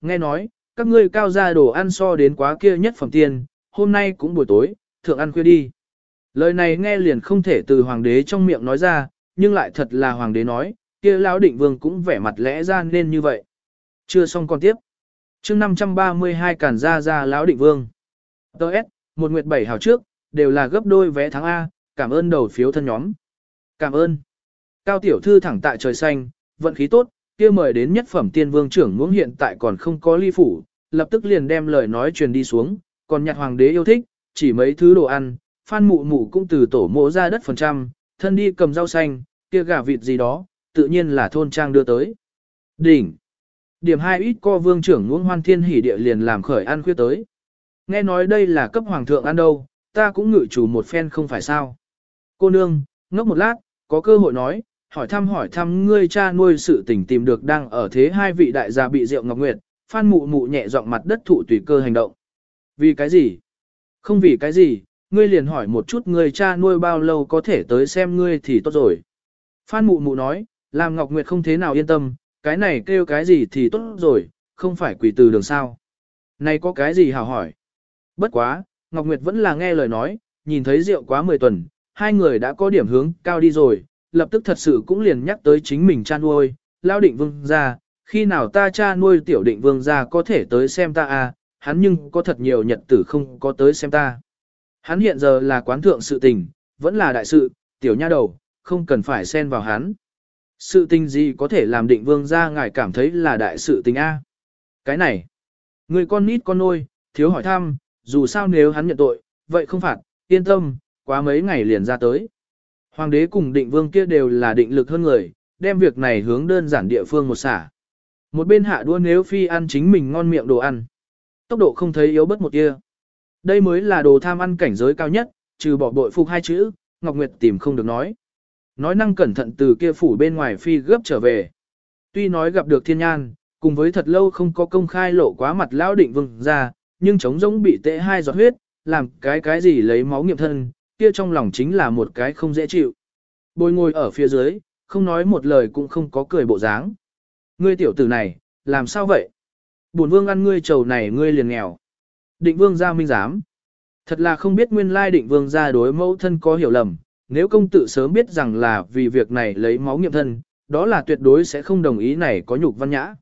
nghe nói, các ngươi cao gia đồ ăn so đến quá kia nhất phẩm tiền, hôm nay cũng buổi tối, thượng ăn khuya đi. Lời này nghe liền không thể từ hoàng đế trong miệng nói ra, nhưng lại thật là hoàng đế nói, kia lão định vương cũng vẻ mặt lẽ ra nên như vậy. Chưa xong con tiếp. chương 532 cản ra ra lão định vương. Đợt, một nguyệt bảy hào trước, đều là gấp đôi vé tháng A, cảm ơn đầu phiếu thân nhóm. Cảm ơn. Cao tiểu thư thẳng tại trời xanh, vận khí tốt, kia mời đến nhất phẩm tiên vương trưởng muốn hiện tại còn không có ly phủ, lập tức liền đem lời nói truyền đi xuống, còn nhặt hoàng đế yêu thích, chỉ mấy thứ đồ ăn, phan mụ mụ cũng từ tổ mộ ra đất phần trăm, thân đi cầm rau xanh, kia gà vịt gì đó, tự nhiên là thôn trang đưa tới. Đỉnh. Điểm hai ít co vương trưởng ngưỡng hoan thiên hỉ địa liền làm khởi ăn khuya tới. Nghe nói đây là cấp hoàng thượng ăn đâu, ta cũng ngự chủ một phen không phải sao. Cô nương, ngốc một lát, có cơ hội nói, hỏi thăm hỏi thăm ngươi cha nuôi sự tình tìm được đang ở thế hai vị đại gia bị rượu ngọc nguyệt, phan mụ mụ nhẹ giọng mặt đất thụ tùy cơ hành động. Vì cái gì? Không vì cái gì, ngươi liền hỏi một chút ngươi cha nuôi bao lâu có thể tới xem ngươi thì tốt rồi. Phan mụ mụ nói, làm Ngọc Nguyệt không thế nào yên tâm, cái này kêu cái gì thì tốt rồi, không phải quỷ từ đường sao. Này có cái gì hảo hỏi? Bất quá, Ngọc Nguyệt vẫn là nghe lời nói, nhìn thấy rượu quá 10 tuần, hai người đã có điểm hướng cao đi rồi, lập tức thật sự cũng liền nhắc tới chính mình cha nuôi, lao định vương ra, khi nào ta cha nuôi tiểu định vương ra có thể tới xem ta à, hắn nhưng có thật nhiều nhật tử không có tới xem ta. Hắn hiện giờ là quán thượng sự tình, vẫn là đại sự, tiểu nha đầu, không cần phải xen vào hắn. Sự tình gì có thể làm định vương ra ngài cảm thấy là đại sự tình A. Cái này, người con nít con nôi, thiếu hỏi thăm, dù sao nếu hắn nhận tội, vậy không phạt, yên tâm, quá mấy ngày liền ra tới. Hoàng đế cùng định vương kia đều là định lực hơn người, đem việc này hướng đơn giản địa phương một xả. Một bên hạ đua nếu phi ăn chính mình ngon miệng đồ ăn. Tốc độ không thấy yếu bất một kia. Đây mới là đồ tham ăn cảnh giới cao nhất, trừ bỏ bội phục hai chữ, Ngọc Nguyệt tìm không được nói. Nói năng cẩn thận từ kia phủ bên ngoài phi gấp trở về. Tuy nói gặp được thiên nhan, cùng với thật lâu không có công khai lộ quá mặt lão định vương ra, nhưng trống rỗng bị tệ hai giọt huyết, làm cái cái gì lấy máu nghiệm thân, kia trong lòng chính là một cái không dễ chịu. Bồi ngồi ở phía dưới, không nói một lời cũng không có cười bộ dáng. Ngươi tiểu tử này, làm sao vậy? Bổn vương ăn ngươi trầu này ngươi liền nghèo. Định vương gia minh giám. Thật là không biết nguyên lai định vương gia đối mẫu thân có hiểu lầm, nếu công tử sớm biết rằng là vì việc này lấy máu nghiệm thân, đó là tuyệt đối sẽ không đồng ý này có nhục văn nhã.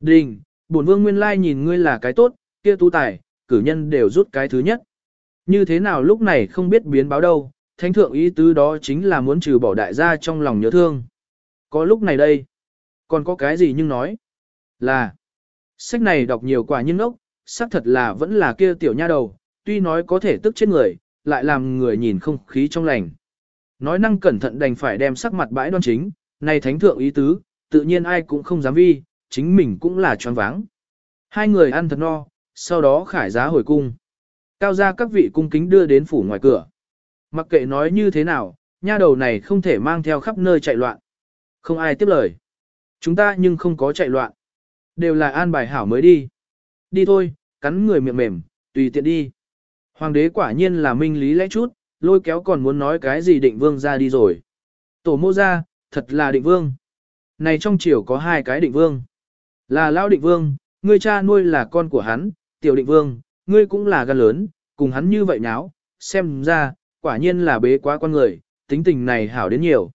Đình, bổn vương nguyên lai nhìn ngươi là cái tốt, kia tu tài, cử nhân đều rút cái thứ nhất. Như thế nào lúc này không biết biến báo đâu, thánh thượng ý tứ đó chính là muốn trừ bỏ đại gia trong lòng nhớ thương. Có lúc này đây, còn có cái gì nhưng nói, là, sách này đọc nhiều quả nhưng ốc, xác thật là vẫn là kia tiểu nha đầu, tuy nói có thể tức chết người, lại làm người nhìn không khí trong lành. Nói năng cẩn thận đành phải đem sắc mặt bãi đoan chính, này thánh thượng ý tứ, tự nhiên ai cũng không dám vi, chính mình cũng là choáng váng. Hai người ăn thật no, sau đó khải giá hồi cung. Cao ra các vị cung kính đưa đến phủ ngoài cửa. Mặc kệ nói như thế nào, nha đầu này không thể mang theo khắp nơi chạy loạn. Không ai tiếp lời. Chúng ta nhưng không có chạy loạn. Đều là an bài hảo mới đi. Đi thôi, cắn người miệng mềm, tùy tiện đi. Hoàng đế quả nhiên là minh lý lẽ chút, lôi kéo còn muốn nói cái gì định vương ra đi rồi. Tổ mô ra, thật là định vương. Này trong triều có hai cái định vương. Là lão định vương, người cha nuôi là con của hắn, tiểu định vương, ngươi cũng là gan lớn, cùng hắn như vậy nháo, xem ra, quả nhiên là bế quá con người, tính tình này hảo đến nhiều.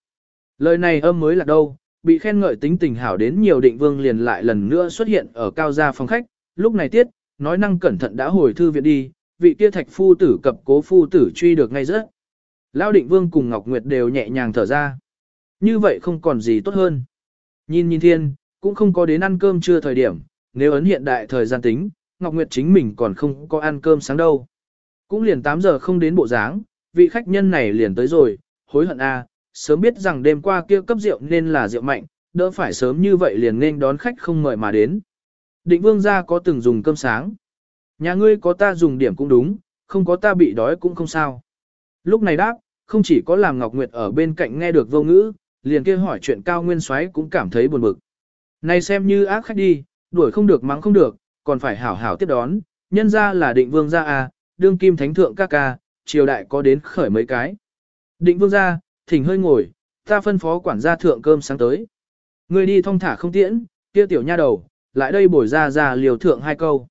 Lời này âm mới là đâu, bị khen ngợi tính tình hảo đến nhiều định vương liền lại lần nữa xuất hiện ở cao gia phòng khách, lúc này tiết, nói năng cẩn thận đã hồi thư viện đi, vị kia thạch phu tử cập cố phu tử truy được ngay rất. Lao định vương cùng Ngọc Nguyệt đều nhẹ nhàng thở ra. Như vậy không còn gì tốt hơn. Nhìn nhìn thiên, cũng không có đến ăn cơm chưa thời điểm, nếu ấn hiện đại thời gian tính, Ngọc Nguyệt chính mình còn không có ăn cơm sáng đâu. Cũng liền 8 giờ không đến bộ dáng, vị khách nhân này liền tới rồi, hối hận a, sớm biết rằng đêm qua kia cấp rượu nên là rượu mạnh, đỡ phải sớm như vậy liền nên đón khách không mời mà đến. Định vương gia có từng dùng cơm sáng. Nhà ngươi có ta dùng điểm cũng đúng, không có ta bị đói cũng không sao. Lúc này đáp, không chỉ có làm Ngọc Nguyệt ở bên cạnh nghe được vô ngữ, liền kia hỏi chuyện cao nguyên soái cũng cảm thấy buồn bực. Này xem như ác khách đi, đuổi không được mắng không được, còn phải hảo hảo tiếp đón, nhân ra là định vương gia à, đương kim thánh thượng ca ca, triều đại có đến khởi mấy cái. Định vương gia, thỉnh hơi ngồi, ta phân phó quản gia thượng cơm sáng tới. Người đi thong thả không tiễn, kia tiểu nha đầu, lại đây bồi ra ra liều thượng hai câu.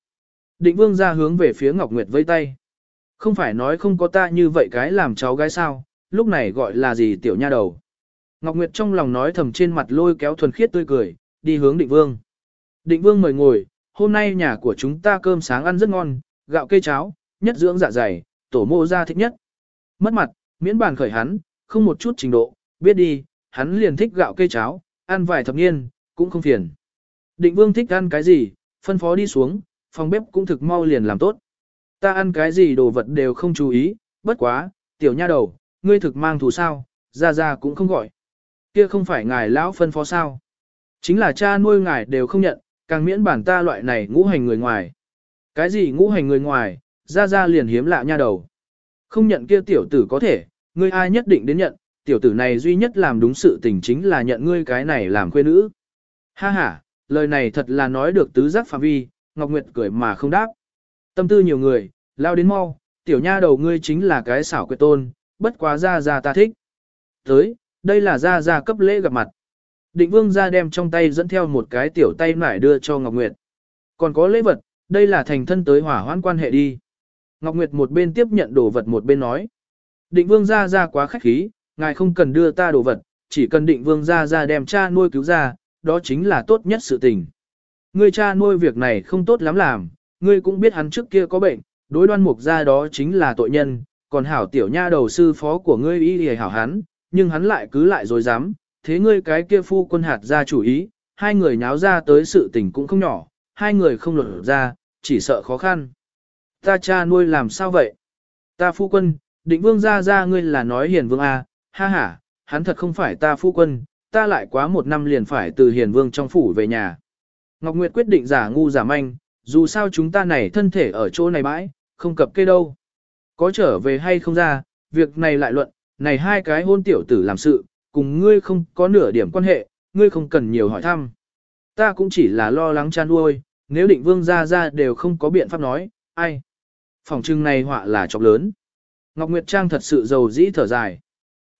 Định vương gia hướng về phía Ngọc Nguyệt vây tay. Không phải nói không có ta như vậy cái làm cháu gái sao, lúc này gọi là gì tiểu nha đầu. Ngọc Nguyệt trong lòng nói thầm trên mặt lôi kéo thuần khiết tươi cười, đi hướng định vương. Định vương mời ngồi, hôm nay nhà của chúng ta cơm sáng ăn rất ngon, gạo cây cháo, nhất dưỡng dạ dày, tổ mô ra thích nhất. Mất mặt, miễn bàn khởi hắn, không một chút trình độ, biết đi, hắn liền thích gạo cây cháo, ăn vài thập niên, cũng không phiền. Định vương thích ăn cái gì, phân phó đi xuống, phòng bếp cũng thực mau liền làm tốt. Ta ăn cái gì đồ vật đều không chú ý, bất quá, tiểu nha đầu, ngươi thực mang thù sao, ra ra cũng không gọi. Kia không phải ngài lão phân phó sao. Chính là cha nuôi ngài đều không nhận, càng miễn bản ta loại này ngũ hành người ngoài. Cái gì ngũ hành người ngoài, ra ra liền hiếm lạ nha đầu. Không nhận kia tiểu tử có thể, ngươi ai nhất định đến nhận, tiểu tử này duy nhất làm đúng sự tình chính là nhận ngươi cái này làm quê nữ. Ha ha, lời này thật là nói được tứ giác phạm vi, Ngọc Nguyệt cười mà không đáp. Tâm tư nhiều người, lao đến mau, tiểu nha đầu ngươi chính là cái xảo quyệt tôn, bất quá ra ra ta thích. Tới, đây là ra ra cấp lễ gặp mặt. Định vương ra đem trong tay dẫn theo một cái tiểu tay nải đưa cho Ngọc Nguyệt. Còn có lễ vật, đây là thành thân tới hỏa hoãn quan hệ đi. Ngọc Nguyệt một bên tiếp nhận đồ vật một bên nói. Định vương ra ra quá khách khí, ngài không cần đưa ta đồ vật, chỉ cần định vương ra ra đem cha nuôi cứu ra, đó chính là tốt nhất sự tình. Ngươi cha nuôi việc này không tốt lắm làm, ngươi cũng biết hắn trước kia có bệnh, đối đoan mục ra đó chính là tội nhân, còn hảo tiểu nha đầu sư phó của ngươi y hề hảo hắn, nhưng hắn lại cứ lại dối dám, thế ngươi cái kia phu quân hạt ra chủ ý, hai người nháo ra tới sự tình cũng không nhỏ, hai người không lột ra, chỉ sợ khó khăn. Ta cha nuôi làm sao vậy? Ta phu quân, định vương ra ra ngươi là nói hiền vương A, ha ha, hắn thật không phải ta phu quân, ta lại quá một năm liền phải từ hiền vương trong phủ về nhà. Ngọc Nguyệt quyết định giả ngu giả manh, dù sao chúng ta này thân thể ở chỗ này bãi, không cập kê đâu. Có trở về hay không ra, việc này lại luận, này hai cái hôn tiểu tử làm sự, cùng ngươi không có nửa điểm quan hệ, ngươi không cần nhiều hỏi thăm. Ta cũng chỉ là lo lắng chan nuôi, nếu định vương ra ra đều không có biện pháp nói, ai. Phòng trưng này họa là chọc lớn. Ngọc Nguyệt Trang thật sự giàu dĩ thở dài.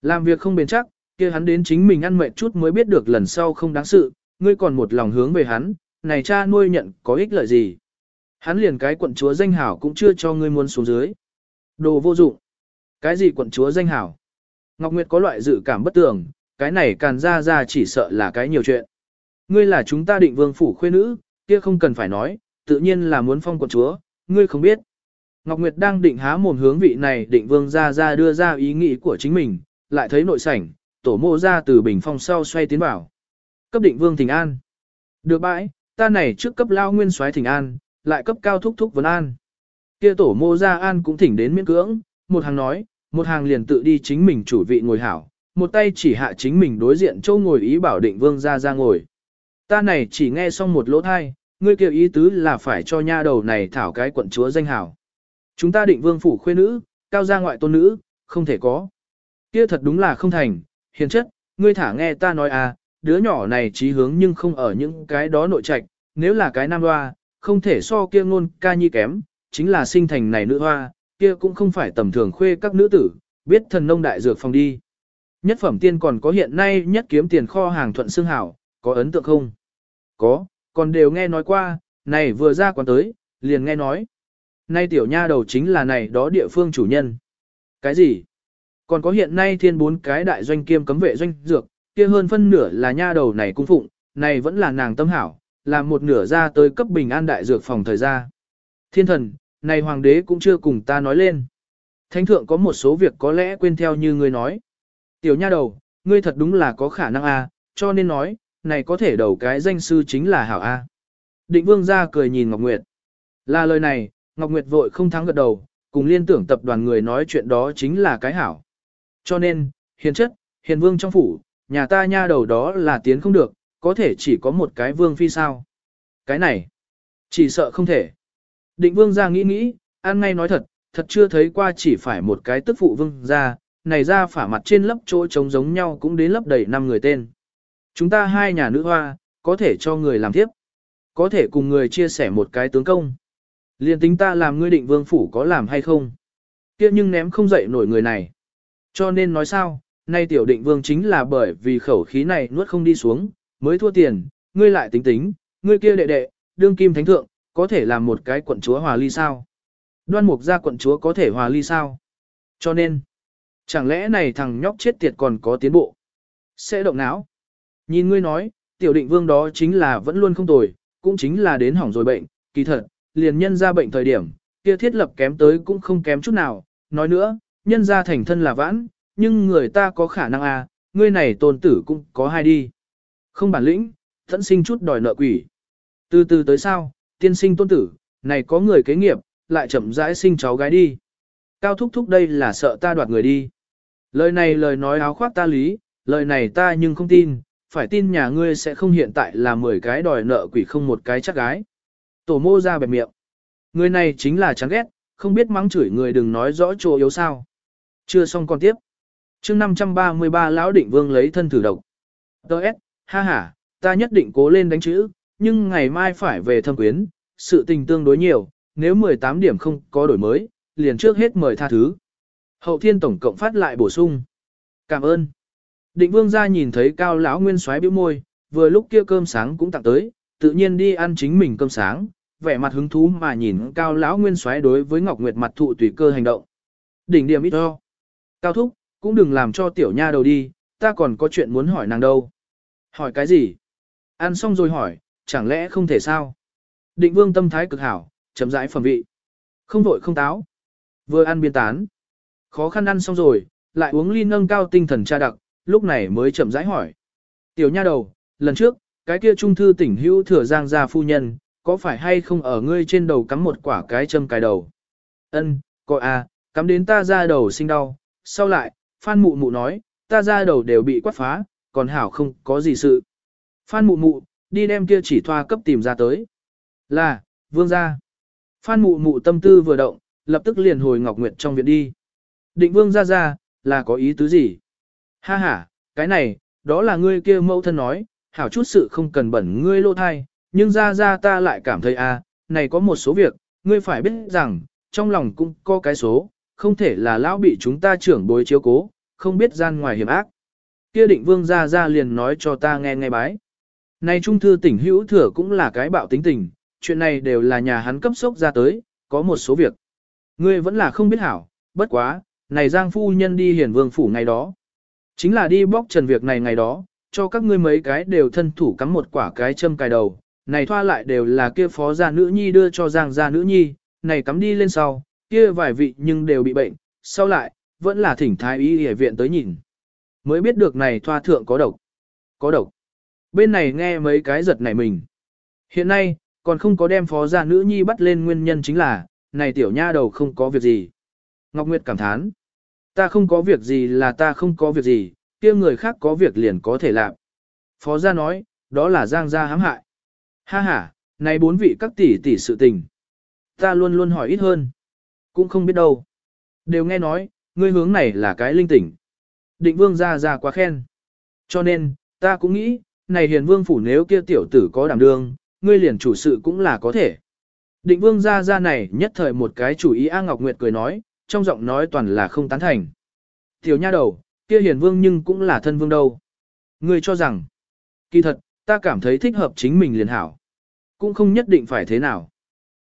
Làm việc không bền chắc, kia hắn đến chính mình ăn mệt chút mới biết được lần sau không đáng sự, ngươi còn một lòng hướng về hắn, này cha nuôi nhận có ích lợi gì. Hắn liền cái quận chúa danh hảo cũng chưa cho ngươi muốn xuống dưới. Đồ vô dụng. Cái gì quận chúa danh hảo? Ngọc Nguyệt có loại dự cảm bất tường, cái này càn ra ra chỉ sợ là cái nhiều chuyện. Ngươi là chúng ta định vương phủ khuê nữ, kia không cần phải nói, tự nhiên là muốn phong quận chúa, ngươi không biết. Ngọc Nguyệt đang định há mồm hướng vị này định vương ra ra đưa ra ý nghĩ của chính mình, lại thấy nội sảnh, tổ mộ ra từ bình phong sau xoay tiến vào. Cấp định vương thỉnh an. Được bãi, ta này trước cấp lao nguyên soái thỉnh an, lại cấp cao thúc thúc vấn an. Kia tổ mô ra an cũng thỉnh đến miễn cưỡng, một hàng nói, một hàng liền tự đi chính mình chủ vị ngồi hảo, một tay chỉ hạ chính mình đối diện châu ngồi ý bảo định vương ra ra ngồi. Ta này chỉ nghe xong một lỗ thai, ngươi kêu ý tứ là phải cho nha đầu này thảo cái quận chúa danh hảo. Chúng ta định vương phủ khuê nữ, cao gia ngoại tôn nữ, không thể có. Kia thật đúng là không thành, hiền chất, ngươi thả nghe ta nói à, đứa nhỏ này trí hướng nhưng không ở những cái đó nội trạch, nếu là cái nam hoa, không thể so kia ngôn ca nhi kém, chính là sinh thành này nữ hoa, kia cũng không phải tầm thường khuê các nữ tử, biết thần nông đại dược phòng đi. Nhất phẩm tiên còn có hiện nay nhất kiếm tiền kho hàng thuận xương hảo, có ấn tượng không? Có, còn đều nghe nói qua, này vừa ra quán tới, liền nghe nói. Nay tiểu nha đầu chính là này đó địa phương chủ nhân. Cái gì? Còn có hiện nay thiên bốn cái đại doanh kiêm cấm vệ doanh dược, kia hơn phân nửa là nha đầu này cung phụng, này vẫn là nàng tâm hảo, làm một nửa ra tới cấp bình an đại dược phòng thời gian. Thiên thần, này hoàng đế cũng chưa cùng ta nói lên. Thánh thượng có một số việc có lẽ quên theo như ngươi nói. Tiểu nha đầu, ngươi thật đúng là có khả năng a, cho nên nói, này có thể đầu cái danh sư chính là hảo a. Định vương ra cười nhìn Ngọc Nguyệt. Là lời này, Ngọc Nguyệt vội không thắng gật đầu, cùng liên tưởng tập đoàn người nói chuyện đó chính là cái hảo. Cho nên, hiền chất, hiền vương trong phủ, nhà ta nha đầu đó là tiến không được, có thể chỉ có một cái vương phi sao. Cái này, chỉ sợ không thể. Định vương ra nghĩ nghĩ, ăn ngay nói thật, thật chưa thấy qua chỉ phải một cái tức phụ vương ra, này ra phả mặt trên lấp chỗ trống giống nhau cũng đến lấp đầy năm người tên. Chúng ta hai nhà nữ hoa, có thể cho người làm tiếp. Có thể cùng người chia sẻ một cái tướng công. Liên tính ta làm ngươi định vương phủ có làm hay không? kia nhưng ném không dậy nổi người này. Cho nên nói sao, nay tiểu định vương chính là bởi vì khẩu khí này nuốt không đi xuống, mới thua tiền, ngươi lại tính tính, ngươi kia đệ đệ, đương kim thánh thượng, có thể làm một cái quận chúa hòa ly sao? Đoan mục gia quận chúa có thể hòa ly sao? Cho nên, chẳng lẽ này thằng nhóc chết tiệt còn có tiến bộ? Sẽ động não. Nhìn ngươi nói, tiểu định vương đó chính là vẫn luôn không tồi, cũng chính là đến hỏng rồi bệnh, kỳ thật, liền nhân ra bệnh thời điểm, kia thiết lập kém tới cũng không kém chút nào. Nói nữa, nhân ra thành thân là vãn, nhưng người ta có khả năng à, ngươi này tôn tử cũng có hai đi. Không bản lĩnh, thẫn sinh chút đòi nợ quỷ. Từ từ tới sao, tiên sinh tôn tử, này có người kế nghiệp, lại chậm rãi sinh cháu gái đi. Cao thúc thúc đây là sợ ta đoạt người đi. Lời này lời nói áo khoác ta lý, lời này ta nhưng không tin, phải tin nhà ngươi sẽ không hiện tại là 10 cái đòi nợ quỷ không một cái chắc gái. Tổ mô ra bẹp miệng. Người này chính là chán ghét, không biết mắng chửi người đừng nói rõ chỗ yếu sao. Chưa xong còn tiếp. chương 533 lão định vương lấy thân thử độc. Đợt, ha ha, ta nhất định cố lên đánh chữ, nhưng ngày mai phải về thâm quyến, sự tình tương đối nhiều, nếu 18 điểm không có đổi mới, liền trước hết mời tha thứ. Hậu thiên tổng cộng phát lại bổ sung. Cảm ơn. Định vương gia nhìn thấy cao lão nguyên xoáy bĩu môi, vừa lúc kia cơm sáng cũng tặng tới, tự nhiên đi ăn chính mình cơm sáng, vẻ mặt hứng thú mà nhìn cao lão nguyên xoáy đối với Ngọc Nguyệt mặt thụ tùy cơ hành động. Đỉnh điểm ít ho. Cao thúc, cũng đừng làm cho tiểu nha đầu đi, ta còn có chuyện muốn hỏi nàng đâu. Hỏi cái gì? Ăn xong rồi hỏi, chẳng lẽ không thể sao? Định vương tâm thái cực hảo, chấm rãi phẩm vị. Không vội không táo. Vừa ăn biên tán. Khó khăn ăn xong rồi, lại uống ly nâng cao tinh thần cha đặc, lúc này mới chậm rãi hỏi. Tiểu nha đầu, lần trước, cái kia trung thư tỉnh hữu thừa giang gia phu nhân, có phải hay không ở ngươi trên đầu cắm một quả cái châm cài đầu? Ân, coi à, cắm đến ta ra đầu sinh đau. Sau lại, Phan Mụ Mụ nói, ta ra đầu đều bị quát phá, còn hảo không có gì sự. Phan Mụ Mụ, đi đem kia chỉ thoa cấp tìm ra tới. Là, vương gia. Phan Mụ Mụ tâm tư vừa động, lập tức liền hồi Ngọc Nguyệt trong viện đi. Định vương gia gia là có ý tứ gì? Ha ha, cái này, đó là ngươi kia mẫu thân nói, hảo chút sự không cần bẩn ngươi lô thai, nhưng gia gia ta lại cảm thấy à, này có một số việc, ngươi phải biết rằng, trong lòng cũng có cái số, không thể là lão bị chúng ta trưởng bối chiếu cố, không biết gian ngoài hiểm ác. Kia định vương gia gia liền nói cho ta nghe nghe bái. Này trung thư tỉnh hữu thừa cũng là cái bạo tính tình, chuyện này đều là nhà hắn cấp sốc ra tới, có một số việc. Ngươi vẫn là không biết hảo, bất quá, này giang phu nhân đi hiển vương phủ ngày đó. Chính là đi bóc trần việc này ngày đó, cho các ngươi mấy cái đều thân thủ cắm một quả cái châm cài đầu, này thoa lại đều là kia phó gia nữ nhi đưa cho giang gia nữ nhi, này cắm đi lên sau, kia vài vị nhưng đều bị bệnh, sau lại, vẫn là thỉnh thái y y viện tới nhìn. Mới biết được này thoa thượng có độc. Có độc. Bên này nghe mấy cái giật này mình. Hiện nay, còn không có đem phó gia nữ nhi bắt lên nguyên nhân chính là, này tiểu nha đầu không có việc gì. Ngọc Nguyệt cảm thán. Ta không có việc gì là ta không có việc gì, kia người khác có việc liền có thể làm. Phó gia nói, đó là giang gia hãm hại. Ha ha, này bốn vị các tỷ tỷ sự tình. Ta luôn luôn hỏi ít hơn. Cũng không biết đâu. Đều nghe nói, ngươi hướng này là cái linh tỉnh. Định vương ra ra quá khen. Cho nên, ta cũng nghĩ, này hiền vương phủ nếu kia tiểu tử có đảm đương, ngươi liền chủ sự cũng là có thể. Định vương ra ra này nhất thời một cái chủ ý A Ngọc Nguyệt cười nói, trong giọng nói toàn là không tán thành. Tiểu nha đầu, kia hiền vương nhưng cũng là thân vương đâu. Ngươi cho rằng, kỳ thật, ta cảm thấy thích hợp chính mình liền hảo. Cũng không nhất định phải thế nào.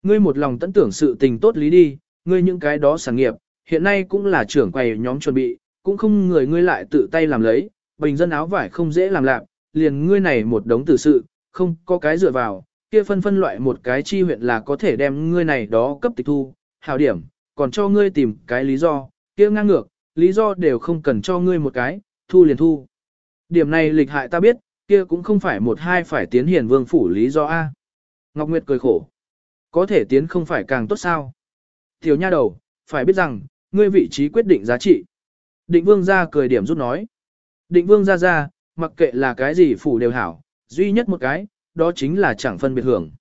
Ngươi một lòng tận tưởng sự tình tốt lý đi, ngươi những cái đó sản nghiệp, hiện nay cũng là trưởng quầy nhóm chuẩn bị, cũng không người ngươi lại tự tay làm lấy, bình dân áo vải không dễ làm lạc, liền ngươi này một đống tử sự, không có cái dựa vào, kia phân phân loại một cái chi huyện là có thể đem ngươi này đó cấp tịch thu, hảo điểm, còn cho ngươi tìm cái lý do, kia ngang ngược, lý do đều không cần cho ngươi một cái, thu liền thu. Điểm này lịch hại ta biết, kia cũng không phải một hai phải tiến hiền vương phủ lý do A. Ngọc Nguyệt cười khổ. Có thể tiến không phải càng tốt sao. Tiểu nha đầu, phải biết rằng, ngươi vị trí quyết định giá trị. Định vương ra cười điểm rút nói. Định vương ra ra, mặc kệ là cái gì phủ đều hảo, duy nhất một cái, đó chính là chẳng phân biệt hưởng.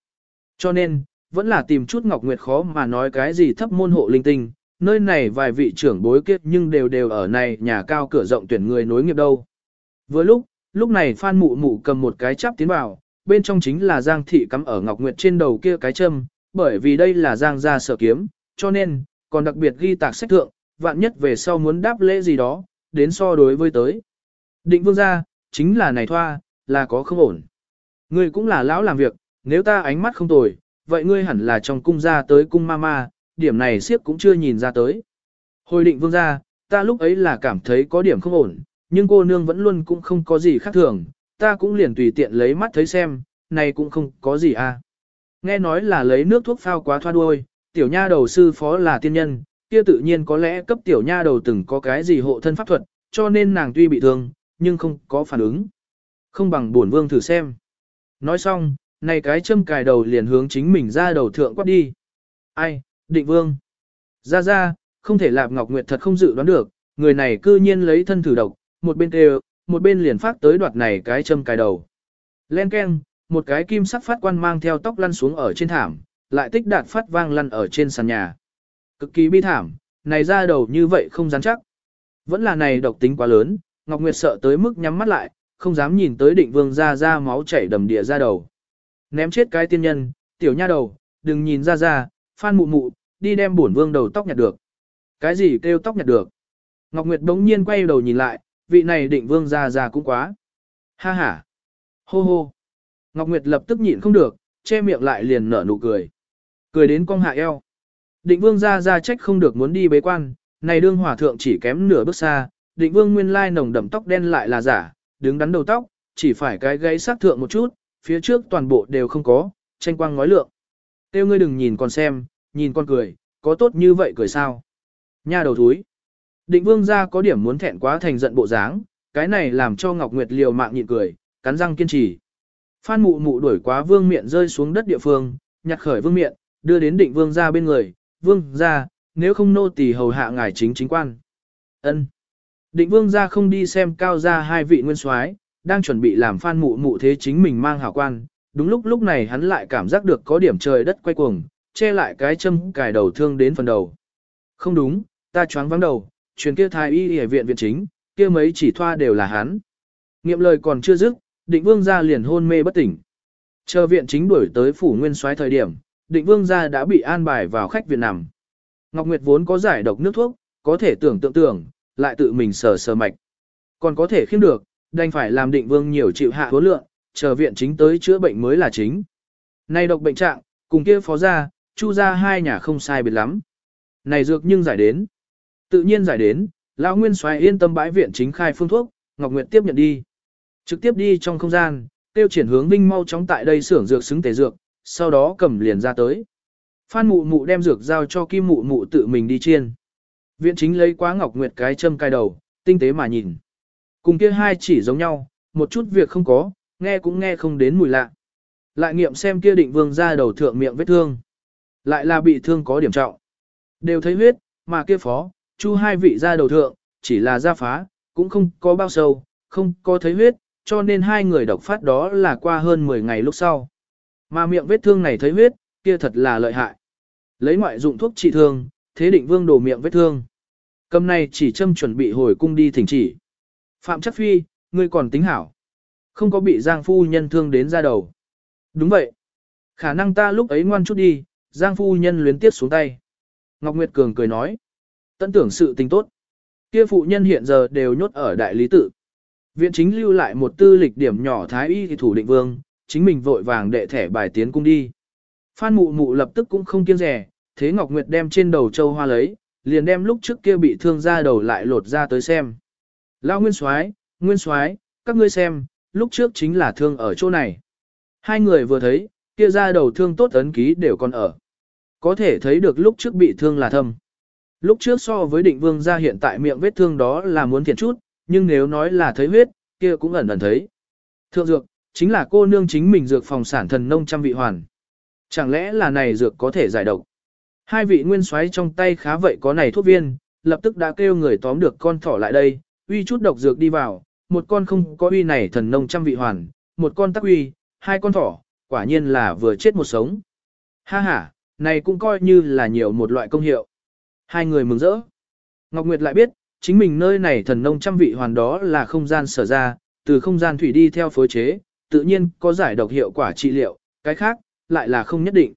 Cho nên, vẫn là tìm chút Ngọc Nguyệt khó mà nói cái gì thấp môn hộ linh tinh, nơi này vài vị trưởng bối kết nhưng đều đều ở này nhà cao cửa rộng tuyển người nối nghiệp đâu. Vừa lúc, lúc này Phan Mụ Mụ cầm một cái chắp tiến vào, bên trong chính là Giang Thị cắm ở Ngọc Nguyệt trên đầu kia cái châm, bởi vì đây là Giang gia sở kiếm, cho nên, còn đặc biệt ghi tạc sách thượng, vạn nhất về sau muốn đáp lễ gì đó, đến so đối với tới. Định vương gia, chính là này thoa, là có không ổn. Ngươi cũng là lão làm việc, nếu ta ánh mắt không tồi, vậy ngươi hẳn là trong cung ra tới cung ma ma, điểm này siếp cũng chưa nhìn ra tới. Hồi định vương ra, ta lúc ấy là cảm thấy có điểm không ổn, nhưng cô nương vẫn luôn cũng không có gì khác thường, ta cũng liền tùy tiện lấy mắt thấy xem, này cũng không có gì à. Nghe nói là lấy nước thuốc phao quá thoa đuôi, tiểu nha đầu sư phó là tiên nhân, kia tự nhiên có lẽ cấp tiểu nha đầu từng có cái gì hộ thân pháp thuật, cho nên nàng tuy bị thương, nhưng không có phản ứng. Không bằng buồn vương thử xem. Nói xong, này cái châm cài đầu liền hướng chính mình ra đầu thượng quát đi. Ai, định vương. Ra ra, không thể lạp Ngọc Nguyệt thật không dự đoán được, người này cư nhiên lấy thân thử độc, một bên kêu, một bên liền phát tới đoạt này cái châm cài đầu. Len keng, một cái kim sắc phát quan mang theo tóc lăn xuống ở trên thảm, lại tích đạt phát vang lăn ở trên sàn nhà. Cực kỳ bi thảm, này ra đầu như vậy không rắn chắc. Vẫn là này độc tính quá lớn, Ngọc Nguyệt sợ tới mức nhắm mắt lại, không dám nhìn tới định vương ra ra máu chảy đầm địa ra đầu. Ném chết cái tiên nhân, tiểu nha đầu, đừng nhìn ra ra, phan mụ mụ, đi đem bổn vương đầu tóc nhặt được. Cái gì kêu tóc nhặt được? Ngọc Nguyệt đống nhiên quay đầu nhìn lại, vị này định vương ra ra cũng quá. Ha ha. Hô hô. Ngọc Nguyệt lập tức nhịn không được, che miệng lại liền nở nụ cười. Cười đến cong hạ eo. Định vương ra ra trách không được muốn đi bế quan, này đương hỏa thượng chỉ kém nửa bước xa, định vương nguyên lai nồng đậm tóc đen lại là giả, đứng đắn đầu tóc, chỉ phải cái gáy sát thượng một chút, phía trước toàn bộ đều không có, tranh quang ngói lượng. Tiêu ngươi đừng nhìn con xem, nhìn con cười, có tốt như vậy cười sao? Nha đầu thúi. Định vương ra có điểm muốn thẹn quá thành giận bộ dáng, cái này làm cho Ngọc Nguyệt liều mạng nhịn cười, cắn răng kiên trì. Phan mụ mụ đuổi quá vương miện rơi xuống đất địa phương, nhặt khởi vương miện, đưa đến định vương ra bên người, vương ra, nếu không nô tỳ hầu hạ ngài chính chính quan. ân Định vương ra không đi xem cao ra hai vị nguyên soái đang chuẩn bị làm phan mụ mụ thế chính mình mang hảo quan. Đúng lúc lúc này hắn lại cảm giác được có điểm trời đất quay cuồng, che lại cái châm cài đầu thương đến phần đầu. Không đúng, ta choáng vắng đầu, truyền kia thái y y viện viện chính, kia mấy chỉ thoa đều là hắn. Nghiệm lời còn chưa dứt, định vương gia liền hôn mê bất tỉnh. Chờ viện chính đuổi tới phủ nguyên soái thời điểm, định vương gia đã bị an bài vào khách viện nằm. Ngọc Nguyệt vốn có giải độc nước thuốc, có thể tưởng tượng tưởng, lại tự mình sờ sờ mạch. Còn có thể khiêm được, đành phải làm định vương nhiều chịu hạ huấn lượng, chờ viện chính tới chữa bệnh mới là chính. Nay độc bệnh trạng, cùng kia phó gia, chu gia hai nhà không sai biệt lắm. Này dược nhưng giải đến. Tự nhiên giải đến, lão nguyên soái yên tâm bãi viện chính khai phương thuốc, Ngọc Nguyệt tiếp nhận đi. Trực tiếp đi trong không gian, tiêu triển hướng Vinh mau chóng tại đây xưởng dược xứng tề dược, sau đó cầm liền ra tới. Phan mụ mụ đem dược giao cho kim mụ mụ tự mình đi chiên. Viện chính lấy quá Ngọc Nguyệt cái châm cài đầu, tinh tế mà nhìn. Cùng kia hai chỉ giống nhau, một chút việc không có, nghe cũng nghe không đến mùi lạ. Lại nghiệm xem kia định vương ra đầu thượng miệng vết thương. Lại là bị thương có điểm trọng. Đều thấy huyết, mà kia phó, chu hai vị ra đầu thượng, chỉ là ra phá, cũng không có bao sâu, không có thấy huyết, cho nên hai người độc phát đó là qua hơn 10 ngày lúc sau. Mà miệng vết thương này thấy huyết, kia thật là lợi hại. Lấy ngoại dụng thuốc trị thương, thế định vương đổ miệng vết thương. Cầm này chỉ châm chuẩn bị hồi cung đi thỉnh chỉ. Phạm chắc phi, ngươi còn tính hảo. Không có bị Giang phu nhân thương đến ra đầu. Đúng vậy. Khả năng ta lúc ấy ngoan chút đi, Giang phu nhân luyến tiếp xuống tay. Ngọc Nguyệt Cường cười nói. Tận tưởng sự tình tốt. Kia phụ nhân hiện giờ đều nhốt ở đại lý tự. Viện chính lưu lại một tư lịch điểm nhỏ thái y thì thủ định vương, chính mình vội vàng đệ thẻ bài tiến cung đi. Phan mụ mụ lập tức cũng không kiêng rẻ, thế Ngọc Nguyệt đem trên đầu châu hoa lấy, liền đem lúc trước kia bị thương ra đầu lại lột ra tới xem. Lão Nguyên Soái, Nguyên Soái, các ngươi xem, lúc trước chính là thương ở chỗ này. Hai người vừa thấy, kia ra đầu thương tốt ấn ký đều còn ở. Có thể thấy được lúc trước bị thương là thâm. Lúc trước so với định vương ra hiện tại miệng vết thương đó là muốn thiện chút, nhưng nếu nói là thấy huyết, kia cũng ẩn ẩn thấy. Thượng dược, chính là cô nương chính mình dược phòng sản thần nông trăm vị hoàn. Chẳng lẽ là này dược có thể giải độc? Hai vị nguyên soái trong tay khá vậy có này thuốc viên, lập tức đã kêu người tóm được con thỏ lại đây, uy chút độc dược đi vào, một con không có uy này thần nông trăm vị hoàn, một con tắc uy, hai con thỏ, quả nhiên là vừa chết một sống. Ha ha, này cũng coi như là nhiều một loại công hiệu. Hai người mừng rỡ. Ngọc Nguyệt lại biết, chính mình nơi này thần nông trăm vị hoàn đó là không gian sở ra, từ không gian thủy đi theo phối chế, tự nhiên có giải độc hiệu quả trị liệu, cái khác, lại là không nhất định.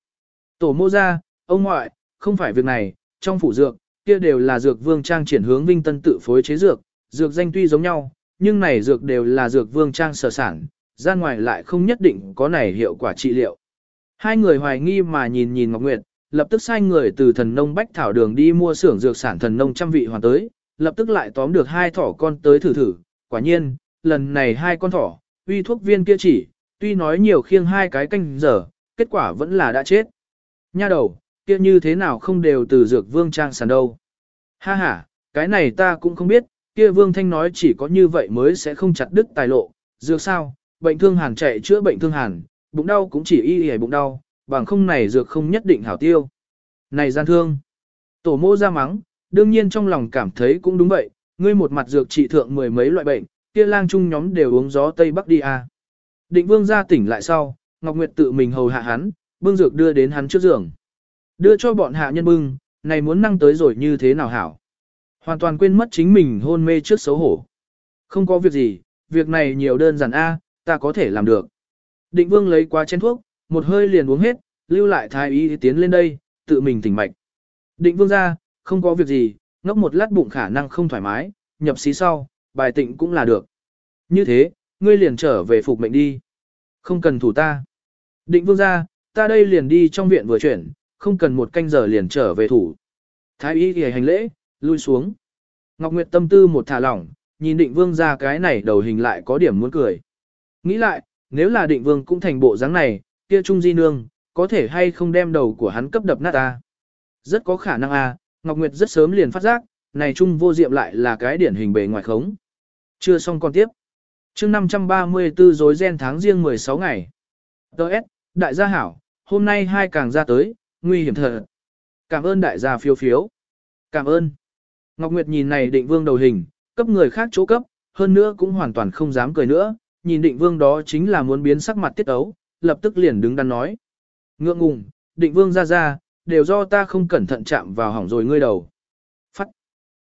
Tổ mô ra, ông ngoại, không phải việc này, trong phủ dược, kia đều là dược vương trang triển hướng vinh tân tự phối chế dược, dược danh tuy giống nhau, nhưng này dược đều là dược vương trang sở sản, ra ngoài lại không nhất định có này hiệu quả trị liệu. Hai người hoài nghi mà nhìn nhìn Ngọc Nguyệt, lập tức sai người từ thần nông bách thảo đường đi mua xưởng dược sản thần nông trăm vị hoàn tới, lập tức lại tóm được hai thỏ con tới thử thử. Quả nhiên, lần này hai con thỏ, uy thuốc viên kia chỉ, tuy nói nhiều khiêng hai cái canh giờ, kết quả vẫn là đã chết. Nha đầu, kia như thế nào không đều từ dược vương trang sàn đâu. Ha ha, cái này ta cũng không biết, kia vương thanh nói chỉ có như vậy mới sẽ không chặt đứt tài lộ, dược sao, bệnh thương hàn chạy chữa bệnh thương hàn, bụng đau cũng chỉ y y bụng đau, bằng không này dược không nhất định hảo tiêu. Này gian thương, tổ mô ra mắng, đương nhiên trong lòng cảm thấy cũng đúng vậy, ngươi một mặt dược trị thượng mười mấy loại bệnh, kia lang trung nhóm đều uống gió Tây Bắc đi à. Định vương ra tỉnh lại sau, Ngọc Nguyệt tự mình hầu hạ hắn, bưng dược đưa đến hắn trước giường. Đưa cho bọn hạ nhân bưng, này muốn năng tới rồi như thế nào hảo. Hoàn toàn quên mất chính mình hôn mê trước xấu hổ. Không có việc gì, việc này nhiều đơn giản a, ta có thể làm được. Định vương lấy qua chén thuốc, một hơi liền uống hết, lưu lại thái y tiến lên đây, tự mình tỉnh mạch. Định vương ra, không có việc gì, ngốc một lát bụng khả năng không thoải mái, nhập xí sau, bài tịnh cũng là được. Như thế, ngươi liền trở về phục mệnh đi. Không cần thủ ta. Định vương ra, ta đây liền đi trong viện vừa chuyển, không cần một canh giờ liền trở về thủ. Thái y thì hành lễ, lui xuống. Ngọc Nguyệt tâm tư một thả lỏng, nhìn định vương ra cái này đầu hình lại có điểm muốn cười. Nghĩ lại, nếu là định vương cũng thành bộ dáng này, kia trung di nương, có thể hay không đem đầu của hắn cấp đập nát ta. Rất có khả năng à, Ngọc Nguyệt rất sớm liền phát giác, này trung vô diệm lại là cái điển hình bề ngoài khống. Chưa xong còn tiếp. chương 534 dối gen tháng riêng 16 ngày. Đợt, đại gia hảo, hôm nay hai càng ra tới, nguy hiểm thật. Cảm ơn đại gia phiếu phiếu. Cảm ơn. Ngọc Nguyệt nhìn này định vương đầu hình, cấp người khác chỗ cấp, hơn nữa cũng hoàn toàn không dám cười nữa, nhìn định vương đó chính là muốn biến sắc mặt tiết ấu, lập tức liền đứng đắn nói. Ngượng ngùng, định vương ra ra, đều do ta không cẩn thận chạm vào hỏng rồi ngươi đầu. Phát.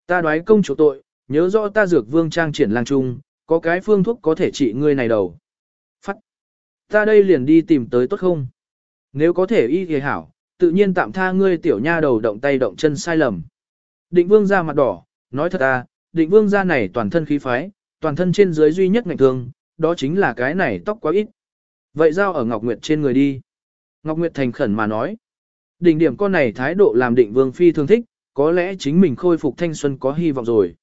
Ta đoái công chủ tội, nhớ rõ ta dược vương trang triển lang trung, có cái phương thuốc có thể trị ngươi này đầu. Phát. Ta đây liền đi tìm tới tốt không? Nếu có thể y thì hảo, tự nhiên tạm tha ngươi tiểu nha đầu động tay động chân sai lầm. Định vương ra mặt đỏ, nói thật à, định vương ra này toàn thân khí phái, toàn thân trên dưới duy nhất ngạnh thương, đó chính là cái này tóc quá ít. Vậy giao ở Ngọc Nguyệt trên người đi. Ngọc Nguyệt thành khẩn mà nói. Đỉnh điểm con này thái độ làm định vương phi thương thích, có lẽ chính mình khôi phục thanh xuân có hy vọng rồi.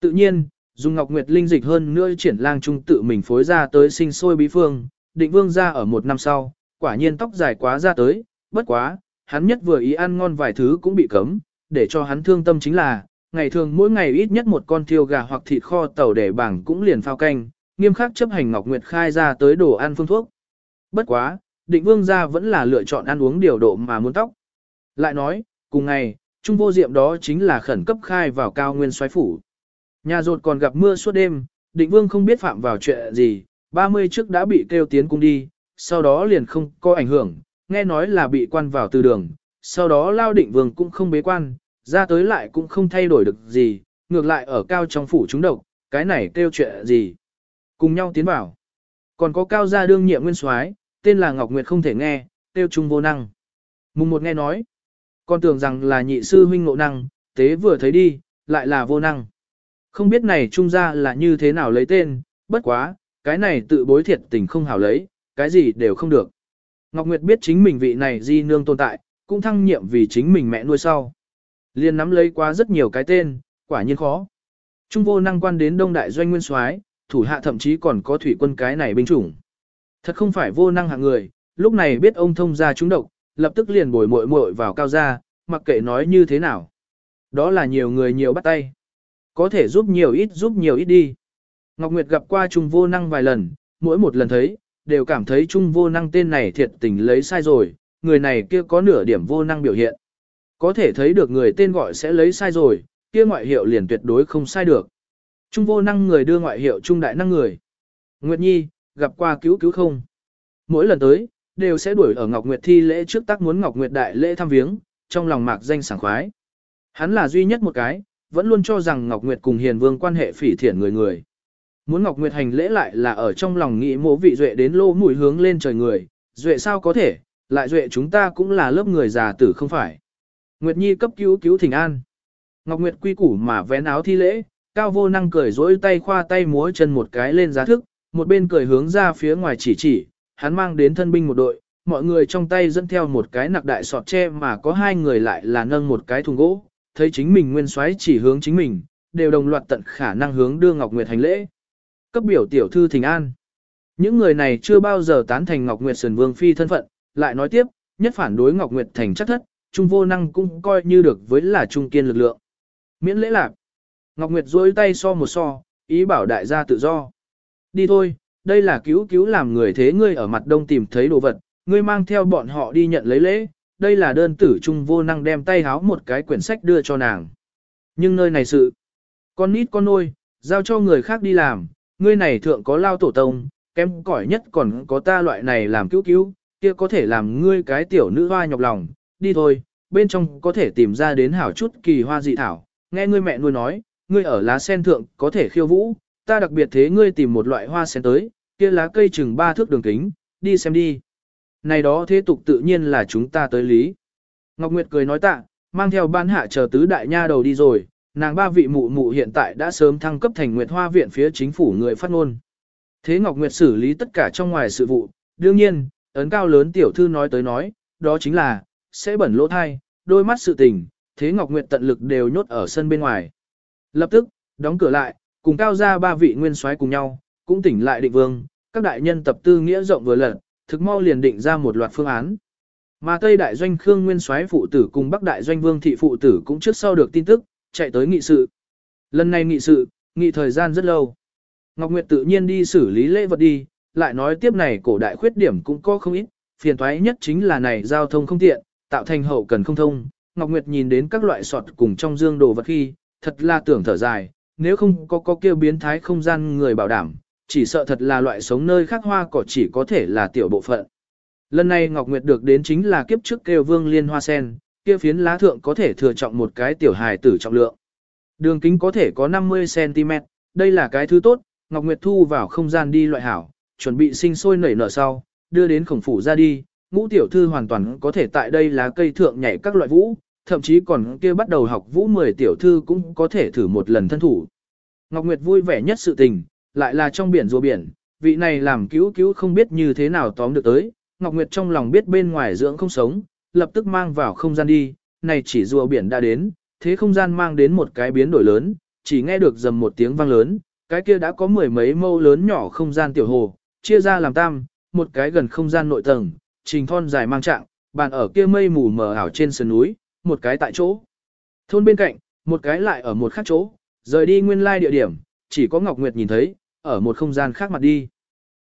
Tự nhiên, dùng Ngọc Nguyệt linh dịch hơn nữa triển lang trung tự mình phối ra tới sinh sôi bí phương, định vương ra ở một năm sau, quả nhiên tóc dài quá ra tới, bất quá, hắn nhất vừa ý ăn ngon vài thứ cũng bị cấm, để cho hắn thương tâm chính là, ngày thường mỗi ngày ít nhất một con thiêu gà hoặc thịt kho tàu để bảng cũng liền phao canh, nghiêm khắc chấp hành Ngọc Nguyệt khai ra tới đồ ăn phương thuốc. Bất quá, định vương gia vẫn là lựa chọn ăn uống điều độ mà muốn tóc. Lại nói, cùng ngày, Trung vô diệm đó chính là khẩn cấp khai vào cao nguyên xoáy phủ. Nhà rột còn gặp mưa suốt đêm, định vương không biết phạm vào chuyện gì, 30 trước đã bị kêu tiến cung đi, sau đó liền không có ảnh hưởng, nghe nói là bị quan vào từ đường, sau đó lao định vương cũng không bế quan, ra tới lại cũng không thay đổi được gì, ngược lại ở cao trong phủ chúng độc, cái này kêu chuyện gì. Cùng nhau tiến vào. Còn có cao gia đương nhiệm nguyên soái tên là Ngọc Nguyệt không thể nghe, tiêu trung vô năng. Mùng một nghe nói, con tưởng rằng là nhị sư huynh ngộ năng, tế vừa thấy đi, lại là vô năng. Không biết này trung gia là như thế nào lấy tên, bất quá, cái này tự bối thiệt tình không hảo lấy, cái gì đều không được. Ngọc Nguyệt biết chính mình vị này di nương tồn tại, cũng thăng nhiệm vì chính mình mẹ nuôi sau. Liên nắm lấy quá rất nhiều cái tên, quả nhiên khó. Trung vô năng quan đến đông đại doanh nguyên soái, thủ hạ thậm chí còn có thủy quân cái này binh chủng. Thật không phải vô năng hạng người, lúc này biết ông thông gia trúng độc, lập tức liền bồi muội muội vào cao gia, mặc kệ nói như thế nào. Đó là nhiều người nhiều bắt tay. Có thể giúp nhiều ít giúp nhiều ít đi. Ngọc Nguyệt gặp qua Trung vô năng vài lần, mỗi một lần thấy, đều cảm thấy Trung vô năng tên này thiệt tình lấy sai rồi, người này kia có nửa điểm vô năng biểu hiện. Có thể thấy được người tên gọi sẽ lấy sai rồi, kia ngoại hiệu liền tuyệt đối không sai được. Trung vô năng người đưa ngoại hiệu trung đại năng người. Nguyệt Nhi, gặp qua cứu cứu không? Mỗi lần tới, đều sẽ đuổi ở Ngọc Nguyệt thi lễ trước tác muốn Ngọc Nguyệt đại lễ thăm viếng, trong lòng mạc danh sảng khoái. Hắn là duy nhất một cái, vẫn luôn cho rằng Ngọc Nguyệt cùng Hiền Vương quan hệ phỉ thiện người người. Muốn Ngọc Nguyệt hành lễ lại là ở trong lòng nghĩ mộ vị duệ đến lô mũi hướng lên trời người, duệ sao có thể, lại duệ chúng ta cũng là lớp người già tử không phải. Nguyệt Nhi cấp cứu cứu thỉnh an. Ngọc Nguyệt quy củ mà vén áo thi lễ, cao vô năng cười dỗi tay khoa tay múa chân một cái lên giá thức, một bên cười hướng ra phía ngoài chỉ chỉ, hắn mang đến thân binh một đội, mọi người trong tay dẫn theo một cái nặc đại sọt tre mà có hai người lại là nâng một cái thùng gỗ, thấy chính mình nguyên soái chỉ hướng chính mình, đều đồng loạt tận khả năng hướng đưa Ngọc Nguyệt hành lễ. Cấp biểu tiểu thư thỉnh an. Những người này chưa bao giờ tán thành Ngọc Nguyệt Sườn Vương Phi thân phận, lại nói tiếp, nhất phản đối Ngọc Nguyệt thành chắc thất, trung vô năng cũng coi như được với là trung kiên lực lượng. Miễn lễ lạc. Ngọc Nguyệt duỗi tay so một so, ý bảo đại gia tự do. Đi thôi, đây là cứu cứu làm người thế ngươi ở mặt đông tìm thấy đồ vật, ngươi mang theo bọn họ đi nhận lấy lễ, đây là đơn tử trung vô năng đem tay háo một cái quyển sách đưa cho nàng. Nhưng nơi này sự, con nít con nôi, giao cho người khác đi làm, ngươi này thượng có lao tổ tông, kém cỏi nhất còn có ta loại này làm cứu cứu, kia có thể làm ngươi cái tiểu nữ hoa nhọc lòng, đi thôi, bên trong có thể tìm ra đến hảo chút kỳ hoa dị thảo, nghe ngươi mẹ nuôi nói, ngươi ở lá sen thượng có thể khiêu vũ, ta đặc biệt thế ngươi tìm một loại hoa sen tới, kia lá cây chừng ba thước đường kính, đi xem đi. Này đó thế tục tự nhiên là chúng ta tới lý. Ngọc Nguyệt cười nói tạ, mang theo ban hạ chờ tứ đại nha đầu đi rồi, nàng ba vị mụ mụ hiện tại đã sớm thăng cấp thành Nguyệt Hoa viện phía chính phủ người phát ngôn. Thế Ngọc Nguyệt xử lý tất cả trong ngoài sự vụ, đương nhiên, ấn cao lớn tiểu thư nói tới nói, đó chính là, sẽ bẩn lỗ thai, đôi mắt sự tình, thế Ngọc Nguyệt tận lực đều nhốt ở sân bên ngoài. Lập tức, đóng cửa lại, cùng cao ra ba vị nguyên soái cùng nhau, cũng tỉnh lại định vương, các đại nhân tập tư nghĩa rộng vừa lật, thực mau liền định ra một loạt phương án. Mà Tây đại doanh Khương Nguyên soái phụ tử cùng Bắc đại doanh Vương thị phụ tử cũng trước sau được tin tức, chạy tới nghị sự. Lần này nghị sự, nghị thời gian rất lâu. Ngọc Nguyệt tự nhiên đi xử lý lễ vật đi, lại nói tiếp này cổ đại khuyết điểm cũng có không ít, phiền toái nhất chính là này giao thông không tiện, tạo thành hậu cần không thông. Ngọc Nguyệt nhìn đến các loại sọt cùng trong dương đồ vật khi, thật là tưởng thở dài, nếu không có có kêu biến thái không gian người bảo đảm, chỉ sợ thật là loại sống nơi khác hoa cỏ chỉ có thể là tiểu bộ phận. Lần này Ngọc Nguyệt được đến chính là kiếp trước kêu vương liên hoa sen, kia phiến lá thượng có thể thừa trọng một cái tiểu hài tử trọng lượng. Đường kính có thể có 50cm, đây là cái thứ tốt, Ngọc Nguyệt thu vào không gian đi loại hảo, chuẩn bị sinh sôi nảy nở sau, đưa đến khổng phủ ra đi, ngũ tiểu thư hoàn toàn có thể tại đây lá cây thượng nhảy các loại vũ, thậm chí còn kia bắt đầu học vũ 10 tiểu thư cũng có thể thử một lần thân thủ. Ngọc Nguyệt vui vẻ nhất sự tình, lại là trong biển rùa biển, vị này làm cứu cứu không biết như thế nào tóm được tới, Ngọc Nguyệt trong lòng biết bên ngoài dưỡng không sống, lập tức mang vào không gian đi, này chỉ rùa biển đã đến, thế không gian mang đến một cái biến đổi lớn, chỉ nghe được dầm một tiếng vang lớn, cái kia đã có mười mấy mâu lớn nhỏ không gian tiểu hồ, chia ra làm tam, một cái gần không gian nội tầng, trình thon dài mang trạng, bàn ở kia mây mù mờ ảo trên sườn núi, một cái tại chỗ. Thôn bên cạnh, một cái lại ở một khác chỗ, rời đi nguyên lai địa điểm, chỉ có Ngọc Nguyệt nhìn thấy, ở một không gian khác mặt đi.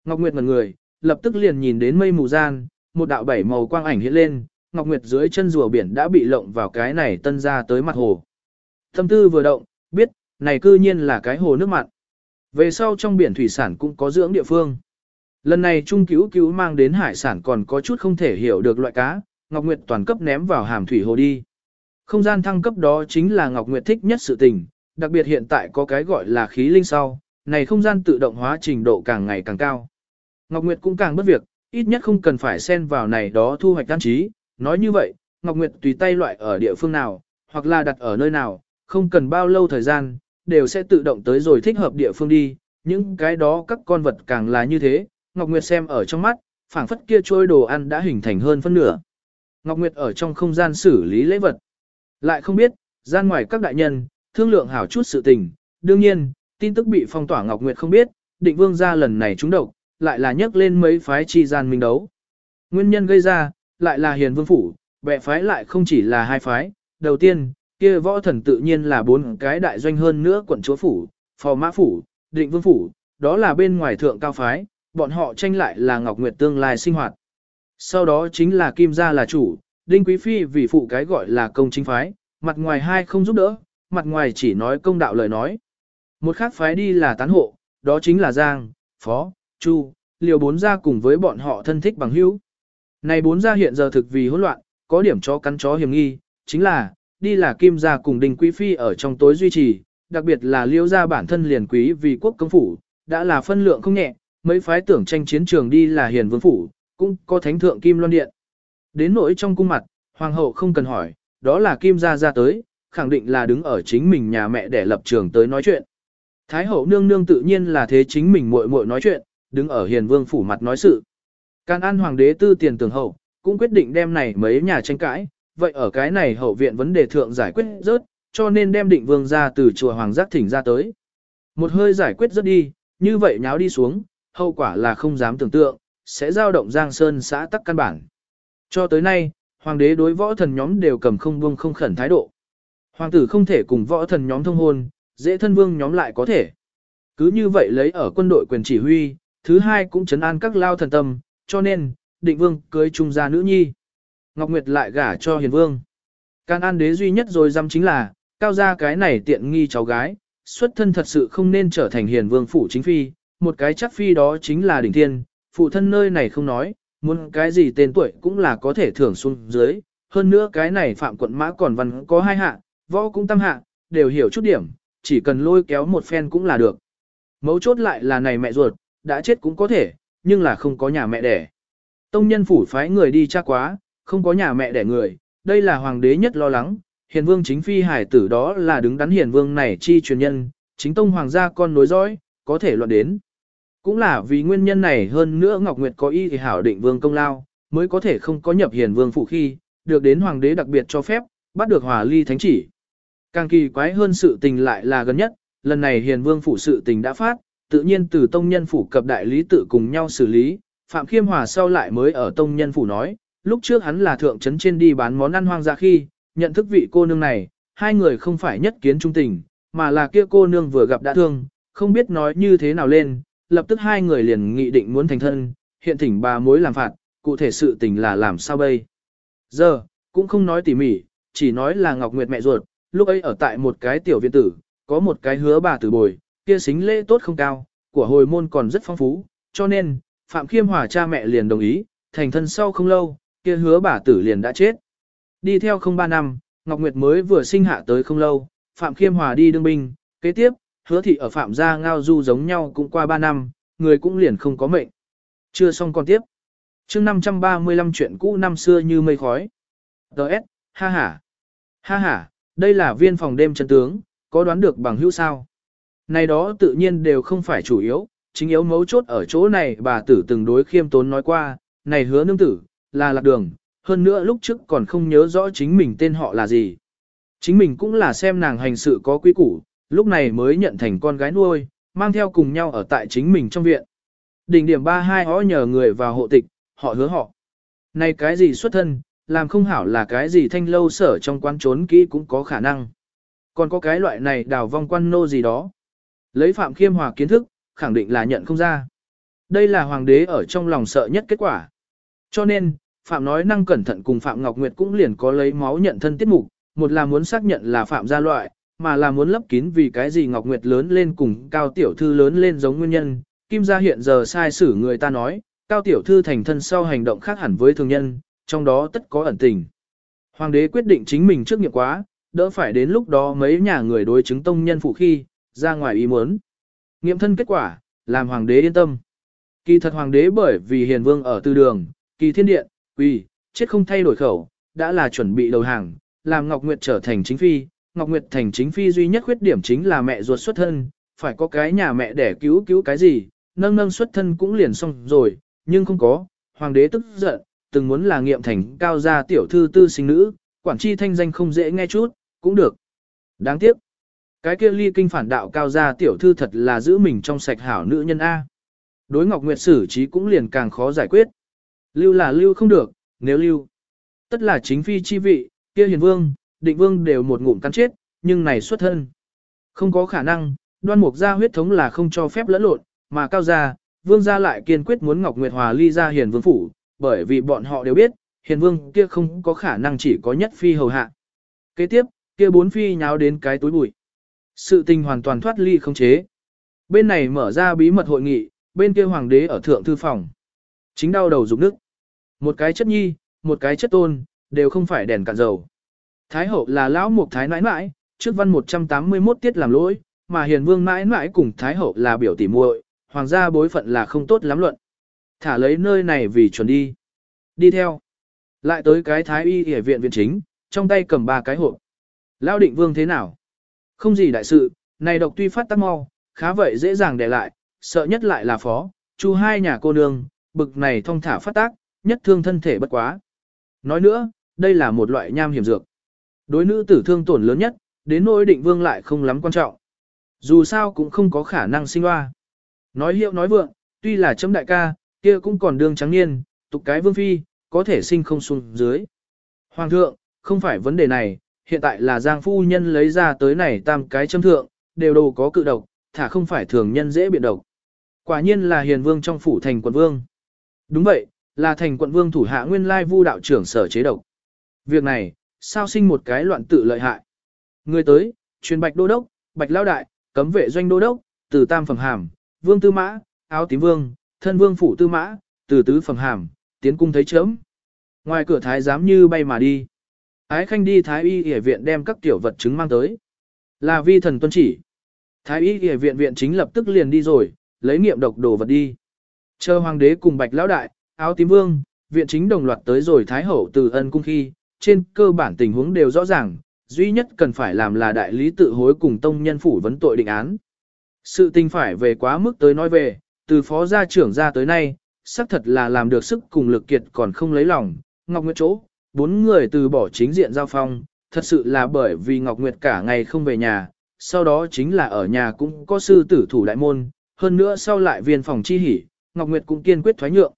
Ngọc Nguyệt ngẩn người, lập tức liền nhìn đến mây mù gian, một đạo bảy màu quang ảnh hiện lên, Ngọc Nguyệt dưới chân rùa biển đã bị lộng vào cái này tân ra tới mặt hồ. Thâm tư vừa động, biết, này cư nhiên là cái hồ nước mặn. Về sau trong biển thủy sản cũng có dưỡng địa phương. Lần này Trung cứu cứu mang đến hải sản còn có chút không thể hiểu được loại cá, Ngọc Nguyệt toàn cấp ném vào hàm thủy hồ đi. Không gian thăng cấp đó chính là Ngọc Nguyệt thích nhất sự tình, đặc biệt hiện tại có cái gọi là khí linh sau, này không gian tự động hóa trình độ càng ngày càng cao. Ngọc Nguyệt cũng càng bất việc, ít nhất không cần phải xen vào này đó thu hoạch đan trí. Nói như vậy, Ngọc Nguyệt tùy tay loại ở địa phương nào, hoặc là đặt ở nơi nào, không cần bao lâu thời gian, đều sẽ tự động tới rồi thích hợp địa phương đi. Những cái đó các con vật càng là như thế, Ngọc Nguyệt xem ở trong mắt, phảng phất kia trôi đồ ăn đã hình thành hơn phân nửa. Ngọc Nguyệt ở trong không gian xử lý lễ vật. Lại không biết, gian ngoài các đại nhân, thương lượng hảo chút sự tình, đương nhiên, tin tức bị phong tỏa Ngọc Nguyệt không biết, định vương gia lần này trúng độc, lại là nhắc lên mấy phái chi gian minh đấu. Nguyên nhân gây ra, lại là hiền vương phủ, bệ phái lại không chỉ là hai phái, đầu tiên, kia võ thần tự nhiên là bốn cái đại doanh hơn nữa quận chúa phủ, phò mã phủ, định vương phủ, đó là bên ngoài thượng cao phái, bọn họ tranh lại là Ngọc Nguyệt tương lai sinh hoạt. Sau đó chính là Kim Gia là chủ, Đinh Quý Phi vì phụ cái gọi là công chính phái, mặt ngoài hai không giúp đỡ, mặt ngoài chỉ nói công đạo lời nói. Một khác phái đi là tán hộ, đó chính là Giang, Phó, Chu, liều bốn gia cùng với bọn họ thân thích bằng hữu. Này bốn gia hiện giờ thực vì hỗn loạn, có điểm chó cắn chó hiểm nghi, chính là, đi là Kim gia cùng đình Quý Phi ở trong tối duy trì, đặc biệt là liêu gia bản thân liền quý vì quốc công phủ, đã là phân lượng không nhẹ, mấy phái tưởng tranh chiến trường đi là hiền vương phủ, cũng có thánh thượng Kim Loan Điện. Đến nỗi trong cung mặt, hoàng hậu không cần hỏi, đó là Kim gia ra tới, khẳng định là đứng ở chính mình nhà mẹ để lập trường tới nói chuyện. Thái hậu nương nương tự nhiên là thế chính mình muội muội nói chuyện, đứng ở hiền vương phủ mặt nói sự càn An hoàng đế tư tiền tường hậu, cũng quyết định đem này mấy nhà tranh cãi, vậy ở cái này hậu viện vấn đề thượng giải quyết rớt, cho nên đem định vương ra từ chùa hoàng giác thỉnh ra tới. Một hơi giải quyết rớt đi, như vậy nháo đi xuống, hậu quả là không dám tưởng tượng, sẽ giao động Giang Sơn xã tắc căn bản. Cho tới nay, hoàng đế đối võ thần nhóm đều cầm không buông không khẩn thái độ. Hoàng tử không thể cùng võ thần nhóm thông hôn, dễ thân vương nhóm lại có thể. Cứ như vậy lấy ở quân đội quyền chỉ huy, thứ hai cũng chấn an các lao thần tâm, cho nên, định vương cưới trung gia nữ nhi. Ngọc Nguyệt lại gả cho hiền vương. Can an đế duy nhất rồi dăm chính là, cao gia cái này tiện nghi cháu gái, xuất thân thật sự không nên trở thành hiền vương phủ chính phi, một cái chắc phi đó chính là đỉnh thiên, phụ thân nơi này không nói, muốn cái gì tên tuổi cũng là có thể thưởng xuống dưới, hơn nữa cái này phạm quận mã còn văn có hai hạ, võ cũng tam hạ, đều hiểu chút điểm, chỉ cần lôi kéo một phen cũng là được. Mấu chốt lại là này mẹ ruột, đã chết cũng có thể, nhưng là không có nhà mẹ đẻ. Tông nhân phủ phái người đi tra quá, không có nhà mẹ đẻ người, đây là hoàng đế nhất lo lắng, hiền vương chính phi hải tử đó là đứng đắn hiền vương này chi truyền nhân, chính tông hoàng gia con nối dõi, có thể luận đến. Cũng là vì nguyên nhân này hơn nữa Ngọc Nguyệt có y thì hảo định vương công lao, mới có thể không có nhập hiền vương phụ khi, được đến hoàng đế đặc biệt cho phép, bắt được hòa ly thánh chỉ. Càng kỳ quái hơn sự tình lại là gần nhất, lần này hiền vương phụ sự tình đã phát, tự nhiên từ tông nhân phủ cập đại lý tự cùng nhau xử lý, Phạm Khiêm Hòa sau lại mới ở tông nhân phủ nói, lúc trước hắn là thượng trấn trên đi bán món ăn hoang dã khi, nhận thức vị cô nương này, hai người không phải nhất kiến trung tình, mà là kia cô nương vừa gặp đã thương, không biết nói như thế nào lên, lập tức hai người liền nghị định muốn thành thân, hiện thỉnh bà mối làm phạt, cụ thể sự tình là làm sao bây. Giờ, cũng không nói tỉ mỉ, chỉ nói là Ngọc Nguyệt mẹ ruột, lúc ấy ở tại một cái tiểu viện tử, có một cái hứa bà tử bồi, kia xính lễ tốt không cao, của hồi môn còn rất phong phú, cho nên, Phạm Khiêm Hòa cha mẹ liền đồng ý, thành thân sau không lâu, kia hứa bà tử liền đã chết. Đi theo không ba năm, Ngọc Nguyệt mới vừa sinh hạ tới không lâu, Phạm Khiêm Hòa đi đương binh, kế tiếp, hứa thị ở Phạm gia ngao du giống nhau cũng qua ba năm, người cũng liền không có mệnh. Chưa xong còn tiếp. chương 535 chuyện cũ năm xưa như mây khói. Đợt, ha ha. Ha ha, đây là viên phòng đêm chân tướng, có đoán được bằng hữu sao? Này đó tự nhiên đều không phải chủ yếu, chính yếu mấu chốt ở chỗ này bà tử từng đối khiêm tốn nói qua, này hứa nương tử, là lạc đường, hơn nữa lúc trước còn không nhớ rõ chính mình tên họ là gì. Chính mình cũng là xem nàng hành sự có quý củ, lúc này mới nhận thành con gái nuôi, mang theo cùng nhau ở tại chính mình trong viện. Đỉnh điểm ba hai họ nhờ người vào hộ tịch, họ hứa họ. Này cái gì xuất thân, làm không hảo là cái gì thanh lâu sở trong quán trốn kỹ cũng có khả năng. Còn có cái loại này đào vong quan nô gì đó. Lấy Phạm Khiêm Hòa kiến thức, khẳng định là nhận không ra. Đây là hoàng đế ở trong lòng sợ nhất kết quả. Cho nên, Phạm nói năng cẩn thận cùng Phạm Ngọc Nguyệt cũng liền có lấy máu nhận thân tiết mục, một là muốn xác nhận là Phạm gia loại, mà là muốn lấp kín vì cái gì Ngọc Nguyệt lớn lên cùng Cao Tiểu Thư lớn lên giống nguyên nhân. Kim gia hiện giờ sai xử người ta nói, Cao Tiểu Thư thành thân sau hành động khác hẳn với thường nhân, trong đó tất có ẩn tình. Hoàng đế quyết định chính mình trước nghiệp quá, đỡ phải đến lúc đó mấy nhà người đối chứng tông nhân phụ khi, ra ngoài ý muốn. Nghiệm thân kết quả, làm hoàng đế yên tâm. Kỳ thật hoàng đế bởi vì hiền vương ở tư đường, kỳ thiên điện, quỳ, chết không thay đổi khẩu, đã là chuẩn bị đầu hàng, làm Ngọc Nguyệt trở thành chính phi. Ngọc Nguyệt thành chính phi duy nhất khuyết điểm chính là mẹ ruột xuất thân, phải có cái nhà mẹ để cứu cứu cái gì, nâng nâng xuất thân cũng liền xong rồi, nhưng không có, hoàng đế tức giận, từng muốn là nghiệm thành cao gia tiểu thư tư sinh nữ, quản chi thanh danh không dễ nghe chút, cũng được. Đáng tiếc. Cái kia ly kinh phản đạo cao gia tiểu thư thật là giữ mình trong sạch hảo nữ nhân A. Đối Ngọc Nguyệt xử trí cũng liền càng khó giải quyết. Lưu là lưu không được, nếu lưu. Tất là chính phi chi vị, kia hiền vương, định vương đều một ngụm cắn chết, nhưng này xuất thân. Không có khả năng, đoan mục gia huyết thống là không cho phép lẫn lộn, mà cao gia, vương gia lại kiên quyết muốn Ngọc Nguyệt Hòa ly ra hiền vương phủ, bởi vì bọn họ đều biết, hiền vương kia không có khả năng chỉ có nhất phi hầu hạ. Kế tiếp, kia bốn phi nháo đến cái túi bụi. Sự tình hoàn toàn thoát ly không chế. Bên này mở ra bí mật hội nghị, bên kia hoàng đế ở thượng thư phòng. Chính đau đầu dục nước. Một cái chất nhi, một cái chất tôn, đều không phải đèn cạn dầu. Thái hậu là lão mục thái nãi nãi, trước văn 181 tiết làm lỗi, mà hiền vương mãi mãi cùng thái hậu là biểu tỉ muội, hoàng gia bối phận là không tốt lắm luận. Thả lấy nơi này vì chuẩn đi. Đi theo. Lại tới cái thái y y viện viện chính, trong tay cầm ba cái hộp. Lão định vương thế nào? Không gì đại sự, này độc tuy phát tác mau, khá vậy dễ dàng để lại, sợ nhất lại là phó, chu hai nhà cô nương, bực này thông thả phát tác, nhất thương thân thể bất quá. Nói nữa, đây là một loại nham hiểm dược. Đối nữ tử thương tổn lớn nhất, đến nỗi định vương lại không lắm quan trọng. Dù sao cũng không có khả năng sinh hoa. Nói hiệu nói vượng, tuy là chấm đại ca, kia cũng còn đương trắng niên, tục cái vương phi, có thể sinh không xuống dưới. Hoàng thượng, không phải vấn đề này, hiện tại là giang phu nhân lấy ra tới này tam cái châm thượng, đều đồ có cự độc, thả không phải thường nhân dễ biện độc. Quả nhiên là hiền vương trong phủ thành quận vương. Đúng vậy, là thành quận vương thủ hạ nguyên lai vu đạo trưởng sở chế độc. Việc này, sao sinh một cái loạn tự lợi hại. Người tới, truyền bạch đô đốc, bạch lao đại, cấm vệ doanh đô đốc, từ tam phẩm hàm, vương tư mã, áo tím vương, thân vương phủ tư mã, từ tứ phẩm hàm, tiến cung thấy chớm. Ngoài cửa thái giám như bay mà đi. Ái khanh đi thái y y viện đem các tiểu vật chứng mang tới. Là vi thần tuân chỉ. Thái y y viện viện chính lập tức liền đi rồi, lấy nghiệm độc đồ vật đi. Chờ hoàng đế cùng bạch lão đại, áo tím vương, viện chính đồng loạt tới rồi thái hậu từ ân cung khi, trên cơ bản tình huống đều rõ ràng, duy nhất cần phải làm là đại lý tự hối cùng tông nhân phủ vấn tội định án. Sự tình phải về quá mức tới nói về, từ phó gia trưởng ra tới nay, xác thật là làm được sức cùng lực kiệt còn không lấy lòng, Ngọc Nguyệt chỗ, bốn người từ bỏ chính diện giao phong, thật sự là bởi vì Ngọc Nguyệt cả ngày không về nhà, sau đó chính là ở nhà cũng có sư tử thủ đại môn, hơn nữa sau lại viên phòng chi hỉ, Ngọc Nguyệt cũng kiên quyết thoái nhượng.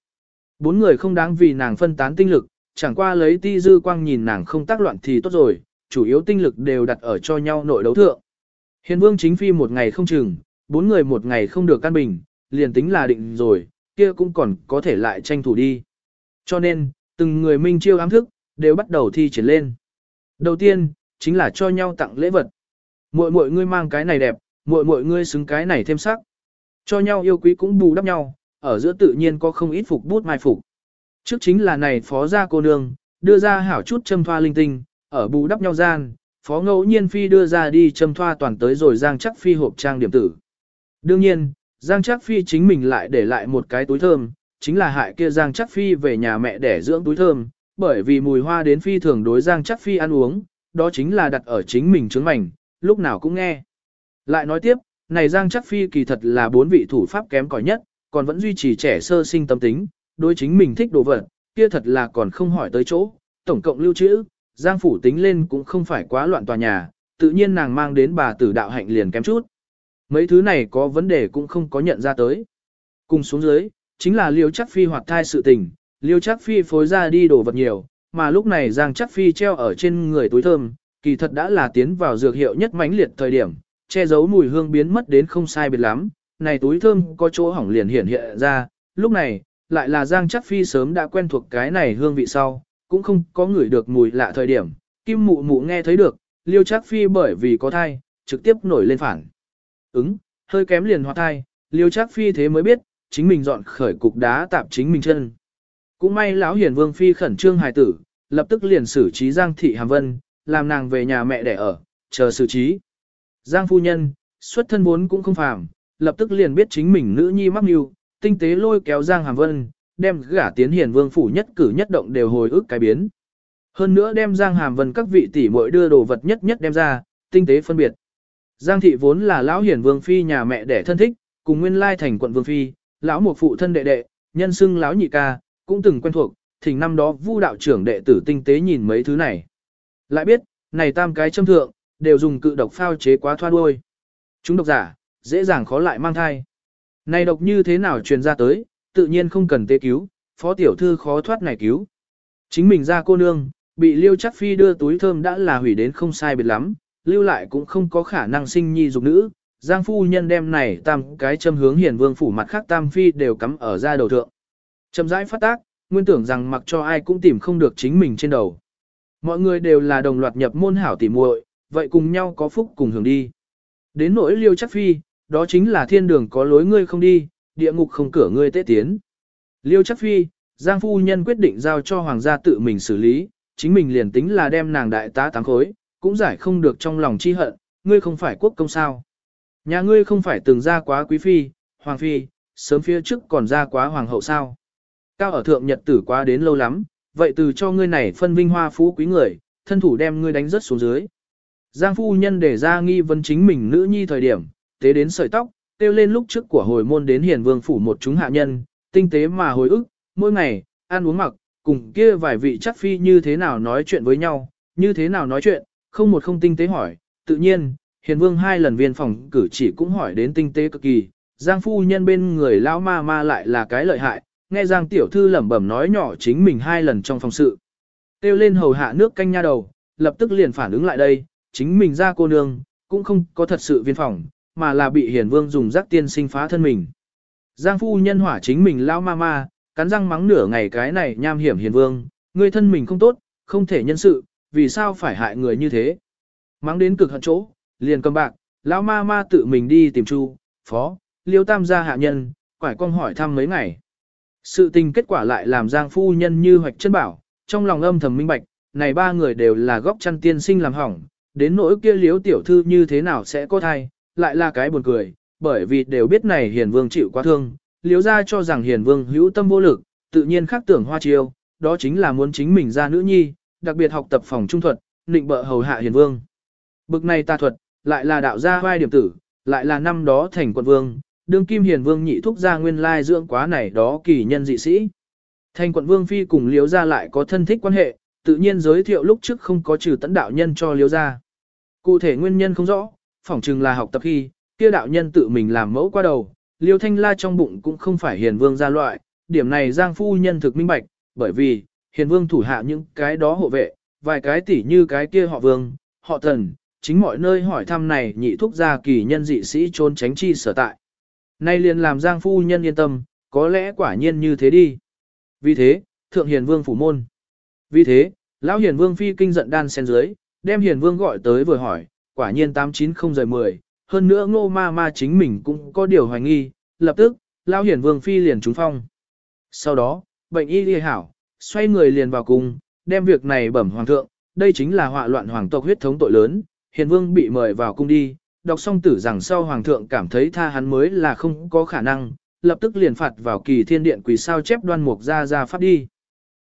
Bốn người không đáng vì nàng phân tán tinh lực, chẳng qua lấy ti dư quang nhìn nàng không tác loạn thì tốt rồi, chủ yếu tinh lực đều đặt ở cho nhau nội đấu thượng. Hiền vương chính phi một ngày không chừng, bốn người một ngày không được căn bình, liền tính là định rồi, kia cũng còn có thể lại tranh thủ đi. Cho nên, từng người minh chiêu ám thức, đều bắt đầu thi triển lên. Đầu tiên, chính là cho nhau tặng lễ vật. Muội muội ngươi mang cái này đẹp, muội muội ngươi xứng cái này thêm sắc. Cho nhau yêu quý cũng bù đắp nhau, ở giữa tự nhiên có không ít phục bút mai phục. Trước chính là này phó gia cô nương, đưa ra hảo chút châm thoa linh tinh, ở bù đắp nhau gian, phó ngẫu nhiên phi đưa ra đi châm thoa toàn tới rồi giang chắc phi hộp trang điểm tử. Đương nhiên, giang chắc phi chính mình lại để lại một cái túi thơm, chính là hại kia giang chắc phi về nhà mẹ để dưỡng túi thơm, bởi vì mùi hoa đến phi thường đối giang chắc phi ăn uống, đó chính là đặt ở chính mình trứng mảnh, lúc nào cũng nghe. Lại nói tiếp, này giang chắc phi kỳ thật là bốn vị thủ pháp kém cỏi nhất, còn vẫn duy trì trẻ sơ sinh tâm tính, đối chính mình thích đồ vật, kia thật là còn không hỏi tới chỗ, tổng cộng lưu trữ, Giang phủ tính lên cũng không phải quá loạn tòa nhà, tự nhiên nàng mang đến bà tử đạo hạnh liền kém chút. Mấy thứ này có vấn đề cũng không có nhận ra tới. Cùng xuống dưới, chính là liều chắc phi hoạt thai sự tình, liêu chắc phi phối ra đi đổ vật nhiều, mà lúc này Giang chắc phi treo ở trên người túi thơm, kỳ thật đã là tiến vào dược hiệu nhất mãnh liệt thời điểm, che giấu mùi hương biến mất đến không sai biệt lắm, này túi thơm có chỗ hỏng liền hiện hiện ra, lúc này, lại là Giang chắc phi sớm đã quen thuộc cái này hương vị sau, cũng không có người được mùi lạ thời điểm, kim mụ mụ nghe thấy được, liêu chắc phi bởi vì có thai, trực tiếp nổi lên phản. Ứng, hơi kém liền hoạt thai, liêu chắc phi thế mới biết, chính mình dọn khởi cục đá tạp chính mình chân. Cũng may lão hiền vương phi khẩn trương hài tử, lập tức liền xử trí Giang thị hàm vân, làm nàng về nhà mẹ để ở, chờ xử trí. Giang phu nhân, xuất thân vốn cũng không phàm, lập tức liền biết chính mình nữ nhi mắc mưu, tinh tế lôi kéo Giang hàm vân, đem gả tiến hiền vương phủ nhất cử nhất động đều hồi ức cái biến. Hơn nữa đem Giang Hàm Vân các vị tỷ muội đưa đồ vật nhất nhất đem ra, tinh tế phân biệt. Giang thị vốn là lão hiền vương phi nhà mẹ đẻ thân thích, cùng nguyên lai thành quận vương phi, lão một phụ thân đệ đệ, nhân xưng lão nhị ca, cũng từng quen thuộc, thỉnh năm đó Vu đạo trưởng đệ tử tinh tế nhìn mấy thứ này. Lại biết, này tam cái châm thượng, đều dùng cự độc phao chế quá thoa đuôi. Chúng độc giả, dễ dàng khó lại mang thai. Này độc như thế nào truyền ra tới, tự nhiên không cần tế cứu, phó tiểu thư khó thoát này cứu. Chính mình ra cô nương, bị liêu chắc phi đưa túi thơm đã là hủy đến không sai biệt lắm, lưu lại cũng không có khả năng sinh nhi dục nữ. Giang phu nhân đem này tam cái châm hướng hiền vương phủ mặt khác tam phi đều cắm ở ra đầu thượng. Chậm rãi phát tác, nguyên tưởng rằng mặc cho ai cũng tìm không được chính mình trên đầu. Mọi người đều là đồng loạt nhập môn hảo tỉ muội, vậy cùng nhau có phúc cùng hưởng đi. Đến nỗi liêu chắc phi, đó chính là thiên đường có lối ngươi không đi, địa ngục không cửa ngươi tế tiến. Liêu chắc phi, Giang phu nhân quyết định giao cho hoàng gia tự mình xử lý, chính mình liền tính là đem nàng đại tá tám khối, cũng giải không được trong lòng chi hận, ngươi không phải quốc công sao. Nhà ngươi không phải từng ra quá quý phi, hoàng phi, sớm phía trước còn ra quá hoàng hậu sao. Cao ở thượng nhật tử quá đến lâu lắm, vậy từ cho ngươi này phân vinh hoa phú quý người, thân thủ đem ngươi đánh rớt xuống dưới. Giang phu nhân để ra nghi vấn chính mình nữ nhi thời điểm, tế đến sợi tóc, tiêu lên lúc trước của hồi môn đến hiền vương phủ một chúng hạ nhân, tinh tế mà hồi ức, mỗi ngày, ăn uống mặc, cùng kia vài vị chắc phi như thế nào nói chuyện với nhau, như thế nào nói chuyện, không một không tinh tế hỏi, tự nhiên, hiền vương hai lần viên phòng cử chỉ cũng hỏi đến tinh tế cực kỳ, giang phu nhân bên người lão ma ma lại là cái lợi hại, nghe giang tiểu thư lẩm bẩm nói nhỏ chính mình hai lần trong phòng sự. Tiêu lên hầu hạ nước canh nha đầu, lập tức liền phản ứng lại đây, chính mình ra cô nương, cũng không có thật sự viên phòng, mà là bị hiền vương dùng rắc tiên sinh phá thân mình. Giang phu nhân hỏa chính mình lão ma ma, cắn răng mắng nửa ngày cái này nham hiểm hiền vương, người thân mình không tốt, không thể nhân sự, vì sao phải hại người như thế. Mắng đến cực hận chỗ, liền cầm bạc, lão ma ma tự mình đi tìm chu, phó, liêu tam gia hạ nhân, quải con hỏi thăm mấy ngày. Sự tình kết quả lại làm giang phu nhân như hoạch chân bảo, trong lòng âm thầm minh bạch, này ba người đều là góc chăn tiên sinh làm hỏng, đến nỗi kia liếu tiểu thư như thế nào sẽ có thai, lại là cái buồn cười, bởi vì đều biết này hiền vương chịu quá thương, liếu ra cho rằng hiền vương hữu tâm vô lực, tự nhiên khác tưởng hoa chiêu, đó chính là muốn chính mình ra nữ nhi, đặc biệt học tập phòng trung thuật, định bợ hầu hạ hiền vương. Bực này ta thuật, lại là đạo gia vai điểm tử, lại là năm đó thành quận vương, đương kim hiền vương nhị thúc gia nguyên lai dưỡng quá này đó kỳ nhân dị sĩ. Thành quận vương phi cùng liếu gia lại có thân thích quan hệ, tự nhiên giới thiệu lúc trước không có trừ tấn đạo nhân cho liếu gia. Cụ thể nguyên nhân không rõ, phỏng chừng là học tập khi, kia đạo nhân tự mình làm mẫu qua đầu, liêu thanh la trong bụng cũng không phải hiền vương gia loại, điểm này giang phu nhân thực minh bạch, bởi vì, hiền vương thủ hạ những cái đó hộ vệ, vài cái tỉ như cái kia họ vương, họ thần, chính mọi nơi hỏi thăm này nhị thúc gia kỳ nhân dị sĩ trốn tránh chi sở tại. Nay liền làm giang phu nhân yên tâm, có lẽ quả nhiên như thế đi. Vì thế, thượng hiền vương phủ môn. Vì thế, lão hiền vương phi kinh giận đan sen dưới, đem hiền vương gọi tới vừa hỏi, quả nhiên 890 rời 10, hơn nữa ngô ma ma chính mình cũng có điều hoài nghi, lập tức, lão hiền vương phi liền trúng phong. Sau đó, bệnh y đi hảo, xoay người liền vào cung, đem việc này bẩm hoàng thượng, đây chính là họa loạn hoàng tộc huyết thống tội lớn, hiền vương bị mời vào cung đi, đọc xong tử rằng sau hoàng thượng cảm thấy tha hắn mới là không có khả năng, lập tức liền phạt vào kỳ thiên điện quỳ sao chép đoan mục ra ra phát đi.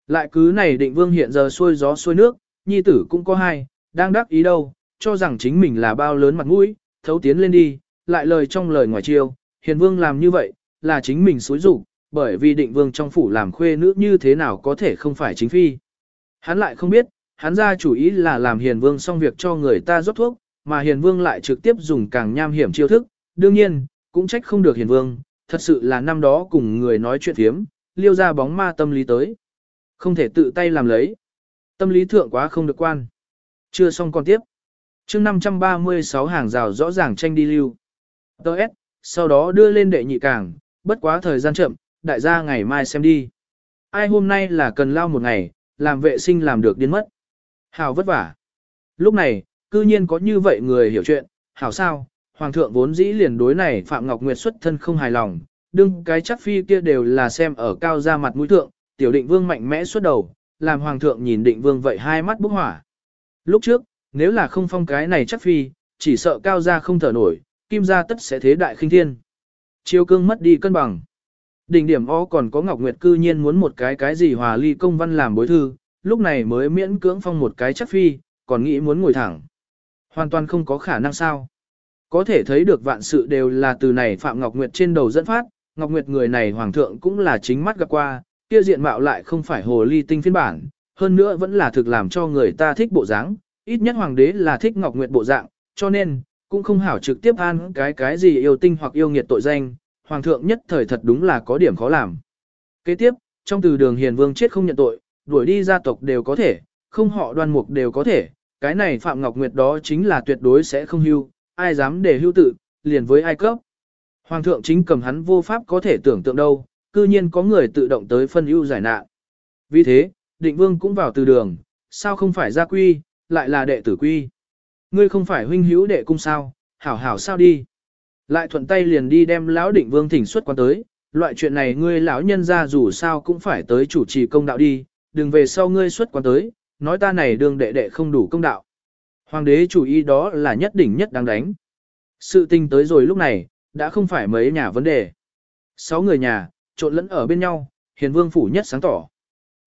Lại cứ này định vương hiện giờ xuôi gió xuôi nước, nhi tử cũng có hai, đang đắc ý đâu, cho rằng chính mình là bao lớn mặt mũi, thấu tiến lên đi, lại lời trong lời ngoài chiêu, hiền vương làm như vậy, là chính mình xúi rủ, bởi vì định vương trong phủ làm khuê nữ như thế nào có thể không phải chính phi. Hắn lại không biết, hắn ra chủ ý là làm hiền vương xong việc cho người ta rót thuốc, mà hiền vương lại trực tiếp dùng càng nham hiểm chiêu thức, đương nhiên, cũng trách không được hiền vương, thật sự là năm đó cùng người nói chuyện thiếm, liêu ra bóng ma tâm lý tới. Không thể tự tay làm lấy. Tâm lý thượng quá không được quan. Chưa xong còn tiếp. chương 536 hàng rào rõ ràng tranh đi lưu. Đợt, sau đó đưa lên đệ nhị càng, bất quá thời gian chậm, đại gia ngày mai xem đi. Ai hôm nay là cần lao một ngày, làm vệ sinh làm được điên mất. Hào vất vả. Lúc này, cư nhiên có như vậy người hiểu chuyện, hảo sao, hoàng thượng vốn dĩ liền đối này Phạm Ngọc Nguyệt xuất thân không hài lòng, đương cái chắc phi kia đều là xem ở cao ra mặt mũi thượng, tiểu định vương mạnh mẽ xuất đầu, làm hoàng thượng nhìn định vương vậy hai mắt bốc hỏa. Lúc trước, nếu là không phong cái này chắc phi, chỉ sợ cao ra không thở nổi, kim gia tất sẽ thế đại khinh thiên. Chiêu cương mất đi cân bằng. Đỉnh điểm o còn có Ngọc Nguyệt cư nhiên muốn một cái cái gì hòa ly công văn làm bối thư, lúc này mới miễn cưỡng phong một cái chắc phi, còn nghĩ muốn ngồi thẳng. Hoàn toàn không có khả năng sao. Có thể thấy được vạn sự đều là từ này Phạm Ngọc Nguyệt trên đầu dẫn phát, Ngọc Nguyệt người này hoàng thượng cũng là chính mắt gặp qua, kia diện mạo lại không phải hồ ly tinh phiên bản, hơn nữa vẫn là thực làm cho người ta thích bộ dáng, ít nhất hoàng đế là thích Ngọc Nguyệt bộ dạng, cho nên, cũng không hảo trực tiếp an cái cái gì yêu tinh hoặc yêu nghiệt tội danh, hoàng thượng nhất thời thật đúng là có điểm khó làm. Kế tiếp, trong từ đường hiền vương chết không nhận tội, đuổi đi gia tộc đều có thể, không họ đoan mục đều có thể, cái này Phạm Ngọc Nguyệt đó chính là tuyệt đối sẽ không hưu, ai dám để hưu tự, liền với ai cấp. Hoàng thượng chính cầm hắn vô pháp có thể tưởng tượng đâu, cư nhiên có người tự động tới phân ưu giải nạn. Vì thế, định vương cũng vào từ đường, sao không phải gia quy, lại là đệ tử quy. Ngươi không phải huynh hữu đệ cung sao, hảo hảo sao đi. Lại thuận tay liền đi đem lão định vương thỉnh xuất quan tới, loại chuyện này ngươi lão nhân ra dù sao cũng phải tới chủ trì công đạo đi, đừng về sau ngươi xuất quan tới, nói ta này đường đệ đệ không đủ công đạo. Hoàng đế chủ ý đó là nhất đỉnh nhất đáng đánh. Sự tình tới rồi lúc này, đã không phải mấy nhà vấn đề. Sáu người nhà, trộn lẫn ở bên nhau, hiền vương phủ nhất sáng tỏ.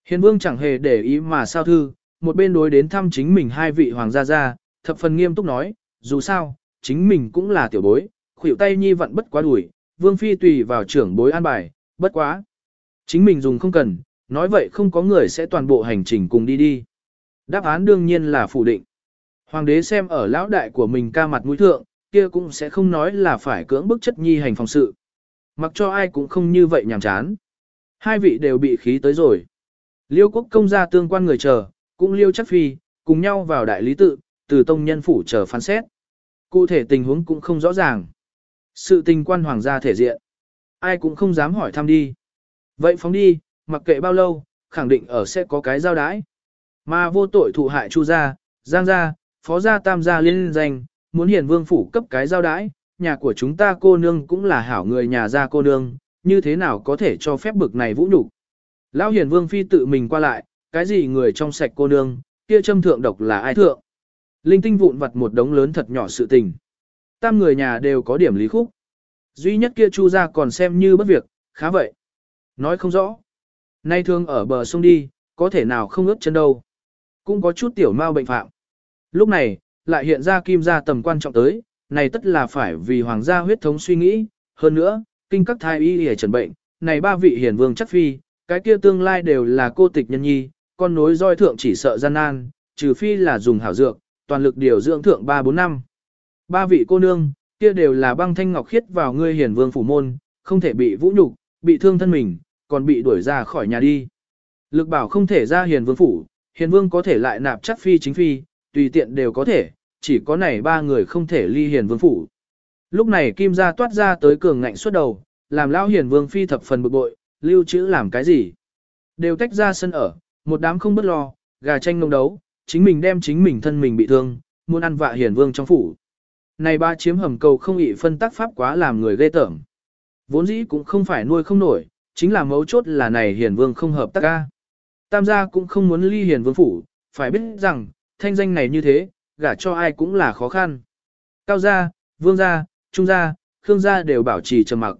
Hiền vương chẳng hề để ý mà sao thư, một bên đối đến thăm chính mình hai vị hoàng gia gia, thập phần nghiêm túc nói, dù sao, chính mình cũng là tiểu bối, khuỷu tay nhi vận bất quá đuổi, vương phi tùy vào trưởng bối an bài, bất quá. Chính mình dùng không cần, nói vậy không có người sẽ toàn bộ hành trình cùng đi đi. Đáp án đương nhiên là phủ định. Hoàng đế xem ở lão đại của mình ca mặt mũi thượng, kia cũng sẽ không nói là phải cưỡng bức chất nhi hành phòng sự. Mặc cho ai cũng không như vậy nhàm chán. Hai vị đều bị khí tới rồi. Liêu quốc công gia tương quan người chờ, cũng liêu chắc phi, cùng nhau vào đại lý tự, từ tông nhân phủ chờ phán xét. Cụ thể tình huống cũng không rõ ràng. Sự tình quan hoàng gia thể diện. Ai cũng không dám hỏi thăm đi. Vậy phóng đi, mặc kệ bao lâu, khẳng định ở sẽ có cái giao đái. Mà vô tội thụ hại chu gia, giang gia, phó gia tam gia liên danh, muốn hiền vương phủ cấp cái giao đãi, nhà của chúng ta cô nương cũng là hảo người nhà gia cô nương, như thế nào có thể cho phép bực này vũ nhục Lão hiền vương phi tự mình qua lại, cái gì người trong sạch cô nương, kia châm thượng độc là ai thượng. Linh tinh vụn vặt một đống lớn thật nhỏ sự tình. Tam người nhà đều có điểm lý khúc. Duy nhất kia chu gia còn xem như bất việc, khá vậy. Nói không rõ. Nay thương ở bờ sông đi, có thể nào không ướt chân đâu. Cũng có chút tiểu mao bệnh phạm. Lúc này, lại hiện ra kim gia tầm quan trọng tới, này tất là phải vì hoàng gia huyết thống suy nghĩ, hơn nữa, kinh các thái y để trần bệnh, này ba vị hiền vương chắc phi, cái kia tương lai đều là cô tịch nhân nhi, con nối roi thượng chỉ sợ gian nan, trừ phi là dùng hảo dược, toàn lực điều dưỡng thượng 3-4 năm. Ba vị cô nương, kia đều là băng thanh ngọc khiết vào ngươi hiền vương phủ môn, không thể bị vũ nhục, bị thương thân mình, còn bị đuổi ra khỏi nhà đi. Lực bảo không thể ra hiền vương phủ, hiền vương có thể lại nạp chắc phi chính phi, tùy tiện đều có thể, chỉ có này ba người không thể ly hiền vương phủ. Lúc này kim gia toát ra tới cường ngạnh suốt đầu, làm lão hiền vương phi thập phần bực bội, lưu trữ làm cái gì. Đều tách ra sân ở, một đám không bất lo, gà tranh nông đấu, chính mình đem chính mình thân mình bị thương, muốn ăn vạ hiền vương trong phủ. Này ba chiếm hầm cầu không ị phân tác pháp quá làm người ghê tởm. Vốn dĩ cũng không phải nuôi không nổi, chính là mấu chốt là này hiền vương không hợp tác ca. Tam gia cũng không muốn ly hiền vương phủ, phải biết rằng, thanh danh này như thế, gả cho ai cũng là khó khăn. Cao gia, vương gia, trung gia, khương gia đều bảo trì trầm mặc.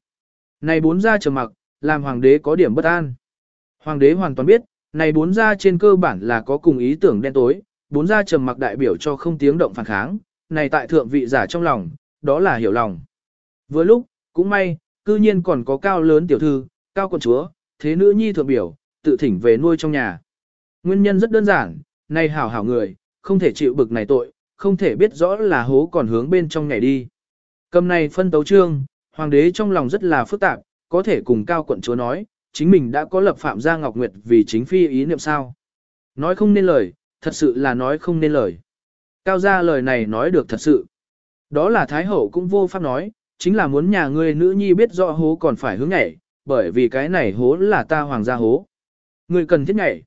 Này bốn gia trầm mặc, làm hoàng đế có điểm bất an. Hoàng đế hoàn toàn biết, này bốn gia trên cơ bản là có cùng ý tưởng đen tối, bốn gia trầm mặc đại biểu cho không tiếng động phản kháng, này tại thượng vị giả trong lòng, đó là hiểu lòng. Vừa lúc, cũng may, cư nhiên còn có cao lớn tiểu thư, cao con chúa, thế nữ nhi thượng biểu, tự thỉnh về nuôi trong nhà. Nguyên nhân rất đơn giản, này hảo hảo người, không thể chịu bực này tội, không thể biết rõ là hố còn hướng bên trong nhảy đi. Cầm này phân tấu trương, hoàng đế trong lòng rất là phức tạp, có thể cùng cao quận chúa nói, chính mình đã có lập phạm gia Ngọc Nguyệt vì chính phi ý niệm sao. Nói không nên lời, thật sự là nói không nên lời. Cao gia lời này nói được thật sự. Đó là Thái Hậu cũng vô pháp nói, chính là muốn nhà ngươi nữ nhi biết rõ hố còn phải hướng nhảy, bởi vì cái này hố là ta hoàng gia hố. Người cần thiết nhảy.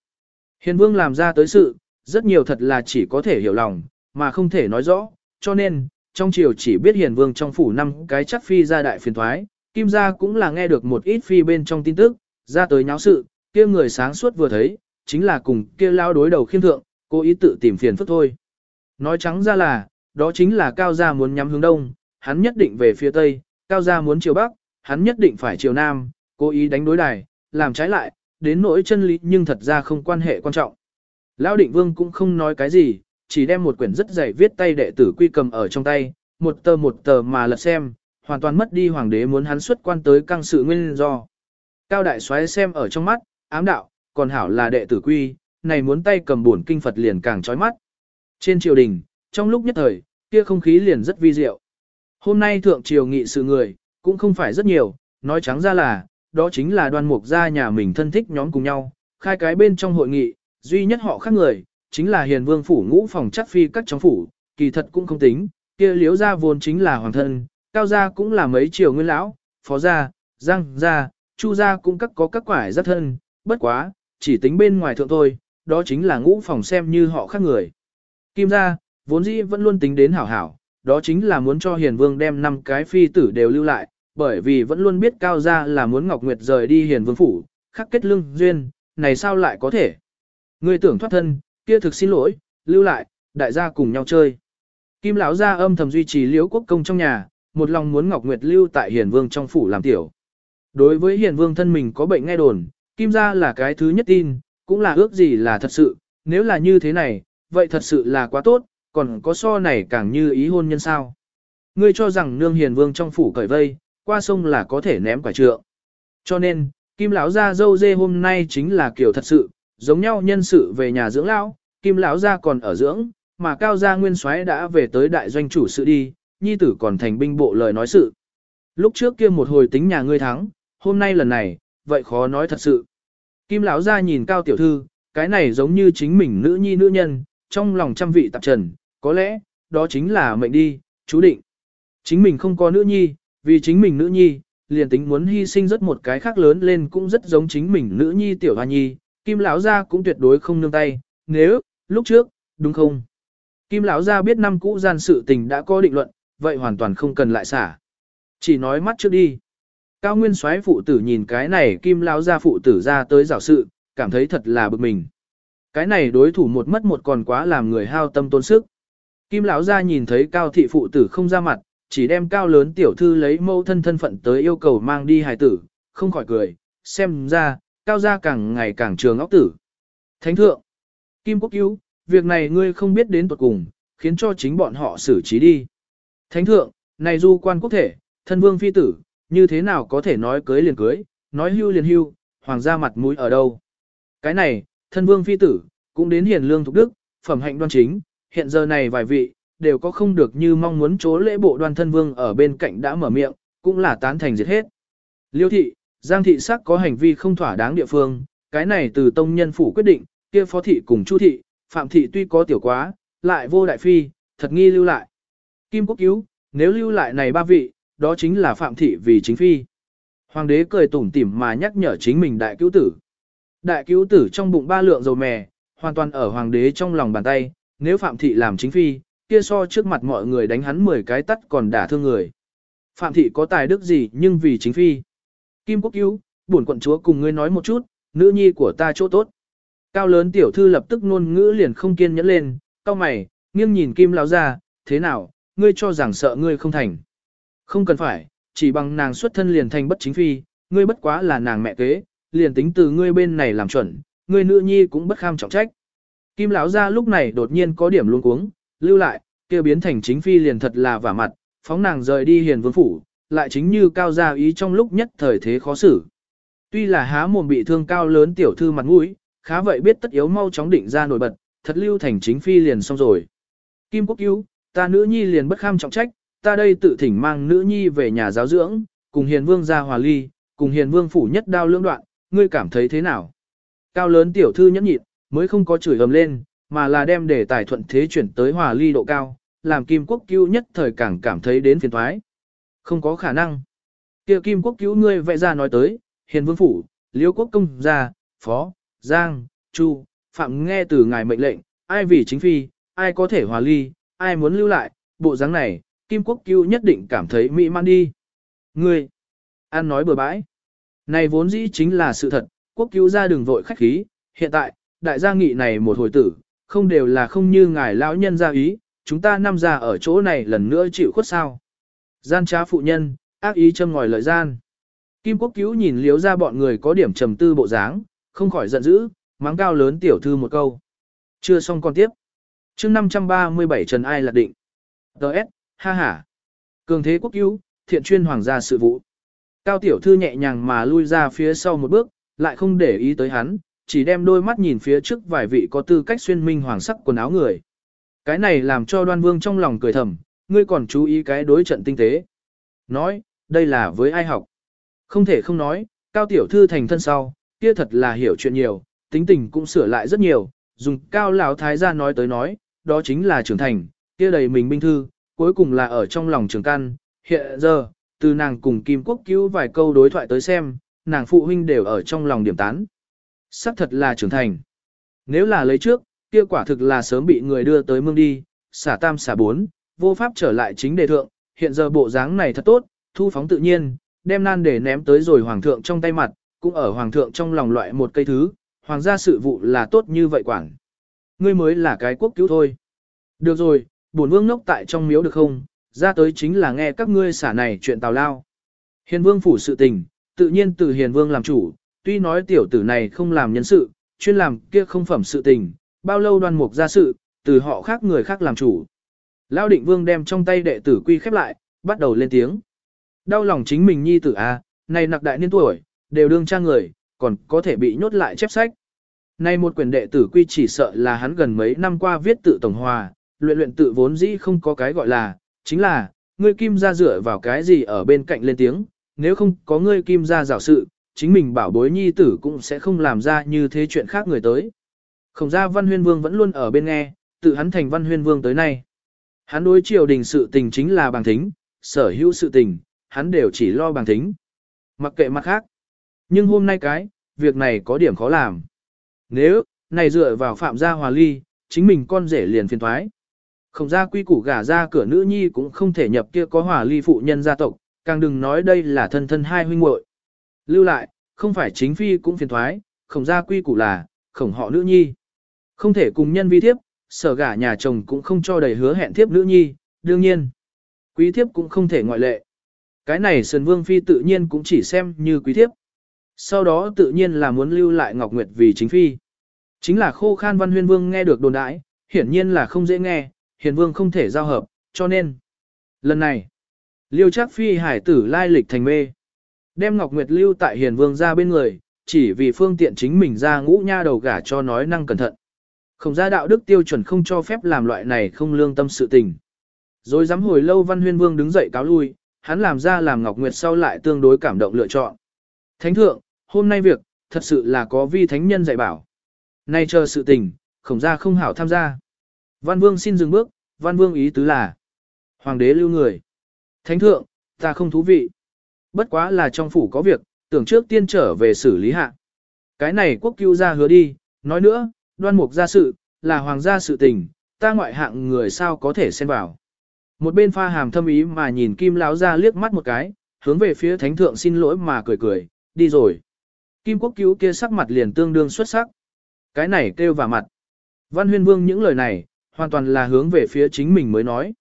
Hiền vương làm ra tới sự, rất nhiều thật là chỉ có thể hiểu lòng, mà không thể nói rõ, cho nên, trong triều chỉ biết hiền vương trong phủ năm cái chắc phi ra đại phiền thoái, kim gia cũng là nghe được một ít phi bên trong tin tức, ra tới nháo sự, kia người sáng suốt vừa thấy, chính là cùng kia lao đối đầu khiêm thượng, cố ý tự tìm phiền phức thôi. Nói trắng ra là, đó chính là cao gia muốn nhắm hướng đông, hắn nhất định về phía tây, cao gia muốn chiều bắc, hắn nhất định phải chiều nam, cố ý đánh đối đài, làm trái lại, đến nỗi chân lý nhưng thật ra không quan hệ quan trọng. Lão định vương cũng không nói cái gì, chỉ đem một quyển rất dày viết tay đệ tử quy cầm ở trong tay, một tờ một tờ mà lật xem, hoàn toàn mất đi hoàng đế muốn hắn xuất quan tới căng sự nguyên do. Cao đại soái xem ở trong mắt, ám đạo, còn hảo là đệ tử quy, này muốn tay cầm buồn kinh Phật liền càng chói mắt. Trên triều đình, trong lúc nhất thời, kia không khí liền rất vi diệu. Hôm nay thượng triều nghị sự người, cũng không phải rất nhiều, nói trắng ra là, đó chính là đoan mục gia nhà mình thân thích nhóm cùng nhau, khai cái bên trong hội nghị, duy nhất họ khác người, chính là hiền vương phủ ngũ phòng chắc phi các trong phủ, kỳ thật cũng không tính, kia liếu gia vốn chính là hoàng thân, cao gia cũng là mấy triều nguyên lão, phó gia, giang gia, chu gia cũng các có các quải rất thân, bất quá, chỉ tính bên ngoài thượng thôi, đó chính là ngũ phòng xem như họ khác người. Kim gia, vốn dĩ vẫn luôn tính đến hảo hảo, đó chính là muốn cho hiền vương đem năm cái phi tử đều lưu lại, bởi vì vẫn luôn biết cao gia là muốn Ngọc Nguyệt rời đi hiền vương phủ, khắc kết lương duyên, này sao lại có thể. Người tưởng thoát thân, kia thực xin lỗi, lưu lại, đại gia cùng nhau chơi. Kim lão gia âm thầm duy trì liễu quốc công trong nhà, một lòng muốn Ngọc Nguyệt lưu tại hiền vương trong phủ làm tiểu. Đối với hiền vương thân mình có bệnh nghe đồn, Kim gia là cái thứ nhất tin, cũng là ước gì là thật sự, nếu là như thế này, vậy thật sự là quá tốt, còn có so này càng như ý hôn nhân sao. Ngươi cho rằng nương hiền vương trong phủ cởi vây, qua sông là có thể ném quả trượng. Cho nên, Kim lão gia dâu dê hôm nay chính là kiểu thật sự, giống nhau nhân sự về nhà dưỡng lão, Kim lão gia còn ở dưỡng, mà Cao gia nguyên soái đã về tới đại doanh chủ sự đi, nhi tử còn thành binh bộ lời nói sự. Lúc trước kia một hồi tính nhà ngươi thắng, hôm nay lần này, vậy khó nói thật sự. Kim lão gia nhìn Cao tiểu thư, cái này giống như chính mình nữ nhi nữ nhân, trong lòng trăm vị tạp trần, có lẽ, đó chính là mệnh đi, chú định. Chính mình không có nữ nhi, vì chính mình nữ nhi, liền tính muốn hy sinh rất một cái khác lớn lên cũng rất giống chính mình nữ nhi tiểu hoa nhi, Kim lão gia cũng tuyệt đối không nương tay, nếu, lúc trước, đúng không? Kim lão gia biết năm cũ gian sự tình đã có định luận, vậy hoàn toàn không cần lại xả. Chỉ nói mắt trước đi. Cao Nguyên Soái phụ tử nhìn cái này Kim lão gia phụ tử ra tới giảo sự, cảm thấy thật là bực mình. Cái này đối thủ một mất một còn quá làm người hao tâm tốn sức. Kim lão gia nhìn thấy Cao thị phụ tử không ra mặt, chỉ đem Cao lớn tiểu thư lấy mâu thân thân phận tới yêu cầu mang đi hài tử, không khỏi cười, xem ra, Cao gia càng ngày càng trường óc tử. Thánh thượng, Kim Quốc Cứu, việc này ngươi không biết đến tuột cùng, khiến cho chính bọn họ xử trí đi. Thánh thượng, này du quan quốc thể, thân vương phi tử, như thế nào có thể nói cưới liền cưới, nói hưu liền hưu, hoàng gia mặt mũi ở đâu. Cái này, thân vương phi tử, cũng đến hiền lương thục đức, phẩm hạnh đoan chính, hiện giờ này vài vị, đều có không được như mong muốn chỗ lễ bộ đoan thân vương ở bên cạnh đã mở miệng, cũng là tán thành diệt hết. Liêu thị, Giang thị sắc có hành vi không thỏa đáng địa phương, cái này từ tông nhân phủ quyết định, kia phó thị cùng chu thị, phạm thị tuy có tiểu quá, lại vô đại phi, thật nghi lưu lại. Kim quốc cứu, nếu lưu lại này ba vị, đó chính là phạm thị vì chính phi. Hoàng đế cười tủm tỉm mà nhắc nhở chính mình đại cứu tử. Đại cứu tử trong bụng ba lượng dầu mè, hoàn toàn ở hoàng đế trong lòng bàn tay, nếu Phạm Thị làm chính phi, kia so trước mặt mọi người đánh hắn 10 cái tắt còn đả thương người. Phạm Thị có tài đức gì nhưng vì chính phi. Kim Quốc Cứu, bổn quận chúa cùng ngươi nói một chút, nữ nhi của ta chỗ tốt. Cao lớn tiểu thư lập tức ngôn ngữ liền không kiên nhẫn lên, cao mày, nghiêng nhìn Kim lão ra, thế nào, ngươi cho rằng sợ ngươi không thành. Không cần phải, chỉ bằng nàng xuất thân liền thành bất chính phi, ngươi bất quá là nàng mẹ kế, liền tính từ ngươi bên này làm chuẩn, ngươi nữ nhi cũng bất kham trọng trách. Kim lão gia lúc này đột nhiên có điểm luống cuống, lưu lại, kia biến thành chính phi liền thật là vả mặt, phóng nàng rời đi hiền vương phủ, lại chính như cao gia ý trong lúc nhất thời thế khó xử. Tuy là há mồm bị thương cao lớn tiểu thư mặt mũi, khá vậy biết tất yếu mau chóng định ra nổi bật, thật lưu thành chính phi liền xong rồi. Kim quốc cứu, ta nữ nhi liền bất kham trọng trách, ta đây tự thỉnh mang nữ nhi về nhà giáo dưỡng, cùng hiền vương ra hòa ly, cùng hiền vương phủ nhất đao lưỡng đoạn, ngươi cảm thấy thế nào? Cao lớn tiểu thư nhẫn nhịn, mới không có chửi ầm lên, mà là đem đề tài thuận thế chuyển tới hòa ly độ cao, làm Kim Quốc Cứu nhất thời càng cảm thấy đến phiền thoái. Không có khả năng. Kia Kim Quốc Cứu ngươi vẽ ra nói tới, hiền vương phủ, liễu quốc công gia, phó, giang, chu, phạm nghe từ ngài mệnh lệnh, ai vì chính phi, ai có thể hòa ly, ai muốn lưu lại, bộ dáng này, Kim Quốc Cứu nhất định cảm thấy mỹ man đi. Ngươi, ăn nói bừa bãi. Này vốn dĩ chính là sự thật, quốc cứu ra đừng vội khách khí, hiện tại, đại gia nghị này một hồi tử, không đều là không như ngài lão nhân ra ý, chúng ta năm ra ở chỗ này lần nữa chịu khuất sao. Gian trá phụ nhân, ác ý châm ngòi lợi gian. Kim quốc cứu nhìn liếu ra bọn người có điểm trầm tư bộ dáng, không khỏi giận dữ, mắng cao lớn tiểu thư một câu. Chưa xong con tiếp. chương 537 Trần Ai lạc định. Đợt, ha ha. Cường thế quốc cứu, thiện chuyên hoàng gia sự vụ. Cao tiểu thư nhẹ nhàng mà lui ra phía sau một bước, lại không để ý tới hắn, chỉ đem đôi mắt nhìn phía trước vài vị có tư cách xuyên minh hoàng sắc quần áo người. Cái này làm cho đoan vương trong lòng cười thầm, ngươi còn chú ý cái đối trận tinh tế. Nói, đây là với ai học? Không thể không nói, cao tiểu thư thành thân sau, kia thật là hiểu chuyện nhiều, tính tình cũng sửa lại rất nhiều, dùng cao lão thái gia nói tới nói, đó chính là trưởng thành, kia đầy mình binh thư, cuối cùng là ở trong lòng trường căn. Hiện giờ, từ nàng cùng Kim Quốc cứu vài câu đối thoại tới xem, nàng phụ huynh đều ở trong lòng điểm tán xác thật là trưởng thành. Nếu là lấy trước, kia quả thực là sớm bị người đưa tới mương đi, xả tam xả bốn, vô pháp trở lại chính đề thượng, hiện giờ bộ dáng này thật tốt, thu phóng tự nhiên, đem nan để ném tới rồi hoàng thượng trong tay mặt, cũng ở hoàng thượng trong lòng loại một cây thứ, hoàng gia sự vụ là tốt như vậy quản. Ngươi mới là cái quốc cứu thôi. Được rồi, bổn vương ngốc tại trong miếu được không, ra tới chính là nghe các ngươi xả này chuyện tào lao. Hiền vương phủ sự tình, tự nhiên từ hiền vương làm chủ, tuy nói tiểu tử này không làm nhân sự, chuyên làm kia không phẩm sự tình, bao lâu đoan mục ra sự, từ họ khác người khác làm chủ. Lao định vương đem trong tay đệ tử quy khép lại, bắt đầu lên tiếng. Đau lòng chính mình nhi tử a, à, này nặc đại niên tuổi, đều đương trang người, còn có thể bị nhốt lại chép sách. Nay một quyển đệ tử quy chỉ sợ là hắn gần mấy năm qua viết tự tổng hòa, luyện luyện tự vốn dĩ không có cái gọi là, chính là, ngươi kim ra dựa vào cái gì ở bên cạnh lên tiếng, nếu không có ngươi kim ra rào sự, chính mình bảo bối nhi tử cũng sẽ không làm ra như thế chuyện khác người tới. Khổng gia văn huyên vương vẫn luôn ở bên nghe, tự hắn thành văn huyên vương tới nay. Hắn đối triều đình sự tình chính là bằng thính, sở hữu sự tình, hắn đều chỉ lo bằng thính. Mặc kệ mặt khác. Nhưng hôm nay cái, việc này có điểm khó làm. Nếu, này dựa vào phạm gia hòa ly, chính mình con rể liền phiền thoái. Không ra quy củ gả ra cửa nữ nhi cũng không thể nhập kia có hòa ly phụ nhân gia tộc, càng đừng nói đây là thân thân hai huynh muội. Lưu lại, không phải chính phi cũng phiền thoái, khổng gia quy củ là, khổng họ nữ nhi. Không thể cùng nhân vi thiếp, sở gả nhà chồng cũng không cho đầy hứa hẹn thiếp nữ nhi, đương nhiên. Quý thiếp cũng không thể ngoại lệ. Cái này Sơn Vương Phi tự nhiên cũng chỉ xem như quý thiếp. Sau đó tự nhiên là muốn lưu lại Ngọc Nguyệt vì chính phi. Chính là khô khan văn huyên vương nghe được đồn đãi, hiển nhiên là không dễ nghe, hiền vương không thể giao hợp, cho nên. Lần này, liêu chắc phi hải tử lai lịch thành mê. Đem Ngọc Nguyệt lưu tại hiền vương ra bên người, chỉ vì phương tiện chính mình ra ngũ nha đầu gả cho nói năng cẩn thận. Không ra đạo đức tiêu chuẩn không cho phép làm loại này không lương tâm sự tình. Rồi dám hồi lâu văn huyên vương đứng dậy cáo lui, hắn làm ra làm Ngọc Nguyệt sau lại tương đối cảm động lựa chọn. Thánh thượng, hôm nay việc, thật sự là có vi thánh nhân dạy bảo. Nay chờ sự tình, khổng ra không hảo tham gia. Văn vương xin dừng bước, văn vương ý tứ là. Hoàng đế lưu người. Thánh thượng, ta không thú vị. Bất quá là trong phủ có việc, tưởng trước tiên trở về xử lý hạ. Cái này quốc cứu ra hứa đi, nói nữa, đoan mục gia sự, là hoàng gia sự tình, ta ngoại hạng người sao có thể xen vào. Một bên pha hàm thâm ý mà nhìn kim láo ra liếc mắt một cái, hướng về phía thánh thượng xin lỗi mà cười cười, đi rồi. Kim quốc cứu kia sắc mặt liền tương đương xuất sắc. Cái này kêu vào mặt. Văn huyên vương những lời này, hoàn toàn là hướng về phía chính mình mới nói.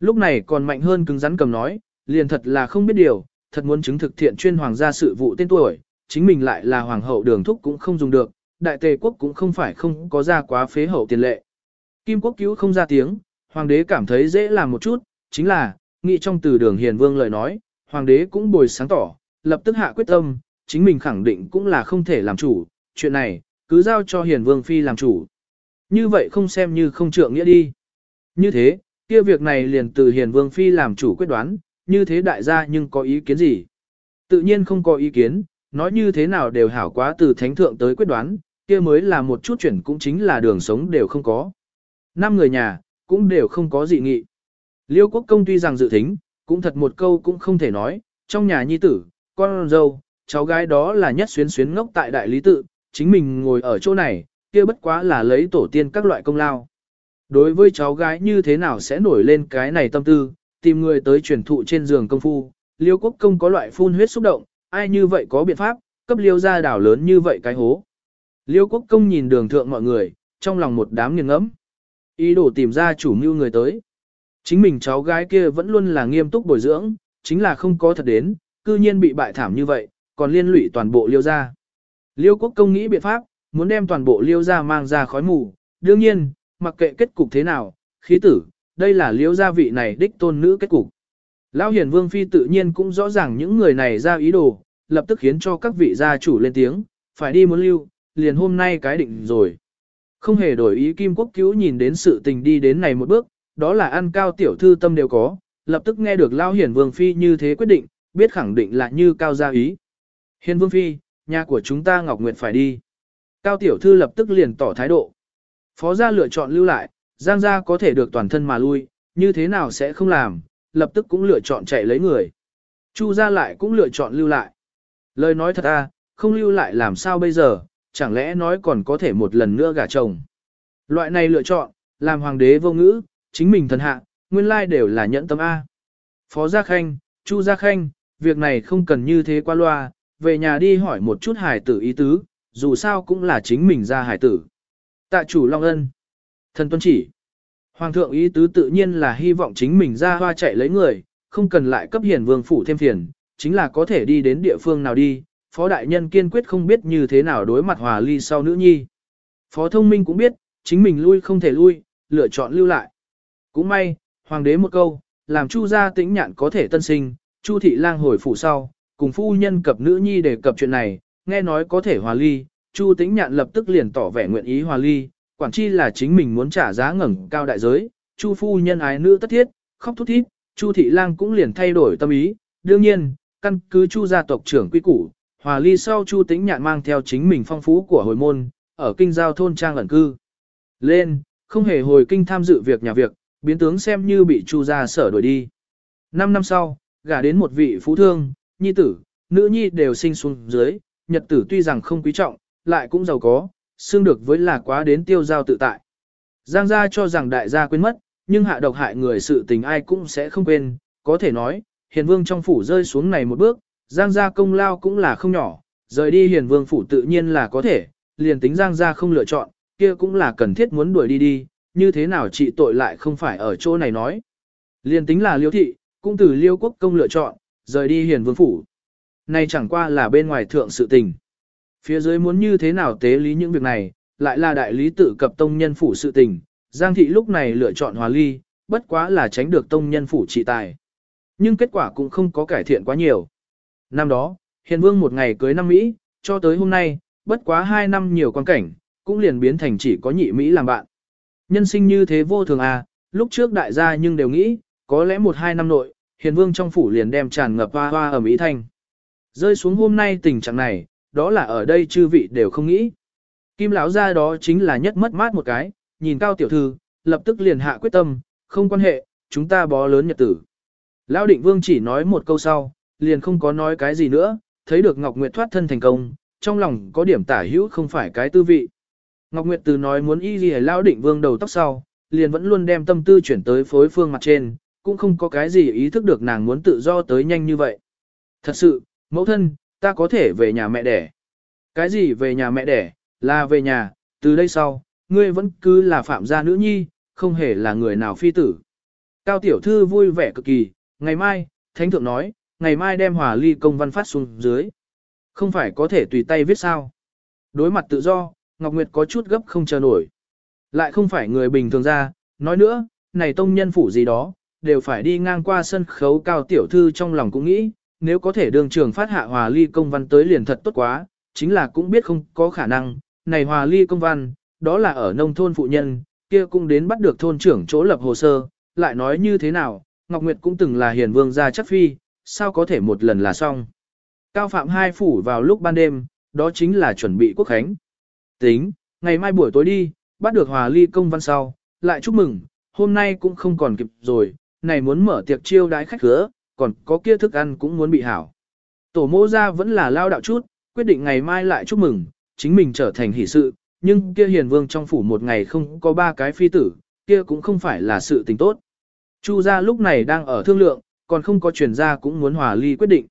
Lúc này còn mạnh hơn cứng rắn cầm nói, liền thật là không biết điều, thật muốn chứng thực thiện chuyên hoàng gia sự vụ tên tuổi, chính mình lại là hoàng hậu đường thúc cũng không dùng được, đại tề quốc cũng không phải không có ra quá phế hậu tiền lệ. Kim quốc cứu không ra tiếng, hoàng đế cảm thấy dễ làm một chút, chính là, nghĩ trong từ đường hiền vương lời nói, hoàng đế cũng bồi sáng tỏ, lập tức hạ quyết tâm, chính mình khẳng định cũng là không thể làm chủ, chuyện này, cứ giao cho hiền vương phi làm chủ. Như vậy không xem như không trượng nghĩa đi. Như thế, kia việc này liền từ hiền vương phi làm chủ quyết đoán, như thế đại gia nhưng có ý kiến gì? Tự nhiên không có ý kiến, nói như thế nào đều hảo quá từ thánh thượng tới quyết đoán, kia mới là một chút chuyển cũng chính là đường sống đều không có. Năm người nhà, cũng đều không có dị nghị. Liêu quốc công tuy rằng dự thính, cũng thật một câu cũng không thể nói, trong nhà nhi tử, con dâu, cháu gái đó là nhất xuyến xuyến ngốc tại đại lý tự, chính mình ngồi ở chỗ này, kia bất quá là lấy tổ tiên các loại công lao. Đối với cháu gái như thế nào sẽ nổi lên cái này tâm tư, tìm người tới truyền thụ trên giường công phu, liêu quốc công có loại phun huyết xúc động, ai như vậy có biện pháp, cấp liêu ra đảo lớn như vậy cái hố. Liêu quốc công nhìn đường thượng mọi người, trong lòng một đám nghiêng ngẫm Ý đồ tìm ra chủ mưu người tới. Chính mình cháu gái kia vẫn luôn là nghiêm túc bồi dưỡng, chính là không có thật đến, cư nhiên bị bại thảm như vậy, còn liên lụy toàn bộ liêu ra. Liêu quốc công nghĩ biện pháp, muốn đem toàn bộ liêu ra mang ra khói mù. Đương nhiên, mặc kệ kết cục thế nào, khí tử, đây là liêu gia vị này đích tôn nữ kết cục. Lão hiền vương phi tự nhiên cũng rõ ràng những người này ra ý đồ, lập tức khiến cho các vị gia chủ lên tiếng, phải đi muốn lưu, liền hôm nay cái định rồi. Không hề đổi ý Kim Quốc Cứu nhìn đến sự tình đi đến này một bước, đó là ăn cao tiểu thư tâm đều có, lập tức nghe được Lao hiền Vương Phi như thế quyết định, biết khẳng định là như cao gia ý. Hiền Vương Phi, nhà của chúng ta Ngọc Nguyệt phải đi. Cao tiểu thư lập tức liền tỏ thái độ. Phó gia lựa chọn lưu lại, Giang gia có thể được toàn thân mà lui, như thế nào sẽ không làm, lập tức cũng lựa chọn chạy lấy người. Chu gia lại cũng lựa chọn lưu lại. Lời nói thật à, không lưu lại làm sao bây giờ, chẳng lẽ nói còn có thể một lần nữa gả chồng. Loại này lựa chọn, làm hoàng đế vô ngữ, chính mình thần hạ, nguyên lai đều là nhẫn tâm A. Phó Gia Khanh, Chu Gia Khanh, việc này không cần như thế qua loa, về nhà đi hỏi một chút hải tử ý tứ, dù sao cũng là chính mình ra hải tử. Tạ chủ Long Ân, thần tuân chỉ. Hoàng thượng ý tứ tự nhiên là hy vọng chính mình ra hoa chạy lấy người, không cần lại cấp hiền vương phủ thêm phiền, chính là có thể đi đến địa phương nào đi, phó đại nhân kiên quyết không biết như thế nào đối mặt hòa ly sau nữ nhi. Phó thông minh cũng biết, chính mình lui không thể lui, lựa chọn lưu lại. Cũng may, hoàng đế một câu, làm chu gia tĩnh nhạn có thể tân sinh, chu thị lang hồi phủ sau, cùng phu nhân cập nữ nhi đề cập chuyện này, nghe nói có thể hòa ly, Chu Tĩnh Nhạn lập tức liền tỏ vẻ nguyện ý hòa ly, quản chi là chính mình muốn trả giá ngẩng cao đại giới, Chu phu nhân ái nữ tất thiết, khóc thút thít, Chu thị lang cũng liền thay đổi tâm ý, đương nhiên, căn cứ Chu gia tộc trưởng quy củ, hòa ly sau Chu Tĩnh Nhạn mang theo chính mình phong phú của hồi môn, ở kinh giao thôn trang ẩn cư. Lên, không hề hồi kinh tham dự việc nhà việc, biến tướng xem như bị Chu gia sở đuổi đi. Năm năm sau, gả đến một vị phú thương, nhi tử, nữ nhi đều sinh xuống dưới, nhật tử tuy rằng không quý trọng, lại cũng giàu có, xương được với là quá đến tiêu giao tự tại. Giang gia cho rằng đại gia quên mất, nhưng hạ độc hại người sự tình ai cũng sẽ không quên, có thể nói, hiền vương trong phủ rơi xuống này một bước, giang gia công lao cũng là không nhỏ, rời đi hiền vương phủ tự nhiên là có thể, liền tính giang gia không lựa chọn, kia cũng là cần thiết muốn đuổi đi đi, như thế nào trị tội lại không phải ở chỗ này nói. Liền tính là liêu thị, cũng từ liêu quốc công lựa chọn, rời đi hiền vương phủ. Này chẳng qua là bên ngoài thượng sự tình. Phía dưới muốn như thế nào tế lý những việc này, lại là đại lý tự cập tông nhân phủ sự tình. Giang thị lúc này lựa chọn hòa ly, bất quá là tránh được tông nhân phủ trị tài. Nhưng kết quả cũng không có cải thiện quá nhiều. Năm đó, hiền vương một ngày cưới năm Mỹ, cho tới hôm nay, bất quá hai năm nhiều quan cảnh, cũng liền biến thành chỉ có nhị Mỹ làm bạn. Nhân sinh như thế vô thường à, lúc trước đại gia nhưng đều nghĩ, có lẽ một hai năm nội, hiền vương trong phủ liền đem tràn ngập hoa hoa ở Mỹ Thanh. Rơi xuống hôm nay tình trạng này, đó là ở đây chư vị đều không nghĩ. Kim lão ra đó chính là nhất mất mát một cái, nhìn cao tiểu thư, lập tức liền hạ quyết tâm, không quan hệ, chúng ta bó lớn nhật tử. Lão định vương chỉ nói một câu sau, liền không có nói cái gì nữa, thấy được Ngọc Nguyệt thoát thân thành công, trong lòng có điểm tả hữu không phải cái tư vị. Ngọc Nguyệt từ nói muốn y gì Lão định vương đầu tóc sau, liền vẫn luôn đem tâm tư chuyển tới phối phương mặt trên, cũng không có cái gì ý thức được nàng muốn tự do tới nhanh như vậy. Thật sự, mẫu thân, ta có thể về nhà mẹ đẻ. Cái gì về nhà mẹ đẻ, là về nhà, từ đây sau, ngươi vẫn cứ là phạm gia nữ nhi, không hề là người nào phi tử. Cao tiểu thư vui vẻ cực kỳ, ngày mai, thánh thượng nói, ngày mai đem hòa ly công văn phát xuống dưới. Không phải có thể tùy tay viết sao. Đối mặt tự do, Ngọc Nguyệt có chút gấp không chờ nổi. Lại không phải người bình thường ra, nói nữa, này tông nhân phủ gì đó, đều phải đi ngang qua sân khấu cao tiểu thư trong lòng cũng nghĩ, nếu có thể đường trường phát hạ hòa ly công văn tới liền thật tốt quá, chính là cũng biết không có khả năng, này hòa ly công văn, đó là ở nông thôn phụ nhân, kia cũng đến bắt được thôn trưởng chỗ lập hồ sơ, lại nói như thế nào, Ngọc Nguyệt cũng từng là hiền vương gia chắc phi, sao có thể một lần là xong. Cao phạm hai phủ vào lúc ban đêm, đó chính là chuẩn bị quốc khánh. Tính, ngày mai buổi tối đi, bắt được hòa ly công văn sau, lại chúc mừng, hôm nay cũng không còn kịp rồi, này muốn mở tiệc chiêu đái khách khứa, còn có kia thức ăn cũng muốn bị hảo. Tổ mô ra vẫn là lao đạo chút, quyết định ngày mai lại chúc mừng, chính mình trở thành hỷ sự, nhưng kia hiền vương trong phủ một ngày không có ba cái phi tử, kia cũng không phải là sự tình tốt. Chu gia lúc này đang ở thương lượng, còn không có truyền gia cũng muốn hòa ly quyết định.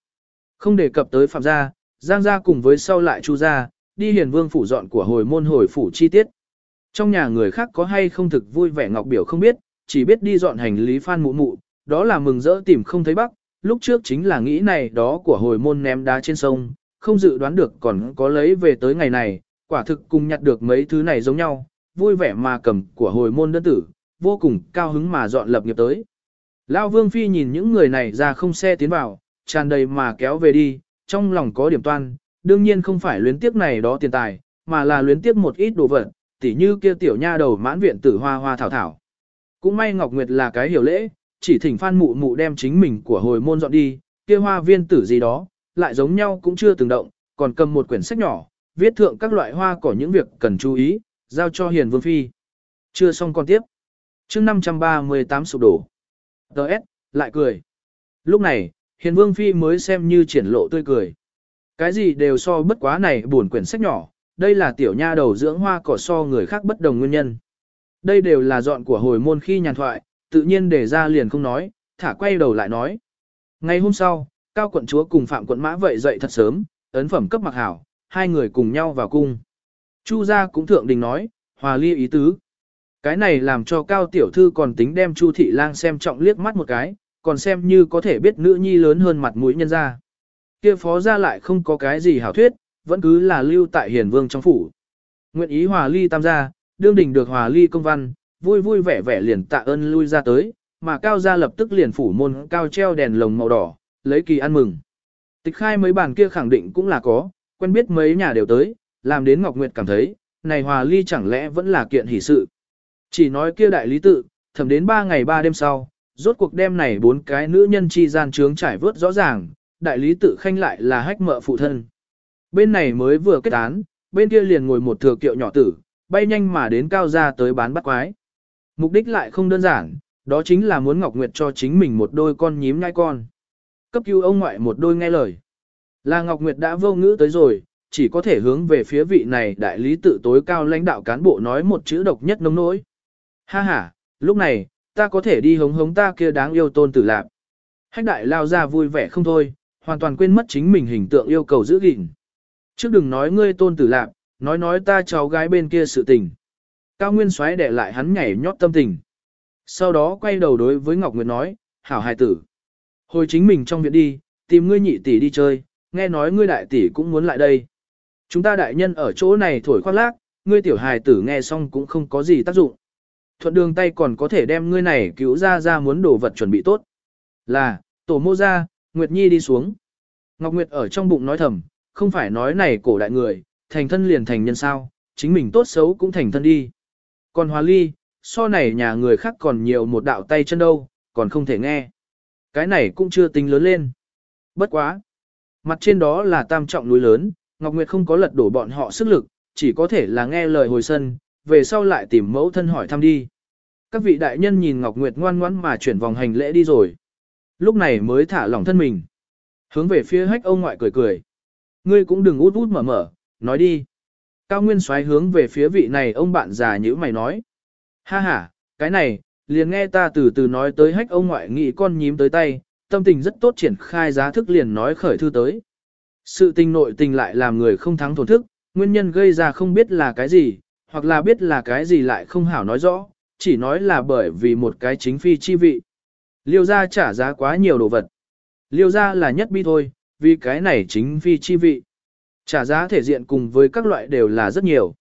Không đề cập tới phạm gia, giang gia cùng với sau lại chu gia, đi hiền vương phủ dọn của hồi môn hồi phủ chi tiết. Trong nhà người khác có hay không thực vui vẻ ngọc biểu không biết, chỉ biết đi dọn hành lý phan mụ mụ, đó là mừng rỡ tìm không thấy bắc, lúc trước chính là nghĩ này đó của hồi môn ném đá trên sông, không dự đoán được còn có lấy về tới ngày này, quả thực cùng nhặt được mấy thứ này giống nhau, vui vẻ mà cầm của hồi môn đơn tử, vô cùng cao hứng mà dọn lập nghiệp tới. Lão Vương Phi nhìn những người này ra không xe tiến vào, tràn đầy mà kéo về đi, trong lòng có điểm toan, đương nhiên không phải luyến tiếc này đó tiền tài, mà là luyến tiếc một ít đồ vật, tỉ như kia tiểu nha đầu mãn viện tử hoa hoa thảo thảo. Cũng may Ngọc Nguyệt là cái hiểu lễ, chỉ thỉnh Phan Mụ Mụ đem chính mình của hồi môn dọn đi, kia hoa viên tử gì đó, lại giống nhau cũng chưa từng động, còn cầm một quyển sách nhỏ, viết thượng các loại hoa cỏ những việc cần chú ý, giao cho Hiền Vương Phi. Chưa xong con tiếp. chương 538 sụp đổ. Đợt, lại cười. Lúc này, Hiền Vương Phi mới xem như triển lộ tươi cười. Cái gì đều so bất quá này buồn quyển sách nhỏ, đây là tiểu nha đầu dưỡng hoa cỏ so người khác bất đồng nguyên nhân. Đây đều là dọn của hồi môn khi nhàn thoại, tự nhiên để ra liền không nói, thả quay đầu lại nói. Ngày hôm sau, Cao quận chúa cùng Phạm quận mã vậy dậy thật sớm, ấn phẩm cấp mặc hảo, hai người cùng nhau vào cung. Chu gia cũng thượng đình nói, hòa ly ý tứ. Cái này làm cho Cao tiểu thư còn tính đem Chu thị lang xem trọng liếc mắt một cái, còn xem như có thể biết nữ nhi lớn hơn mặt mũi nhân gia. Kia phó gia lại không có cái gì hảo thuyết, vẫn cứ là lưu tại hiền vương trong phủ. Nguyện ý hòa ly tam gia, đương đình được hòa ly công văn, vui vui vẻ vẻ liền tạ ơn lui ra tới, mà cao gia lập tức liền phủ môn cao treo đèn lồng màu đỏ, lấy kỳ ăn mừng. Tịch khai mấy bàn kia khẳng định cũng là có, quen biết mấy nhà đều tới, làm đến Ngọc Nguyệt cảm thấy, này hòa ly chẳng lẽ vẫn là kiện hỷ sự. Chỉ nói kia đại lý tự, thầm đến ba ngày ba đêm sau, rốt cuộc đêm này bốn cái nữ nhân chi gian trướng trải vớt rõ ràng, đại lý tự khanh lại là hách mợ phụ thân. Bên này mới vừa kết án, bên kia liền ngồi một thừa kiệu nhỏ tử, bay nhanh mà đến cao gia tới bán bắt quái. Mục đích lại không đơn giản, đó chính là muốn Ngọc Nguyệt cho chính mình một đôi con nhím nhai con. Cấp cứu ông ngoại một đôi nghe lời. Là Ngọc Nguyệt đã vô ngữ tới rồi, chỉ có thể hướng về phía vị này đại lý tự tối cao lãnh đạo cán bộ nói một chữ độc nhất nông nỗi. Ha ha, lúc này, ta có thể đi hống hống ta kia đáng yêu tôn tử lạp. Hách đại lao ra vui vẻ không thôi, hoàn toàn quên mất chính mình hình tượng yêu cầu giữ gìn. Trước đừng nói ngươi tôn tử lạp, nói nói ta cháu gái bên kia sự tình. Cao Nguyên Soái để lại hắn nhảy nhót tâm tình. Sau đó quay đầu đối với Ngọc Nguyệt nói, hảo hài tử. Hồi chính mình trong viện đi, tìm ngươi nhị tỷ đi chơi, nghe nói ngươi đại tỷ cũng muốn lại đây. Chúng ta đại nhân ở chỗ này thổi khoác lác, ngươi tiểu hài tử nghe xong cũng không có gì tác dụng. Thuận đường tay còn có thể đem ngươi này cứu ra ra muốn đồ vật chuẩn bị tốt. Là, tổ mô ra, Nguyệt Nhi đi xuống. Ngọc Nguyệt ở trong bụng nói thầm, không phải nói này cổ đại người, thành thân liền thành nhân sao, chính mình tốt xấu cũng thành thân đi. Còn Hòa Ly, so này nhà người khác còn nhiều một đạo tay chân đâu, còn không thể nghe. Cái này cũng chưa tính lớn lên. Bất quá. Mặt trên đó là tam trọng núi lớn, Ngọc Nguyệt không có lật đổ bọn họ sức lực, chỉ có thể là nghe lời hồi sân, về sau lại tìm mẫu thân hỏi thăm đi. Các vị đại nhân nhìn Ngọc Nguyệt ngoan ngoãn mà chuyển vòng hành lễ đi rồi. Lúc này mới thả lỏng thân mình. Hướng về phía hách ông ngoại cười cười. Ngươi cũng đừng út út mở mở, nói đi. Cao Nguyên xoáy hướng về phía vị này ông bạn già như mày nói. Ha ha, cái này, liền nghe ta từ từ nói tới hách ông ngoại nghị con nhím tới tay, tâm tình rất tốt triển khai giá thức liền nói khởi thư tới. Sự tình nội tình lại làm người không thắng thổn thức, nguyên nhân gây ra không biết là cái gì, hoặc là biết là cái gì lại không hảo nói rõ, chỉ nói là bởi vì một cái chính phi chi vị. Liêu gia trả giá quá nhiều đồ vật. Liêu gia là nhất bi thôi, vì cái này chính phi chi vị. Trả giá thể diện cùng với các loại đều là rất nhiều.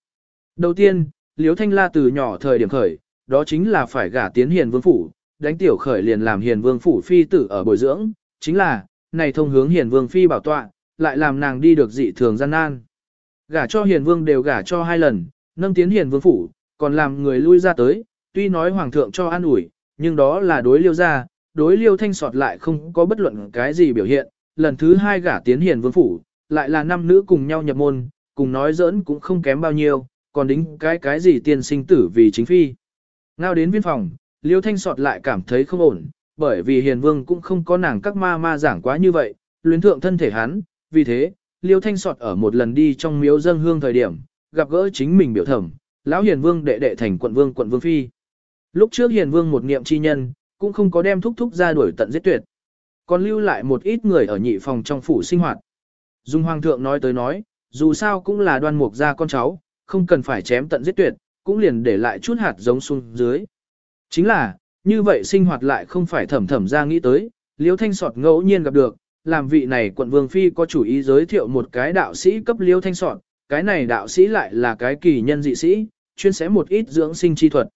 Đầu tiên, Liêu Thanh La từ nhỏ thời điểm khởi, đó chính là phải gả tiến hiền vương phủ, đánh tiểu khởi liền làm hiền vương phủ phi tử ở bồi dưỡng, chính là, này thông hướng hiền vương phi bảo tọa, lại làm nàng đi được dị thường gian nan. Gả cho hiền vương đều gả cho hai lần, nâng tiến hiền vương phủ, còn làm người lui ra tới, tuy nói hoàng thượng cho an ủi, nhưng đó là đối liêu ra, đối liêu thanh sọt lại không có bất luận cái gì biểu hiện, lần thứ hai gả tiến hiền vương phủ, lại là năm nữ cùng nhau nhập môn, cùng nói giỡn cũng không kém bao nhiêu, còn đính cái cái gì tiền sinh tử vì chính phi. Ngao đến viên phòng, liêu thanh sọt lại cảm thấy không ổn, bởi vì hiền vương cũng không có nàng các ma ma giảng quá như vậy, luyến thượng thân thể hắn, vì thế, liêu thanh sọt ở một lần đi trong miếu dân hương thời điểm, gặp gỡ chính mình biểu thẩm, lão hiền vương đệ đệ thành quận vương quận vương phi. Lúc trước hiền vương một niệm chi nhân, cũng không có đem thúc thúc ra đuổi tận giết tuyệt. Còn lưu lại một ít người ở nhị phòng trong phủ sinh hoạt. Dung hoàng thượng nói tới nói, dù sao cũng là đoan mục ra con cháu, không cần phải chém tận giết tuyệt, cũng liền để lại chút hạt giống xuống dưới. Chính là, như vậy sinh hoạt lại không phải thẩm thẩm ra nghĩ tới, liêu thanh sọt ngẫu nhiên gặp được, làm vị này quận vương phi có chủ ý giới thiệu một cái đạo sĩ cấp liêu thanh sọt, cái này đạo sĩ lại là cái kỳ nhân dị sĩ, chuyên sẽ một ít dưỡng sinh chi thuật.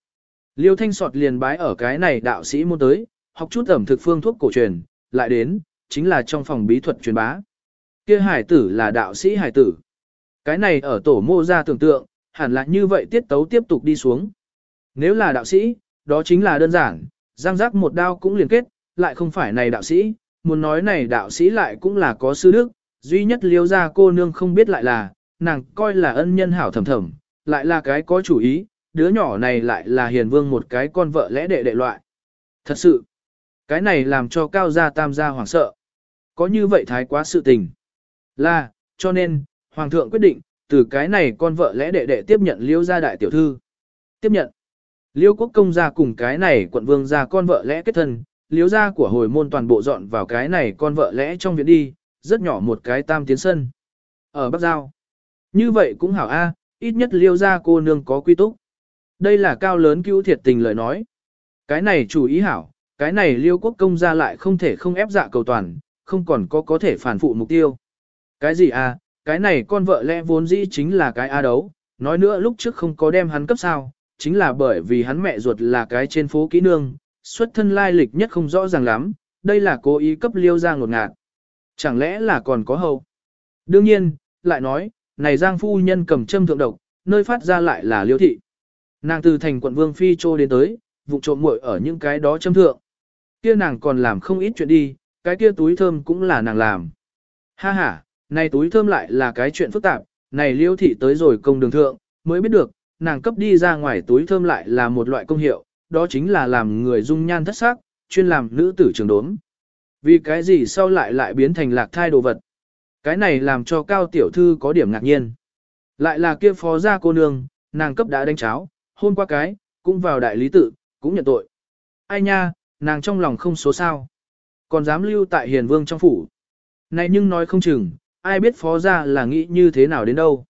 Liêu Thanh Sọt liền bái ở cái này đạo sĩ môn tới, học chút ẩm thực phương thuốc cổ truyền, lại đến, chính là trong phòng bí thuật truyền bá. Kia hải tử là đạo sĩ hải tử. Cái này ở tổ mô ra tưởng tượng, hẳn là như vậy tiết tấu tiếp tục đi xuống. Nếu là đạo sĩ, đó chính là đơn giản, giang giác một đao cũng liền kết, lại không phải này đạo sĩ, muốn nói này đạo sĩ lại cũng là có sư đức, duy nhất liêu ra cô nương không biết lại là, nàng coi là ân nhân hảo thầm thầm, lại là cái có chủ ý, đứa nhỏ này lại là hiền vương một cái con vợ lẽ đệ đệ loại. Thật sự, cái này làm cho cao gia tam gia hoảng sợ. Có như vậy thái quá sự tình. Là, cho nên, hoàng thượng quyết định, từ cái này con vợ lẽ đệ đệ tiếp nhận liêu gia đại tiểu thư. Tiếp nhận. Liêu quốc công gia cùng cái này quận vương gia con vợ lẽ kết thân, liêu gia của hồi môn toàn bộ dọn vào cái này con vợ lẽ trong viện đi, rất nhỏ một cái tam tiến sân. Ở Bắc Giao. Như vậy cũng hảo a, ít nhất liêu gia cô nương có quy túc. Đây là cao lớn cứu thiệt tình lời nói. Cái này chủ ý hảo, cái này liêu quốc công gia lại không thể không ép dạ cầu toàn, không còn có có thể phản phụ mục tiêu. Cái gì à, cái này con vợ lẽ vốn dĩ chính là cái A đấu, nói nữa lúc trước không có đem hắn cấp sao, chính là bởi vì hắn mẹ ruột là cái trên phố kỹ nương, xuất thân lai lịch nhất không rõ ràng lắm, đây là cố ý cấp liêu ra ngột ngạt. Chẳng lẽ là còn có hậu? Đương nhiên, lại nói, này Giang phu nhân cầm châm thượng độc, nơi phát ra lại là liêu thị. Nàng từ thành quận Vương Phi châu đến tới, vụ trộm muội ở những cái đó châm thượng. Kia nàng còn làm không ít chuyện đi, cái kia túi thơm cũng là nàng làm. Ha ha, này túi thơm lại là cái chuyện phức tạp, này liêu thị tới rồi công đường thượng, mới biết được, nàng cấp đi ra ngoài túi thơm lại là một loại công hiệu, đó chính là làm người dung nhan thất sắc, chuyên làm nữ tử trường đốm. Vì cái gì sau lại lại biến thành lạc thai đồ vật? Cái này làm cho cao tiểu thư có điểm ngạc nhiên. Lại là kia phó gia cô nương, nàng cấp đã đánh cháo, hôn qua cái, cũng vào đại lý tự, cũng nhận tội. Ai nha, nàng trong lòng không số sao. Còn dám lưu tại hiền vương trong phủ. Này nhưng nói không chừng, ai biết phó gia là nghĩ như thế nào đến đâu.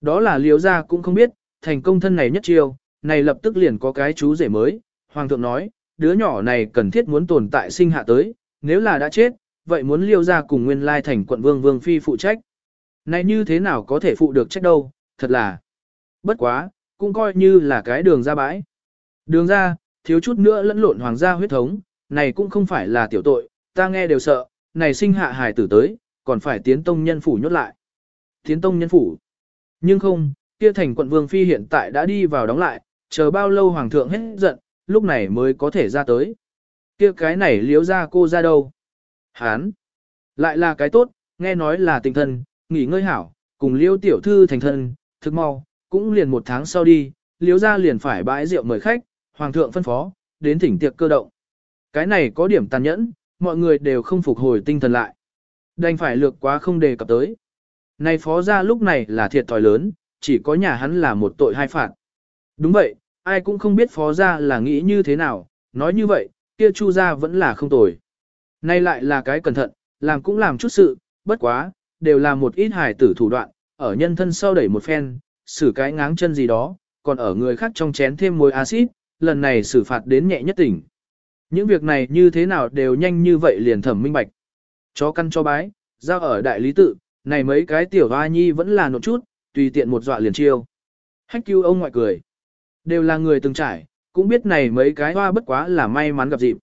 Đó là liếu gia cũng không biết, thành công thân này nhất chiêu, này lập tức liền có cái chú rể mới. Hoàng thượng nói, đứa nhỏ này cần thiết muốn tồn tại sinh hạ tới, nếu là đã chết, vậy muốn liêu ra cùng nguyên lai thành quận vương vương phi phụ trách. Này như thế nào có thể phụ được trách đâu, thật là. Bất quá, cũng coi như là cái đường ra bãi. Đường ra, thiếu chút nữa lẫn lộn hoàng gia huyết thống, này cũng không phải là tiểu tội, ta nghe đều sợ, này sinh hạ hài tử tới, còn phải tiến tông nhân phủ nhốt lại. Tiến tông nhân phủ. Nhưng không, kia thành quận vương phi hiện tại đã đi vào đóng lại, chờ bao lâu hoàng thượng hết giận, lúc này mới có thể ra tới. Kia cái này liếu ra cô ra đâu? Hán. Lại là cái tốt, nghe nói là tình thân, nghỉ ngơi hảo, cùng liêu tiểu thư thành thân, thực mau, cũng liền một tháng sau đi, liếu ra liền phải bãi rượu mời khách, hoàng thượng phân phó, đến thỉnh tiệc cơ động. Cái này có điểm tàn nhẫn, mọi người đều không phục hồi tinh thần lại. Đành phải lược quá không đề cập tới. Này phó ra lúc này là thiệt thòi lớn, chỉ có nhà hắn là một tội hai phạt. Đúng vậy, ai cũng không biết phó ra là nghĩ như thế nào, nói như vậy, kia chu ra vẫn là không tồi. Nay lại là cái cẩn thận, làm cũng làm chút sự, bất quá, đều là một ít hài tử thủ đoạn, ở nhân thân sau đẩy một phen, xử cái ngáng chân gì đó, còn ở người khác trong chén thêm muối axit, lần này xử phạt đến nhẹ nhất tỉnh. Những việc này như thế nào đều nhanh như vậy liền thẩm minh bạch. Chó căn cho bái, giao ở đại lý tự, này mấy cái tiểu hoa nhi vẫn là nộn chút, tùy tiện một dọa liền chiêu. Hách cứu ông ngoại cười. Đều là người từng trải, cũng biết này mấy cái hoa bất quá là may mắn gặp dịp.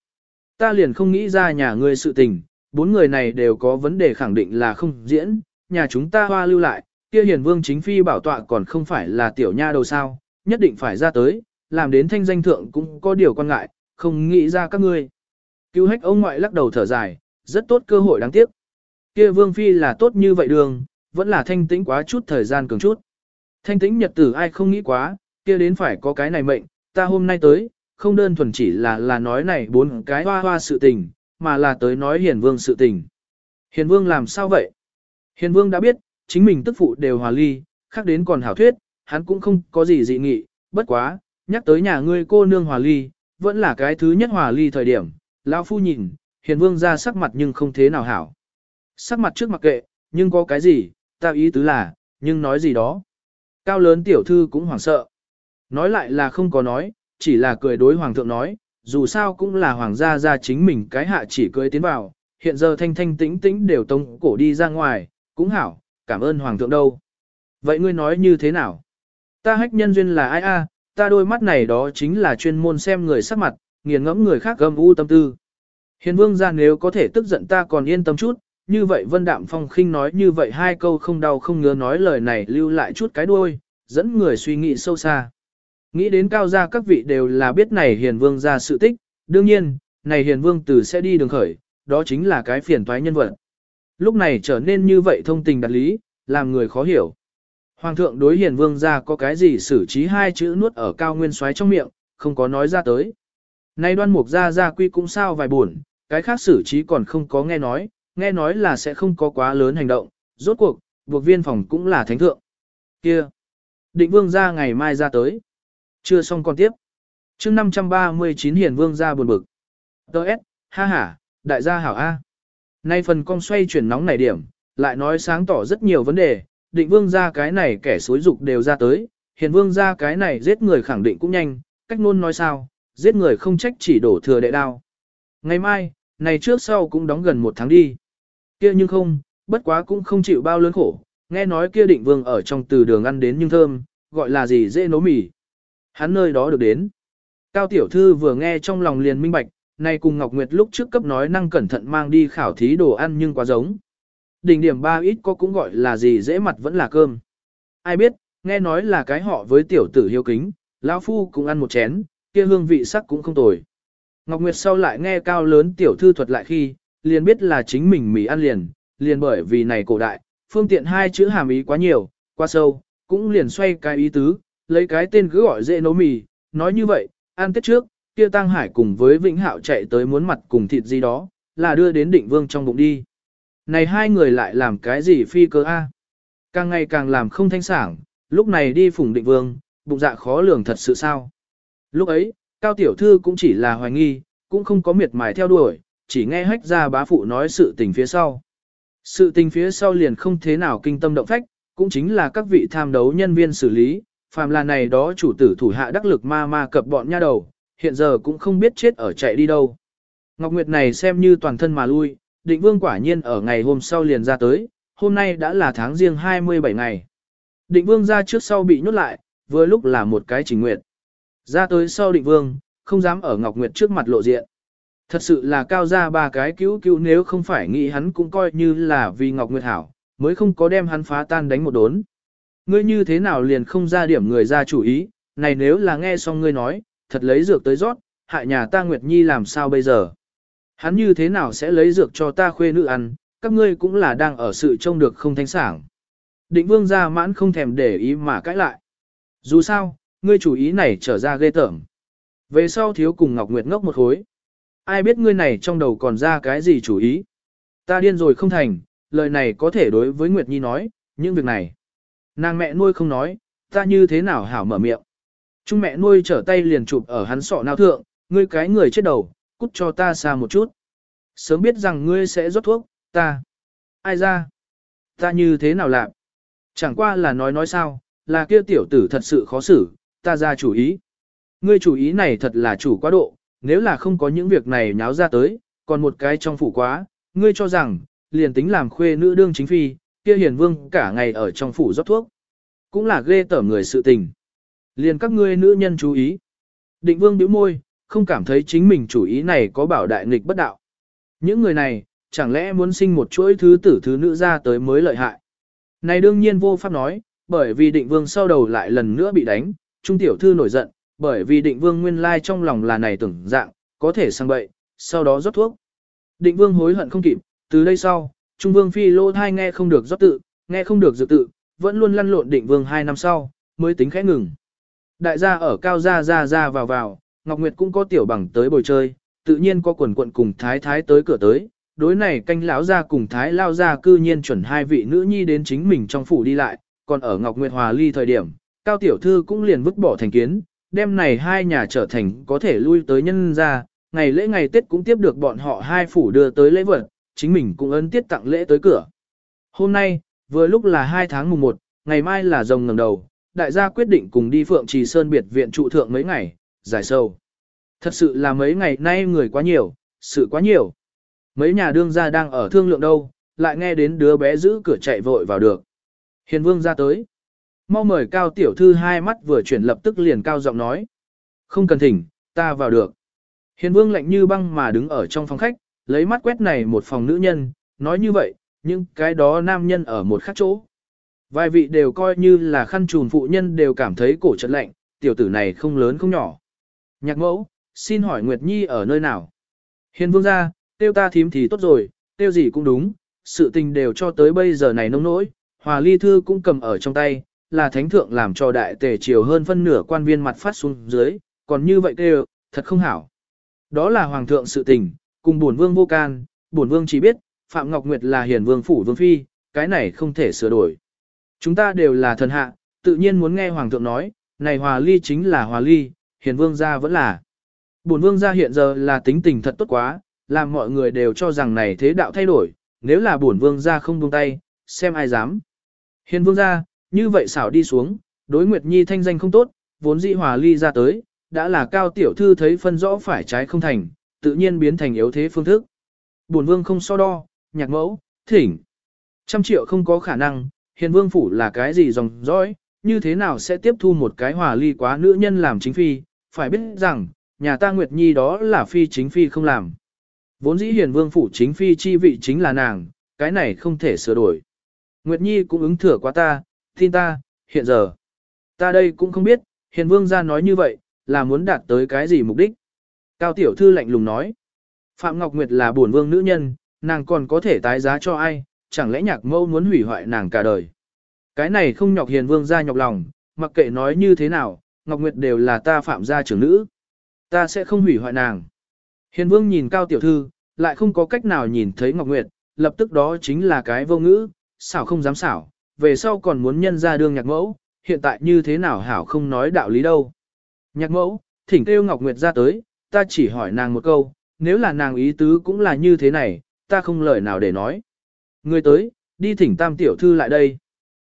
Ta liền không nghĩ ra nhà ngươi sự tình, bốn người này đều có vấn đề khẳng định là không diễn, nhà chúng ta hoa lưu lại, kia hiền vương chính phi bảo tọa còn không phải là tiểu nha đầu sao, nhất định phải ra tới, làm đến thanh danh thượng cũng có điều quan ngại, không nghĩ ra các ngươi. Cứu hách ông ngoại lắc đầu thở dài, rất tốt cơ hội đáng tiếc. Kia vương phi là tốt như vậy đường, vẫn là thanh tĩnh quá chút thời gian cường chút. Thanh tĩnh nhật tử ai không nghĩ quá, kia đến phải có cái này mệnh, ta hôm nay tới, không đơn thuần chỉ là là nói này bốn cái hoa hoa sự tình, mà là tới nói hiền vương sự tình. Hiền vương làm sao vậy? Hiền vương đã biết, chính mình tức phụ đều hòa ly, khác đến còn hảo thuyết, hắn cũng không có gì dị nghị, bất quá, nhắc tới nhà ngươi cô nương hòa ly, vẫn là cái thứ nhất hòa ly thời điểm, lão phu nhìn, hiền vương ra sắc mặt nhưng không thế nào hảo. Sắc mặt trước mặc kệ, nhưng có cái gì, ta ý tứ là, nhưng nói gì đó. Cao lớn tiểu thư cũng hoảng sợ. Nói lại là không có nói, chỉ là cười đối hoàng thượng nói, dù sao cũng là hoàng gia ra chính mình cái hạ chỉ cưới tiến vào, hiện giờ thanh thanh tĩnh tĩnh đều tông cổ đi ra ngoài, cũng hảo, cảm ơn hoàng thượng đâu. Vậy ngươi nói như thế nào? Ta hách nhân duyên là ai a? ta đôi mắt này đó chính là chuyên môn xem người sắc mặt, nghiền ngẫm người khác gầm u tâm tư. Hiền vương gia nếu có thể tức giận ta còn yên tâm chút, như vậy vân đạm phong khinh nói như vậy hai câu không đau không ngứa nói lời này lưu lại chút cái đuôi, dẫn người suy nghĩ sâu xa. Nghĩ đến cao gia các vị đều là biết này hiền vương ra sự tích, đương nhiên, này hiền vương tử sẽ đi đường khởi, đó chính là cái phiền toái nhân vật. Lúc này trở nên như vậy thông tình đặt lý, làm người khó hiểu. Hoàng thượng đối hiền vương ra có cái gì xử trí hai chữ nuốt ở cao nguyên xoáy trong miệng, không có nói ra tới. Nay đoan mục ra ra quy cũng sao vài buồn, cái khác xử trí còn không có nghe nói, nghe nói là sẽ không có quá lớn hành động, rốt cuộc, buộc viên phòng cũng là thánh thượng. Kia! Định vương ra ngày mai ra tới. Chưa xong còn tiếp. chương 539 hiền vương ra buồn bực. Đợt, ha ha, đại gia hảo A. Nay phần cong xoay chuyển nóng này điểm, lại nói sáng tỏ rất nhiều vấn đề, định vương ra cái này kẻ xối dục đều ra tới, hiền vương ra cái này giết người khẳng định cũng nhanh, cách nôn nói sao, giết người không trách chỉ đổ thừa đệ đao. Ngày mai, này trước sau cũng đóng gần một tháng đi. kia nhưng không, bất quá cũng không chịu bao lớn khổ, nghe nói kia định vương ở trong từ đường ăn đến nhưng thơm, gọi là gì dễ nấu mì. Hắn nơi đó được đến. Cao tiểu thư vừa nghe trong lòng liền minh bạch, nay cùng Ngọc Nguyệt lúc trước cấp nói năng cẩn thận mang đi khảo thí đồ ăn nhưng quá giống. đỉnh điểm ba ít có cũng gọi là gì dễ mặt vẫn là cơm. Ai biết, nghe nói là cái họ với tiểu tử hiếu kính, lão phu cũng ăn một chén, kia hương vị sắc cũng không tồi. Ngọc Nguyệt sau lại nghe cao lớn tiểu thư thuật lại khi, liền biết là chính mình mì ăn liền, liền bởi vì này cổ đại, phương tiện hai chữ hàm ý quá nhiều, quá sâu, cũng liền xoay cái ý tứ, lấy cái tên cứ gọi dễ nấu mì, nói như vậy, ăn tết trước, kia Tăng Hải cùng với Vĩnh Hạo chạy tới muốn mặt cùng thịt gì đó, là đưa đến định vương trong bụng đi. Này hai người lại làm cái gì phi cơ a? Càng ngày càng làm không thanh sảng, lúc này đi phủng định vương, bụng dạ khó lường thật sự sao. Lúc ấy, Cao Tiểu Thư cũng chỉ là hoài nghi, cũng không có miệt mài theo đuổi, chỉ nghe hách ra bá phụ nói sự tình phía sau. Sự tình phía sau liền không thế nào kinh tâm động phách, cũng chính là các vị tham đấu nhân viên xử lý, phàm là này đó chủ tử thủ hạ đắc lực ma ma cập bọn nha đầu, hiện giờ cũng không biết chết ở chạy đi đâu. Ngọc Nguyệt này xem như toàn thân mà lui, định vương quả nhiên ở ngày hôm sau liền ra tới, hôm nay đã là tháng riêng 27 ngày. Định vương ra trước sau bị nhốt lại, vừa lúc là một cái trình nguyện. Ra tới sau định vương, không dám ở Ngọc Nguyệt trước mặt lộ diện. Thật sự là cao ra ba cái cứu cứu nếu không phải nghĩ hắn cũng coi như là vì Ngọc Nguyệt hảo, mới không có đem hắn phá tan đánh một đốn. Ngươi như thế nào liền không ra điểm người ra chủ ý, này nếu là nghe xong ngươi nói, thật lấy dược tới rót, hại nhà ta Nguyệt Nhi làm sao bây giờ? Hắn như thế nào sẽ lấy dược cho ta khuê nữ ăn, các ngươi cũng là đang ở sự trông được không thanh sảng. Định vương ra mãn không thèm để ý mà cãi lại. Dù sao, ngươi chủ ý này trở ra ghê tởm. Về sau thiếu cùng Ngọc Nguyệt ngốc một khối. Ai biết ngươi này trong đầu còn ra cái gì chủ ý. Ta điên rồi không thành, lời này có thể đối với Nguyệt Nhi nói, những việc này. Nàng mẹ nuôi không nói, ta như thế nào hảo mở miệng. Trung mẹ nuôi trở tay liền chụp ở hắn sọ nào thượng, ngươi cái người chết đầu, cút cho ta xa một chút. Sớm biết rằng ngươi sẽ rót thuốc, ta. Ai ra? Ta như thế nào làm? Chẳng qua là nói nói sao, là kia tiểu tử thật sự khó xử, ta ra chủ ý. Ngươi chủ ý này thật là chủ quá độ, nếu là không có những việc này nháo ra tới, còn một cái trong phủ quá, ngươi cho rằng, liền tính làm khuê nữ đương chính phi, kia hiền vương cả ngày ở trong phủ rót thuốc. Cũng là ghê tởm người sự tình. Liền các ngươi nữ nhân chú ý. Định vương bĩu môi, không cảm thấy chính mình chủ ý này có bảo đại nghịch bất đạo. Những người này, chẳng lẽ muốn sinh một chuỗi thứ tử thứ nữ ra tới mới lợi hại. Này đương nhiên vô pháp nói, bởi vì định vương sau đầu lại lần nữa bị đánh, trung tiểu thư nổi giận, bởi vì định vương nguyên lai trong lòng là này tưởng dạng, có thể sang bậy, sau đó rót thuốc. Định vương hối hận không kịp, từ đây sau, trung vương phi lô thai nghe không được rót tự, nghe không được dự tự, vẫn luôn lăn lộn định vương hai năm sau, mới tính khẽ ngừng. Đại gia ở cao gia ra ra vào vào, Ngọc Nguyệt cũng có tiểu bằng tới bồi chơi, tự nhiên có quần quận cùng thái thái tới cửa tới, đối này canh lão gia cùng thái lao gia cư nhiên chuẩn hai vị nữ nhi đến chính mình trong phủ đi lại, còn ở Ngọc Nguyệt Hòa ly thời điểm, cao tiểu thư cũng liền vứt bỏ thành kiến, đêm này hai nhà trở thành có thể lui tới nhân gia, ngày lễ ngày Tết cũng tiếp được bọn họ hai phủ đưa tới lễ vật, chính mình cũng ấn tiết tặng lễ tới cửa. Hôm nay, vừa lúc là hai tháng mùng 1, ngày mai là rồng ngầm đầu, đại gia quyết định cùng đi Phượng Trì Sơn biệt viện trụ thượng mấy ngày, giải sâu. Thật sự là mấy ngày nay người quá nhiều, sự quá nhiều. Mấy nhà đương gia đang ở thương lượng đâu, lại nghe đến đứa bé giữ cửa chạy vội vào được. Hiền vương ra tới. Mau mời cao tiểu thư hai mắt vừa chuyển lập tức liền cao giọng nói. Không cần thỉnh, ta vào được. Hiền vương lạnh như băng mà đứng ở trong phòng khách, lấy mắt quét này một phòng nữ nhân, nói như vậy, nhưng cái đó nam nhân ở một khác chỗ. Vài vị đều coi như là khăn trùn phụ nhân đều cảm thấy cổ trận lạnh, tiểu tử này không lớn không nhỏ. Nhạc mẫu, xin hỏi Nguyệt Nhi ở nơi nào? Hiền vương ra, tiêu ta thím thì tốt rồi, tiêu gì cũng đúng, sự tình đều cho tới bây giờ này nông nỗi, hòa ly thư cũng cầm ở trong tay, là thánh thượng làm cho đại tề triều hơn phân nửa quan viên mặt phát xuống dưới, còn như vậy kêu, thật không hảo. Đó là hoàng thượng sự tình, cùng bổn vương vô can, bổn vương chỉ biết, Phạm Ngọc Nguyệt là hiền vương phủ vương phi, cái này không thể sửa đổi. Chúng ta đều là thần hạ, tự nhiên muốn nghe hoàng thượng nói, này hòa ly chính là hòa ly, hiền vương gia vẫn là. Bổn vương gia hiện giờ là tính tình thật tốt quá, làm mọi người đều cho rằng này thế đạo thay đổi, nếu là bổn vương gia không buông tay, xem ai dám. Hiền vương gia, như vậy xảo đi xuống, đối Nguyệt Nhi thanh danh không tốt, vốn dĩ hòa ly ra tới, đã là cao tiểu thư thấy phân rõ phải trái không thành, tự nhiên biến thành yếu thế phương thức. Bổn vương không so đo, nhạc mẫu, thỉnh. Trăm triệu không có khả năng, hiền vương phủ là cái gì dòng dõi, như thế nào sẽ tiếp thu một cái hòa ly quá nữ nhân làm chính phi, phải biết rằng, nhà ta Nguyệt Nhi đó là phi chính phi không làm. Vốn dĩ hiền vương phủ chính phi chi vị chính là nàng, cái này không thể sửa đổi. Nguyệt Nhi cũng ứng thừa quá ta, tin ta, hiện giờ. Ta đây cũng không biết, hiền vương gia nói như vậy, là muốn đạt tới cái gì mục đích. Cao tiểu thư lạnh lùng nói. Phạm Ngọc Nguyệt là bổn vương nữ nhân, nàng còn có thể tái giá cho ai, chẳng lẽ nhạc mâu muốn hủy hoại nàng cả đời. Cái này không nhọc hiền vương gia nhọc lòng, mặc kệ nói như thế nào, Ngọc Nguyệt đều là ta phạm gia trưởng nữ. Ta sẽ không hủy hoại nàng. Hiền vương nhìn cao tiểu thư, lại không có cách nào nhìn thấy Ngọc Nguyệt, lập tức đó chính là cái vô ngữ, xảo không dám xảo, về sau còn muốn nhân ra đương nhạc mẫu, hiện tại như thế nào hảo không nói đạo lý đâu. Nhạc mẫu, thỉnh kêu Ngọc Nguyệt ra tới, ta chỉ hỏi nàng một câu, nếu là nàng ý tứ cũng là như thế này, ta không lời nào để nói. Người tới, đi thỉnh tam tiểu thư lại đây.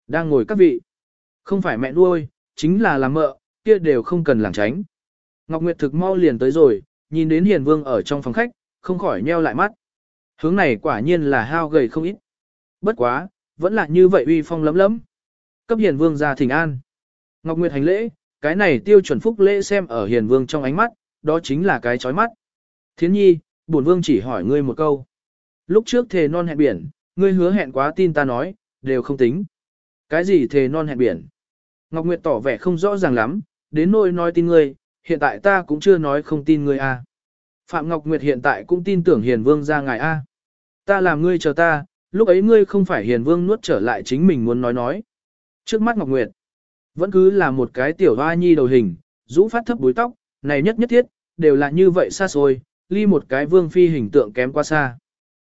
Đang ngồi các vị. Không phải mẹ nuôi, chính là làm mợ, kia đều không cần lảng tránh. Ngọc Nguyệt thực mau liền tới rồi, nhìn đến hiền vương ở trong phòng khách, không khỏi nheo lại mắt. Hướng này quả nhiên là hao gầy không ít. Bất quá, vẫn là như vậy uy phong lấm lấm. Cấp hiền vương ra thỉnh an. Ngọc Nguyệt hành lễ, cái này tiêu chuẩn phúc lễ xem ở hiền vương trong ánh mắt, đó chính là cái chói mắt. Thiến nhi, bổn vương chỉ hỏi ngươi một câu. Lúc trước thề non hẹn biển, ngươi hứa hẹn quá tin ta nói, đều không tính. Cái gì thề non hẹn biển? Ngọc Nguyệt tỏ vẻ không rõ ràng lắm, đến nỗi nói tin ngươi, hiện tại ta cũng chưa nói không tin ngươi a. À. Phạm Ngọc Nguyệt hiện tại cũng tin tưởng hiền vương ra ngài a. Ta làm ngươi chờ ta, lúc ấy ngươi không phải hiền vương nuốt trở lại chính mình muốn nói nói. Trước mắt Ngọc Nguyệt, vẫn cứ là một cái tiểu hoa nhi đầu hình, rũ phát thấp búi tóc, này nhất nhất thiết, đều là như vậy xa xôi, ly một cái vương phi hình tượng kém quá xa.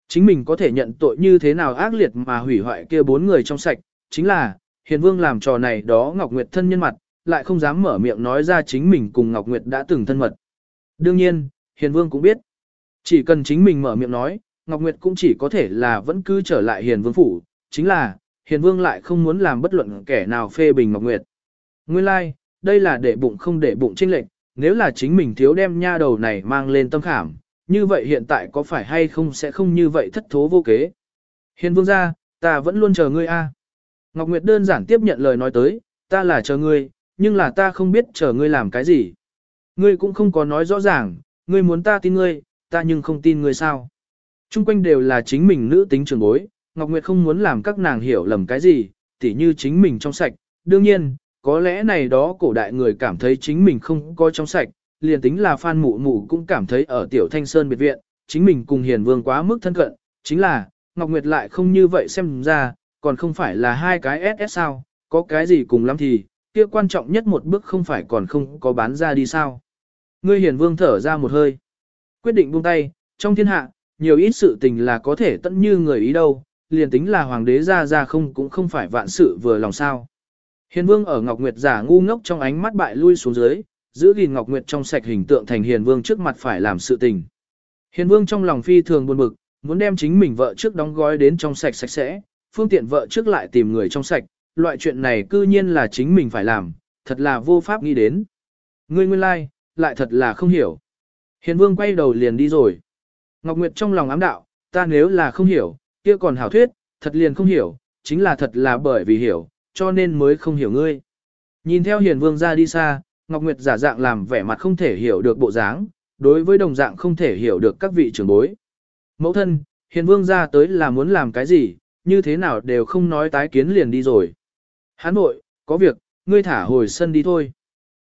Chính mình có thể nhận tội như thế nào ác liệt mà hủy hoại kia bốn người trong sạch, chính là, hiền vương làm trò này đó Ngọc Nguyệt thân nhân mặt, lại không dám mở miệng nói ra chính mình cùng Ngọc Nguyệt đã từng thân mật. Đương nhiên, hiền vương cũng biết, chỉ cần chính mình mở miệng nói, Ngọc Nguyệt cũng chỉ có thể là vẫn cứ trở lại hiền vương phủ, chính là, hiền vương lại không muốn làm bất luận kẻ nào phê bình Ngọc Nguyệt. Nguyên lai, like, đây là để bụng không để bụng trinh lệnh, nếu là chính mình thiếu đem nha đầu này mang lên tâm khảm, như vậy hiện tại có phải hay không sẽ không như vậy thất thố vô kế. Hiền vương gia, ta vẫn luôn chờ ngươi a. Ngọc Nguyệt đơn giản tiếp nhận lời nói tới, ta là chờ ngươi, nhưng là ta không biết chờ ngươi làm cái gì. Ngươi cũng không có nói rõ ràng, ngươi muốn ta tin ngươi, ta nhưng không tin ngươi sao. Trung quanh đều là chính mình nữ tính trường bối, Ngọc Nguyệt không muốn làm các nàng hiểu lầm cái gì, tỉ như chính mình trong sạch. Đương nhiên, có lẽ này đó cổ đại người cảm thấy chính mình không có trong sạch, liền tính là Phan Mụ Mụ cũng cảm thấy ở Tiểu Thanh Sơn biệt viện, chính mình cùng Hiền Vương quá mức thân cận, chính là, Ngọc Nguyệt lại không như vậy xem ra, còn không phải là hai cái SS sao, có cái gì cùng lắm thì, kia quan trọng nhất một bước không phải còn không có bán ra đi sao. Ngươi Hiền Vương thở ra một hơi, quyết định buông tay, trong thiên hạ, nhiều ít sự tình là có thể tận như người ý đâu, liền tính là hoàng đế ra ra không cũng không phải vạn sự vừa lòng sao. Hiền vương ở Ngọc Nguyệt giả ngu ngốc trong ánh mắt bại lui xuống dưới, giữ gìn Ngọc Nguyệt trong sạch hình tượng thành hiền vương trước mặt phải làm sự tình. Hiền vương trong lòng phi thường buồn bực, muốn đem chính mình vợ trước đóng gói đến trong sạch sạch sẽ, phương tiện vợ trước lại tìm người trong sạch, loại chuyện này cư nhiên là chính mình phải làm, thật là vô pháp nghĩ đến. Ngươi nguyên lai, like, lại thật là không hiểu. Hiền vương quay đầu liền đi rồi. Ngọc Nguyệt trong lòng ám đạo, ta nếu là không hiểu, kia còn hảo thuyết, thật liền không hiểu, chính là thật là bởi vì hiểu, cho nên mới không hiểu ngươi. Nhìn theo hiền vương ra đi xa, Ngọc Nguyệt giả dạng làm vẻ mặt không thể hiểu được bộ dáng, đối với đồng dạng không thể hiểu được các vị trưởng bối. Mẫu thân, hiền vương ra tới là muốn làm cái gì, như thế nào đều không nói tái kiến liền đi rồi. Hán nội, có việc, ngươi thả hồi sân đi thôi.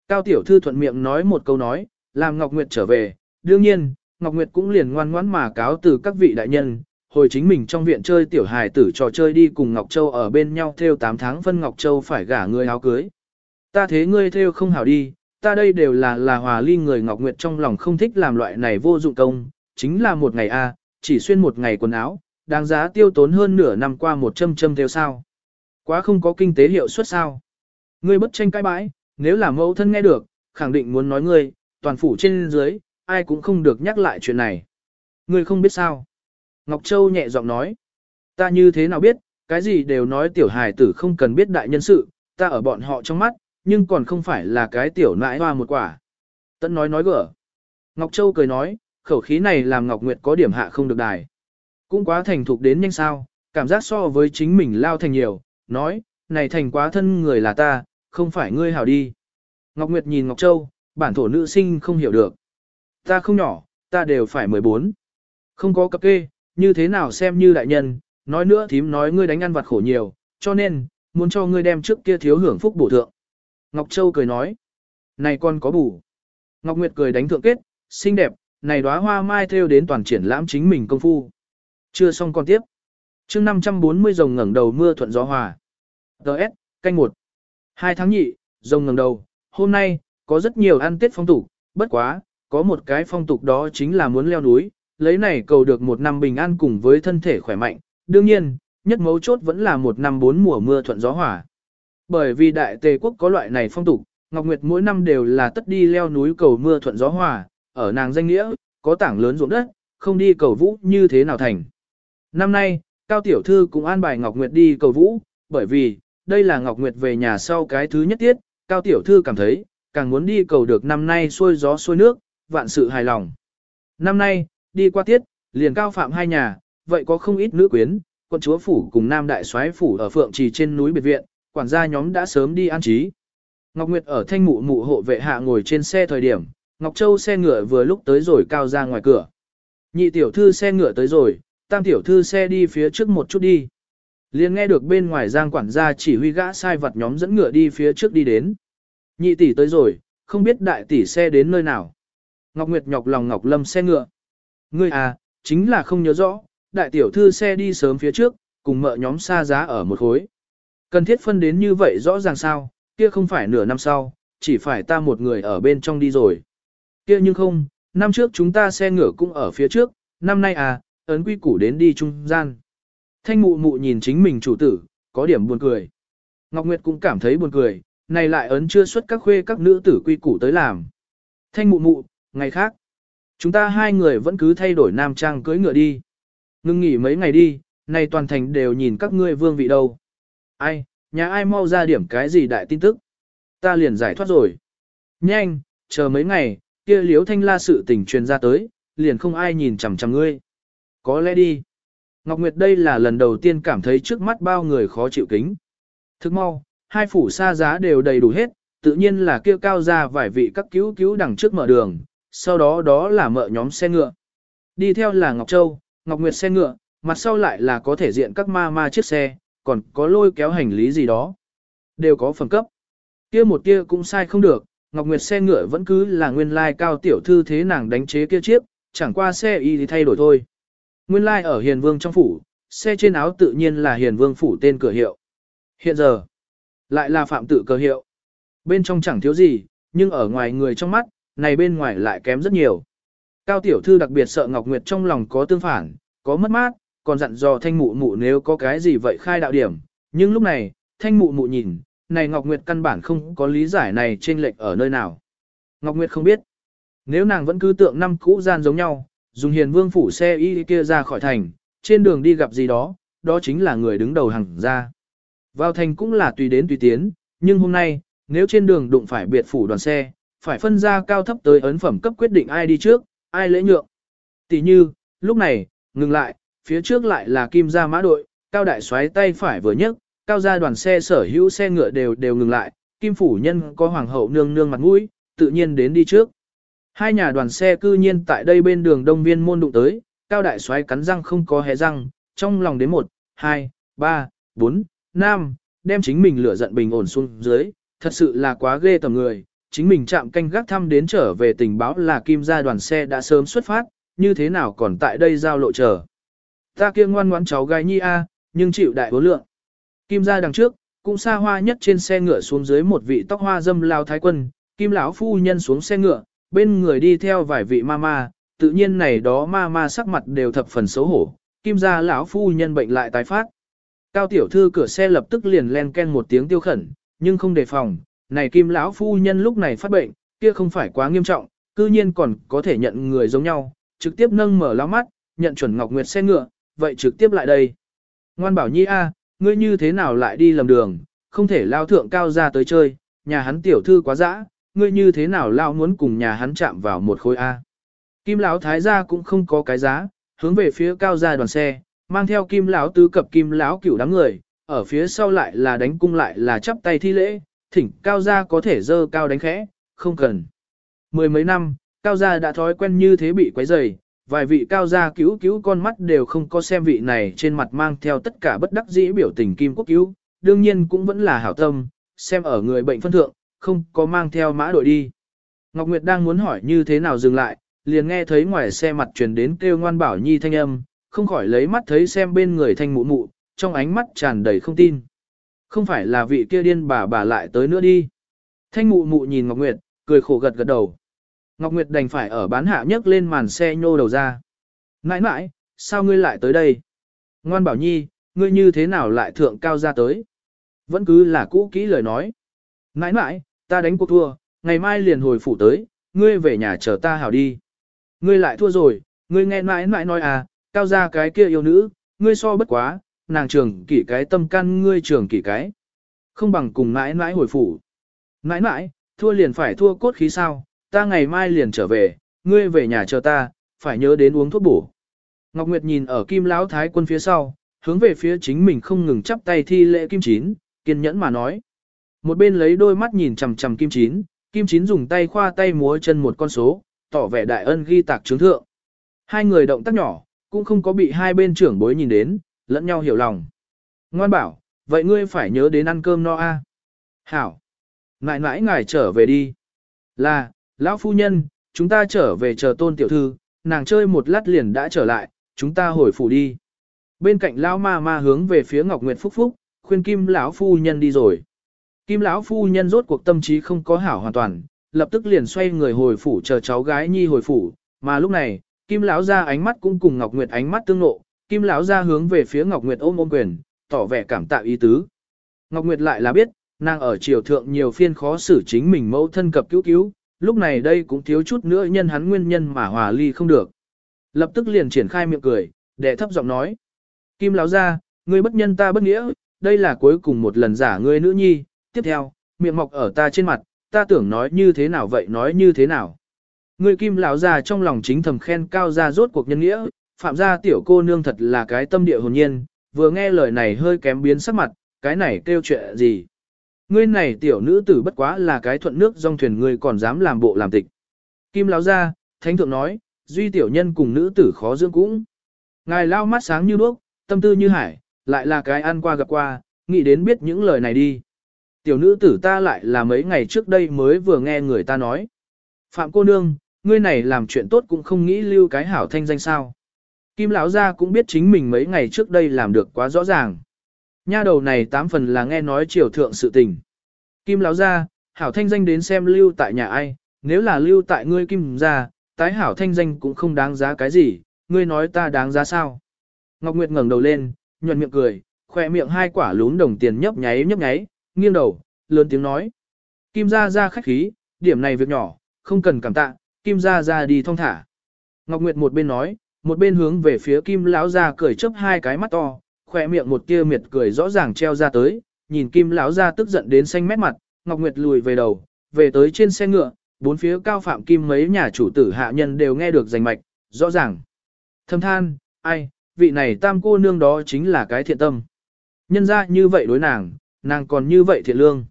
Cao tiểu thư thuận miệng nói một câu nói, làm Ngọc Nguyệt trở về, đương nhiên, Ngọc Nguyệt cũng liền ngoan ngoãn mà cáo từ các vị đại nhân, hồi chính mình trong viện chơi tiểu hài tử trò chơi đi cùng Ngọc Châu ở bên nhau theo 8 tháng phân Ngọc Châu phải gả người áo cưới. Ta thế ngươi theo không hảo đi, ta đây đều là là hòa ly người Ngọc Nguyệt trong lòng không thích làm loại này vô dụng công, chính là một ngày a, chỉ xuyên một ngày quần áo, đáng giá tiêu tốn hơn nửa năm qua một châm châm theo sao. Quá không có kinh tế hiệu suất sao. Ngươi bất tranh cãi bãi, nếu là mẫu thân nghe được, khẳng định muốn nói ngươi, toàn phủ trên dưới, ai cũng không được nhắc lại chuyện này. Ngươi không biết sao. Ngọc Châu nhẹ giọng nói. Ta như thế nào biết, cái gì đều nói tiểu hài tử không cần biết đại nhân sự, ta ở bọn họ trong mắt, nhưng còn không phải là cái tiểu nãi hoa một quả. Tấn nói nói gỡ. Ngọc Châu cười nói, khẩu khí này làm Ngọc Nguyệt có điểm hạ không được đài. Cũng quá thành thục đến nhanh sao, cảm giác so với chính mình lao thành nhiều, nói, này thành quá thân người là ta, không phải ngươi hảo đi. Ngọc Nguyệt nhìn Ngọc Châu, bản thổ nữ sinh không hiểu được. Ta không nhỏ, ta đều phải 14. Không có cập kê, như thế nào xem như đại nhân, nói nữa thím nói ngươi đánh ăn vặt khổ nhiều, cho nên, muốn cho ngươi đem trước kia thiếu hưởng phúc bổ thượng. Ngọc Châu cười nói, này con có bù. Ngọc Nguyệt cười đánh thượng kết, xinh đẹp, này đóa hoa mai theo đến toàn triển lãm chính mình công phu. Chưa xong con tiếp. chương 540 rồng ngẩng đầu mưa thuận gió hòa. Đợt, canh một. Hai tháng nhị, rồng ngẩng đầu, hôm nay, có rất nhiều ăn tết phong tục, bất quá, có một cái phong tục đó chính là muốn leo núi, lấy này cầu được một năm bình an cùng với thân thể khỏe mạnh. Đương nhiên, nhất mấu chốt vẫn là một năm bốn mùa mưa thuận gió hòa. Bởi vì đại tề quốc có loại này phong tục, Ngọc Nguyệt mỗi năm đều là tất đi leo núi cầu mưa thuận gió hòa, ở nàng danh nghĩa, có tảng lớn ruộng đất, không đi cầu vũ như thế nào thành. Năm nay, Cao Tiểu Thư cũng an bài Ngọc Nguyệt đi cầu vũ, bởi vì, đây là Ngọc Nguyệt về nhà sau cái thứ nhất tiết, Cao Tiểu Thư cảm thấy, càng muốn đi cầu được năm nay xuôi gió xuôi nước, vạn sự hài lòng. Năm nay, đi qua tiết, liền cao phạm hai nhà, vậy có không ít nữ quyến, quân chúa phủ cùng nam đại soái phủ ở phượng trì trên núi biệt viện, quản gia nhóm đã sớm đi an trí. Ngọc Nguyệt ở thanh mụ mụ hộ vệ hạ ngồi trên xe thời điểm, Ngọc Châu xe ngựa vừa lúc tới rồi cao ra ngoài cửa. Nhị tiểu thư xe ngựa tới rồi, tam tiểu thư xe đi phía trước một chút đi. liền nghe được bên ngoài giang quản gia chỉ huy gã sai vật nhóm dẫn ngựa đi phía trước đi đến. Nhị tỷ tới rồi, không biết đại tỷ xe đến nơi nào. Ngọc Nguyệt nhọc lòng Ngọc Lâm xe ngựa. Ngươi à, chính là không nhớ rõ, đại tiểu thư xe đi sớm phía trước, cùng mợ nhóm xa giá ở một khối. Cần thiết phân đến như vậy rõ ràng sao, kia không phải nửa năm sau, chỉ phải ta một người ở bên trong đi rồi. Kia nhưng không, năm trước chúng ta xe ngựa cũng ở phía trước, năm nay à, ấn quy củ đến đi trung gian. Thanh mụ mụ nhìn chính mình chủ tử, có điểm buồn cười. Ngọc Nguyệt cũng cảm thấy buồn cười, này lại ấn chưa xuất các khuê các nữ tử quy củ tới làm. Thanh mụ mụ, ngày khác, chúng ta hai người vẫn cứ thay đổi nam trang cưới ngựa đi. Ngưng nghỉ mấy ngày đi, nay toàn thành đều nhìn các ngươi vương vị đâu. Ai, nhà ai mau ra điểm cái gì đại tin tức. Ta liền giải thoát rồi. Nhanh, chờ mấy ngày, kia liếu thanh la sự tình truyền ra tới, liền không ai nhìn chằm chằm ngươi. Có lẽ đi. Ngọc Nguyệt đây là lần đầu tiên cảm thấy trước mắt bao người khó chịu kính. Thức mau, hai phủ xa giá đều đầy đủ hết, tự nhiên là kia cao ra vài vị các cứu cứu đằng trước mở đường, sau đó đó là mợ nhóm xe ngựa. Đi theo là Ngọc Châu, Ngọc Nguyệt xe ngựa, mặt sau lại là có thể diện các ma ma chiếc xe, còn có lôi kéo hành lý gì đó. Đều có phần cấp. Kia một kia cũng sai không được, Ngọc Nguyệt xe ngựa vẫn cứ là nguyên lai cao tiểu thư thế nàng đánh chế kia chiếc, chẳng qua xe y thì thay đổi thôi. Nguyên lai ở Hiền Vương trong phủ, xe trên áo tự nhiên là Hiền Vương phủ tên cửa hiệu. Hiện giờ, lại là phạm tự cơ hiệu. Bên trong chẳng thiếu gì, nhưng ở ngoài người trong mắt, này bên ngoài lại kém rất nhiều. Cao tiểu thư đặc biệt sợ Ngọc Nguyệt trong lòng có tương phản, có mất mát, còn dặn dò thanh mụ mụ nếu có cái gì vậy khai đạo điểm. Nhưng lúc này, thanh mụ mụ nhìn, này Ngọc Nguyệt căn bản không có lý giải này trên lệch ở nơi nào. Ngọc Nguyệt không biết. Nếu nàng vẫn cứ tượng năm cũ gian giống nhau, dùng hiền vương phủ xe y kia ra khỏi thành, trên đường đi gặp gì đó, đó chính là người đứng đầu hàng ra. Vào thành cũng là tùy đến tùy tiến, nhưng hôm nay, nếu trên đường đụng phải biệt phủ đoàn xe, phải phân ra cao thấp tới ấn phẩm cấp quyết định ai đi trước, ai lễ nhượng. Tỷ như, lúc này, ngừng lại, phía trước lại là kim gia mã đội, cao đại xoáy tay phải vừa nhấc, cao gia đoàn xe sở hữu xe ngựa đều đều ngừng lại, kim phủ nhân có hoàng hậu nương nương mặt mũi, tự nhiên đến đi trước. Hai nhà đoàn xe cư nhiên tại đây bên đường đông viên môn đụng tới, cao đại xoáy cắn răng không có hé răng, trong lòng đến một, hai, ba, bốn, năm, đem chính mình lửa giận bình ổn xuống dưới, thật sự là quá ghê tầm người, chính mình chạm canh gác thăm đến trở về tình báo là kim gia đoàn xe đã sớm xuất phát, như thế nào còn tại đây giao lộ chờ. Ta kia ngoan ngoãn cháu gái nhi a, nhưng chịu đại bố lượng. Kim gia đằng trước, cũng xa hoa nhất trên xe ngựa xuống dưới một vị tóc hoa dâm lao thái quân, kim lão phu nhân xuống xe ngựa, bên người đi theo vài vị ma ma, tự nhiên này đó ma ma sắc mặt đều thập phần xấu hổ, kim gia lão phu nhân bệnh lại tái phát. Cao tiểu thư cửa xe lập tức liền len ken một tiếng tiêu khẩn, nhưng không đề phòng, này kim lão phu nhân lúc này phát bệnh, kia không phải quá nghiêm trọng, cư nhiên còn có thể nhận người giống nhau, trực tiếp nâng mở lão mắt, nhận chuẩn Ngọc Nguyệt xe ngựa, vậy trực tiếp lại đây. Ngoan bảo nhi a, ngươi như thế nào lại đi lầm đường, không thể lao thượng cao ra tới chơi, nhà hắn tiểu thư quá dã, ngươi như thế nào lao muốn cùng nhà hắn chạm vào một khối a. Kim lão thái gia cũng không có cái giá, hướng về phía cao gia đoàn xe, mang theo kim lão tứ cập kim lão cửu đám người, ở phía sau lại là đánh cung lại là chắp tay thi lễ, thỉnh cao gia có thể dơ cao đánh khẽ, không cần. Mười mấy năm, cao gia đã thói quen như thế bị quấy rầy, vài vị cao gia cứu cứu con mắt đều không có xem vị này trên mặt mang theo tất cả bất đắc dĩ biểu tình kim quốc cứu, đương nhiên cũng vẫn là hảo tâm, xem ở người bệnh phân thượng, không có mang theo mã đội đi. Ngọc Nguyệt đang muốn hỏi như thế nào dừng lại, liền nghe thấy ngoài xe mặt truyền đến kêu ngoan bảo nhi thanh âm, không khỏi lấy mắt thấy xem bên người thanh mụ mụ, trong ánh mắt tràn đầy không tin. Không phải là vị kia điên bà bà lại tới nữa đi. Thanh mụ mụ nhìn Ngọc Nguyệt, cười khổ gật gật đầu. Ngọc Nguyệt đành phải ở bán hạ nhấc lên màn xe nhô đầu ra. Nãi nãi, sao ngươi lại tới đây? Ngoan bảo nhi, ngươi như thế nào lại thượng cao ra tới? Vẫn cứ là cũ kỹ lời nói. Nãi nãi, ta đánh cuộc thua, ngày mai liền hồi phủ tới, ngươi về nhà chờ ta hảo đi. Ngươi lại thua rồi, ngươi nghe nãi nãi nói à, cao ra cái kia yêu nữ, ngươi so bất quá, nàng trường kỷ cái tâm căn ngươi trường kỷ cái. Không bằng cùng nãi nãi hồi phủ. Nãi nãi, thua liền phải thua cốt khí sao, ta ngày mai liền trở về, ngươi về nhà chờ ta, phải nhớ đến uống thuốc bổ. Ngọc Nguyệt nhìn ở kim lão thái quân phía sau, hướng về phía chính mình không ngừng chắp tay thi lễ kim chín, kiên nhẫn mà nói. Một bên lấy đôi mắt nhìn chằm chằm kim chín, kim chín dùng tay khoa tay múa chân một con số, tỏ vẻ đại ân ghi tạc chứng thượng. Hai người động tác nhỏ, cũng không có bị hai bên trưởng bối nhìn đến, lẫn nhau hiểu lòng. Ngoan bảo, vậy ngươi phải nhớ đến ăn cơm no a. Hảo. Ngại ngại ngài trở về đi. Là, lão phu nhân, chúng ta trở về chờ tôn tiểu thư, nàng chơi một lát liền đã trở lại, chúng ta hồi phủ đi. Bên cạnh lão ma ma hướng về phía Ngọc Nguyệt Phúc Phúc, khuyên Kim lão phu nhân đi rồi. Kim lão phu nhân rốt cuộc tâm trí không có hảo hoàn toàn, lập tức liền xoay người hồi phủ chờ cháu gái nhi hồi phủ, mà lúc này, Kim lão ra ánh mắt cũng cùng Ngọc Nguyệt ánh mắt tương nộ, Kim lão ra hướng về phía Ngọc Nguyệt ôm ôm quyền, tỏ vẻ cảm tạ ý tứ. Ngọc Nguyệt lại là biết, nàng ở triều thượng nhiều phiên khó xử chính mình mẫu thân cập cứu cứu, lúc này đây cũng thiếu chút nữa nhân hắn nguyên nhân mà hòa ly không được. Lập tức liền triển khai miệng cười, đệ thấp giọng nói. Kim lão ra, ngươi bất nhân ta bất nghĩa, đây là cuối cùng một lần giả ngươi nữ nhi, tiếp theo, miệng mọc ở ta trên mặt, ta tưởng nói như thế nào vậy nói như thế nào. Ngươi kim lão ra trong lòng chính thầm khen cao ra rốt cuộc nhân nghĩa, phạm gia tiểu cô nương thật là cái tâm địa hồn nhiên, vừa nghe lời này hơi kém biến sắc mặt, cái này kêu chuyện gì. Ngươi này tiểu nữ tử bất quá là cái thuận nước dòng thuyền ngươi còn dám làm bộ làm tịch. Kim lão ra, thánh thượng nói, duy tiểu nhân cùng nữ tử khó dưỡng cũng. Ngài lao mắt sáng như đuốc, tâm tư như hải, lại là cái ăn qua gặp qua, nghĩ đến biết những lời này đi. Tiểu nữ tử ta lại là mấy ngày trước đây mới vừa nghe người ta nói. Phạm cô nương, ngươi này làm chuyện tốt cũng không nghĩ lưu cái hảo thanh danh sao. Kim lão gia cũng biết chính mình mấy ngày trước đây làm được quá rõ ràng. Nha đầu này tám phần là nghe nói triều thượng sự tình. Kim lão gia, hảo thanh danh đến xem lưu tại nhà ai, nếu là lưu tại ngươi kim gia, tái hảo thanh danh cũng không đáng giá cái gì, ngươi nói ta đáng giá sao. Ngọc Nguyệt ngẩng đầu lên, nhuận miệng cười, khoe miệng hai quả lún đồng tiền nhấp nháy nhấp nháy, nghiêng đầu, lớn tiếng nói. Kim gia gia khách khí, điểm này việc nhỏ, không cần cảm tạ, Kim gia gia đi thong thả. Ngọc Nguyệt một bên nói, một bên hướng về phía Kim lão gia cười chớp hai cái mắt to, khoe miệng một tia miệt cười rõ ràng treo ra tới, nhìn Kim lão gia tức giận đến xanh mét mặt, Ngọc Nguyệt lùi về đầu, về tới trên xe ngựa, bốn phía cao phạm kim mấy nhà chủ tử hạ nhân đều nghe được rành mạch, rõ ràng. Thâm than, ai, vị này tam cô nương đó chính là cái thiện tâm. Nhân ra như vậy đối nàng, nàng còn như vậy thiện lương.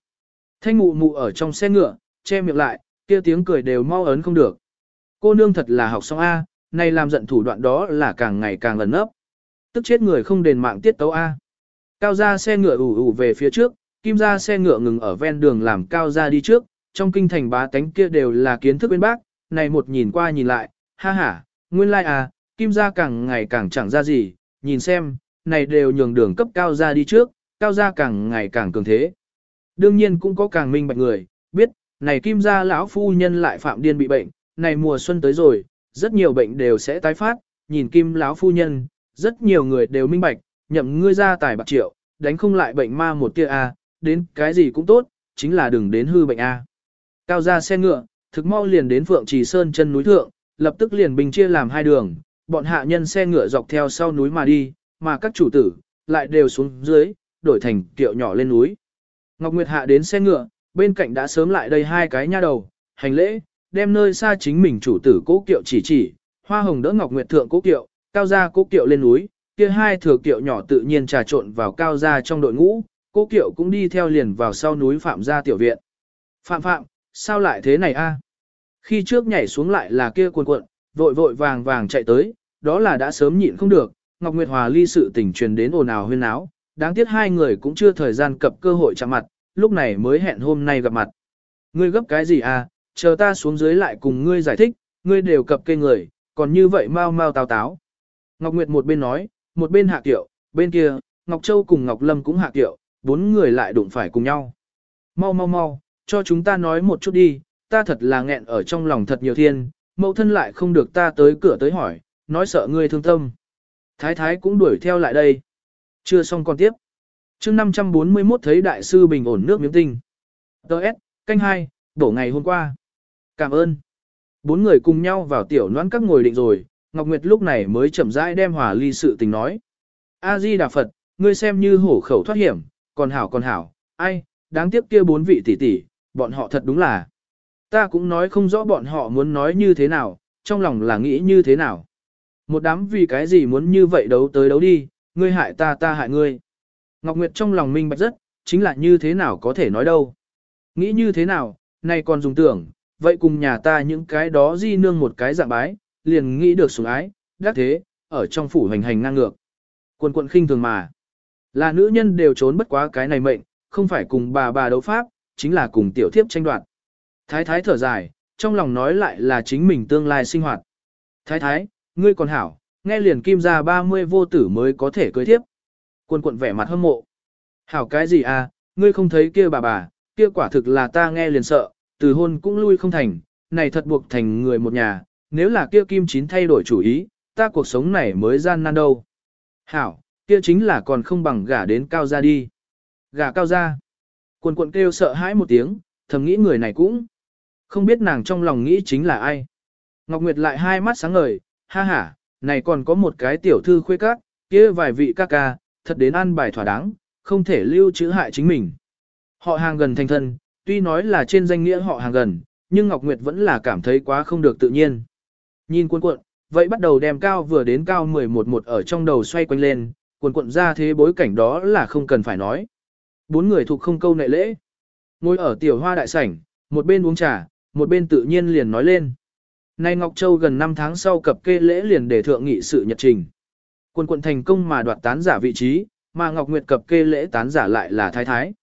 Thanh mụ mụ ở trong xe ngựa, che miệng lại, kia tiếng cười đều mau ấn không được. Cô nương thật là học xong A, này làm giận thủ đoạn đó là càng ngày càng lần nấp. Tức chết người không đền mạng tiết tấu A. Cao ra xe ngựa ủ ủ về phía trước, kim ra xe ngựa ngừng ở ven đường làm cao ra đi trước, trong kinh thành bá tánh kia đều là kiến thức bên bác, này một nhìn qua nhìn lại, ha ha, nguyên lai like à, kim ra càng ngày càng chẳng ra gì, nhìn xem, này đều nhường đường cấp cao ra đi trước, cao ra càng ngày càng cường thế. Đương nhiên cũng có càng minh bạch người, biết, này kim gia lão phu nhân lại phạm điên bị bệnh, này mùa xuân tới rồi, rất nhiều bệnh đều sẽ tái phát, nhìn kim lão phu nhân, rất nhiều người đều minh bạch, nhậm ngươi ra tài bạc triệu, đánh không lại bệnh ma một tia a, đến cái gì cũng tốt, chính là đừng đến hư bệnh a. Cao ra xe ngựa, thực mau liền đến Phượng Trì Sơn chân núi thượng, lập tức liền bình chia làm hai đường, bọn hạ nhân xe ngựa dọc theo sau núi mà đi, mà các chủ tử lại đều xuống dưới, đổi thành kiệu nhỏ lên núi. Ngọc Nguyệt hạ đến xe ngựa, bên cạnh đã sớm lại đây hai cái nha đầu, hành lễ, đem nơi xa chính mình chủ tử cố kiệu chỉ chỉ, hoa hồng đỡ Ngọc Nguyệt thượng cố kiệu, cao gia cố kiệu lên núi, kia hai thừa kiệu nhỏ tự nhiên trà trộn vào cao gia trong đội ngũ, cố kiệu cũng đi theo liền vào sau núi phạm gia tiểu viện. Phạm phạm, sao lại thế này a? Khi trước nhảy xuống lại là kia cuộn cuộn, vội vội vàng vàng chạy tới, đó là đã sớm nhịn không được, Ngọc Nguyệt Hòa ly sự tình truyền đến ồn ào huyên náo, đáng tiếc hai người cũng chưa thời gian cập cơ hội chạm mặt, lúc này mới hẹn hôm nay gặp mặt. Ngươi gấp cái gì à, chờ ta xuống dưới lại cùng ngươi giải thích, ngươi đều cập cây người, còn như vậy mau mau tào táo. Ngọc Nguyệt một bên nói, một bên hạ tiểu, bên kia, Ngọc Châu cùng Ngọc Lâm cũng hạ tiểu, bốn người lại đụng phải cùng nhau. Mau mau mau, cho chúng ta nói một chút đi, ta thật là nghẹn ở trong lòng thật nhiều thiên, mẫu thân lại không được ta tới cửa tới hỏi, nói sợ ngươi thương tâm. Thái thái cũng đuổi theo lại đây. Chưa xong còn tiếp. chương 541 thấy đại sư bình ổn nước miếng tinh. Đợt, canh hai, đổ ngày hôm qua. Cảm ơn. Bốn người cùng nhau vào tiểu noãn các ngồi định rồi, Ngọc Nguyệt lúc này mới chậm rãi đem hòa ly sự tình nói. A-di Đà Phật, ngươi xem như hổ khẩu thoát hiểm, còn hảo còn hảo, ai, đáng tiếc kia bốn vị tỷ tỷ, bọn họ thật đúng là. Ta cũng nói không rõ bọn họ muốn nói như thế nào, trong lòng là nghĩ như thế nào. Một đám vì cái gì muốn như vậy đấu tới đấu đi, ngươi hại ta ta hại ngươi. Ngọc Nguyệt trong lòng minh bạch rất, chính là như thế nào có thể nói đâu. Nghĩ như thế nào, nay còn dùng tưởng, vậy cùng nhà ta những cái đó di nương một cái dạng bái, liền nghĩ được sủng ái, đắc thế, ở trong phủ hành hành ngang ngược. Quần quận khinh thường mà. Là nữ nhân đều trốn bất quá cái này mệnh, không phải cùng bà bà đấu pháp, chính là cùng tiểu thiếp tranh đoạt. Thái thái thở dài, trong lòng nói lại là chính mình tương lai sinh hoạt. Thái thái, ngươi còn hảo, nghe liền kim ra 30 vô tử mới có thể cưới thiếp. Quân quận vẻ mặt hâm mộ. Hảo cái gì à, ngươi không thấy kia bà bà, kia quả thực là ta nghe liền sợ, từ hôn cũng lui không thành, này thật buộc thành người một nhà, nếu là kia kim chín thay đổi chủ ý, ta cuộc sống này mới gian nan đâu. Hảo, kia chính là còn không bằng gả đến cao gia đi. Gả cao gia. Quần quận kêu sợ hãi một tiếng, thầm nghĩ người này cũng không biết nàng trong lòng nghĩ chính là ai. Ngọc Nguyệt lại hai mắt sáng ngời, ha ha, này còn có một cái tiểu thư khuê các, kia vài vị ca ca, thật đến ăn bài thỏa đáng, không thể lưu trữ hại chính mình. Họ hàng gần thành thân, tuy nói là trên danh nghĩa họ hàng gần, nhưng Ngọc Nguyệt vẫn là cảm thấy quá không được tự nhiên. Nhìn cuộn cuộn, vậy bắt đầu đem cao vừa đến cao 11 một ở trong đầu xoay quanh lên, cuộn cuộn ra thế bối cảnh đó là không cần phải nói. Bốn người thuộc không câu nệ lễ. Ngồi ở tiểu hoa đại sảnh, một bên uống trà, một bên tự nhiên liền nói lên. Nay Ngọc Châu gần 5 tháng sau cập kê lễ liền để thượng nghị sự nhật trình. Quân quận thành công mà đoạt tán giả vị trí, mà Ngọc Nguyệt cập kê lễ tán giả lại là thái thái.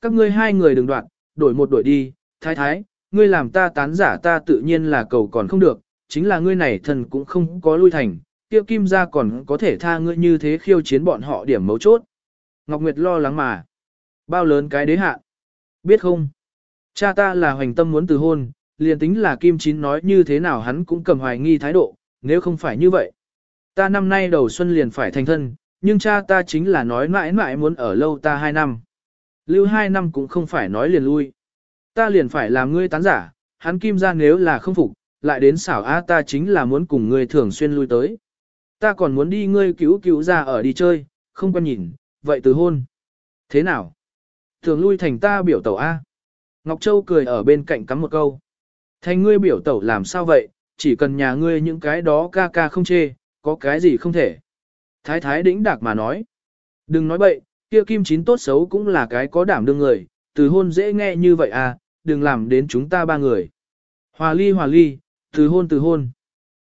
Các ngươi hai người đừng đoạt, đổi một đổi đi, thái thái, ngươi làm ta tán giả ta tự nhiên là cầu còn không được, chính là ngươi này thần cũng không có lui thành, tiêu kim ra còn có thể tha ngươi như thế khiêu chiến bọn họ điểm mấu chốt. Ngọc Nguyệt lo lắng mà. Bao lớn cái đế hạ. Biết không? Cha ta là hoành tâm muốn từ hôn, liền tính là Kim Chín nói như thế nào hắn cũng cầm hoài nghi thái độ, nếu không phải như vậy. Ta năm nay đầu xuân liền phải thành thân, nhưng cha ta chính là nói mãi mãi muốn ở lâu ta hai năm. Lưu hai năm cũng không phải nói liền lui. Ta liền phải làm ngươi tán giả, hắn Kim ra nếu là không phục, lại đến xảo á ta chính là muốn cùng ngươi thường xuyên lui tới. Ta còn muốn đi ngươi cứu cứu ra ở đi chơi, không quan nhìn, vậy từ hôn. Thế nào? Thường lui thành ta biểu tẩu A. Ngọc Châu cười ở bên cạnh cắm một câu. Thành ngươi biểu tẩu làm sao vậy, chỉ cần nhà ngươi những cái đó ca ca không chê, có cái gì không thể. Thái thái đĩnh đạc mà nói. Đừng nói bậy, kia kim chín tốt xấu cũng là cái có đảm đương người, từ hôn dễ nghe như vậy à, đừng làm đến chúng ta ba người. Hòa ly hòa ly, từ hôn từ hôn.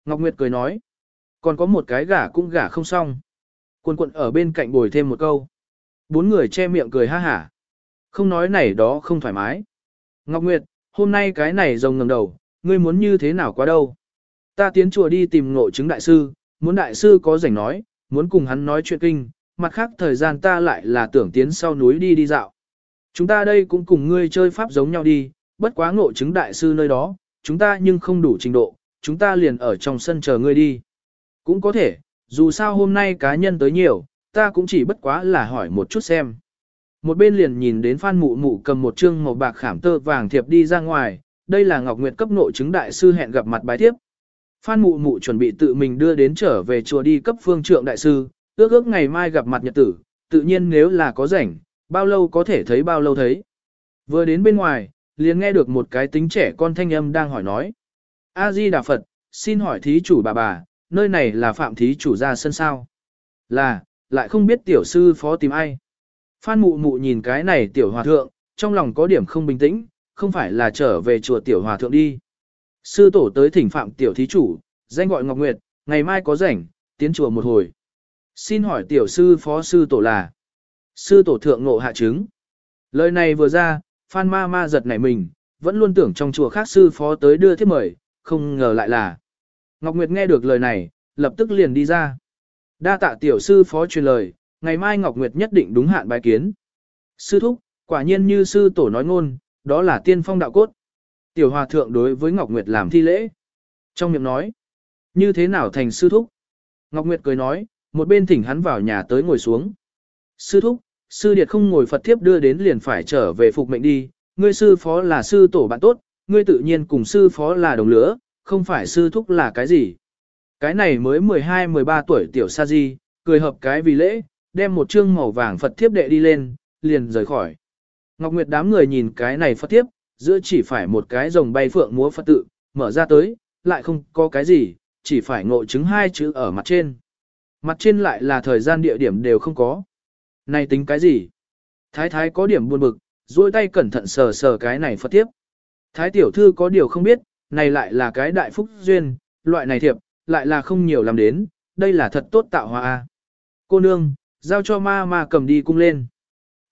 Ngọc Nguyệt cười nói. Còn có một cái gả cũng gả không xong. Quân quận ở bên cạnh bồi thêm một câu. Bốn người che miệng cười ha hả. Không nói này đó không thoải mái. Ngọc Nguyệt, hôm nay cái này rồng ngầm đầu, ngươi muốn như thế nào quá đâu. Ta tiến chùa đi tìm ngộ chứng đại sư, muốn đại sư có rảnh nói, muốn cùng hắn nói chuyện kinh, mặt khác thời gian ta lại là tưởng tiến sau núi đi đi dạo. Chúng ta đây cũng cùng ngươi chơi pháp giống nhau đi, bất quá ngộ chứng đại sư nơi đó, chúng ta nhưng không đủ trình độ, chúng ta liền ở trong sân chờ ngươi đi. Cũng có thể, dù sao hôm nay cá nhân tới nhiều, ta cũng chỉ bất quá là hỏi một chút xem. Một bên liền nhìn đến Phan Mụ Mụ cầm một chương màu bạc khảm tơ vàng thiệp đi ra ngoài, đây là Ngọc Nguyệt cấp nội chứng đại sư hẹn gặp mặt bài tiếp Phan Mụ Mụ chuẩn bị tự mình đưa đến trở về chùa đi cấp phương trượng đại sư, ước ước ngày mai gặp mặt nhật tử, tự nhiên nếu là có rảnh, bao lâu có thể thấy bao lâu thấy. Vừa đến bên ngoài, liền nghe được một cái tính trẻ con thanh âm đang hỏi nói. A-di Đà Phật, xin hỏi thí chủ bà bà, nơi này là phạm thí chủ ra sân sao? Là, lại không biết tiểu sư phó tìm ai. Phan mụ mụ nhìn cái này tiểu hòa thượng, trong lòng có điểm không bình tĩnh, không phải là trở về chùa tiểu hòa thượng đi. Sư tổ tới thỉnh phạm tiểu thí chủ, danh gọi Ngọc Nguyệt, ngày mai có rảnh, tiến chùa một hồi. Xin hỏi tiểu sư phó sư tổ là. Sư tổ thượng ngộ hạ chứng. Lời này vừa ra, Phan ma ma giật nảy mình, vẫn luôn tưởng trong chùa khác sư phó tới đưa thiết mời, không ngờ lại là. Ngọc Nguyệt nghe được lời này, lập tức liền đi ra. Đa tạ tiểu sư phó truyền lời, ngày mai Ngọc Nguyệt nhất định đúng hạn bài kiến. Sư thúc, quả nhiên như sư tổ nói ngôn, đó là tiên phong đạo cốt. Tiểu hòa thượng đối với Ngọc Nguyệt làm thi lễ. Trong miệng nói, như thế nào thành sư thúc? Ngọc Nguyệt cười nói, một bên thỉnh hắn vào nhà tới ngồi xuống. Sư thúc, sư điệt không ngồi Phật thiếp đưa đến liền phải trở về phục mệnh đi, ngươi sư phó là sư tổ bạn tốt, ngươi tự nhiên cùng sư phó là đồng lửa, không phải sư thúc là cái gì. Cái này mới 12-13 tuổi tiểu sa di, cười hợp cái vì lễ, đem một chương màu vàng Phật thiếp đệ đi lên, liền rời khỏi. Ngọc Nguyệt đám người nhìn cái này Phật thiếp, giữa chỉ phải một cái rồng bay phượng múa Phật tự, mở ra tới, lại không có cái gì, chỉ phải ngộ chứng hai chữ ở mặt trên. Mặt trên lại là thời gian địa điểm đều không có. Này tính cái gì? Thái thái có điểm buồn bực, duỗi tay cẩn thận sờ sờ cái này Phật tiếp. Thái tiểu thư có điều không biết, này lại là cái đại phúc duyên, loại này thiệp, lại là không nhiều làm đến, đây là thật tốt tạo hòa. Cô nương, giao cho ma ma cầm đi cung lên.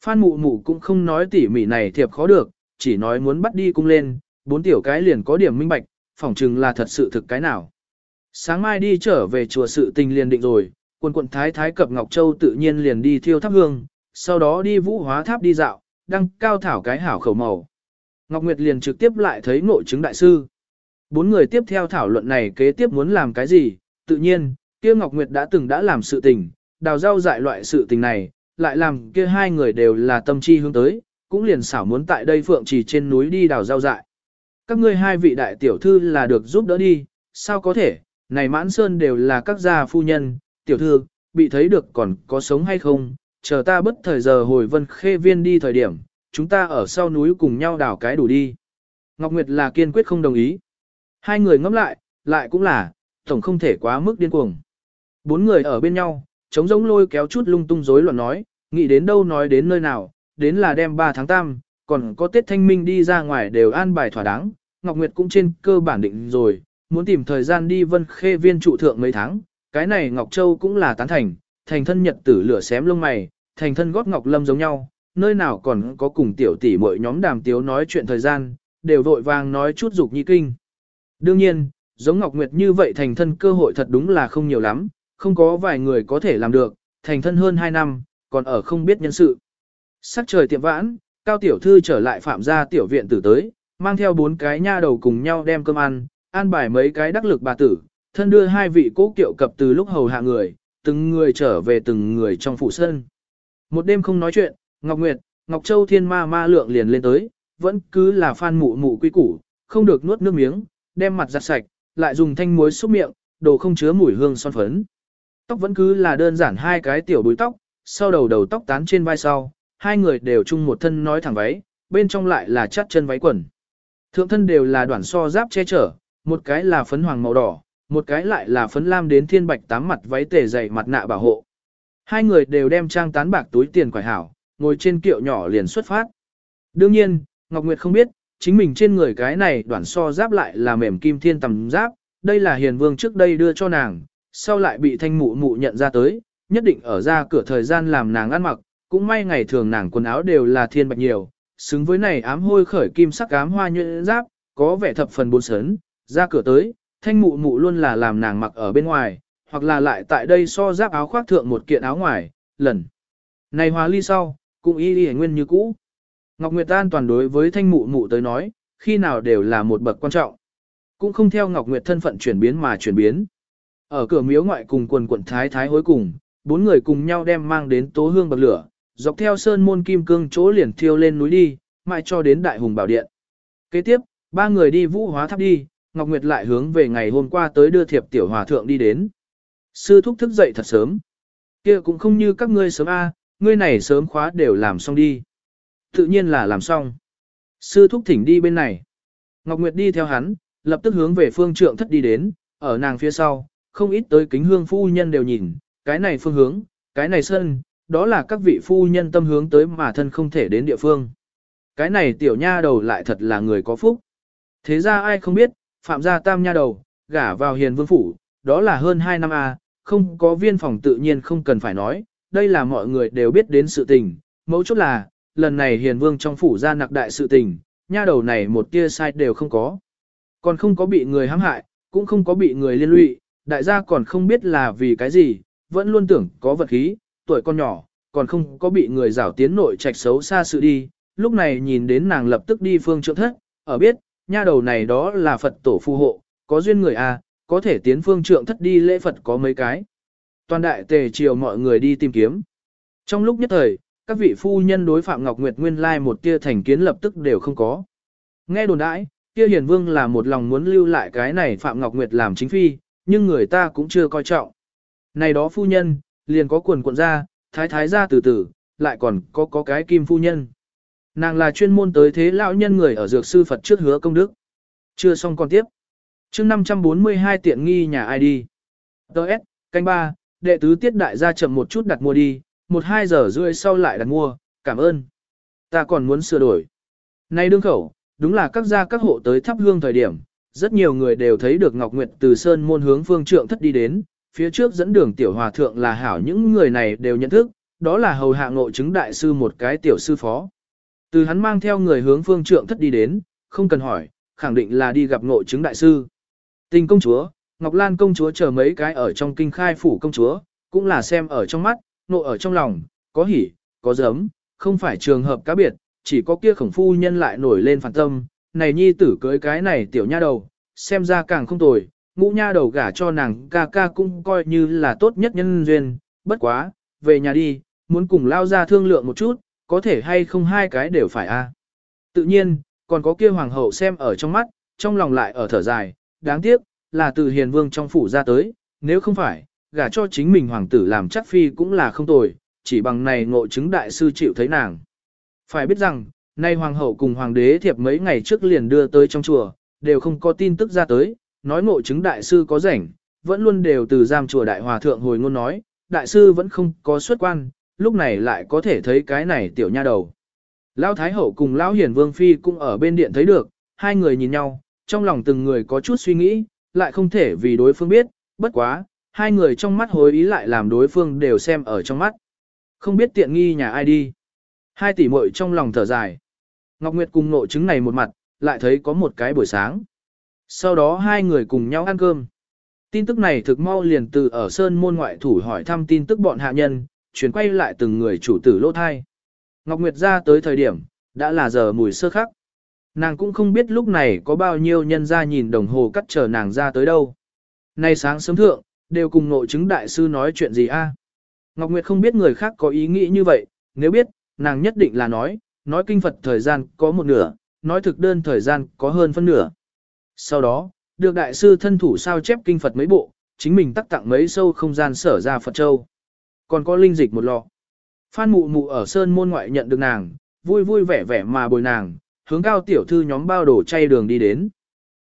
Phan mụ mụ cũng không nói tỉ mỉ này thiệp khó được, chỉ nói muốn bắt đi cung lên, bốn tiểu cái liền có điểm minh bạch, phỏng chừng là thật sự thực cái nào. Sáng mai đi trở về chùa sự tình liền định rồi, quần quận thái thái cập Ngọc Châu tự nhiên liền đi thiêu thắp hương, sau đó đi vũ hóa tháp đi dạo, đăng cao thảo cái hảo khẩu màu. Ngọc Nguyệt liền trực tiếp lại thấy nội chứng đại sư. Bốn người tiếp theo thảo luận này kế tiếp muốn làm cái gì, tự nhiên, kia Ngọc Nguyệt đã từng đã làm sự tình, đào rau dại loại sự tình này, lại làm kia hai người đều là tâm chi hướng tới, cũng liền xảo muốn tại đây phượng trì trên núi đi đào rau dại. Các ngươi hai vị đại tiểu thư là được giúp đỡ đi, sao có thể, này mãn sơn đều là các gia phu nhân, tiểu thư, bị thấy được còn có sống hay không, chờ ta bất thời giờ hồi vân khê viên đi thời điểm, chúng ta ở sau núi cùng nhau đào cái đủ đi. Ngọc Nguyệt là kiên quyết không đồng ý. Hai người ngẫm lại, lại cũng là, tổng không thể quá mức điên cuồng. Bốn người ở bên nhau, chống giống lôi kéo chút lung tung rối loạn nói, nghĩ đến đâu nói đến nơi nào, đến là đem 3 tháng tam, còn có Tết Thanh Minh đi ra ngoài đều an bài thỏa đáng, Ngọc Nguyệt cũng trên cơ bản định rồi, muốn tìm thời gian đi vân khê viên trụ thượng mấy tháng, cái này Ngọc Châu cũng là tán thành, thành thân nhật tử lửa xém lông mày, thành thân gót Ngọc Lâm giống nhau, nơi nào còn có cùng tiểu tỷ mọi nhóm đàm tiếu nói chuyện thời gian, đều vội vàng nói chút dục nhi kinh. Đương nhiên, giống Ngọc Nguyệt như vậy thành thân cơ hội thật đúng là không nhiều lắm, không có vài người có thể làm được, thành thân hơn 2 năm, còn ở không biết nhân sự. Sắc trời tiệm vãn, Cao Tiểu Thư trở lại phạm gia tiểu viện tử tới, mang theo bốn cái nha đầu cùng nhau đem cơm ăn, an bài mấy cái đắc lực bà tử, thân đưa hai vị cố kiệu cập từ lúc hầu hạ người, từng người trở về từng người trong phủ sân. Một đêm không nói chuyện, Ngọc Nguyệt, Ngọc Châu Thiên Ma Ma lượng liền lên tới, vẫn cứ là phan mụ mụ quy củ, không được nuốt nước miếng, đem mặt giặt sạch, lại dùng thanh muối xúc miệng, đồ không chứa mùi hương son phấn. Tóc vẫn cứ là đơn giản hai cái tiểu búi tóc, sau đầu đầu tóc tán trên vai sau, hai người đều chung một thân nói thẳng váy, bên trong lại là chắt chân váy quần. Thượng thân đều là đoạn so giáp che chở, một cái là phấn hoàng màu đỏ, một cái lại là phấn lam đến thiên bạch tám mặt váy tề dày mặt nạ bảo hộ. Hai người đều đem trang tán bạc túi tiền quải hảo, ngồi trên kiệu nhỏ liền xuất phát. Đương nhiên, Ngọc Nguyệt không biết, chính mình trên người cái này đoạn so giáp lại là mềm kim thiên tầm giáp, đây là hiền vương trước đây đưa cho nàng, sau lại bị thanh mụ mụ nhận ra tới, nhất định ở ra cửa thời gian làm nàng ăn mặc, cũng may ngày thường nàng quần áo đều là thiên bạch nhiều, xứng với này ám hôi khởi kim sắc ám hoa nhuyễn giáp, có vẻ thập phần buồn sớn, ra cửa tới, thanh mụ mụ luôn là làm nàng mặc ở bên ngoài, hoặc là lại tại đây so giáp áo khoác thượng một kiện áo ngoài, lần. Này hòa ly sau, cũng y y nguyên như cũ. Ngọc Nguyệt An toàn đối với thanh mụ mụ tới nói, khi nào đều là một bậc quan trọng. Cũng không theo Ngọc Nguyệt thân phận chuyển biến mà chuyển biến. Ở cửa miếu ngoại cùng quần quận thái thái hối cùng, bốn người cùng nhau đem mang đến tố hương bậc lửa, dọc theo sơn môn kim cương chỗ liền thiêu lên núi đi, mãi cho đến đại hùng bảo điện. Kế tiếp, ba người đi vũ hóa tháp đi, Ngọc Nguyệt lại hướng về ngày hôm qua tới đưa thiệp tiểu hòa thượng đi đến. Sư thúc thức dậy thật sớm. kia cũng không như các ngươi sớm A, ngươi này sớm khóa đều làm xong đi. Tự nhiên là làm xong. Sư thúc thỉnh đi bên này. Ngọc Nguyệt đi theo hắn, lập tức hướng về phương trượng thất đi đến, ở nàng phía sau, không ít tới kính hương phu nhân đều nhìn, cái này phương hướng, cái này sân, đó là các vị phu nhân tâm hướng tới mà thân không thể đến địa phương. Cái này tiểu nha đầu lại thật là người có phúc. Thế ra ai không biết, phạm gia tam nha đầu, gả vào hiền vương phủ, đó là hơn 2 năm A, không có viên phòng tự nhiên không cần phải nói, đây là mọi người đều biết đến sự tình, mấu chốt là, lần này hiền vương trong phủ ra nặc đại sự tình, nha đầu này một tia sai đều không có. Còn không có bị người hãm hại, cũng không có bị người liên lụy, đại gia còn không biết là vì cái gì, vẫn luôn tưởng có vật khí, tuổi con nhỏ, còn không có bị người rảo tiến nội trạch xấu xa sự đi, lúc này nhìn đến nàng lập tức đi phương trượng thất, ở biết, nha đầu này đó là Phật tổ phù hộ, có duyên người à, có thể tiến phương trượng thất đi lễ Phật có mấy cái. Toàn đại tề chiều mọi người đi tìm kiếm. Trong lúc nhất thời, các vị phu nhân đối Phạm Ngọc Nguyệt nguyên lai một tia thành kiến lập tức đều không có. Nghe đồn đãi, kia hiền vương là một lòng muốn lưu lại cái này Phạm Ngọc Nguyệt làm chính phi, nhưng người ta cũng chưa coi trọng. Này đó phu nhân, liền có quần quận ra, thái thái ra từ từ, lại còn có có cái kim phu nhân. Nàng là chuyên môn tới thế lão nhân người ở dược sư Phật trước hứa công đức. Chưa xong còn tiếp. chương 542 tiện nghi nhà ai đi. Đợt, canh ba, đệ tứ tiết đại gia chậm một chút đặt mua đi, một hai giờ rưỡi sau lại đặt mua, cảm ơn. Ta còn muốn sửa đổi. nay đương khẩu, đúng là các gia các hộ tới thắp hương thời điểm, rất nhiều người đều thấy được Ngọc Nguyệt từ Sơn môn hướng phương trượng thất đi đến, phía trước dẫn đường tiểu hòa thượng là hảo những người này đều nhận thức, đó là hầu hạ ngộ chứng đại sư một cái tiểu sư phó. Từ hắn mang theo người hướng phương trượng thất đi đến, không cần hỏi, khẳng định là đi gặp ngộ chứng đại sư. Tình công chúa, Ngọc Lan công chúa chờ mấy cái ở trong kinh khai phủ công chúa, cũng là xem ở trong mắt, nộ ở trong lòng, có hỉ, có giấm, không phải trường hợp cá biệt, chỉ có kia khổng phu nhân lại nổi lên phản tâm, này nhi tử cưới cái này tiểu nha đầu, xem ra càng không tồi, ngũ nha đầu gả cho nàng ca ca cũng coi như là tốt nhất nhân duyên, bất quá, về nhà đi, muốn cùng lao ra thương lượng một chút, có thể hay không hai cái đều phải a. Tự nhiên, còn có kia hoàng hậu xem ở trong mắt, trong lòng lại ở thở dài, đáng tiếc, là từ hiền vương trong phủ ra tới, nếu không phải, gả cho chính mình hoàng tử làm chắc phi cũng là không tồi, chỉ bằng này ngộ chứng đại sư chịu thấy nàng. Phải biết rằng, nay hoàng hậu cùng hoàng đế thiệp mấy ngày trước liền đưa tới trong chùa, đều không có tin tức ra tới, nói ngộ chứng đại sư có rảnh, vẫn luôn đều từ giam chùa đại hòa thượng hồi ngôn nói, đại sư vẫn không có xuất quan, lúc này lại có thể thấy cái này tiểu nha đầu. Lão Thái Hậu cùng Lão Hiển Vương Phi cũng ở bên điện thấy được, hai người nhìn nhau, trong lòng từng người có chút suy nghĩ, lại không thể vì đối phương biết, bất quá, hai người trong mắt hối ý lại làm đối phương đều xem ở trong mắt. Không biết tiện nghi nhà ai đi. Hai tỷ muội trong lòng thở dài. Ngọc Nguyệt cùng nội chứng này một mặt, lại thấy có một cái buổi sáng. Sau đó hai người cùng nhau ăn cơm. Tin tức này thực mau liền từ ở Sơn môn ngoại thủ hỏi thăm tin tức bọn hạ nhân, chuyển quay lại từng người chủ tử lỗ thai. Ngọc Nguyệt ra tới thời điểm, đã là giờ mùi sơ khắc. Nàng cũng không biết lúc này có bao nhiêu nhân ra nhìn đồng hồ cắt chờ nàng ra tới đâu. Nay sáng sớm thượng, đều cùng nội chứng đại sư nói chuyện gì a? Ngọc Nguyệt không biết người khác có ý nghĩ như vậy, nếu biết, nàng nhất định là nói, nói kinh Phật thời gian có một nửa, nói thực đơn thời gian có hơn phân nửa. Sau đó, được đại sư thân thủ sao chép kinh Phật mấy bộ, chính mình tắc tặng mấy sâu không gian sở ra Phật Châu. Còn có linh dịch một lọ. Phan mụ mụ ở sơn môn ngoại nhận được nàng, vui vui vẻ vẻ mà bồi nàng, hướng cao tiểu thư nhóm bao đổ chay đường đi đến.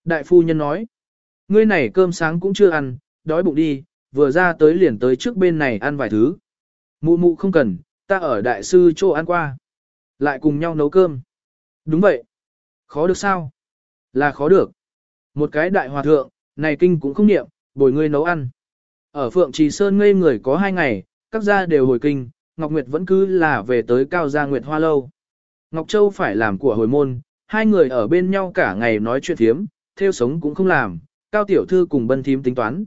Đại phu nhân nói, ngươi này cơm sáng cũng chưa ăn, đói bụng đi, vừa ra tới liền tới trước bên này ăn vài thứ. Mụ mụ không cần, ta ở đại sư chỗ ăn qua. Lại cùng nhau nấu cơm. Đúng vậy. Khó được sao? Là khó được. Một cái đại hòa thượng, này kinh cũng không niệm, bồi ngươi nấu ăn. Ở Phượng Trì Sơn ngây người có hai ngày, các gia đều hồi kinh, Ngọc Nguyệt vẫn cứ là về tới Cao Gia Nguyệt Hoa Lâu. Ngọc Châu phải làm của hồi môn, hai người ở bên nhau cả ngày nói chuyện thiếm, theo sống cũng không làm, Cao Tiểu Thư cùng bân thím tính toán.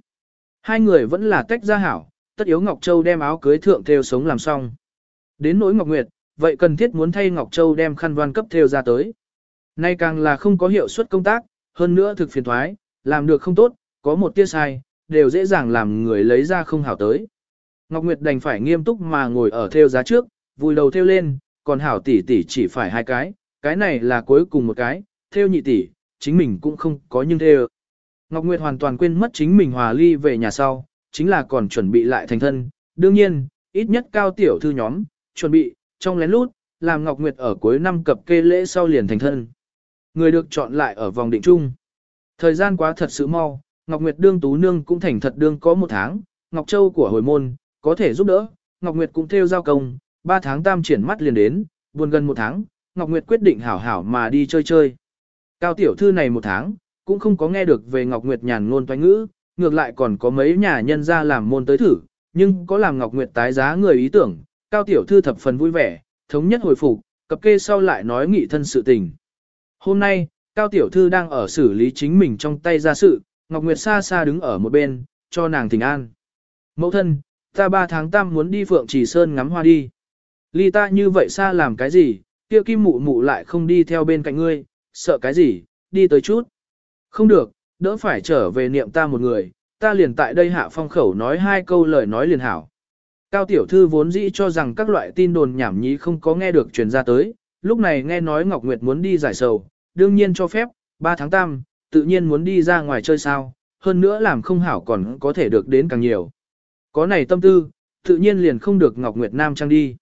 Hai người vẫn là tách ra hảo, tất yếu Ngọc Châu đem áo cưới thượng theo sống làm xong. Đến nỗi Ngọc Nguyệt, vậy cần thiết muốn thay Ngọc Châu đem khăn văn cấp theo ra tới. Nay càng là không có hiệu suất công tác, hơn nữa thực phiền thoái, làm được không tốt, có một tia sai, đều dễ dàng làm người lấy ra không hảo tới. Ngọc Nguyệt đành phải nghiêm túc mà ngồi ở theo giá trước, vùi đầu theo lên, còn hảo tỷ tỷ chỉ phải hai cái, cái này là cuối cùng một cái, theo nhị tỷ, chính mình cũng không có nhưng theo. Ngọc Nguyệt hoàn toàn quên mất chính mình hòa ly về nhà sau, chính là còn chuẩn bị lại thành thân. Đương nhiên, ít nhất cao tiểu thư nhóm, chuẩn bị, trong lén lút, làm Ngọc Nguyệt ở cuối năm cập kê lễ sau liền thành thân. Người được chọn lại ở vòng định chung. Thời gian quá thật sự mau, Ngọc Nguyệt đương tú nương cũng thành thật đương có một tháng, Ngọc Châu của hồi môn, có thể giúp đỡ, Ngọc Nguyệt cũng theo giao công, ba tháng tam triển mắt liền đến, buồn gần một tháng, Ngọc Nguyệt quyết định hảo hảo mà đi chơi chơi. Cao tiểu thư này một tháng, cũng không có nghe được về Ngọc Nguyệt nhàn ngôn toanh ngữ, ngược lại còn có mấy nhà nhân ra làm môn tới thử, nhưng có làm Ngọc Nguyệt tái giá người ý tưởng, cao tiểu thư thập phần vui vẻ, thống nhất hồi phục, cập kê sau lại nói nghị thân sự tình. Hôm nay, cao tiểu thư đang ở xử lý chính mình trong tay ra sự, Ngọc Nguyệt xa xa đứng ở một bên, cho nàng thỉnh an. Mẫu thân, ta ba tháng tam muốn đi Phượng Trì Sơn ngắm hoa đi. Ly ta như vậy xa làm cái gì, kia kim mụ mụ lại không đi theo bên cạnh ngươi, sợ cái gì, đi tới chút. Không được, đỡ phải trở về niệm ta một người, ta liền tại đây hạ phong khẩu nói hai câu lời nói liền hảo. Cao tiểu thư vốn dĩ cho rằng các loại tin đồn nhảm nhí không có nghe được truyền ra tới, lúc này nghe nói Ngọc Nguyệt muốn đi giải sầu, đương nhiên cho phép, 3 tháng tam, tự nhiên muốn đi ra ngoài chơi sao, hơn nữa làm không hảo còn có thể được đến càng nhiều. Có này tâm tư, tự nhiên liền không được Ngọc Nguyệt Nam trang đi.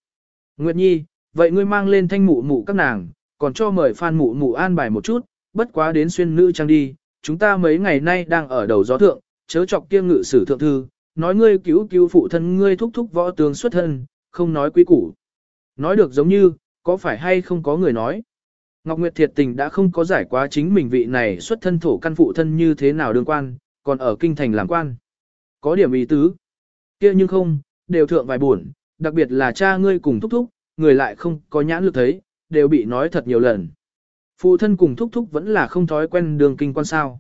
Nguyệt Nhi, vậy ngươi mang lên thanh mụ mụ các nàng, còn cho mời phan mụ mụ an bài một chút, bất quá đến xuyên nữ trang đi, chúng ta mấy ngày nay đang ở đầu gió thượng, chớ chọc kia ngự sử thượng thư, nói ngươi cứu cứu phụ thân ngươi thúc thúc võ tướng xuất thân, không nói quý củ. Nói được giống như, có phải hay không có người nói. Ngọc Nguyệt thiệt tình đã không có giải quá chính mình vị này xuất thân thổ căn phụ thân như thế nào đương quan, còn ở kinh thành làm quan. Có điểm ý tứ kia nhưng không, đều thượng vài buồn, đặc biệt là cha ngươi cùng thúc thúc, người lại không có nhãn lực thấy, đều bị nói thật nhiều lần. Phụ thân cùng thúc thúc vẫn là không thói quen đường kinh quan sao.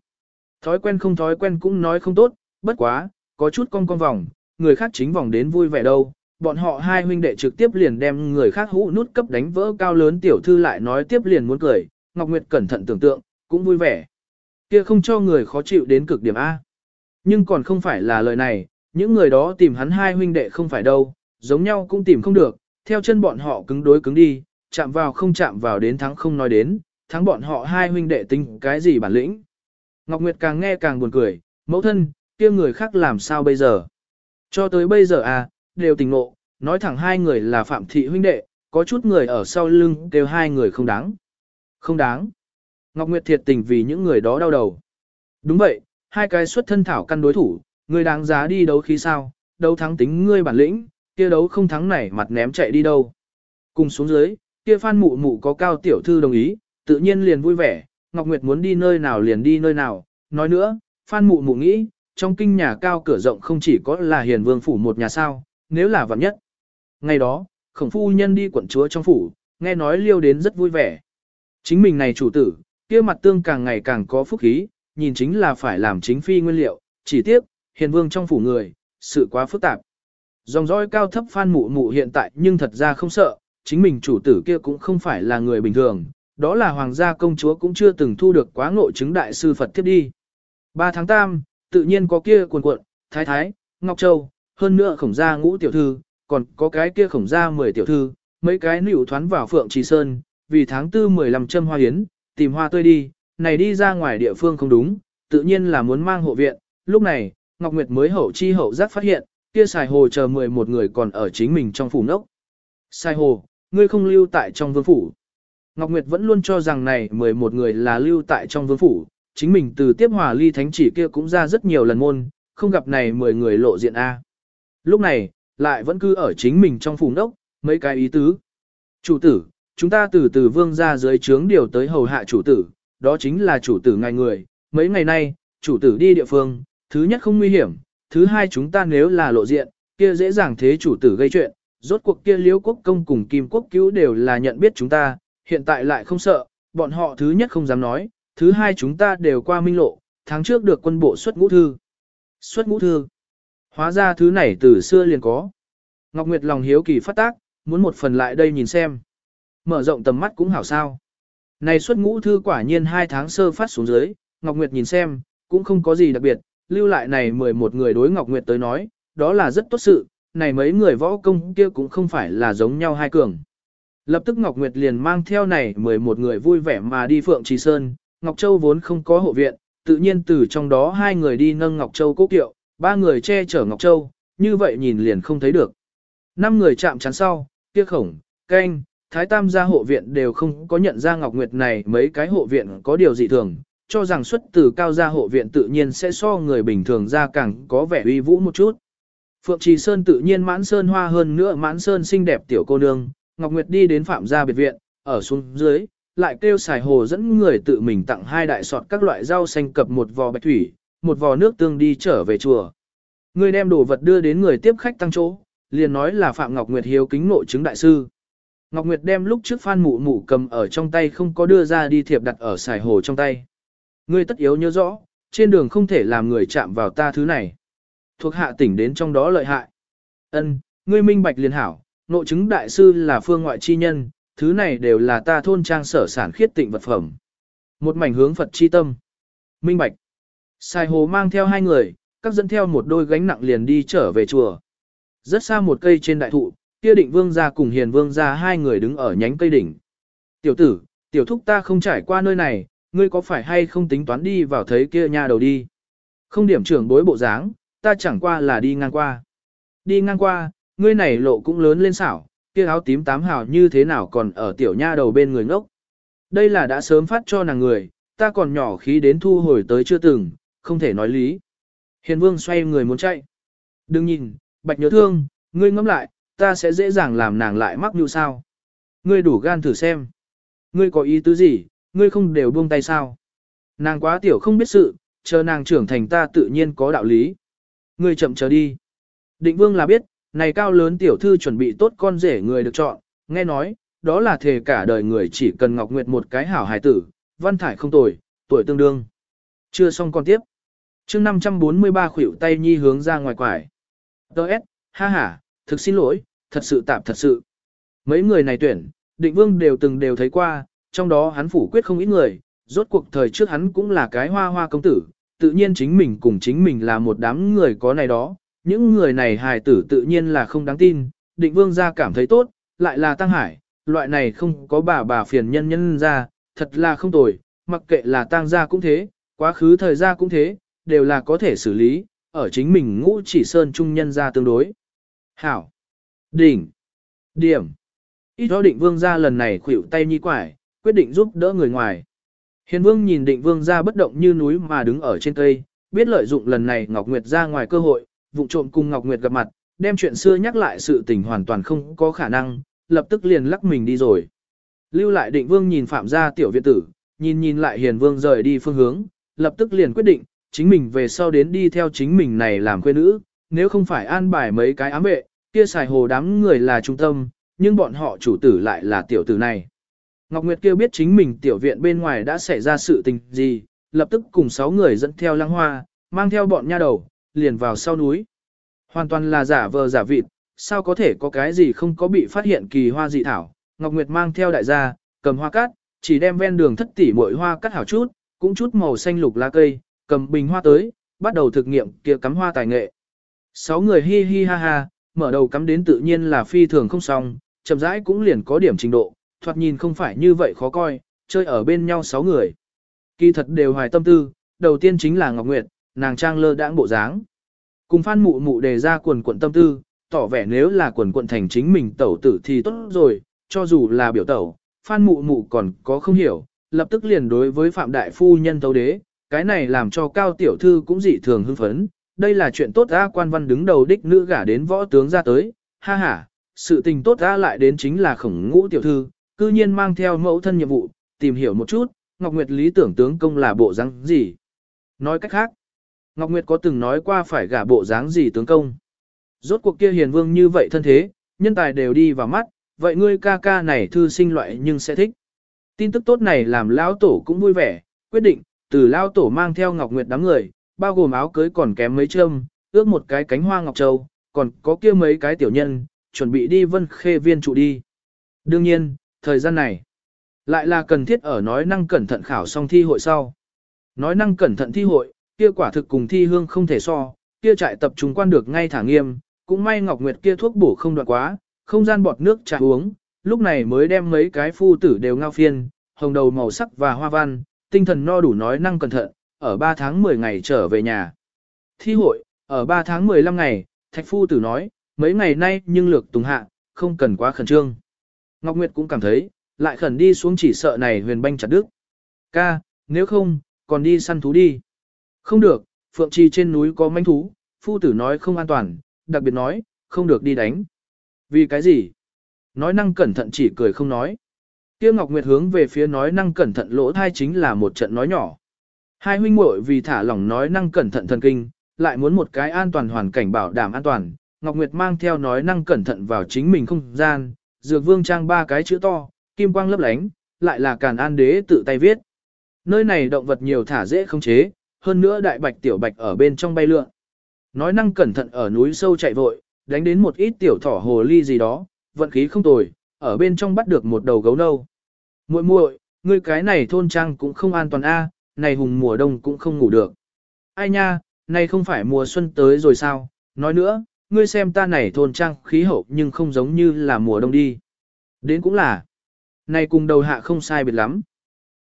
Thói quen không thói quen cũng nói không tốt, bất quá, có chút con con vòng, người khác chính vòng đến vui vẻ đâu. Bọn họ hai huynh đệ trực tiếp liền đem người khác hũ nút cấp đánh vỡ cao lớn tiểu thư lại nói tiếp liền muốn cười, Ngọc Nguyệt cẩn thận tưởng tượng, cũng vui vẻ. Kia không cho người khó chịu đến cực điểm A. Nhưng còn không phải là lời này, những người đó tìm hắn hai huynh đệ không phải đâu, giống nhau cũng tìm không được, theo chân bọn họ cứng đối cứng đi, chạm vào không chạm vào đến thắng không nói đến, thắng bọn họ hai huynh đệ tính cái gì bản lĩnh. Ngọc Nguyệt càng nghe càng buồn cười, mẫu thân, kia người khác làm sao bây giờ? Cho tới bây giờ à, đều tình ngộ, nói thẳng hai người là phạm thị huynh đệ, có chút người ở sau lưng đều hai người không đáng. Không đáng. Ngọc Nguyệt thiệt tình vì những người đó đau đầu. Đúng vậy, hai cái xuất thân thảo căn đối thủ, Ngươi đáng giá đi đấu khí sao, đấu thắng tính ngươi bản lĩnh, kia đấu không thắng này mặt ném chạy đi đâu. Cùng xuống dưới, kia phan mụ mụ có cao tiểu thư đồng ý, tự nhiên liền vui vẻ, Ngọc Nguyệt muốn đi nơi nào liền đi nơi nào, nói nữa, phan mụ mụ nghĩ, trong kinh nhà cao cửa rộng không chỉ có là hiền vương phủ một nhà sao, nếu là vạn nhất. Ngày đó, khổng phu nhân đi quận chúa trong phủ, nghe nói liêu đến rất vui vẻ. Chính mình này chủ tử, kia mặt tương càng ngày càng có phúc khí, nhìn chính là phải làm chính phi nguyên liệu, chỉ tiếc, hiền vương trong phủ người, sự quá phức tạp. Dòng dõi cao thấp phan mụ mụ hiện tại nhưng thật ra không sợ, chính mình chủ tử kia cũng không phải là người bình thường, đó là hoàng gia công chúa cũng chưa từng thu được quá ngộ chứng đại sư Phật tiếp đi. 3 tháng tam, tự nhiên có kia cuồn cuộn, thái thái, ngọc châu, hơn nữa khổng gia ngũ tiểu thư, còn có cái kia khổng gia 10 tiểu thư, mấy cái nữ thoán vào phượng trì sơn, vì tháng tư 15 châm hoa hiến, tìm hoa tươi đi, này đi ra ngoài địa phương không đúng, tự nhiên là muốn mang hộ viện, lúc này, Ngọc Nguyệt mới hậu chi hậu giác phát hiện, kia xài hồ chờ 11 người còn ở chính mình trong phủ nốc. Sai hồ, ngươi không lưu tại trong vương phủ. Ngọc Nguyệt vẫn luôn cho rằng này 11 người là lưu tại trong vương phủ, chính mình từ tiếp hòa ly thánh chỉ kia cũng ra rất nhiều lần môn, không gặp này 10 người lộ diện A. Lúc này, lại vẫn cứ ở chính mình trong phủ nốc, mấy cái ý tứ. Chủ tử, chúng ta từ từ vương ra dưới trướng điều tới hầu hạ chủ tử, đó chính là chủ tử ngài người. Mấy ngày nay, chủ tử đi địa phương, thứ nhất không nguy hiểm, thứ hai chúng ta nếu là lộ diện, kia dễ dàng thế chủ tử gây chuyện, rốt cuộc kia liễu quốc công cùng kim quốc cứu đều là nhận biết chúng ta, hiện tại lại không sợ, bọn họ thứ nhất không dám nói, thứ hai chúng ta đều qua minh lộ, tháng trước được quân bộ xuất ngũ thư. Xuất ngũ thư. Hóa ra thứ này từ xưa liền có. Ngọc Nguyệt lòng hiếu kỳ phát tác, muốn một phần lại đây nhìn xem. Mở rộng tầm mắt cũng hảo sao. Này xuất ngũ thư quả nhiên hai tháng sơ phát xuống dưới, Ngọc Nguyệt nhìn xem, cũng không có gì đặc biệt, lưu lại này 11 người đối Ngọc Nguyệt tới nói, đó là rất tốt sự, này mấy người võ công kia cũng không phải là giống nhau hai cường. Lập tức Ngọc Nguyệt liền mang theo này 11 người vui vẻ mà đi Phượng Trì Sơn, Ngọc Châu vốn không có hộ viện, tự nhiên từ trong đó hai người đi nâng Ngọc Châu cố kiệu, ba người che chở Ngọc Châu, như vậy nhìn liền không thấy được. Năm người chạm chắn sau, kia khổng, canh, thái tam gia hộ viện đều không có nhận ra Ngọc Nguyệt này mấy cái hộ viện có điều dị thường, cho rằng xuất từ cao gia hộ viện tự nhiên sẽ so người bình thường ra càng có vẻ uy vũ một chút. Phượng Trì Sơn tự nhiên mãn sơn hoa hơn nữa mãn sơn xinh đẹp tiểu cô nương, Ngọc Nguyệt đi đến Phạm gia biệt viện, ở xuống dưới, lại kêu xài hồ dẫn người tự mình tặng hai đại sọt các loại rau xanh cập một vò bạch thủy, một vò nước tương đi trở về chùa. Người đem đồ vật đưa đến người tiếp khách tăng chỗ, liền nói là Phạm Ngọc Nguyệt hiếu kính nội chứng đại sư. Ngọc Nguyệt đem lúc trước Phan Mụ Mụ cầm ở trong tay không có đưa ra đi thiệp đặt ở xài hồ trong tay. Ngươi tất yếu nhớ rõ, trên đường không thể làm người chạm vào ta thứ này. Thuộc hạ tỉnh đến trong đó lợi hại. Ân, ngươi minh bạch liền hảo, nội chứng đại sư là phương ngoại chi nhân, thứ này đều là ta thôn trang sở sản khiết tịnh vật phẩm. Một mảnh hướng Phật chi tâm. Minh bạch. Sai hồ mang theo hai người, các dẫn theo một đôi gánh nặng liền đi trở về chùa. Rất xa một cây trên đại thụ, kia định vương gia cùng hiền vương gia hai người đứng ở nhánh cây đỉnh. Tiểu tử, tiểu thúc ta không trải qua nơi này, ngươi có phải hay không tính toán đi vào thấy kia nha đầu đi. Không điểm trưởng bối bộ dáng, ta chẳng qua là đi ngang qua. Đi ngang qua, ngươi này lộ cũng lớn lên xảo, kia áo tím tám hào như thế nào còn ở tiểu nha đầu bên người ngốc. Đây là đã sớm phát cho nàng người, ta còn nhỏ khí đến thu hồi tới chưa từng, không thể nói lý. Hiền vương xoay người muốn chạy. Đừng nhìn, bạch nhớ thương, ngươi ngẫm lại, ta sẽ dễ dàng làm nàng lại mắc như sao. Ngươi đủ gan thử xem. Ngươi có ý tứ gì, ngươi không đều buông tay sao. Nàng quá tiểu không biết sự, chờ nàng trưởng thành ta tự nhiên có đạo lý. Ngươi chậm chờ đi. Định vương là biết, này cao lớn tiểu thư chuẩn bị tốt con rể người được chọn, nghe nói, đó là thề cả đời người chỉ cần Ngọc Nguyệt một cái hảo hài tử, văn thải không tồi, tuổi tương đương. Chưa xong con tiếp. chương 543 khuỷu tay nhi hướng ra ngoài quải. Đợt, ha ha, thực xin lỗi, thật sự tạm thật sự. Mấy người này tuyển, định vương đều từng đều thấy qua, trong đó hắn phủ quyết không ít người, rốt cuộc thời trước hắn cũng là cái hoa hoa công tử, tự nhiên chính mình cùng chính mình là một đám người có này đó, những người này hài tử tự nhiên là không đáng tin, định vương gia cảm thấy tốt, lại là tăng hải, loại này không có bà bà phiền nhân nhân ra, thật là không tồi, mặc kệ là tăng gia cũng thế, quá khứ thời gia cũng thế, đều là có thể xử lý, ở chính mình ngũ chỉ sơn trung nhân ra tương đối. Hảo, đỉnh, điểm, ít đó định vương gia lần này khuỷu tay nhi quải, quyết định giúp đỡ người ngoài. Hiền vương nhìn định vương ra bất động như núi mà đứng ở trên cây, biết lợi dụng lần này Ngọc Nguyệt ra ngoài cơ hội, vụ trộm cùng Ngọc Nguyệt gặp mặt, đem chuyện xưa nhắc lại sự tình hoàn toàn không có khả năng, lập tức liền lắc mình đi rồi. Lưu lại định vương nhìn phạm gia tiểu viện tử, nhìn nhìn lại hiền vương rời đi phương hướng, lập tức liền quyết định, chính mình về sau đến đi theo chính mình này làm quê nữ, nếu không phải an bài mấy cái ám vệ, kia xài hồ đám người là trung tâm, nhưng bọn họ chủ tử lại là tiểu tử này. Ngọc Nguyệt kêu biết chính mình tiểu viện bên ngoài đã xảy ra sự tình gì, lập tức cùng sáu người dẫn theo lăng hoa, mang theo bọn nha đầu, liền vào sau núi. Hoàn toàn là giả vờ giả vịt, sao có thể có cái gì không có bị phát hiện kỳ hoa dị thảo. Ngọc Nguyệt mang theo đại gia, cầm hoa cát, chỉ đem ven đường thất tỷ mỗi hoa cắt hảo chút, cũng chút màu xanh lục lá cây, cầm bình hoa tới, bắt đầu thực nghiệm kia cắm hoa tài nghệ. Sáu người hi hi ha ha, mở đầu cắm đến tự nhiên là phi thường không xong, chậm rãi cũng liền có điểm trình độ, thoạt nhìn không phải như vậy khó coi, chơi ở bên nhau sáu người. Kỳ thật đều hoài tâm tư, đầu tiên chính là Ngọc Nguyệt, nàng trang lơ đãng bộ dáng. Cùng Phan Mụ Mụ đề ra quần quận tâm tư, tỏ vẻ nếu là quần quận thành chính mình tẩu tử thì tốt rồi, cho dù là biểu tẩu, Phan Mụ Mụ còn có không hiểu, lập tức liền đối với Phạm Đại Phu Nhân tấu đế, cái này làm cho Cao Tiểu Thư cũng dị thường hưng phấn, đây là chuyện tốt ra quan văn đứng đầu đích nữ gả đến võ tướng ra tới, ha ha, sự tình tốt ra lại đến chính là khổng ngũ Tiểu Thư, cư nhiên mang theo mẫu thân nhiệm vụ, tìm hiểu một chút, Ngọc Nguyệt lý tưởng tướng công là bộ dáng gì. Nói cách khác, Ngọc Nguyệt có từng nói qua phải gả bộ dáng gì tướng công. Rốt cuộc kia hiền vương như vậy thân thế, nhân tài đều đi vào mắt, vậy ngươi ca ca này thư sinh loại nhưng sẽ thích. Tin tức tốt này làm lão tổ cũng vui vẻ, quyết định, từ lão tổ mang theo Ngọc Nguyệt đám người, bao gồm áo cưới còn kém mấy châm, ước một cái cánh hoa ngọc châu, còn có kia mấy cái tiểu nhân, chuẩn bị đi vân khê viên trụ đi. Đương nhiên, thời gian này, lại là cần thiết ở nói năng cẩn thận khảo xong thi hội sau. Nói năng cẩn thận thi hội, kia quả thực cùng thi hương không thể so, kia trại tập trung quan được ngay thả nghiêm, cũng may Ngọc Nguyệt kia thuốc bổ không đoạn quá, không gian bọt nước trà uống, lúc này mới đem mấy cái phu tử đều ngao phiên, hồng đầu màu sắc và hoa văn, tinh thần no đủ nói năng cẩn thận, ở 3 tháng 10 ngày trở về nhà. Thi hội, ở 3 tháng 15 ngày, thạch phu tử nói, mấy ngày nay nhưng lược tùng hạ, không cần quá khẩn trương. Ngọc Nguyệt cũng cảm thấy, lại khẩn đi xuống chỉ sợ này huyền banh chặt đức. Ca, nếu không, còn đi săn thú đi. Không được, Phượng Trì trên núi có manh thú, phu tử nói không an toàn, đặc biệt nói, không được đi đánh. Vì cái gì? Nói năng cẩn thận chỉ cười không nói. Tiêu Ngọc Nguyệt hướng về phía nói năng cẩn thận lỗ thai chính là một trận nói nhỏ. Hai huynh muội vì thả lỏng nói năng cẩn thận thần kinh, lại muốn một cái an toàn hoàn cảnh bảo đảm an toàn. Ngọc Nguyệt mang theo nói năng cẩn thận vào chính mình không gian, dược vương trang ba cái chữ to, kim quang lấp lánh, lại là càn an đế tự tay viết. Nơi này động vật nhiều thả dễ không chế, hơn nữa đại bạch tiểu bạch ở bên trong bay lượn. Nói năng cẩn thận ở núi sâu chạy vội, đánh đến một ít tiểu thỏ hồ ly gì đó, vận khí không tồi, ở bên trong bắt được một đầu gấu nâu. Muội muội, ngươi cái này thôn trang cũng không an toàn a, này hùng mùa đông cũng không ngủ được. Ai nha, này không phải mùa xuân tới rồi sao, nói nữa, ngươi xem ta này thôn trang khí hậu nhưng không giống như là mùa đông đi. Đến cũng là, này cùng đầu hạ không sai biệt lắm.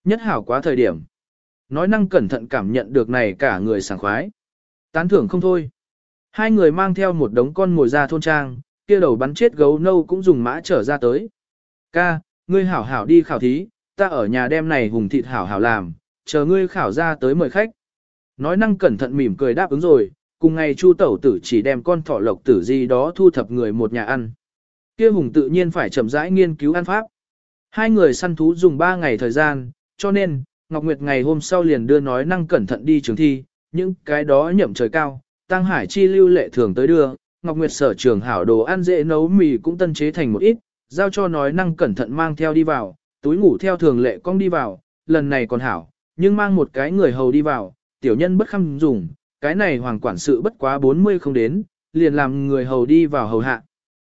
Nhất hảo quá thời điểm. Nói năng cẩn thận cảm nhận được này cả người sảng khoái. Tán thưởng không thôi. Hai người mang theo một đống con ngồi ra thôn trang, kia đầu bắn chết gấu nâu cũng dùng mã trở ra tới. Ca, ngươi hảo hảo đi khảo thí, ta ở nhà đem này hùng thịt hảo hảo làm, chờ ngươi khảo ra tới mời khách. Nói năng cẩn thận mỉm cười đáp ứng rồi, cùng ngày chu tẩu tử chỉ đem con thỏ lộc tử gì đó thu thập người một nhà ăn. Kia hùng tự nhiên phải chậm rãi nghiên cứu ăn pháp. Hai người săn thú dùng ba ngày thời gian, cho nên, Ngọc Nguyệt ngày hôm sau liền đưa nói năng cẩn thận đi trường thi, những cái đó nhậm trời cao, Tăng Hải chi lưu lệ thường tới đưa, Ngọc Nguyệt sở trường hảo đồ ăn dễ nấu mì cũng tân chế thành một ít, giao cho nói năng cẩn thận mang theo đi vào, túi ngủ theo thường lệ cong đi vào, lần này còn hảo, nhưng mang một cái người hầu đi vào, tiểu nhân bất khăm dùng, cái này hoàng quản sự bất quá 40 không đến, liền làm người hầu đi vào hầu hạ.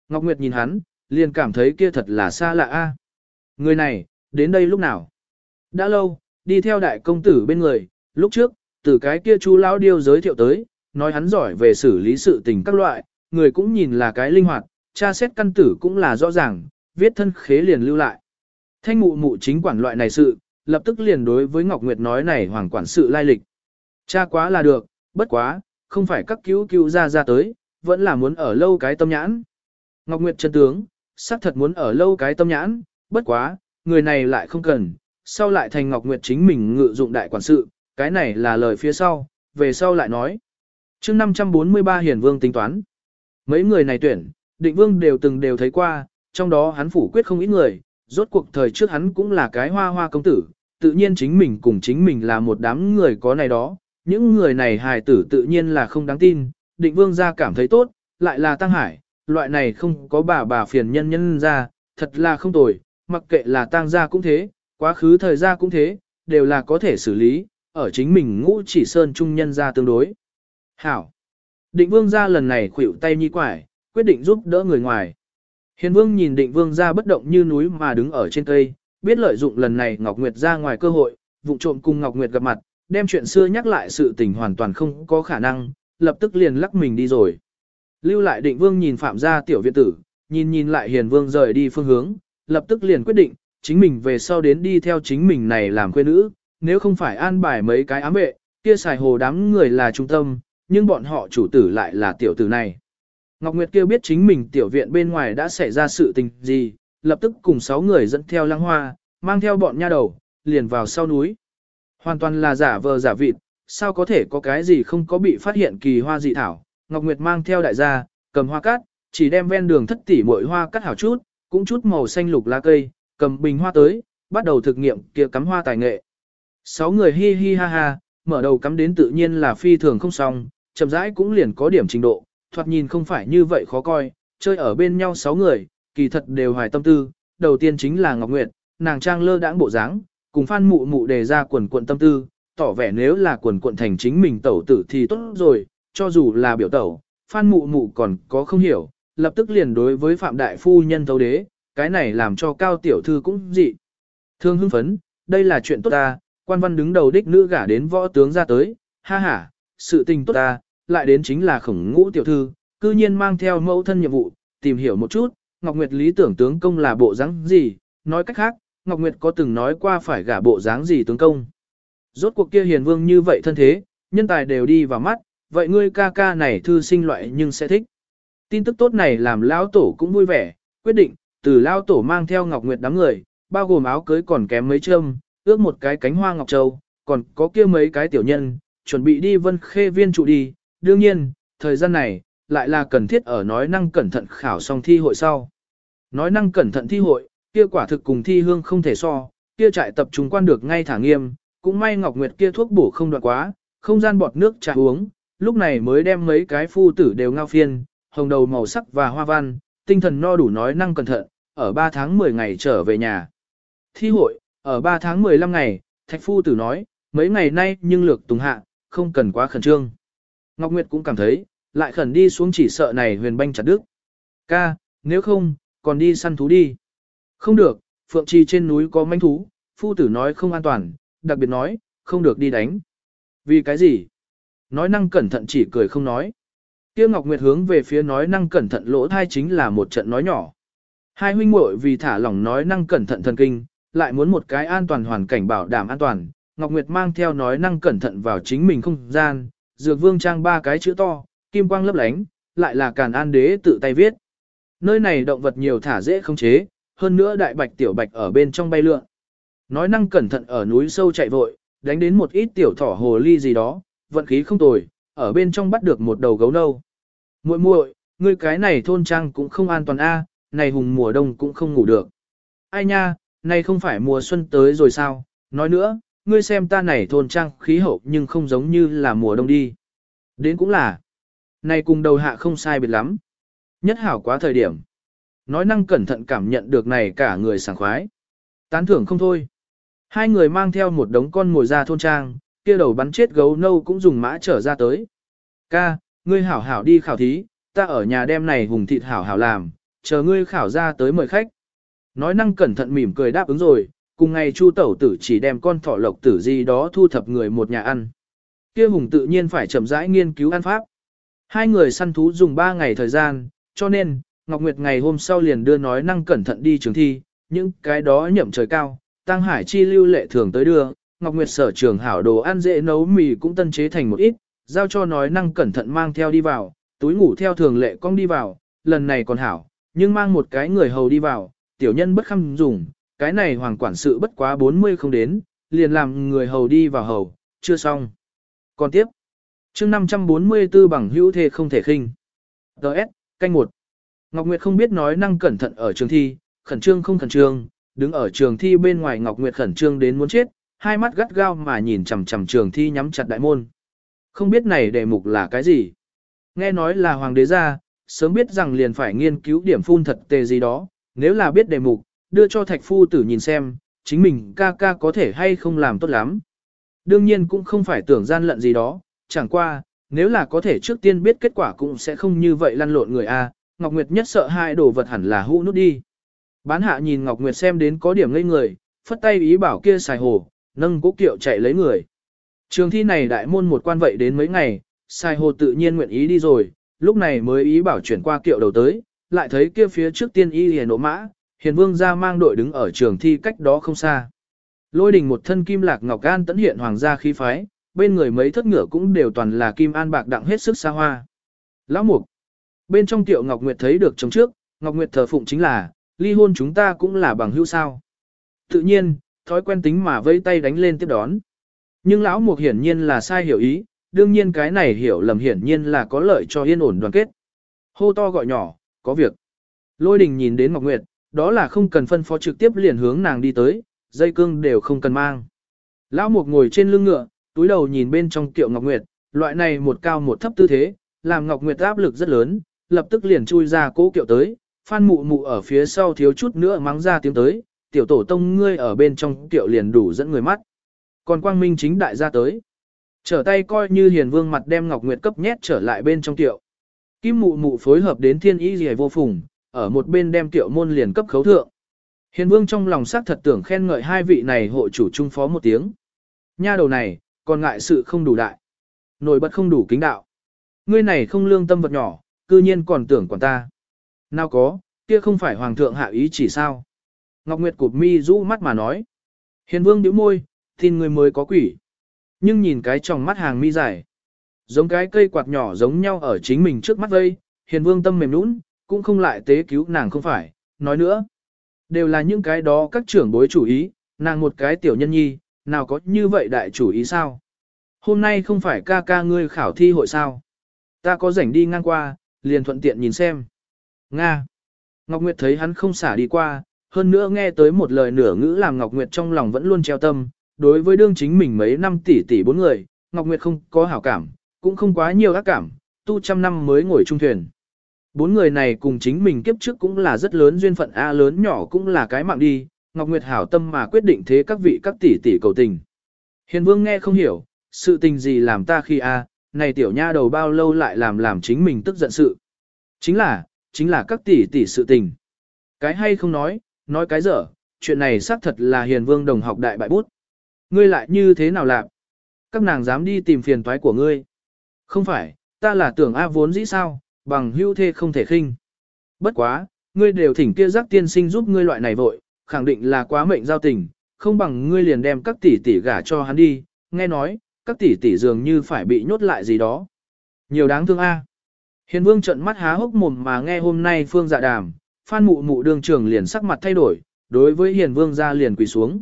Ngọc Nguyệt nhìn hắn, liền cảm thấy kia thật là xa lạ a. Người này, đến đây lúc nào? Đã lâu, đi theo đại công tử bên người, lúc trước, từ cái kia chú lão điêu giới thiệu tới, nói hắn giỏi về xử lý sự tình các loại, người cũng nhìn là cái linh hoạt, tra xét căn tử cũng là rõ ràng, viết thân khế liền lưu lại. Thanh mụ mụ chính quản loại này sự, lập tức liền đối với Ngọc Nguyệt nói này hoàng quản sự lai lịch. Cha quá là được, bất quá, không phải các cứu cứu ra ra tới, vẫn là muốn ở lâu cái tâm nhãn. Ngọc Nguyệt chân tướng, xác thật muốn ở lâu cái tâm nhãn, bất quá, người này lại không cần, sau lại thành Ngọc Nguyệt chính mình ngự dụng đại quản sự, cái này là lời phía sau, về sau lại nói. chương 543 Hiền Vương tính toán. Mấy người này tuyển, định vương đều từng đều thấy qua, trong đó hắn phủ quyết không ít người, rốt cuộc thời trước hắn cũng là cái hoa hoa công tử, tự nhiên chính mình cùng chính mình là một đám người có này đó, những người này hài tử tự nhiên là không đáng tin, định vương gia cảm thấy tốt, lại là tăng hải, loại này không có bà bà phiền nhân nhân ra, thật là không tồi, mặc kệ là tăng gia cũng thế, quá khứ thời gia cũng thế, đều là có thể xử lý, ở chính mình ngũ chỉ sơn trung nhân ra tương đối. Hảo! Định vương gia lần này khuỷu tay nhi quải, quyết định giúp đỡ người ngoài. Hiền vương nhìn định vương gia bất động như núi mà đứng ở trên cây, biết lợi dụng lần này Ngọc Nguyệt ra ngoài cơ hội, vụ trộm cùng Ngọc Nguyệt gặp mặt, đem chuyện xưa nhắc lại sự tình hoàn toàn không có khả năng, lập tức liền lắc mình đi rồi. Lưu lại định vương nhìn phạm gia tiểu viện tử, nhìn nhìn lại hiền vương rời đi phương hướng, lập tức liền quyết định, chính mình về sau đến đi theo chính mình này làm quê nữ, nếu không phải an bài mấy cái ám vệ, kia xài hồ đám người là trung tâm, nhưng bọn họ chủ tử lại là tiểu tử này. Ngọc Nguyệt kêu biết chính mình tiểu viện bên ngoài đã xảy ra sự tình gì, lập tức cùng sáu người dẫn theo lăng hoa, mang theo bọn nha đầu, liền vào sau núi. Hoàn toàn là giả vờ giả vịt, sao có thể có cái gì không có bị phát hiện kỳ hoa dị thảo. Ngọc Nguyệt mang theo đại gia, cầm hoa cát, chỉ đem ven đường thất tỷ mỗi hoa cắt hảo chút, cũng chút màu xanh lục lá cây, cầm bình hoa tới, bắt đầu thực nghiệm kia cắm hoa tài nghệ. Sáu người hi hi ha ha, mở đầu cắm đến tự nhiên là phi thường không xong, chậm rãi cũng liền có điểm trình độ, thoạt nhìn không phải như vậy khó coi, chơi ở bên nhau sáu người, kỳ thật đều hoài tâm tư, đầu tiên chính là Ngọc Nguyệt, nàng trang lơ đãng bộ dáng, cùng Phan Mụ Mụ đề ra quần quận tâm tư, tỏ vẻ nếu là quần quận thành chính mình tẩu tử thì tốt rồi, cho dù là biểu tẩu, Phan Mụ Mụ còn có không hiểu, lập tức liền đối với Phạm Đại Phu Nhân thấu đế, cái này làm cho Cao Tiểu Thư cũng dị. Thương hưng phấn, đây là chuyện tốt ta, quan văn đứng đầu đích nữ gả đến võ tướng ra tới, ha ha, sự tình tốt ta, lại đến chính là khổng ngũ tiểu thư, cư nhiên mang theo mẫu thân nhiệm vụ, tìm hiểu một chút, Ngọc Nguyệt lý tưởng tướng công là bộ dáng gì, nói cách khác, Ngọc Nguyệt có từng nói qua phải gả bộ dáng gì tướng công. Rốt cuộc kia hiền vương như vậy thân thế, nhân tài đều đi vào mắt, vậy ngươi ca ca này thư sinh loại nhưng sẽ thích. Tin tức tốt này làm lão tổ cũng vui vẻ, quyết định, từ lão tổ mang theo Ngọc Nguyệt đám người, bao gồm áo cưới còn kém mấy châm, ước một cái cánh hoa ngọc châu, còn có kia mấy cái tiểu nhân, chuẩn bị đi vân khê viên trụ đi, đương nhiên, thời gian này, lại là cần thiết ở nói năng cẩn thận khảo xong thi hội sau. Nói năng cẩn thận thi hội, kia quả thực cùng thi hương không thể so, kia trại tập trung quan được ngay thả nghiêm, cũng may Ngọc Nguyệt kia thuốc bổ không đoạn quá, không gian bọt nước trà uống, lúc này mới đem mấy cái phu tử đều ngao phiên, hồng đầu màu sắc và hoa văn, tinh thần no đủ nói năng cẩn thận, ở 3 tháng 10 ngày trở về nhà. Thi hội, ở 3 tháng 15 ngày, thạch phu tử nói, mấy ngày nay nhưng lược tùng hạ, không cần quá khẩn trương. Ngọc Nguyệt cũng cảm thấy, lại khẩn đi xuống chỉ sợ này huyền banh chặt đức. Ca, nếu không, còn đi săn thú đi. Không được, Phượng Trì trên núi có manh thú, phu tử nói không an toàn, đặc biệt nói, không được đi đánh. Vì cái gì? Nói năng cẩn thận chỉ cười không nói. Tiêu Ngọc Nguyệt hướng về phía nói năng cẩn thận lỗ thai chính là một trận nói nhỏ. Hai huynh muội vì thả lỏng nói năng cẩn thận thần kinh, lại muốn một cái an toàn hoàn cảnh bảo đảm an toàn. Ngọc Nguyệt mang theo nói năng cẩn thận vào chính mình không gian, dược vương trang ba cái chữ to, kim quang lấp lánh, lại là càn an đế tự tay viết. Nơi này động vật nhiều thả dễ không chế, hơn nữa đại bạch tiểu bạch ở bên trong bay lượn. Nói năng cẩn thận ở núi sâu chạy vội, đánh đến một ít tiểu thỏ hồ ly gì đó, vận khí không tồi, ở bên trong bắt được một đầu gấu nâu. Muội muội, ngươi cái này thôn trang cũng không an toàn a, này hùng mùa đông cũng không ngủ được. Ai nha, này không phải mùa xuân tới rồi sao? Nói nữa, ngươi xem ta này thôn trang khí hậu nhưng không giống như là mùa đông đi. Đến cũng là, này cùng đầu hạ không sai biệt lắm. Nhất hảo quá thời điểm. Nói năng cẩn thận cảm nhận được này cả người sảng khoái. Tán thưởng không thôi. Hai người mang theo một đống con ngồi ra thôn trang, kia đầu bắn chết gấu nâu cũng dùng mã trở ra tới. Ca, ngươi hảo hảo đi khảo thí, ta ở nhà đem này hùng thịt hảo hảo làm, chờ ngươi khảo ra tới mời khách. Nói năng cẩn thận mỉm cười đáp ứng rồi, cùng ngày chu tẩu tử chỉ đem con thỏ lộc tử gì đó thu thập người một nhà ăn. Kia hùng tự nhiên phải chậm rãi nghiên cứu ăn pháp. Hai người săn thú dùng ba ngày thời gian, cho nên, Ngọc Nguyệt ngày hôm sau liền đưa nói năng cẩn thận đi trường thi, những cái đó nhậm trời cao, Tăng Hải chi lưu lệ thường tới đưa, Ngọc Nguyệt sở trường hảo đồ ăn dễ nấu mì cũng tân chế thành một ít, giao cho nói năng cẩn thận mang theo đi vào, túi ngủ theo thường lệ con đi vào, lần này còn hảo, nhưng mang một cái người hầu đi vào, tiểu nhân bất khăm dùng, cái này hoàng quản sự bất quá 40 không đến, liền làm người hầu đi vào hầu, chưa xong. Còn tiếp, chương 544 bằng hữu thề không thể khinh. Đợt, canh một. Ngọc Nguyệt không biết nói năng cẩn thận ở trường thi, khẩn trương không khẩn trương, đứng ở trường thi bên ngoài Ngọc Nguyệt khẩn trương đến muốn chết, hai mắt gắt gao mà nhìn chằm chằm trường thi nhắm chặt đại môn. Không biết này đề mục là cái gì? Nghe nói là hoàng đế gia, sớm biết rằng liền phải nghiên cứu điểm phun thật tề gì đó, nếu là biết đề mục, đưa cho thạch phu tử nhìn xem, chính mình ca ca có thể hay không làm tốt lắm. Đương nhiên cũng không phải tưởng gian lận gì đó, chẳng qua, nếu là có thể trước tiên biết kết quả cũng sẽ không như vậy lăn lộn người A, Ngọc Nguyệt nhất sợ hai đồ vật hẳn là hũ nút đi. Bán hạ nhìn Ngọc Nguyệt xem đến có điểm ngây người, phất tay ý bảo kia xài hồ, nâng cố kiệu chạy lấy người. Trường thi này đại môn một quan vậy đến mấy ngày, xài hồ tự nhiên nguyện ý đi rồi, lúc này mới ý bảo chuyển qua kiệu đầu tới, lại thấy kia phía trước tiên y liền nổ mã, hiền vương ra mang đội đứng ở trường thi cách đó không xa. Lôi đình một thân kim lạc ngọc an tấn hiện hoàng gia khí phái, bên người mấy thất ngựa cũng đều toàn là kim an bạc đặng hết sức xa hoa. Lão mục, bên trong tiệu Ngọc Nguyệt thấy được chống trước, Ngọc Nguyệt thờ phụng chính là, ly hôn chúng ta cũng là bằng hữu sao. Tự nhiên, thói quen tính mà vây tay đánh lên tiếp đón. Nhưng lão mục hiển nhiên là sai hiểu ý, đương nhiên cái này hiểu lầm hiển nhiên là có lợi cho yên ổn đoàn kết. Hô to gọi nhỏ, có việc. Lôi đình nhìn đến Ngọc Nguyệt, đó là không cần phân phó trực tiếp liền hướng nàng đi tới, dây cương đều không cần mang. Lão mục ngồi trên lưng ngựa, túi đầu nhìn bên trong tiệu Ngọc Nguyệt, loại này một cao một thấp tư thế, làm Ngọc Nguyệt áp lực rất lớn, lập tức liền chui ra cố kiệu tới, Phan Mụ Mụ ở phía sau thiếu chút nữa mắng ra tiếng tới, tiểu tổ tông ngươi ở bên trong kiệu liền đủ dẫn người mắt. Còn Quang Minh chính đại ra tới. Trở tay coi như hiền vương mặt đem Ngọc Nguyệt cấp nhét trở lại bên trong kiệu. Kim Mụ Mụ phối hợp đến thiên ý gì vô phùng, ở một bên đem kiệu môn liền cấp khấu thượng. Hiền vương trong lòng xác thật tưởng khen ngợi hai vị này hộ chủ trung phó một tiếng. Nha đầu này, còn ngại sự không đủ đại. Nổi bật không đủ kính đạo. Ngươi này không lương tâm vật nhỏ, cư nhiên còn tưởng quản ta. Nào có, kia không phải hoàng thượng hạ ý chỉ sao. Ngọc Nguyệt cụp mi rũ mắt mà nói. Hiền vương nhíu môi, tin người mới có quỷ. Nhưng nhìn cái tròng mắt hàng mi dài. Giống cái cây quạt nhỏ giống nhau ở chính mình trước mắt đây, hiền vương tâm mềm nũng, cũng không lại tế cứu nàng không phải, nói nữa. Đều là những cái đó các trưởng bối chủ ý, nàng một cái tiểu nhân nhi, nào có như vậy đại chủ ý sao? Hôm nay không phải ca ca ngươi khảo thi hội sao? Ta có rảnh đi ngang qua, liền thuận tiện nhìn xem. Nga. Ngọc Nguyệt thấy hắn không xả đi qua, hơn nữa nghe tới một lời nửa ngữ làm Ngọc Nguyệt trong lòng vẫn luôn treo tâm, đối với đương chính mình mấy năm tỷ tỷ bốn người, Ngọc Nguyệt không có hảo cảm, cũng không quá nhiều ác cảm, tu trăm năm mới ngồi trung thuyền. Bốn người này cùng chính mình kiếp trước cũng là rất lớn duyên phận A lớn nhỏ cũng là cái mạng đi, Ngọc Nguyệt hảo tâm mà quyết định thế các vị các tỷ tỷ cầu tình. Hiền Vương nghe không hiểu, sự tình gì làm ta khi A, này tiểu nha đầu bao lâu lại làm làm chính mình tức giận sự. Chính là, chính là các tỷ tỷ sự tình. Cái hay không nói, nói cái dở, chuyện này xác thật là Hiền Vương đồng học đại bại bút. Ngươi lại như thế nào làm? Các nàng dám đi tìm phiền toái của ngươi. Không phải, ta là tưởng A vốn dĩ sao, bằng hưu thê không thể khinh. Bất quá, ngươi đều thỉnh kia giác tiên sinh giúp ngươi loại này vội, khẳng định là quá mệnh giao tình, không bằng ngươi liền đem các tỷ tỷ gả cho hắn đi, nghe nói, các tỷ tỷ dường như phải bị nhốt lại gì đó. Nhiều đáng thương a. Hiền vương trợn mắt há hốc mồm mà nghe hôm nay phương dạ đàm, phan mụ mụ đường trưởng liền sắc mặt thay đổi, đối với hiền vương ra liền quỳ xuống.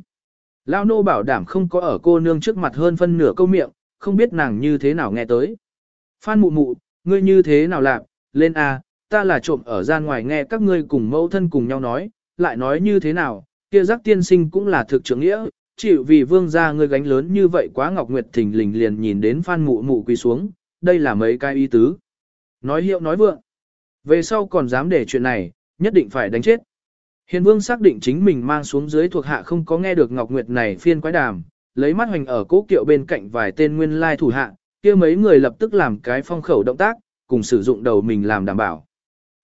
Lao nô bảo đảm không có ở cô nương trước mặt hơn phân nửa câu miệng, không biết nàng như thế nào nghe tới. Phan mụ mụ, ngươi như thế nào làm, lên a, ta là trộm ở gian ngoài nghe các ngươi cùng mẫu thân cùng nhau nói, lại nói như thế nào, kia giác tiên sinh cũng là thực trưởng nghĩa, chịu vì vương gia ngươi gánh lớn như vậy quá Ngọc Nguyệt thình lình liền nhìn đến Phan Mụ Mụ quỳ xuống, đây là mấy cái ý tứ. Nói hiệu nói vượng. Về sau còn dám để chuyện này, nhất định phải đánh chết. Hiền vương xác định chính mình mang xuống dưới thuộc hạ không có nghe được Ngọc Nguyệt này phiên quái đàm, lấy mắt hoành ở cố kiệu bên cạnh vài tên nguyên lai thủ hạ, kia mấy người lập tức làm cái phong khẩu động tác, cùng sử dụng đầu mình làm đảm bảo.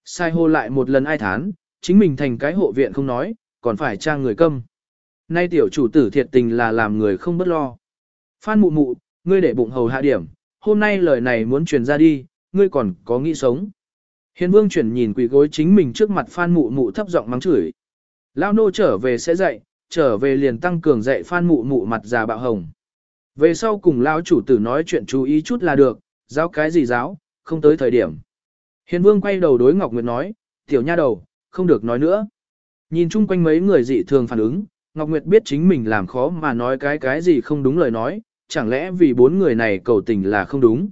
Sai hô lại một lần ai thán, chính mình thành cái hộ viện không nói, còn phải trang người câm. Nay tiểu chủ tử thiệt tình là làm người không bất lo. Phan mụ mụ, ngươi để bụng hầu hạ điểm, hôm nay lời này muốn truyền ra đi, ngươi còn có nghĩ sống. Hiền vương chuyển nhìn quỷ gối chính mình trước mặt phan mụ mụ thấp giọng mắng chửi. Lao nô trở về sẽ dạy, trở về liền tăng cường dạy phan mụ mụ mặt già bạo hồng. Về sau cùng lao chủ tử nói chuyện chú ý chút là được, giáo cái gì giáo, không tới thời điểm. Hiền vương quay đầu đối Ngọc Nguyệt nói, tiểu nha đầu, không được nói nữa. Nhìn chung quanh mấy người dị thường phản ứng, Ngọc Nguyệt biết chính mình làm khó mà nói cái cái gì không đúng lời nói, chẳng lẽ vì bốn người này cầu tình là không đúng.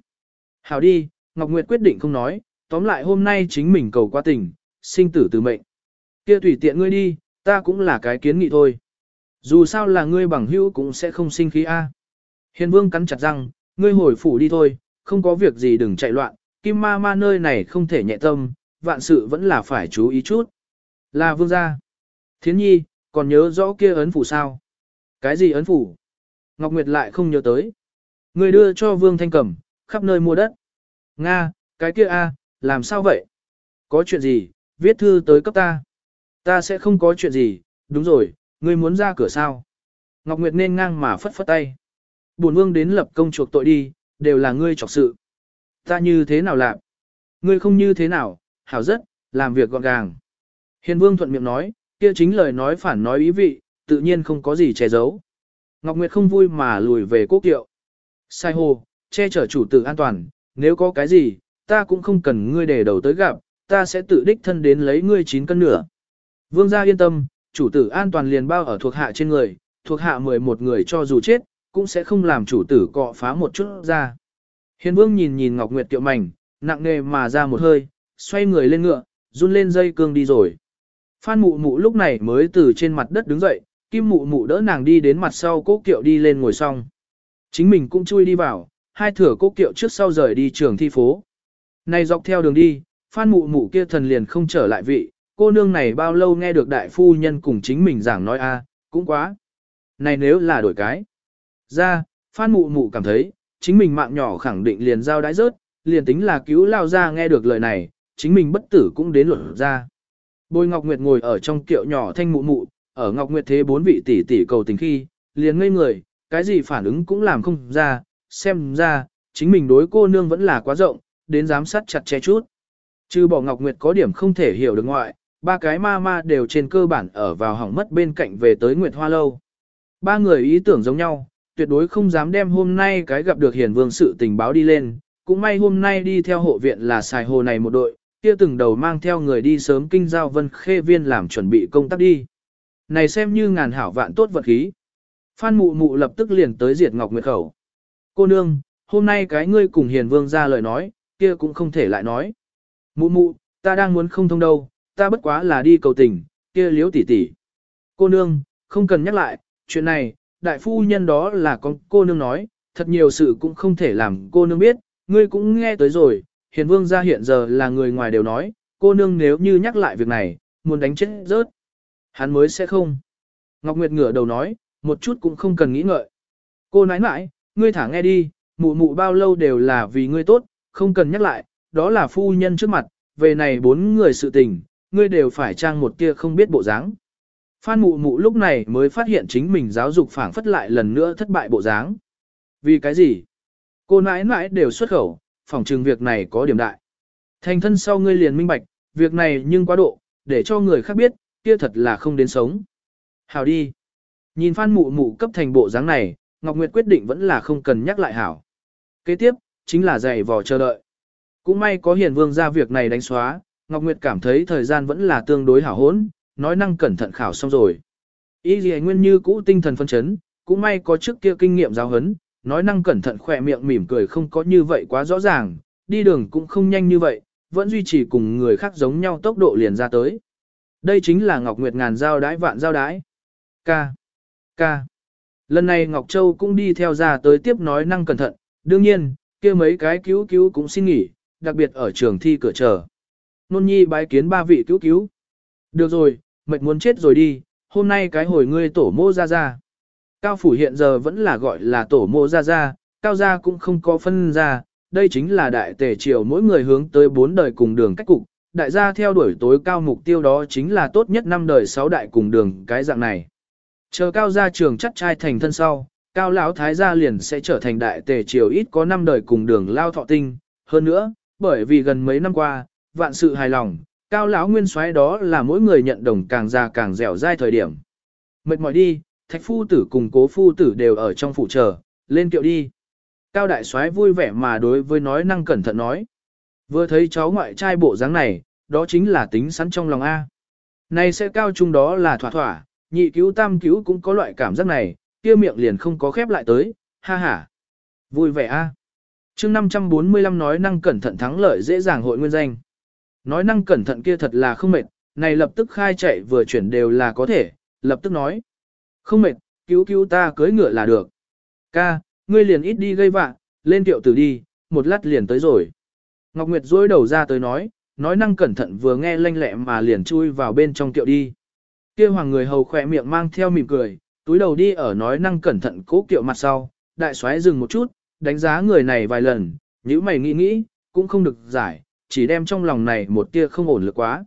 Hảo đi, Ngọc Nguyệt quyết định không nói, tóm lại hôm nay chính mình cầu qua tình, sinh tử từ mệnh. Kia tùy tiện ngươi đi, ta cũng là cái kiến nghị thôi. Dù sao là ngươi bằng hữu cũng sẽ không sinh khí a. Hiền Vương cắn chặt răng, ngươi hồi phủ đi thôi, không có việc gì đừng chạy loạn, Kim Ma Ma nơi này không thể nhẹ tâm, vạn sự vẫn là phải chú ý chút. Là vương gia. Thiến nhi, còn nhớ rõ kia ấn phủ sao? Cái gì ấn phủ? Ngọc Nguyệt lại không nhớ tới. Người đưa cho vương thanh cẩm, khắp nơi mua đất. Nga, cái kia a, làm sao vậy? Có chuyện gì, viết thư tới cấp ta. Ta sẽ không có chuyện gì, đúng rồi, ngươi muốn ra cửa sao? Ngọc Nguyệt nên ngang mà phất phất tay. Bổn vương đến lập công chuộc tội đi, đều là ngươi trọc sự. Ta như thế nào làm? Ngươi không như thế nào, hảo rất, làm việc gọn gàng. Hiền vương thuận miệng nói, kia chính lời nói phản nói ý vị, tự nhiên không có gì che giấu. Ngọc Nguyệt không vui mà lùi về quốc kiệu. Sai hồ, che chở chủ tử an toàn, nếu có cái gì, ta cũng không cần ngươi để đầu tới gặp, ta sẽ tự đích thân đến lấy ngươi chín cân nửa. Vương gia yên tâm, chủ tử an toàn liền bao ở thuộc hạ trên người, thuộc hạ 11 người cho dù chết, cũng sẽ không làm chủ tử cọ phá một chút ra. Hiền vương nhìn nhìn Ngọc Nguyệt tiệu mảnh, nặng nề mà ra một hơi, xoay người lên ngựa, run lên dây cương đi rồi. Phan mụ mụ lúc này mới từ trên mặt đất đứng dậy, kim mụ mụ đỡ nàng đi đến mặt sau cố kiệu đi lên ngồi xong. Chính mình cũng chui đi vào, hai thửa cố kiệu trước sau rời đi trường thi phố. Này dọc theo đường đi, phan mụ mụ kia thần liền không trở lại vị, cô nương này bao lâu nghe được đại phu nhân cùng chính mình giảng nói a, cũng quá. Này nếu là đổi cái. Ra, phan mụ mụ cảm thấy, chính mình mạng nhỏ khẳng định liền giao đãi rớt, liền tính là cứu lao ra nghe được lời này, chính mình bất tử cũng đến luận ra. Bồi Ngọc Nguyệt ngồi ở trong kiệu nhỏ thanh mụ mụ, ở Ngọc Nguyệt thế bốn vị tỷ tỷ cầu tình khi, liền ngây người, cái gì phản ứng cũng làm không ra, xem ra, chính mình đối cô nương vẫn là quá rộng, đến giám sát chặt chẽ chút. Chứ bỏ Ngọc Nguyệt có điểm không thể hiểu được ngoại, ba cái ma ma đều trên cơ bản ở vào hỏng mất bên cạnh về tới Nguyệt Hoa Lâu. Ba người ý tưởng giống nhau, tuyệt đối không dám đem hôm nay cái gặp được hiền vương sự tình báo đi lên, cũng may hôm nay đi theo hộ viện là xài hồ này một đội, kia từng đầu mang theo người đi sớm kinh giao vân khê viên làm chuẩn bị công tác đi. Này xem như ngàn hảo vạn tốt vật khí. Phan mụ mụ lập tức liền tới diệt ngọc nguyệt khẩu. Cô nương, hôm nay cái ngươi cùng hiền vương ra lời nói, kia cũng không thể lại nói. Mụ mụ, ta đang muốn không thông đâu, ta bất quá là đi cầu tình, kia liếu tỉ tỉ, Cô nương, không cần nhắc lại, chuyện này, đại phu nhân đó là con cô nương nói, thật nhiều sự cũng không thể làm cô nương biết, ngươi cũng nghe tới rồi, hiền vương gia hiện giờ là người ngoài đều nói, cô nương nếu như nhắc lại việc này, muốn đánh chết rớt. Hắn mới sẽ không. Ngọc Nguyệt ngửa đầu nói, một chút cũng không cần nghĩ ngợi. Cô nãi nãi, ngươi thả nghe đi, mụ mụ bao lâu đều là vì ngươi tốt, không cần nhắc lại, đó là phu nhân trước mặt, về này bốn người sự tình, ngươi đều phải trang một tia không biết bộ dáng. Phan mụ mụ lúc này mới phát hiện chính mình giáo dục phảng phất lại lần nữa thất bại bộ dáng. Vì cái gì? Cô nãi nãi đều xuất khẩu, phỏng chừng việc này có điểm đại. Thành thân sau ngươi liền minh bạch, việc này nhưng quá độ, để cho người khác biết, kia thật là không đến sống. Hảo đi. Nhìn Phan mụ mụ cấp thành bộ dáng này, Ngọc Nguyệt quyết định vẫn là không cần nhắc lại hảo. Kế tiếp, chính là giày vò chờ đợi. Cũng may có hiền vương ra việc này đánh xóa, Ngọc Nguyệt cảm thấy thời gian vẫn là tương đối hảo hốn, nói năng cẩn thận khảo xong rồi. Y gì nguyên như cũ tinh thần phân chấn, cũng may có trước kia kinh nghiệm giáo hấn, nói năng cẩn thận khỏe miệng mỉm cười không có như vậy quá rõ ràng, đi đường cũng không nhanh như vậy, vẫn duy trì cùng người khác giống nhau tốc độ liền ra tới. Đây chính là Ngọc Nguyệt ngàn giao đái vạn giao đái. Ca. Ca. Lần này Ngọc Châu cũng đi theo ra tới tiếp nói năng cẩn thận, đương nhiên, kia mấy cái cứu cứu cũng xin nghỉ, đặc biệt ở trường thi cửa chờ. Nôn nhi bái kiến ba vị cứu cứu. Được rồi, mệt muốn chết rồi đi, hôm nay cái hồi ngươi tổ mô ra ra. Cao phủ hiện giờ vẫn là gọi là tổ mô gia gia, cao gia cũng không có phân gia. đây chính là đại tề triều mỗi người hướng tới bốn đời cùng đường cách cục, đại gia theo đuổi tối cao mục tiêu đó chính là tốt nhất năm đời sáu đại cùng đường cái dạng này. Chờ cao gia trường chắc trai thành thân sau, cao lão thái gia liền sẽ trở thành đại tề triều ít có năm đời cùng đường lao thọ tinh, hơn nữa, bởi vì gần mấy năm qua, vạn sự hài lòng, cao lão nguyên soái đó là mỗi người nhận đồng càng già càng dẻo dai thời điểm. Mệt mỏi đi, thạch phu tử cùng cố phu tử đều ở trong phủ chờ, lên kiệu đi. Cao đại soái vui vẻ mà đối với nói năng cẩn thận nói. Vừa thấy cháu ngoại trai bộ dáng này, đó chính là tính sẵn trong lòng A. Này sẽ cao trung đó là thỏa thỏa, nhị cứu tam cứu cũng có loại cảm giác này, kia miệng liền không có khép lại tới, ha ha. Vui vẻ A. chương 545 nói năng cẩn thận thắng lợi dễ dàng hội nguyên danh. Nói năng cẩn thận kia thật là không mệt, này lập tức khai chạy vừa chuyển đều là có thể, lập tức nói. Không mệt, cứu cứu ta cưới ngựa là được. Ca, ngươi liền ít đi gây vạ, lên tiệu tử đi, một lát liền tới rồi. Ngọc Nguyệt dối đầu ra tới nói, nói năng cẩn thận vừa nghe lanh lẹ mà liền chui vào bên trong tiệu đi. kia hoàng người hầu khỏe miệng mang theo mỉm cười, túi đầu đi ở nói năng cẩn thận cố kiệu mặt sau, đại soái dừng một chút, đánh giá người này vài lần, nếu mày nghĩ nghĩ, cũng không được giải, chỉ đem trong lòng này một tia không ổn lực quá.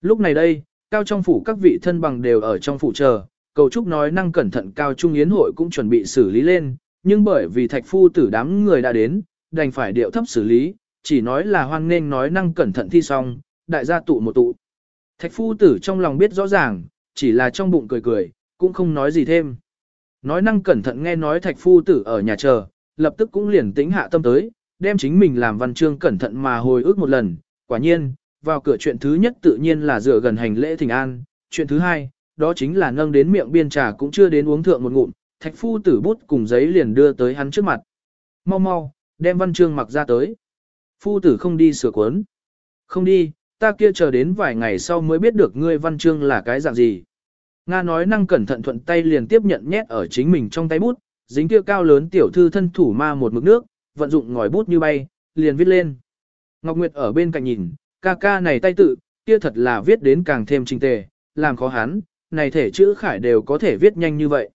Lúc này đây, cao trong phủ các vị thân bằng đều ở trong phủ chờ, cầu trúc nói năng cẩn thận cao trung yến hội cũng chuẩn bị xử lý lên, nhưng bởi vì thạch phu tử đám người đã đến, đành phải điệu thấp xử lý, chỉ nói là hoan nên nói năng cẩn thận thi xong, đại gia tụ một tụ. Thạch phu tử trong lòng biết rõ ràng, chỉ là trong bụng cười cười, cũng không nói gì thêm. Nói năng cẩn thận nghe nói thạch phu tử ở nhà chờ, lập tức cũng liền tĩnh hạ tâm tới, đem chính mình làm văn chương cẩn thận mà hồi ức một lần, quả nhiên, vào cửa chuyện thứ nhất tự nhiên là dựa gần hành lễ thỉnh an, chuyện thứ hai, đó chính là nâng đến miệng biên trà cũng chưa đến uống thượng một ngụm, thạch phu tử bút cùng giấy liền đưa tới hắn trước mặt. Mau mau, đem văn chương mặc ra tới. Phu tử không đi sửa cuốn. Không đi, ta kia chờ đến vài ngày sau mới biết được ngươi văn chương là cái dạng gì. Nga nói năng cẩn thận thuận tay liền tiếp nhận nhét ở chính mình trong tay bút, dính kia cao lớn tiểu thư thân thủ ma một mực nước, vận dụng ngòi bút như bay, liền viết lên. Ngọc Nguyệt ở bên cạnh nhìn, ca ca này tay tự, kia thật là viết đến càng thêm trình tề, làm khó hắn, này thể chữ khải đều có thể viết nhanh như vậy.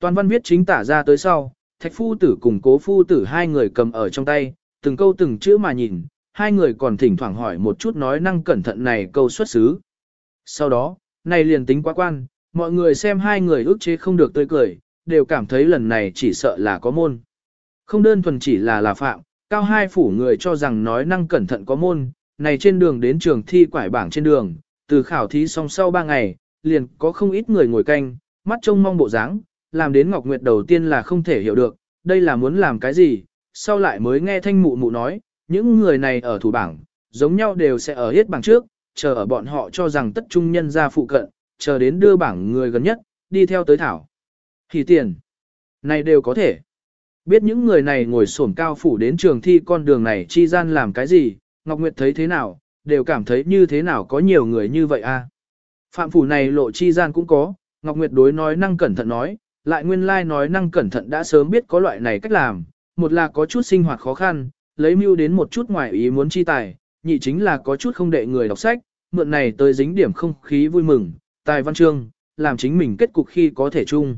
Toàn văn viết chính tả ra tới sau, thạch phu tử cùng cố phu tử hai người cầm ở trong tay, từng câu từng chữ mà nhìn, hai người còn thỉnh thoảng hỏi một chút nói năng cẩn thận này câu xuất xứ. Sau đó, này liền tính quá quan, mọi người xem hai người ước chế không được tươi cười, đều cảm thấy lần này chỉ sợ là có môn. Không đơn thuần chỉ là là phạm, cao hai phủ người cho rằng nói năng cẩn thận có môn, này trên đường đến trường thi quải bảng trên đường, từ khảo thí xong sau ba ngày, liền có không ít người ngồi canh, mắt trông mong bộ dáng, làm đến Ngọc Nguyệt đầu tiên là không thể hiểu được, đây là muốn làm cái gì, sau lại mới nghe thanh mụ mụ nói, những người này ở thủ bảng, giống nhau đều sẽ ở hết bảng trước, chờ ở bọn họ cho rằng tất trung nhân ra phụ cận, chờ đến đưa bảng người gần nhất, đi theo tới thảo. Thì tiền, này đều có thể. Biết những người này ngồi sổm cao phủ đến trường thi con đường này chi gian làm cái gì, Ngọc Nguyệt thấy thế nào, đều cảm thấy như thế nào có nhiều người như vậy a. Phạm phủ này lộ chi gian cũng có, Ngọc Nguyệt đối nói năng cẩn thận nói, lại nguyên lai like nói năng cẩn thận đã sớm biết có loại này cách làm, một là có chút sinh hoạt khó khăn, lấy mưu đến một chút ngoài ý muốn chi tài, nhị chính là có chút không đệ người đọc sách, mượn này tới dính điểm không khí vui mừng, tài văn chương, làm chính mình kết cục khi có thể chung.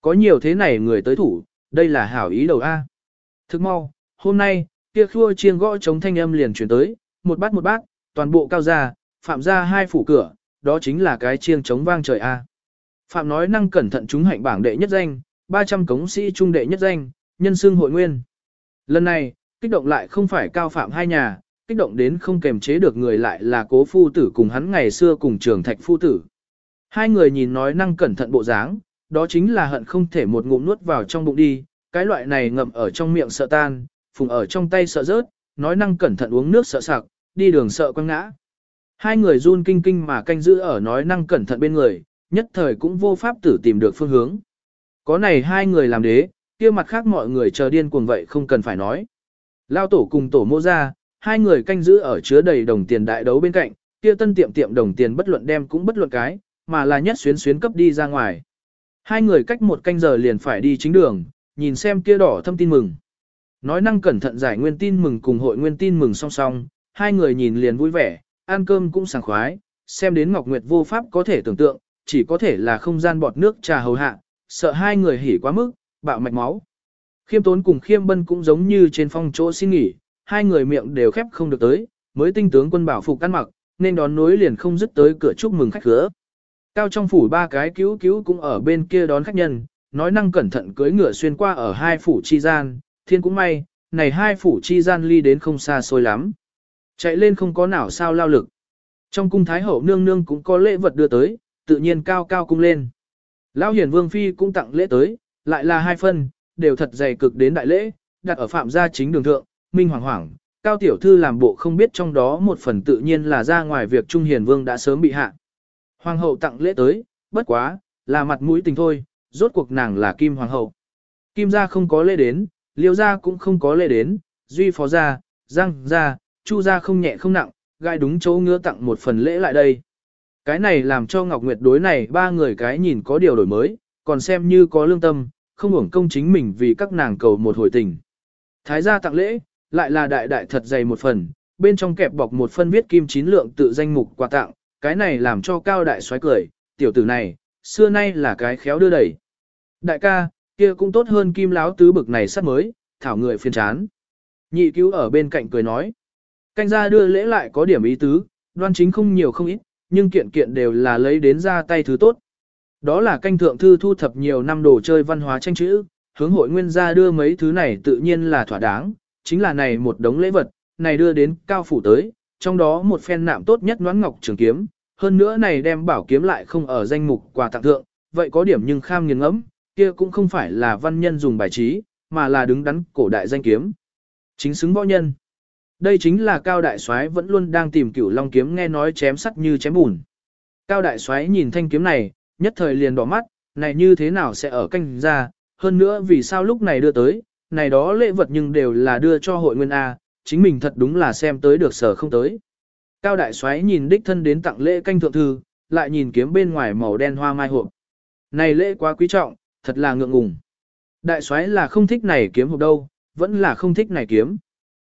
Có nhiều thế này người tới thủ, đây là hảo ý đầu A. Thức mau, hôm nay, kia khua chiêng gõ chống thanh âm liền chuyển tới, một bát một bát, toàn bộ cao ra, phạm ra hai phủ cửa, đó chính là cái chiêng chống vang trời A. Phạm nói năng cẩn thận chúng hạnh bảng đệ nhất danh, 300 cống sĩ trung đệ nhất danh, nhân xương hội nguyên. Lần này, kích động lại không phải cao phạm hai nhà, kích động đến không kềm chế được người lại là cố phu tử cùng hắn ngày xưa cùng trường thạch phu tử. Hai người nhìn nói năng cẩn thận bộ dáng, đó chính là hận không thể một ngụm nuốt vào trong bụng đi, cái loại này ngậm ở trong miệng sợ tan, phùng ở trong tay sợ rớt, nói năng cẩn thận uống nước sợ sặc, đi đường sợ quăng ngã. Hai người run kinh kinh mà canh giữ ở nói năng cẩn thận bên người, nhất thời cũng vô pháp tử tìm được phương hướng. Có này hai người làm đế, kia mặt khác mọi người chờ điên cuồng vậy không cần phải nói. Lao tổ cùng tổ mô ra, hai người canh giữ ở chứa đầy đồng tiền đại đấu bên cạnh, kia tân tiệm tiệm đồng tiền bất luận đem cũng bất luận cái, mà là nhất xuyến xuyến cấp đi ra ngoài. Hai người cách một canh giờ liền phải đi chính đường, nhìn xem kia đỏ thâm tin mừng. Nói năng cẩn thận giải nguyên tin mừng cùng hội nguyên tin mừng song song, hai người nhìn liền vui vẻ, ăn cơm cũng sảng khoái, xem đến Ngọc Nguyệt vô pháp có thể tưởng tượng, chỉ có thể là không gian bọt nước trà hầu hạ, sợ hai người hỉ quá mức, bạo mạch máu. Khiêm tốn cùng khiêm bân cũng giống như trên phong chỗ xin nghỉ, hai người miệng đều khép không được tới, mới tinh tướng quân bảo phục ăn mặc, nên đón nối liền không dứt tới cửa chúc mừng khách khứa. Cao trong phủ ba cái cứu cứu cũng ở bên kia đón khách nhân, nói năng cẩn thận cưới ngựa xuyên qua ở hai phủ chi gian, thiên cũng may, này hai phủ chi gian ly đến không xa xôi lắm. Chạy lên không có nào sao lao lực. Trong cung thái hậu nương nương cũng có lễ vật đưa tới, tự nhiên cao cao cung lên. Lão hiển vương phi cũng tặng lễ tới, lại là hai phân, đều thật dày cực đến đại lễ, đặt ở phạm gia chính đường thượng, minh hoàng hoàng. Cao tiểu thư làm bộ không biết trong đó một phần tự nhiên là ra ngoài việc Trung Hiền Vương đã sớm bị hạ. Hoàng hậu tặng lễ tới, bất quá, là mặt mũi tình thôi, rốt cuộc nàng là Kim Hoàng hậu. Kim gia không có lễ đến, Liêu gia cũng không có lễ đến, Duy phó gia, Giang gia, Chu gia không nhẹ không nặng, gai đúng chỗ ngứa tặng một phần lễ lại đây. Cái này làm cho Ngọc Nguyệt đối này ba người cái nhìn có điều đổi mới, còn xem như có lương tâm, không hưởng công chính mình vì các nàng cầu một hồi tình. Thái gia tặng lễ, lại là đại đại thật dày một phần, bên trong kẹp bọc một phân viết kim chín lượng tự danh mục quà tặng, cái này làm cho cao đại xoáy cười, tiểu tử này, xưa nay là cái khéo đưa đẩy. Đại ca, kia cũng tốt hơn kim láo tứ bực này sắp mới, thảo người phiền chán. Nhị cứu ở bên cạnh cười nói. Canh gia đưa lễ lại có điểm ý tứ, đoan chính không nhiều không ít, nhưng kiện kiện đều là lấy đến ra tay thứ tốt. Đó là canh thượng thư thu thập nhiều năm đồ chơi văn hóa tranh chữ, hướng hội nguyên gia đưa mấy thứ này tự nhiên là thỏa đáng, chính là này một đống lễ vật, này đưa đến cao phủ tới, trong đó một phen nạm tốt nhất noãn ngọc trường kiếm, hơn nữa này đem bảo kiếm lại không ở danh mục quà tặng thượng, vậy có điểm nhưng kham nghiền ngẫm, kia cũng không phải là văn nhân dùng bài trí, mà là đứng đắn cổ đại danh kiếm. Chính xứng võ nhân. Đây chính là Cao Đại soái vẫn luôn đang tìm cửu long kiếm nghe nói chém sắt như chém bùn. Cao Đại soái nhìn thanh kiếm này, nhất thời liền đỏ mắt, này như thế nào sẽ ở canh ra, hơn nữa vì sao lúc này đưa tới, này đó lễ vật nhưng đều là đưa cho hội nguyên A, chính mình thật đúng là xem tới được sở không tới. Cao đại soái nhìn đích thân đến tặng lễ canh thượng thư, lại nhìn kiếm bên ngoài màu đen hoa mai hộp. Này lễ quá quý trọng, thật là ngượng ngùng. Đại soái là không thích này kiếm hộp đâu, vẫn là không thích này kiếm.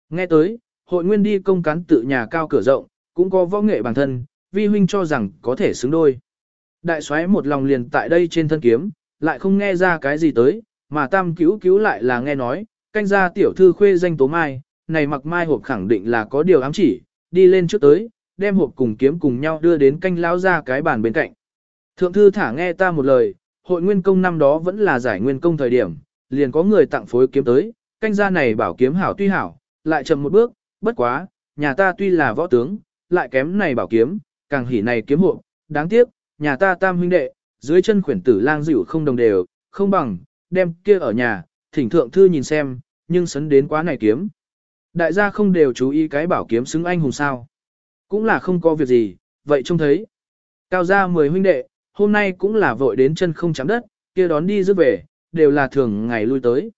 Nghe tới, hội nguyên đi công cán tự nhà cao cửa rộng, cũng có võ nghệ bản thân, vi huynh cho rằng có thể xứng đôi. Đại soái một lòng liền tại đây trên thân kiếm, lại không nghe ra cái gì tới, mà tam cứu cứu lại là nghe nói, canh ra tiểu thư khuê danh tố mai, này mặc mai hộp khẳng định là có điều ám chỉ, đi lên trước tới, đem hộp cùng kiếm cùng nhau đưa đến canh lão ra cái bàn bên cạnh. Thượng thư thả nghe ta một lời, hội nguyên công năm đó vẫn là giải nguyên công thời điểm, liền có người tặng phối kiếm tới, canh gia này bảo kiếm hảo tuy hảo, lại chậm một bước, bất quá, nhà ta tuy là võ tướng, lại kém này bảo kiếm, càng hỉ này kiếm hộ, đáng tiếc, nhà ta tam huynh đệ, dưới chân khuyển tử lang dịu không đồng đều, không bằng, đem kia ở nhà, thỉnh thượng thư nhìn xem, nhưng sấn đến quá này kiếm. Đại gia không đều chú ý cái bảo kiếm xứng anh hùng sao. Cũng là không có việc gì, vậy trông thấy. Cao gia mười huynh đệ, hôm nay cũng là vội đến chân không chạm đất, kia đón đi rước về, đều là thường ngày lui tới.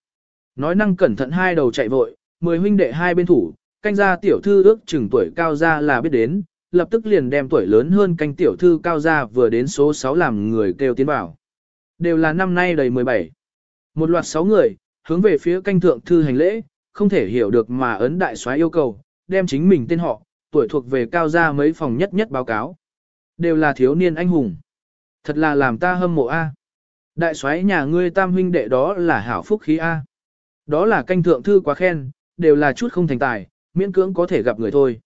Nói năng cẩn thận hai đầu chạy vội, mười huynh đệ hai bên thủ, canh gia tiểu thư ước chừng tuổi cao gia là biết đến, lập tức liền đem tuổi lớn hơn canh tiểu thư cao gia vừa đến số 6 làm người kêu tiến bảo Đều là năm nay đầy 17. Một loạt 6 người, hướng về phía canh thượng thư hành lễ, không thể hiểu được mà ấn đại soái yêu cầu, đem chính mình tên họ, tuổi thuộc về cao gia mấy phòng nhất nhất báo cáo. Đều là thiếu niên anh hùng. Thật là làm ta hâm mộ a. Đại soái nhà ngươi tam huynh đệ đó là hảo phúc khí a. Đó là canh thượng thư quá khen, đều là chút không thành tài, miễn cưỡng có thể gặp người thôi.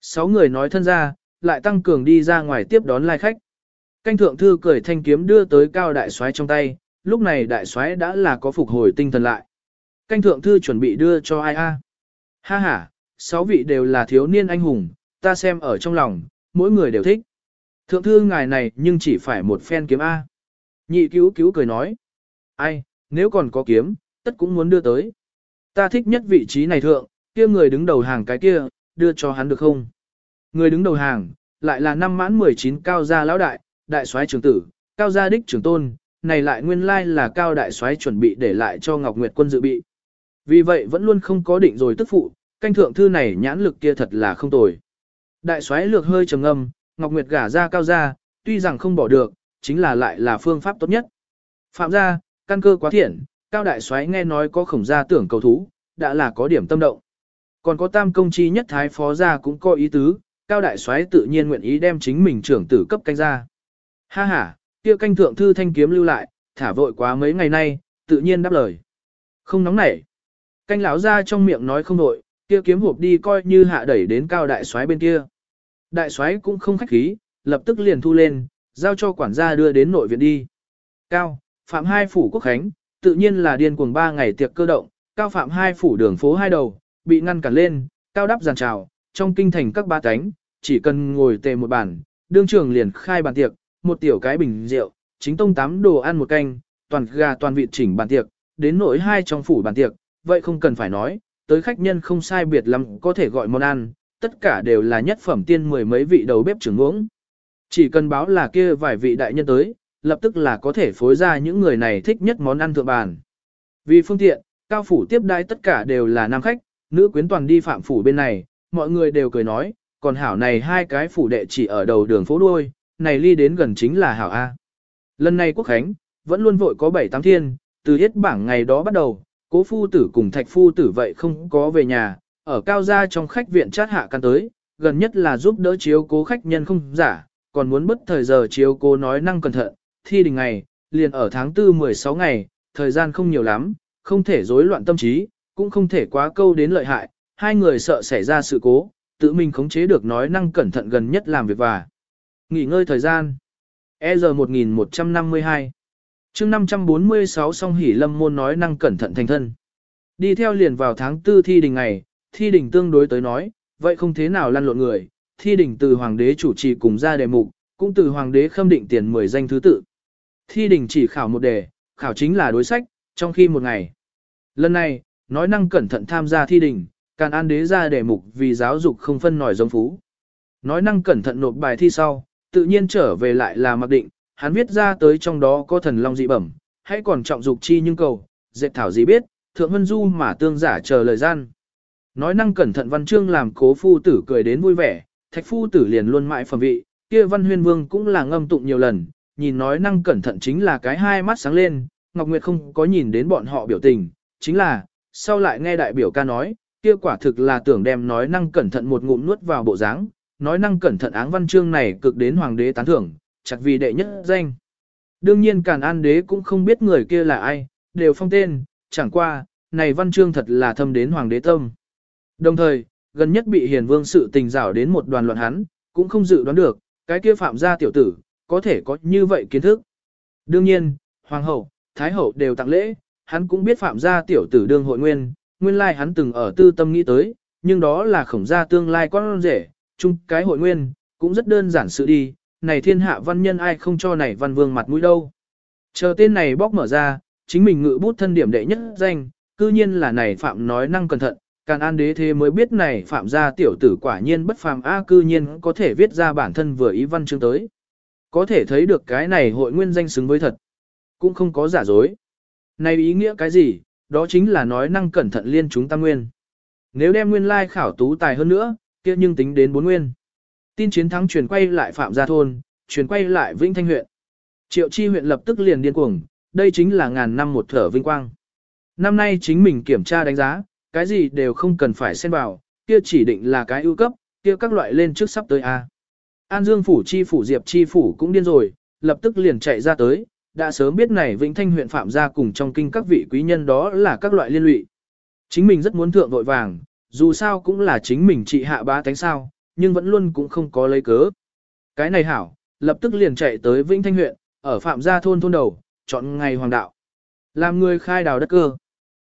Sáu người nói thân ra, lại tăng cường đi ra ngoài tiếp đón lai khách. Canh thượng thư cười thanh kiếm đưa tới cao đại soái trong tay, lúc này đại soái đã là có phục hồi tinh thần lại. Canh thượng thư chuẩn bị đưa cho ai a? Ha ha, sáu vị đều là thiếu niên anh hùng, ta xem ở trong lòng, mỗi người đều thích. Thượng thư ngài này nhưng chỉ phải một phen kiếm A. Nhị cứu cứu cười nói. Ai, nếu còn có kiếm, tất cũng muốn đưa tới. Ta thích nhất vị trí này thượng, kia người đứng đầu hàng cái kia, đưa cho hắn được không? Người đứng đầu hàng, lại là năm mãn 19 cao gia lão đại, đại soái trưởng tử, cao gia đích trưởng tôn, này lại nguyên lai là cao đại soái chuẩn bị để lại cho Ngọc Nguyệt quân dự bị. Vì vậy vẫn luôn không có định rồi tức phụ, canh thượng thư này nhãn lực kia thật là không tồi. Đại soái lược hơi trầm ngâm, Ngọc Nguyệt gả ra cao gia, tuy rằng không bỏ được, chính là lại là phương pháp tốt nhất. Phạm gia, căn cơ quá thiện, cao đại soái nghe nói có khổng gia tưởng cầu thú, đã là có điểm tâm động. Còn có tam công chi nhất thái phó gia cũng có ý tứ, cao đại soái tự nhiên nguyện ý đem chính mình trưởng tử cấp canh ra. Ha ha, kia canh thượng thư thanh kiếm lưu lại, thả vội quá mấy ngày nay, tự nhiên đáp lời. Không nóng nảy. Canh lão ra trong miệng nói không nội, kia kiếm hộp đi coi như hạ đẩy đến cao đại soái bên kia. Đại soái cũng không khách khí, lập tức liền thu lên, giao cho quản gia đưa đến nội viện đi. Cao, phạm hai phủ quốc khánh, tự nhiên là điên cuồng ba ngày tiệc cơ động, cao phạm hai phủ đường phố hai đầu, bị ngăn cản lên, cao đắp giàn trào, trong kinh thành các ba cánh, chỉ cần ngồi tề một bàn, đương trưởng liền khai bàn tiệc, một tiểu cái bình rượu, chính tông tám đồ ăn một canh, toàn gà toàn vịt chỉnh bàn tiệc, đến nỗi hai trong phủ bàn tiệc, vậy không cần phải nói, tới khách nhân không sai biệt lắm có thể gọi món ăn, tất cả đều là nhất phẩm tiên mười mấy vị đầu bếp trưởng ngưỡng, Chỉ cần báo là kia vài vị đại nhân tới, lập tức là có thể phối ra những người này thích nhất món ăn thượng bàn. Vì phương tiện, cao phủ tiếp đai tất cả đều là nam khách, nữ quyến toàn đi phạm phủ bên này, mọi người đều cười nói, còn hảo này hai cái phủ đệ chỉ ở đầu đường phố đuôi, này ly đến gần chính là hảo A. Lần này quốc khánh, vẫn luôn vội có bảy tám thiên, từ hết bảng ngày đó bắt đầu, cố phu tử cùng thạch phu tử vậy không có về nhà, ở cao gia trong khách viện chát hạ căn tới, gần nhất là giúp đỡ chiếu cố khách nhân không giả, còn muốn bất thời giờ chiếu cố nói năng cẩn thận, thi đình ngày, liền ở tháng 4 16 ngày, thời gian không nhiều lắm, không thể rối loạn tâm trí, cũng không thể quá câu đến lợi hại, hai người sợ xảy ra sự cố, tự mình khống chế được nói năng cẩn thận gần nhất làm việc và nghỉ ngơi thời gian. E giờ 1152 chương 546 song hỉ lâm môn nói năng cẩn thận thành thân. Đi theo liền vào tháng 4 thi đình ngày, thi đình tương đối tới nói, vậy không thế nào lăn lộn người, thi đình từ hoàng đế chủ trì cùng ra đề mục, cũng từ hoàng đế khâm định tiền 10 danh thứ tự. Thi đình chỉ khảo một đề, khảo chính là đối sách, trong khi một ngày. Lần này, nói năng cẩn thận tham gia thi đình, càn an đế ra đề mục vì giáo dục không phân nổi giống phú. Nói năng cẩn thận nộp bài thi sau, tự nhiên trở về lại là mặc định, hắn viết ra tới trong đó có thần long dị bẩm, hãy còn trọng dục chi nhưng cầu, dệt thảo gì biết, thượng hân du mà tương giả chờ lời gian. Nói năng cẩn thận văn chương làm cố phu tử cười đến vui vẻ, thạch phu tử liền luôn mãi phẩm vị, kia văn huyên vương cũng là ngâm tụng nhiều lần, nhìn nói năng cẩn thận chính là cái hai mắt sáng lên, Ngọc Nguyệt không có nhìn đến bọn họ biểu tình, chính là, sau lại nghe đại biểu ca nói, kia quả thực là tưởng đem nói năng cẩn thận một ngụm nuốt vào bộ dáng, nói năng cẩn thận áng văn chương này cực đến hoàng đế tán thưởng, chặt vì đệ nhất danh. Đương nhiên Càn An đế cũng không biết người kia là ai, đều phong tên, chẳng qua, này văn chương thật là thâm đến hoàng đế tâm. Đồng thời, gần nhất bị hiền vương sự tình rảo đến một đoàn loạn hắn, cũng không dự đoán được, cái kia phạm gia tiểu tử, có thể có như vậy kiến thức. Đương nhiên, hoàng hậu, thái hậu đều tặng lễ, hắn cũng biết phạm gia tiểu tử đương hội nguyên, nguyên lai hắn từng ở tư tâm nghĩ tới, nhưng đó là khổng gia tương lai con rể, chung cái hội nguyên, cũng rất đơn giản sự đi, này thiên hạ văn nhân ai không cho này văn vương mặt mũi đâu. Chờ tên này bóc mở ra, chính mình ngự bút thân điểm đệ nhất danh, cư nhiên là này phạm nói năng cẩn thận, Càn An đế thế mới biết này phạm gia tiểu tử quả nhiên bất phàm a cư nhiên có thể viết ra bản thân vừa ý văn chương tới. Có thể thấy được cái này hội nguyên danh xứng với thật. Cũng không có giả dối. Này ý nghĩa cái gì, đó chính là nói năng cẩn thận liên chúng tam nguyên. Nếu đem nguyên lai khảo tú tài hơn nữa, kia nhưng tính đến bốn nguyên. Tin chiến thắng truyền quay lại Phạm Gia Thôn, truyền quay lại Vĩnh Thanh huyện. Triệu Chi huyện lập tức liền điên cuồng, đây chính là ngàn năm một thở vinh quang. Năm nay chính mình kiểm tra đánh giá, cái gì đều không cần phải xen vào, kia chỉ định là cái ưu cấp, kia các loại lên trước sắp tới A. An Dương phủ chi phủ Diệp chi phủ cũng điên rồi, lập tức liền chạy ra tới, đã sớm biết này Vĩnh Thanh huyện phạm gia cùng trong kinh các vị quý nhân đó là các loại liên lụy. Chính mình rất muốn thượng vội vàng, dù sao cũng là chính mình trị hạ ba tánh sao, nhưng vẫn luôn cũng không có lấy cớ. Cái này hảo, lập tức liền chạy tới Vĩnh Thanh huyện, ở phạm gia thôn thôn đầu, chọn ngày hoàng đạo. Làm người khai đào đất cơ.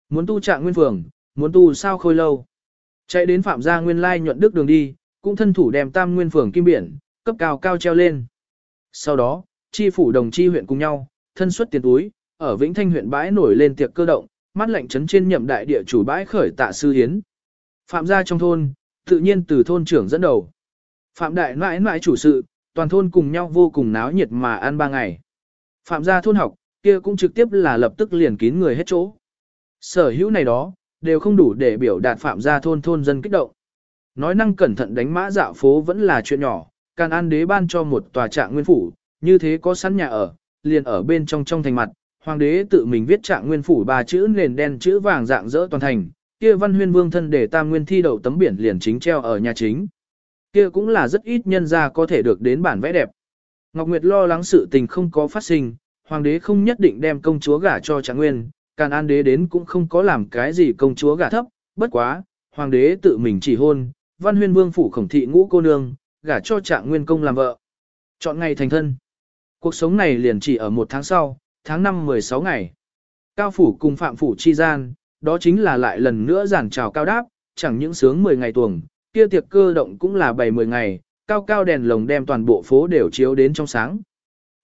Muốn tu trạng nguyên phường, muốn tu sao khôi lâu. Chạy đến phạm gia nguyên lai nhuận đức đường đi, cũng thân thủ đem tam nguyên phường kim biển, cấp cao cao treo lên. Sau đó, chi phủ đồng chi huyện cùng nhau, thân xuất tiền túi, ở Vĩnh Thanh huyện bãi nổi lên tiệc cơ động, mắt lạnh trấn trên nhậm đại địa chủ bãi khởi tạ sư hiến. Phạm gia trong thôn, tự nhiên từ thôn trưởng dẫn đầu. Phạm đại mãi mãi chủ sự, toàn thôn cùng nhau vô cùng náo nhiệt mà ăn ba ngày. Phạm gia thôn học, kia cũng trực tiếp là lập tức liền kín người hết chỗ. Sở hữu này đó, đều không đủ để biểu đạt phạm gia thôn thôn dân kích động. Nói năng cẩn thận đánh mã dạo phố vẫn là chuyện nhỏ, can an đế ban cho một tòa trạng nguyên phủ, như thế có sẵn nhà ở, liền ở bên trong trong thành mặt, hoàng đế tự mình viết trạng nguyên phủ ba chữ nền đen chữ vàng dạng dỡ toàn thành, kia văn huyên vương thân để tam nguyên thi đậu tấm biển liền chính treo ở nhà chính. Kia cũng là rất ít nhân gia có thể được đến bản vẽ đẹp. Ngọc Nguyệt lo lắng sự tình không có phát sinh, hoàng đế không nhất định đem công chúa gả cho trạng nguyên, càn an đế đến cũng không có làm cái gì công chúa gả thấp, bất quá, hoàng đế tự mình chỉ hôn, văn huyên vương phủ khổng thị ngũ cô nương, gả cho trạng nguyên công làm vợ. Chọn ngày thành thân. Cuộc sống này liền chỉ ở một tháng sau, tháng 5 16 ngày. Cao phủ cùng phạm phủ chi gian, đó chính là lại lần nữa giản trào cao đáp, chẳng những sướng 10 ngày tuồng, kia tiệc cơ động cũng là bày 10 ngày, cao cao đèn lồng đem toàn bộ phố đều chiếu đến trong sáng.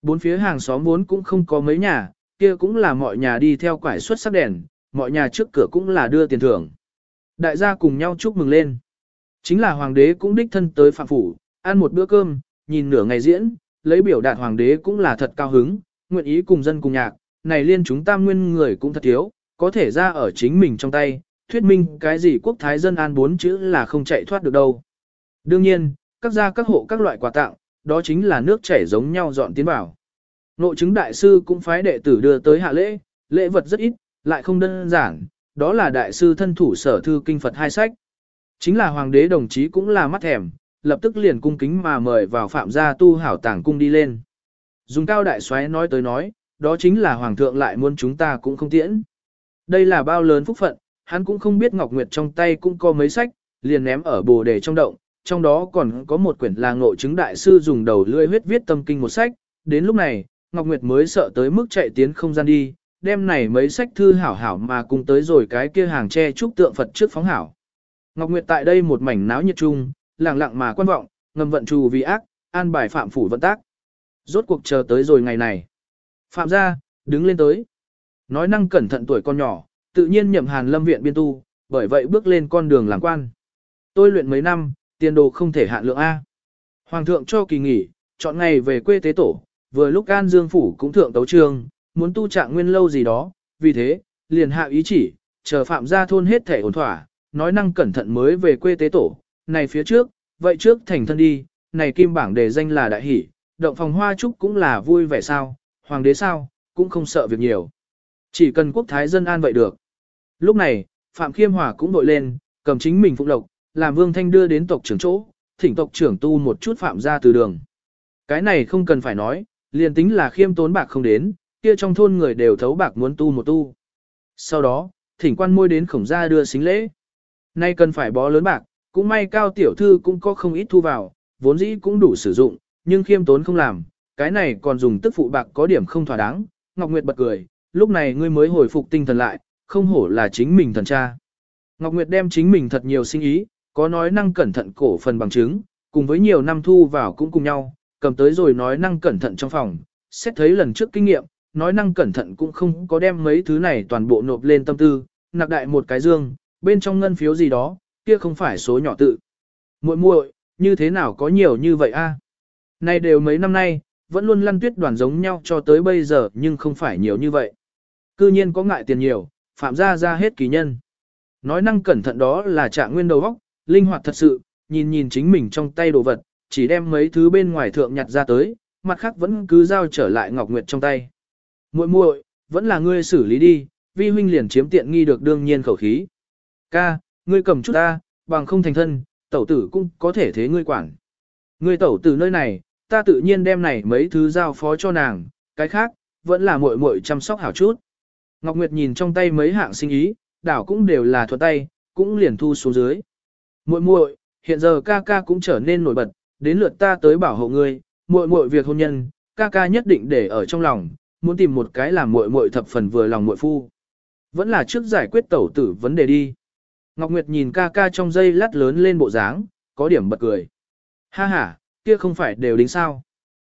Bốn phía hàng xóm vốn cũng không có mấy nhà, kia cũng là mọi nhà đi theo quải suất sắc đèn, mọi nhà trước cửa cũng là đưa tiền thưởng. Đại gia cùng nhau chúc mừng lên. Chính là hoàng đế cũng đích thân tới phạm phủ, ăn một bữa cơm, nhìn nửa ngày diễn, lấy biểu đạt hoàng đế cũng là thật cao hứng, nguyện ý cùng dân cùng nhạc, này liên chúng ta nguyên người cũng thật thiếu, có thể ra ở chính mình trong tay, thuyết minh cái gì quốc thái dân an bốn chữ là không chạy thoát được đâu. Đương nhiên, các gia các hộ các loại quà tặng, đó chính là nước chảy giống nhau dọn tiến vào. Nội chứng đại sư cũng phái đệ tử đưa tới hạ lễ, lễ vật rất ít, lại không đơn giản, đó là đại sư thân thủ sở thư kinh Phật hai sách. Chính là hoàng đế đồng chí cũng là mắt thèm, lập tức liền cung kính mà mời vào phạm gia tu hảo tàng cung đi lên. Dùng cao đại soái nói tới nói, đó chính là hoàng thượng lại muốn chúng ta cũng không tiễn. Đây là bao lớn phúc phận, hắn cũng không biết Ngọc Nguyệt trong tay cũng có mấy sách, liền ném ở bồ đề trong động, trong đó còn có một quyển là ngộ chứng đại sư dùng đầu lưỡi huyết viết tâm kinh một sách, đến lúc này, Ngọc Nguyệt mới sợ tới mức chạy tiến không gian đi, đem này mấy sách thư hảo hảo mà cùng tới rồi cái kia hàng tre trúc tượng Phật trước phóng hảo. Ngọc Nguyệt tại đây một mảnh náo nhiệt chung, lặng lặng mà quan vọng, ngầm vận trù vì ác, an bài phạm phủ vận tác. Rốt cuộc chờ tới rồi ngày này. Phạm gia, đứng lên tới. Nói năng cẩn thận tuổi con nhỏ, tự nhiên nhậm hàn lâm viện biên tu, bởi vậy bước lên con đường làm quan. Tôi luyện mấy năm, tiền đồ không thể hạn lượng A. Hoàng thượng cho kỳ nghỉ, chọn ngày về quê tế tổ, vừa lúc An Dương Phủ cũng thượng tấu trường, muốn tu trạng nguyên lâu gì đó, vì thế, liền hạ ý chỉ, chờ phạm gia thôn hết thể ổn thỏa, nói năng cẩn thận mới về quê tế tổ, này phía trước, vậy trước thành thân đi, này kim bảng đề danh là đại hỷ, động phòng hoa trúc cũng là vui vẻ sao, hoàng đế sao, cũng không sợ việc nhiều. Chỉ cần quốc thái dân an vậy được. Lúc này, Phạm Khiêm Hòa cũng đội lên, cầm chính mình phụng lộc, làm Vương Thanh đưa đến tộc trưởng chỗ, thỉnh tộc trưởng tu một chút phạm ra từ đường. Cái này không cần phải nói, liền tính là khiêm tốn bạc không đến, kia trong thôn người đều thấu bạc muốn tu một tu. Sau đó, thỉnh quan môi đến khổng gia đưa xính lễ. Nay cần phải bó lớn bạc, cũng may cao tiểu thư cũng có không ít thu vào, vốn dĩ cũng đủ sử dụng, nhưng khiêm tốn không làm, cái này còn dùng tức phụ bạc có điểm không thỏa đáng. Ngọc Nguyệt bật cười, lúc này ngươi mới hồi phục tinh thần lại, không hổ là chính mình thần cha. Ngọc Nguyệt đem chính mình thật nhiều sinh ý, có nói năng cẩn thận cổ phần bằng chứng, cùng với nhiều năm thu vào cũng cùng nhau, cầm tới rồi nói năng cẩn thận trong phòng, xét thấy lần trước kinh nghiệm, nói năng cẩn thận cũng không có đem mấy thứ này toàn bộ nộp lên tâm tư, nặc đại một cái dương, bên trong ngân phiếu gì đó, kia không phải số nhỏ tự. muội muội như thế nào có nhiều như vậy a? Nay đều mấy năm nay, vẫn luôn lăn tuyết đoàn giống nhau cho tới bây giờ nhưng không phải nhiều như vậy. Cư nhiên có ngại tiền nhiều, phạm ra ra hết kỳ nhân. Nói năng cẩn thận đó là trạng nguyên đầu óc, linh hoạt thật sự, nhìn nhìn chính mình trong tay đồ vật, chỉ đem mấy thứ bên ngoài thượng nhặt ra tới, mặt khác vẫn cứ giao trở lại Ngọc Nguyệt trong tay. Muội muội, vẫn là ngươi xử lý đi, vi huynh liền chiếm tiện nghi được đương nhiên khẩu khí. Ca, ngươi cầm chút ta, bằng không thành thân, tẩu tử cũng có thể thế ngươi quản. Ngươi tẩu tử nơi này, ta tự nhiên đem này mấy thứ giao phó cho nàng, cái khác, vẫn là muội muội chăm sóc hảo chút. Ngọc Nguyệt nhìn trong tay mấy hạng sinh ý, đảo cũng đều là thuận tay, cũng liền thu xuống dưới. Muội muội, hiện giờ ca ca cũng trở nên nổi bật, đến lượt ta tới bảo hộ ngươi, muội muội việc hôn nhân, ca ca nhất định để ở trong lòng, muốn tìm một cái làm muội muội thập phần vừa lòng muội phu. Vẫn là trước giải quyết tẩu tử vấn đề đi. Ngọc Nguyệt nhìn ca ca trong dây lát lớn lên bộ dáng, có điểm bật cười. Ha ha, kia không phải đều đính sao.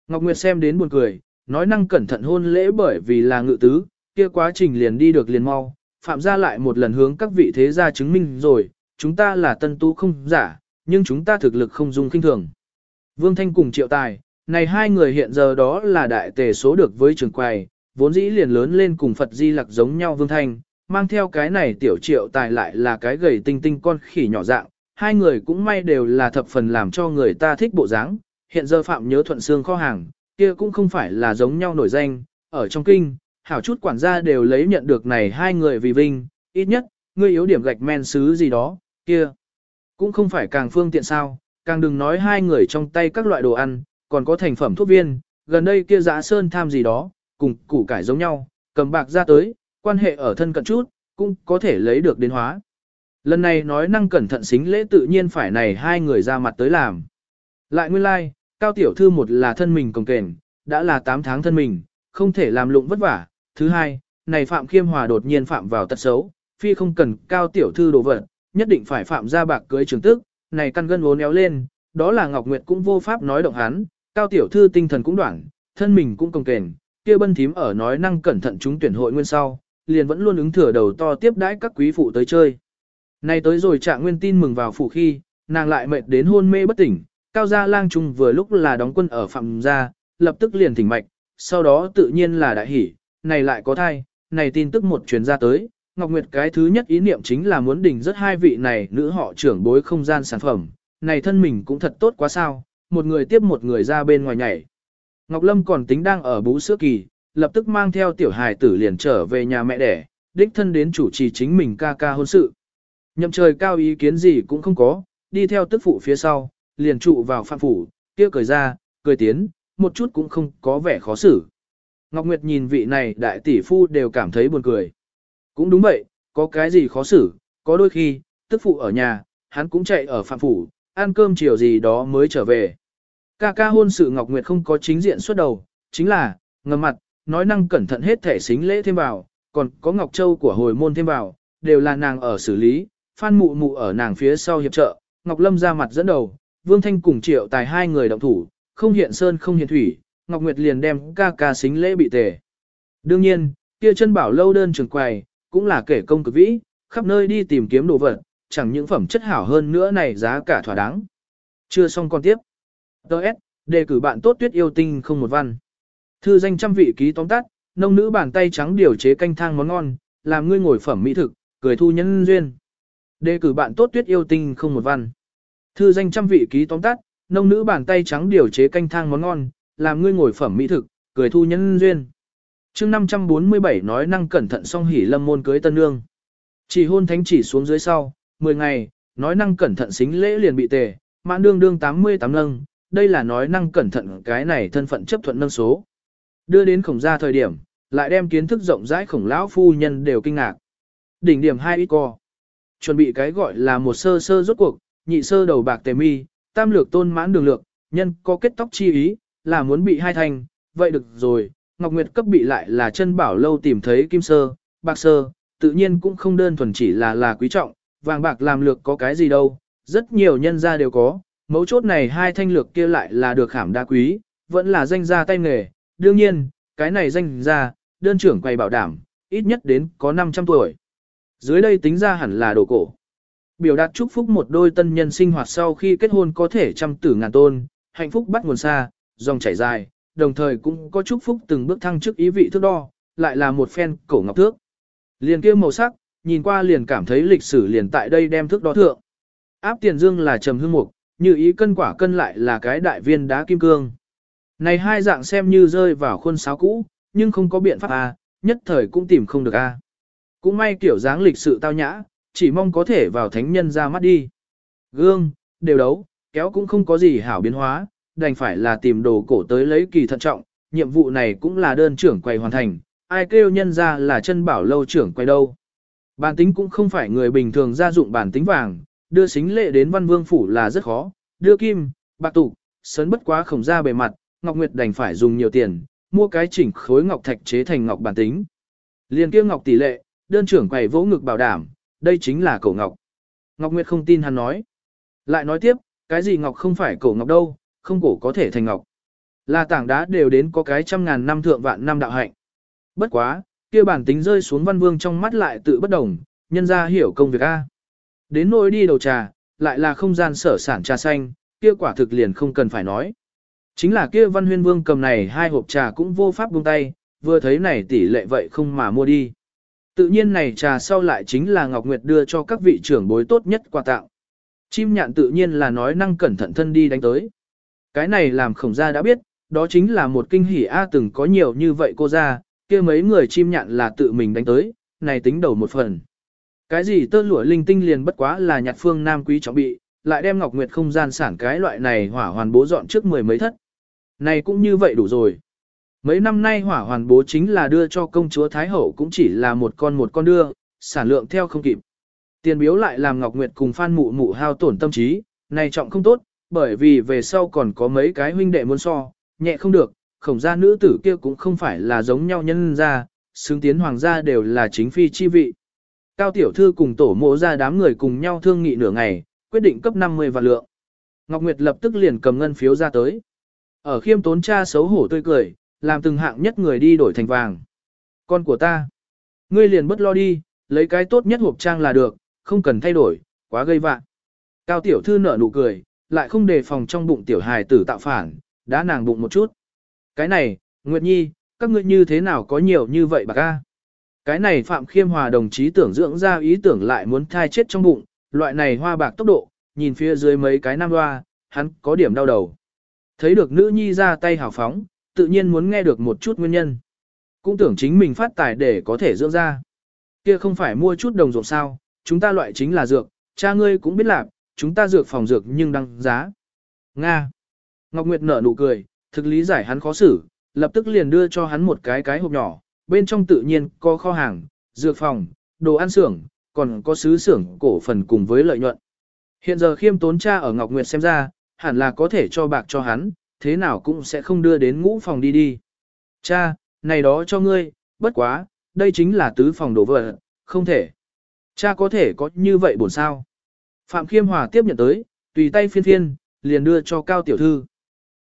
Ngọc Nguyệt xem đến buồn cười, nói năng cẩn thận hôn lễ bởi vì là ngự tứ, kia quá trình liền đi được liền mau, phạm gia lại một lần hướng các vị thế gia chứng minh rồi, chúng ta là tân tu không giả, nhưng chúng ta thực lực không dung kinh thường. Vương Thanh cùng triệu tài, này hai người hiện giờ đó là đại tề số được với trường quầy, vốn dĩ liền lớn lên cùng Phật Di Lặc giống nhau Vương Thanh, mang theo cái này tiểu triệu tài lại là cái gầy tinh tinh con khỉ nhỏ dạng, hai người cũng may đều là thập phần làm cho người ta thích bộ dáng. hiện giờ Phạm nhớ thuận xương kho hàng, kia cũng không phải là giống nhau nổi danh, ở trong kinh, hảo chút quản gia đều lấy nhận được này hai người vì vinh, ít nhất, ngươi yếu điểm gạch men xứ gì đó, kia, cũng không phải càng phương tiện sao, càng đừng nói hai người trong tay các loại đồ ăn, còn có thành phẩm thuốc viên, gần đây kia giã sơn tham gì đó, cùng củ cải giống nhau, cầm bạc ra tới, quan hệ ở thân cận chút, cũng có thể lấy được đến hóa. Lần này nói năng cẩn thận xính lễ tự nhiên phải này hai người ra mặt tới làm. Lại nguyên lai, like, cao tiểu thư một là thân mình cồng kềnh, đã là 8 tháng thân mình, không thể làm lụng vất vả. Thứ hai, này Phạm Khiêm Hòa đột nhiên phạm vào tật xấu, phi không cần cao tiểu thư đồ vật, nhất định phải phạm ra bạc cưới trường tức, này căn gân vốn éo lên, đó là Ngọc Nguyệt cũng vô pháp nói động hắn, cao tiểu thư tinh thần cũng đoạn, thân mình cũng cồng kềnh, kia bân thím ở nói năng cẩn thận chúng tuyển hội nguyên sau, liền vẫn luôn ứng thừa đầu to tiếp đãi các quý phụ tới chơi. Nay tới rồi trạng nguyên tin mừng vào phủ khi, nàng lại mệt đến hôn mê bất tỉnh, cao gia lang trung vừa lúc là đóng quân ở phạm gia, lập tức liền thỉnh mạch, sau đó tự nhiên là đại hỉ, này lại có thai, này tin tức một truyền ra tới, Ngọc Nguyệt cái thứ nhất ý niệm chính là muốn đỉnh rất hai vị này nữ họ trưởng bối không gian sản phẩm, này thân mình cũng thật tốt quá sao, một người tiếp một người ra bên ngoài nhảy. Ngọc Lâm còn tính đang ở bú sữa kỳ, lập tức mang theo tiểu hài tử liền trở về nhà mẹ đẻ, đích thân đến chủ trì chính mình ca ca hôn sự. Nhậm trời cao ý kiến gì cũng không có, đi theo tức phụ phía sau, liền trụ vào phạm phủ, kia cười ra, cười tiến, một chút cũng không có vẻ khó xử. Ngọc Nguyệt nhìn vị này đại tỷ phu đều cảm thấy buồn cười. Cũng đúng vậy, có cái gì khó xử, có đôi khi, tức phụ ở nhà, hắn cũng chạy ở phạm phủ, ăn cơm chiều gì đó mới trở về. Ca ca hôn sự Ngọc Nguyệt không có chính diện xuất đầu, chính là, ngầm mặt, nói năng cẩn thận hết thể xính lễ thêm vào, còn có Ngọc Châu của hồi môn thêm vào, đều là nàng ở xử lý, Phan Mụ Mụ ở nàng phía sau hiệp trợ, Ngọc Lâm ra mặt dẫn đầu, Vương Thanh cùng Triệu Tài hai người động thủ, không hiện sơn không hiện thủy, Ngọc Nguyệt liền đem ca ca xính lễ bị tề. Đương nhiên, kia chân bảo lâu đơn trường quầy, cũng là kể công cực vĩ, khắp nơi đi tìm kiếm đồ vật, chẳng những phẩm chất hảo hơn nữa này giá cả thỏa đáng. Chưa xong con tiếp. Đợt, đề cử bạn tốt tuyết yêu tinh không một văn. Thư danh trăm vị ký tóm tắt, nông nữ bàn tay trắng điều chế canh thang món ngon, làm ngươi ngồi phẩm mỹ thực, cười thu nhân duyên. Đề cử bạn tốt tuyết yêu tinh không một văn. Thư danh trăm vị ký tóm tắt, nông nữ bàn tay trắng điều chế canh thang món ngon, làm ngươi ngồi phẩm mỹ thực, cười thu nhân duyên. chương 547 nói năng cẩn thận song hỉ lâm môn cưới tân nương. Chỉ hôn thánh chỉ xuống dưới sau, 10 ngày, nói năng cẩn thận xính lễ liền bị tề, mãn đương đương 88 nâng, đây là nói năng cẩn thận cái này thân phận chấp thuận nâng số. Đưa đến khổng gia thời điểm, lại đem kiến thức rộng rãi khổng lão phu nhân đều kinh ngạc. Đỉnh điểm hai ít co. Chuẩn bị cái gọi là một sơ sơ rốt cuộc, nhị sơ đầu bạc tề mi, tam lược tôn mãn đường lược, nhân có kết tóc chi ý, là muốn bị hai thành, vậy được rồi, Ngọc Nguyệt cấp bị lại là chân bảo lâu tìm thấy kim sơ, bạc sơ, tự nhiên cũng không đơn thuần chỉ là là quý trọng, vàng bạc làm lược có cái gì đâu, rất nhiều nhân gia đều có, mấu chốt này hai thanh lược kia lại là được khảm đa quý, vẫn là danh gia tay nghề, đương nhiên, cái này danh ra đơn trưởng quay bảo đảm, ít nhất đến có 500 tuổi. Dưới đây tính ra hẳn là đồ cổ. Biểu đạt chúc phúc một đôi tân nhân sinh hoạt sau khi kết hôn có thể trăm tử ngàn tôn, hạnh phúc bắt nguồn xa, dòng chảy dài, đồng thời cũng có chúc phúc từng bước thăng chức ý vị thước đo, lại là một phen cổ ngọc thước. Liền kia màu sắc, nhìn qua liền cảm thấy lịch sử liền tại đây đem thước đo thượng. Áp tiền dương là trầm hương mục, như ý cân quả cân lại là cái đại viên đá kim cương. Này hai dạng xem như rơi vào khuôn sáo cũ, nhưng không có biện pháp à, nhất thời cũng tìm không được a. À. Cũng may kiểu dáng lịch sự tao nhã, chỉ mong có thể vào thánh nhân ra mắt đi. Gương, đều đấu, kéo cũng không có gì hảo biến hóa, đành phải là tìm đồ cổ tới lấy kỳ thận trọng, nhiệm vụ này cũng là đơn trưởng quầy hoàn thành, ai kêu nhân ra là chân bảo lâu trưởng quầy đâu. Bản tính cũng không phải người bình thường gia dụng bản tính vàng, đưa xính lệ đến văn vương phủ là rất khó, đưa kim, bạc tụ, sấn bất quá khổng ra bề mặt, Ngọc Nguyệt đành phải dùng nhiều tiền, mua cái chỉnh khối ngọc thạch chế thành ngọc bản tính. Liên kia ngọc tỷ lệ, đơn trưởng quầy vỗ ngực bảo đảm, đây chính là cổ ngọc. Ngọc Nguyệt không tin hắn nói. Lại nói tiếp, cái gì ngọc không phải cổ ngọc đâu, không cổ có thể thành ngọc. Là tảng đá đều đến có cái trăm ngàn năm thượng vạn năm đạo hạnh. Bất quá, kia bản tính rơi xuống văn vương trong mắt lại tự bất đồng, nhân ra hiểu công việc A. Đến nỗi đi đầu trà, lại là không gian sở sản trà xanh, kia quả thực liền không cần phải nói. Chính là kia văn huyên vương cầm này hai hộp trà cũng vô pháp buông tay, vừa thấy này tỷ lệ vậy không mà mua đi. Tự nhiên này trà sau lại chính là Ngọc Nguyệt đưa cho các vị trưởng bối tốt nhất quà tặng. Chim nhạn tự nhiên là nói năng cẩn thận thân đi đánh tới. Cái này làm khổng gia đã biết, đó chính là một kinh hỉ A từng có nhiều như vậy cô ra, kia mấy người chim nhạn là tự mình đánh tới, này tính đầu một phần. Cái gì tơ lụa linh tinh liền bất quá là nhặt phương nam quý trọng bị, lại đem Ngọc Nguyệt không gian sản cái loại này hỏa hoàn bố dọn trước mười mấy thất. Này cũng như vậy đủ rồi. Mấy năm nay hỏa hoàn bố chính là đưa cho công chúa Thái Hậu cũng chỉ là một con một con đưa, sản lượng theo không kịp. Tiền biếu lại làm Ngọc Nguyệt cùng Phan Mụ Mụ hao tổn tâm trí, này trọng không tốt, bởi vì về sau còn có mấy cái huynh đệ muốn so, nhẹ không được, khổng gia nữ tử kia cũng không phải là giống nhau nhân gia, xứng tiến hoàng gia đều là chính phi chi vị. Cao tiểu thư cùng tổ mộ ra đám người cùng nhau thương nghị nửa ngày, quyết định cấp 50 vạn lượng. Ngọc Nguyệt lập tức liền cầm ngân phiếu ra tới. Ở khiêm tốn cha xấu hổ tươi cười, làm từng hạng nhất người đi đổi thành vàng. Con của ta, ngươi liền bất lo đi, lấy cái tốt nhất hộp trang là được, không cần thay đổi, quá gây vạn. Cao tiểu thư nở nụ cười, lại không đề phòng trong bụng tiểu hài tử tạo phản, đã nàng bụng một chút. Cái này, Nguyệt Nhi, các ngươi như thế nào có nhiều như vậy bà ca? Cái này Phạm Khiêm Hòa đồng chí tưởng dưỡng ra ý tưởng lại muốn thai chết trong bụng, loại này hoa bạc tốc độ, nhìn phía dưới mấy cái nam hoa, hắn có điểm đau đầu. Thấy được nữ nhi ra tay hào phóng, tự nhiên muốn nghe được một chút nguyên nhân. Cũng tưởng chính mình phát tài để có thể dưỡng ra. Kia không phải mua chút đồng ruộng sao, chúng ta loại chính là dược, cha ngươi cũng biết làm, chúng ta dược phòng dược nhưng đăng giá. Nga. Ngọc Nguyệt nở nụ cười, thực lý giải hắn khó xử, lập tức liền đưa cho hắn một cái cái hộp nhỏ, bên trong tự nhiên có kho hàng, dược phòng, đồ ăn xưởng, còn có sứ xưởng cổ phần cùng với lợi nhuận. Hiện giờ khiêm tốn cha ở Ngọc Nguyệt xem ra, hẳn là có thể cho bạc cho hắn, thế nào cũng sẽ không đưa đến ngũ phòng đi đi. Cha, này đó cho ngươi, bất quá, đây chính là tứ phòng đổ vợ, không thể. Cha có thể có như vậy bổn sao. Phạm Khiêm Hòa tiếp nhận tới, tùy tay phiên phiên, liền đưa cho Cao Tiểu Thư.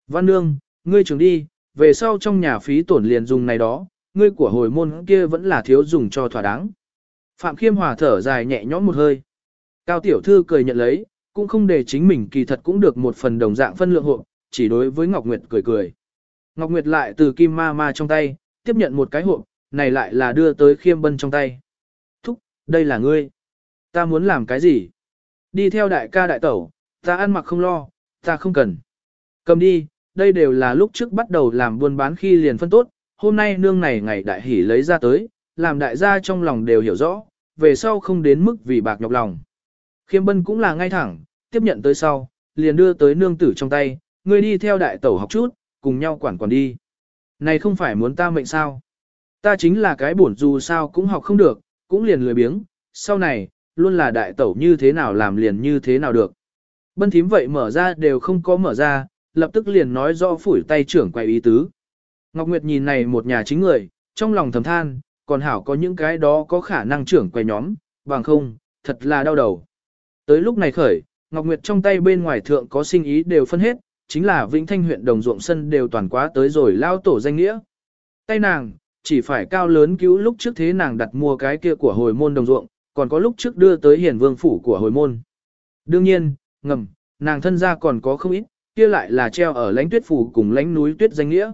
Văn Nương, ngươi trường đi, về sau trong nhà phí tổn liền dùng này đó, ngươi của hồi môn kia vẫn là thiếu dùng cho thỏa đáng. Phạm Khiêm Hòa thở dài nhẹ nhõm một hơi. Cao Tiểu Thư cười nhận lấy, cũng không để chính mình kỳ thật cũng được một phần đồng dạng phân lượng hộ, chỉ đối với Ngọc Nguyệt cười cười. Ngọc Nguyệt lại từ kim ma ma trong tay, tiếp nhận một cái hộp, này lại là đưa tới khiêm bân trong tay. Thúc, đây là ngươi. Ta muốn làm cái gì? Đi theo đại ca đại tẩu, ta ăn mặc không lo, ta không cần. Cầm đi, đây đều là lúc trước bắt đầu làm buôn bán khi liền phân tốt, hôm nay nương này ngày đại hỉ lấy ra tới, làm đại gia trong lòng đều hiểu rõ, về sau không đến mức vì bạc nhọc lòng. Khiêm bân cũng là ngay thẳng, tiếp nhận tới sau, liền đưa tới nương tử trong tay, ngươi đi theo đại tẩu học chút, cùng nhau quản quản đi. Này không phải muốn ta mệnh sao? Ta chính là cái bổn dù sao cũng học không được, cũng liền lười biếng, sau này, luôn là đại tẩu như thế nào làm liền như thế nào được. Bân thím vậy mở ra đều không có mở ra, lập tức liền nói rõ phủi tay trưởng quay ý tứ. Ngọc Nguyệt nhìn này một nhà chính người, trong lòng thầm than, còn hảo có những cái đó có khả năng trưởng quay nhóm, bằng không, thật là đau đầu. Tới lúc này khởi, Ngọc Nguyệt trong tay bên ngoài thượng có sinh ý đều phân hết, chính là Vĩnh Thanh huyện đồng ruộng sân đều toàn quá tới rồi lao tổ danh nghĩa. Tay nàng, chỉ phải cao lớn cứu lúc trước thế nàng đặt mua cái kia của hồi môn đồng ruộng, còn có lúc trước đưa tới hiển vương phủ của hồi môn. Đương nhiên, ngầm, nàng thân gia còn có không ít, kia lại là treo ở lãnh tuyết phủ cùng lãnh núi tuyết danh nghĩa.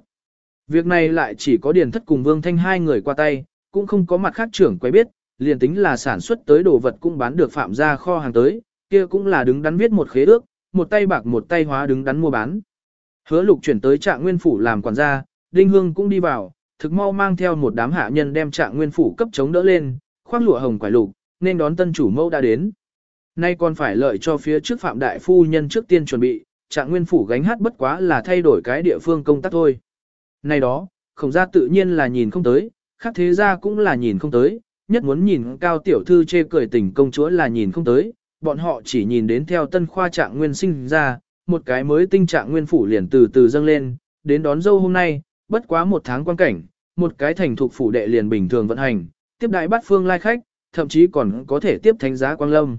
Việc này lại chỉ có điền thất cùng vương thanh hai người qua tay, cũng không có mặt khác trưởng quay biết, liền tính là sản xuất tới đồ vật cũng bán được phạm ra kho hàng tới, kia cũng là đứng đắn viết một khế ước, một tay bạc một tay hóa đứng đắn mua bán. Hứa lục chuyển tới trạng nguyên phủ làm quản gia, Đinh Hương cũng đi vào, thực mau mang theo một đám hạ nhân đem trạng nguyên phủ cấp chống đỡ lên, khoác lụa hồng quải lục, nên đón tân chủ mẫu đã đến. Nay còn phải lợi cho phía trước phạm đại phu nhân trước tiên chuẩn bị, trạng nguyên phủ gánh hát bất quá là thay đổi cái địa phương công tác thôi. Này đó, khổng gia tự nhiên là nhìn không tới, khác thế gia cũng là nhìn không tới, nhất muốn nhìn cao tiểu thư chê cười tình công chúa là nhìn không tới, bọn họ chỉ nhìn đến theo tân khoa trạng nguyên sinh ra, một cái mới tinh trạng nguyên phủ liền từ từ dâng lên, đến đón dâu hôm nay, bất quá một tháng quan cảnh, một cái thành thuộc phủ đệ liền bình thường vận hành, tiếp đại bát phương lai khách, thậm chí còn có thể tiếp thánh giá quang lâm.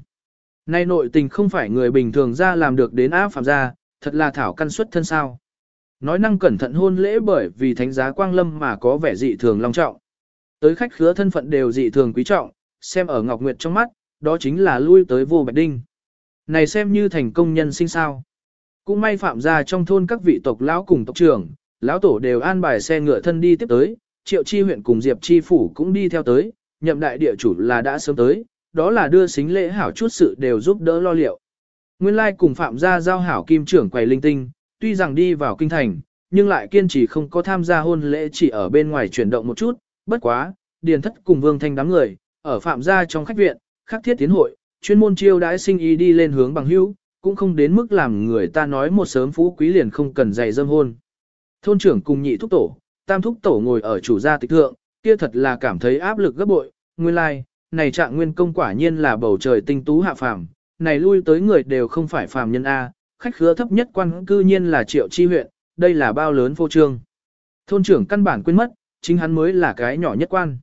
Nay nội tình không phải người bình thường ra làm được đến áp phạm gia, thật là thảo căn suất thân sao. Nói năng cẩn thận hôn lễ bởi vì thánh giá quang lâm mà có vẻ dị thường long trọng. Tới khách khứa thân phận đều dị thường quý trọng, xem ở Ngọc Nguyệt trong mắt, đó chính là lui tới vô bạch đinh. Này xem như thành công nhân sinh sao. Cũng may phạm gia trong thôn các vị tộc lão cùng tộc trưởng, lão tổ đều an bài xe ngựa thân đi tiếp tới, triệu chi huyện cùng diệp chi phủ cũng đi theo tới, nhậm đại địa chủ là đã sớm tới, đó là đưa xính lễ hảo chút sự đều giúp đỡ lo liệu. Nguyên lai cùng phạm gia giao hảo kim trưởng quầy linh tinh, tuy rằng đi vào kinh thành, nhưng lại kiên trì không có tham gia hôn lễ chỉ ở bên ngoài chuyển động một chút, bất quá, điền thất cùng vương thanh đám người, ở phạm gia trong khách viện, khắc thiết tiến hội, chuyên môn chiêu đãi sinh y đi lên hướng bằng hữu, cũng không đến mức làm người ta nói một sớm phú quý liền không cần dạy dâm hôn. Thôn trưởng cùng nhị thúc tổ, tam thúc tổ ngồi ở chủ gia tịch thượng, kia thật là cảm thấy áp lực gấp bội, nguyên lai, like, này trạng nguyên công quả nhiên là bầu trời tinh tú hạ phàm, này lui tới người đều không phải phàm nhân A, khách khứa thấp nhất quan cư nhiên là triệu chi huyện, đây là bao lớn phô trương. Thôn trưởng căn bản quên mất, chính hắn mới là cái nhỏ nhất quan.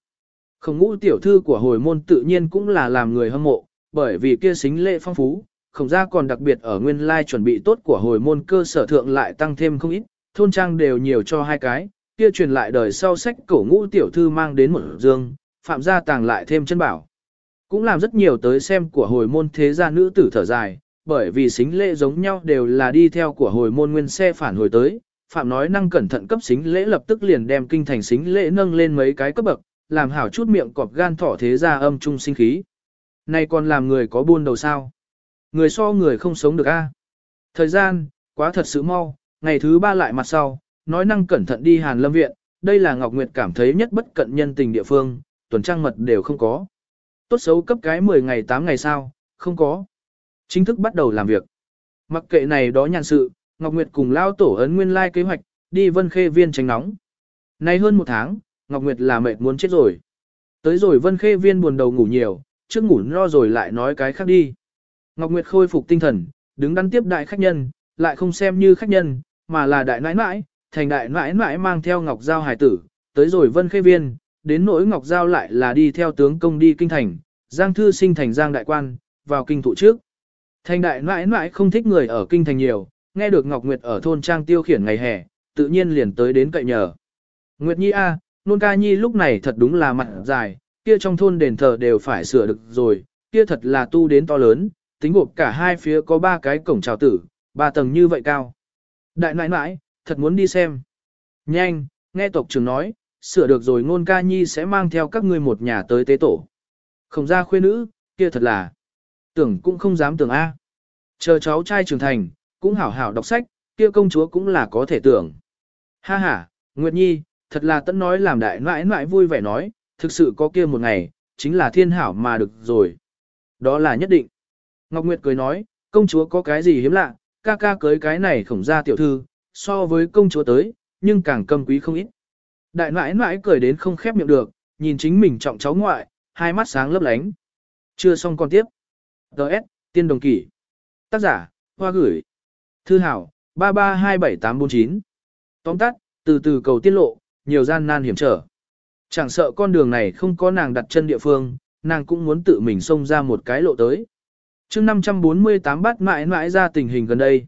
Khổng ngũ tiểu thư của hồi môn tự nhiên cũng là làm người hâm mộ, bởi vì kia xính lệ phong phú, khổng gia còn đặc biệt ở nguyên lai chuẩn bị tốt của hồi môn cơ sở thượng lại tăng thêm không ít, thôn trang đều nhiều cho hai cái, kia truyền lại đời sau sách cổ ngũ tiểu thư mang đến một dương, phạm gia tàng lại thêm chân bảo. Cũng làm rất nhiều tới xem của hồi môn thế gia nữ tử thở dài, bởi vì xính lễ giống nhau đều là đi theo của hồi môn nguyên xe phản hồi tới. Phạm nói năng cẩn thận cấp xính lễ lập tức liền đem kinh thành xính lễ nâng lên mấy cái cấp bậc, làm hảo chút miệng cọp gan thỏ thế gia âm trung sinh khí. Này còn làm người có buôn đầu sao? Người so người không sống được a. Thời gian, quá thật sự mau, ngày thứ ba lại mặt sau, nói năng cẩn thận đi Hàn Lâm Viện, đây là Ngọc Nguyệt cảm thấy nhất bất cận nhân tình địa phương, tuần trăng mật đều không có. Tốt xấu cấp cái 10 ngày 8 ngày sao, không có. Chính thức bắt đầu làm việc. Mặc kệ này đó nhàn sự, Ngọc Nguyệt cùng lao tổ ấn nguyên lai kế hoạch, đi vân khê viên tránh nóng. Nay hơn một tháng, Ngọc Nguyệt là mệt muốn chết rồi. Tới rồi vân khê viên buồn đầu ngủ nhiều, trước ngủ no rồi lại nói cái khác đi. Ngọc Nguyệt khôi phục tinh thần, đứng đắn tiếp đại khách nhân, lại không xem như khách nhân, mà là đại nãi nãi, thành đại nãi nãi mang theo Ngọc Giao hải tử, tới rồi vân khê viên, đến nỗi Ngọc Giao lại là đi theo tướng công đi kinh thành, Giang Thư sinh thành Giang Đại Quan, vào kinh thụ trước. Thành đại nãi nãi không thích người ở kinh thành nhiều, nghe được Ngọc Nguyệt ở thôn trang tiêu khiển ngày hè, tự nhiên liền tới đến cậy nhờ. Nguyệt Nhi A, nôn ca nhi lúc này thật đúng là mặt dài, kia trong thôn đền thờ đều phải sửa được rồi, kia thật là tu đến to lớn, tính gộp cả hai phía có ba cái cổng trào tử, ba tầng như vậy cao. Đại nãi nãi, thật muốn đi xem. Nhanh, nghe tộc trưởng nói, sửa được rồi ngôn ca nhi sẽ mang theo các ngươi một nhà tới tế tổ. Không ra khuê nữ, kia thật là, tưởng cũng không dám tưởng A. Chờ cháu trai trưởng thành, cũng hảo hảo đọc sách, kia công chúa cũng là có thể tưởng. Ha ha, Nguyệt Nhi, thật là tẫn nói làm đại nãi nãi vui vẻ nói, thực sự có kia một ngày, chính là thiên hảo mà được rồi. Đó là nhất định. Ngọc Nguyệt cười nói, công chúa có cái gì hiếm lạ, ca ca cưới cái này khổng ra tiểu thư, so với công chúa tới, nhưng càng cầm quý không ít. Đại nãi nãi cười đến không khép miệng được, nhìn chính mình trọng cháu ngoại, hai mắt sáng lấp lánh. Chưa xong còn tiếp. Đợt, tiên đồng kỷ. Tác giả, hoa gửi. Thư hảo, 3327849. Tóm tắt, từ từ cầu tiết lộ, nhiều gian nan hiểm trở. Chẳng sợ con đường này không có nàng đặt chân địa phương, nàng cũng muốn tự mình xông ra một cái lộ tới. chương 548 bắt mãi mãi ra tình hình gần đây.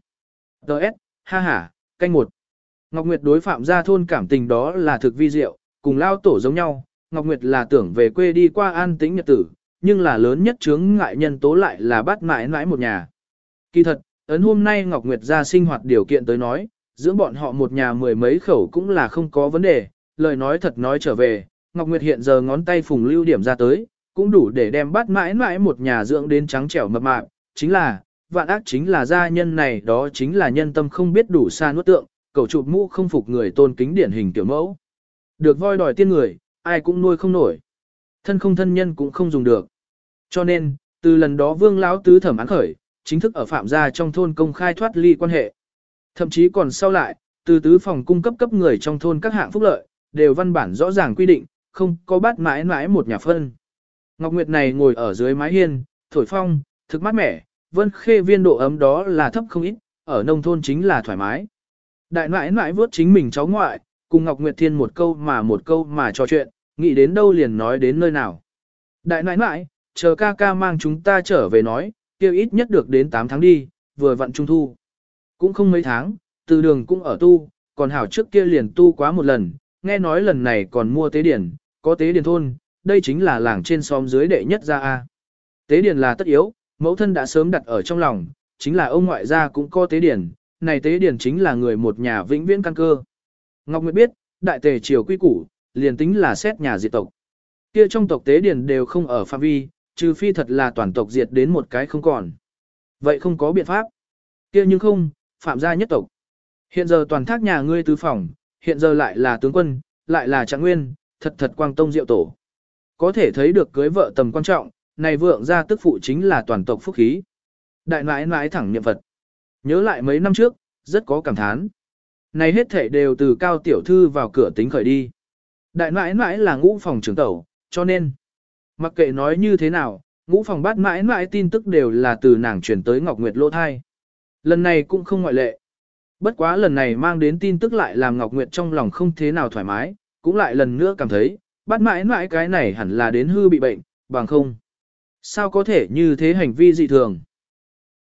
Đợt, ha ha, canh một. Ngọc Nguyệt đối phạm gia thôn cảm tình đó là thực vi diệu, cùng lao tổ giống nhau, Ngọc Nguyệt là tưởng về quê đi qua an tĩnh nhật tử, nhưng là lớn nhất chướng ngại nhân tố lại là bắt mãi mãi một nhà. Kỳ thật, ấn hôm nay Ngọc Nguyệt ra sinh hoạt điều kiện tới nói, dưỡng bọn họ một nhà mười mấy khẩu cũng là không có vấn đề, lời nói thật nói trở về, Ngọc Nguyệt hiện giờ ngón tay phùng lưu điểm ra tới, cũng đủ để đem bắt mãi mãi một nhà dưỡng đến trắng trẻo mập mạp, chính là, vạn ác chính là gia nhân này đó chính là nhân tâm không biết đủ xa nuốt tượng, cầu chụp mũ không phục người tôn kính điển hình tiểu mẫu. Được voi đòi tiên người, ai cũng nuôi không nổi. Thân không thân nhân cũng không dùng được. Cho nên, từ lần đó vương lão tứ thẩm án khởi, chính thức ở phạm gia trong thôn công khai thoát ly quan hệ. Thậm chí còn sau lại, từ tứ phòng cung cấp cấp người trong thôn các hạng phúc lợi, đều văn bản rõ ràng quy định, không có bắt mãi mãi một nhà phân. Ngọc Nguyệt này ngồi ở dưới mái hiên, thổi phong, thực mát mẻ, vân khê viên độ ấm đó là thấp không ít, ở nông thôn chính là thoải mái. Đại nãi mãi vớt chính mình cháu ngoại, cùng Ngọc Nguyệt Thiên một câu mà một câu mà trò chuyện, nghĩ đến đâu liền nói đến nơi nào. Đại nãi nãi, chờ ca ca mang chúng ta trở về nói, kia ít nhất được đến 8 tháng đi, vừa vặn trung thu. Cũng không mấy tháng, từ đường cũng ở tu, còn hảo trước kia liền tu quá một lần, nghe nói lần này còn mua tế điển, có tế điển thôn, đây chính là làng trên xóm dưới đệ nhất gia A. Tế điển là tất yếu, mẫu thân đã sớm đặt ở trong lòng, chính là ông ngoại gia cũng có tế điển, này tế điển chính là người một nhà vĩnh viễn căn cơ. Ngọc Nguyệt biết, đại tề triều quy củ, liền tính là xét nhà diệt tộc. Kia trong tộc tế điển đều không ở phạm vi, trừ phi thật là toàn tộc diệt đến một cái không còn. Vậy không có biện pháp. Kia nhưng không, phạm gia nhất tộc. Hiện giờ toàn thác nhà ngươi tứ phòng, hiện giờ lại là tướng quân, lại là trạng nguyên, thật thật quang tông diệu tổ. Có thể thấy được cưới vợ tầm quan trọng, này vượng gia tức phụ chính là toàn tộc phúc khí. Đại nãi nãi thẳng niệm Phật. Nhớ lại mấy năm trước, rất có cảm thán. Này hết thể đều từ cao tiểu thư vào cửa tính khởi đi. Đại nãi nãi là ngũ phòng trưởng tẩu, cho nên, mặc kệ nói như thế nào, ngũ phòng bát mãi mãi tin tức đều là từ nàng chuyển tới Ngọc Nguyệt Lô Thai. Lần này cũng không ngoại lệ. Bất quá lần này mang đến tin tức lại làm Ngọc Nguyệt trong lòng không thế nào thoải mái, cũng lại lần nữa cảm thấy, bát mãi mãi cái này hẳn là đến hư bị bệnh, bằng không. Sao có thể như thế hành vi dị thường?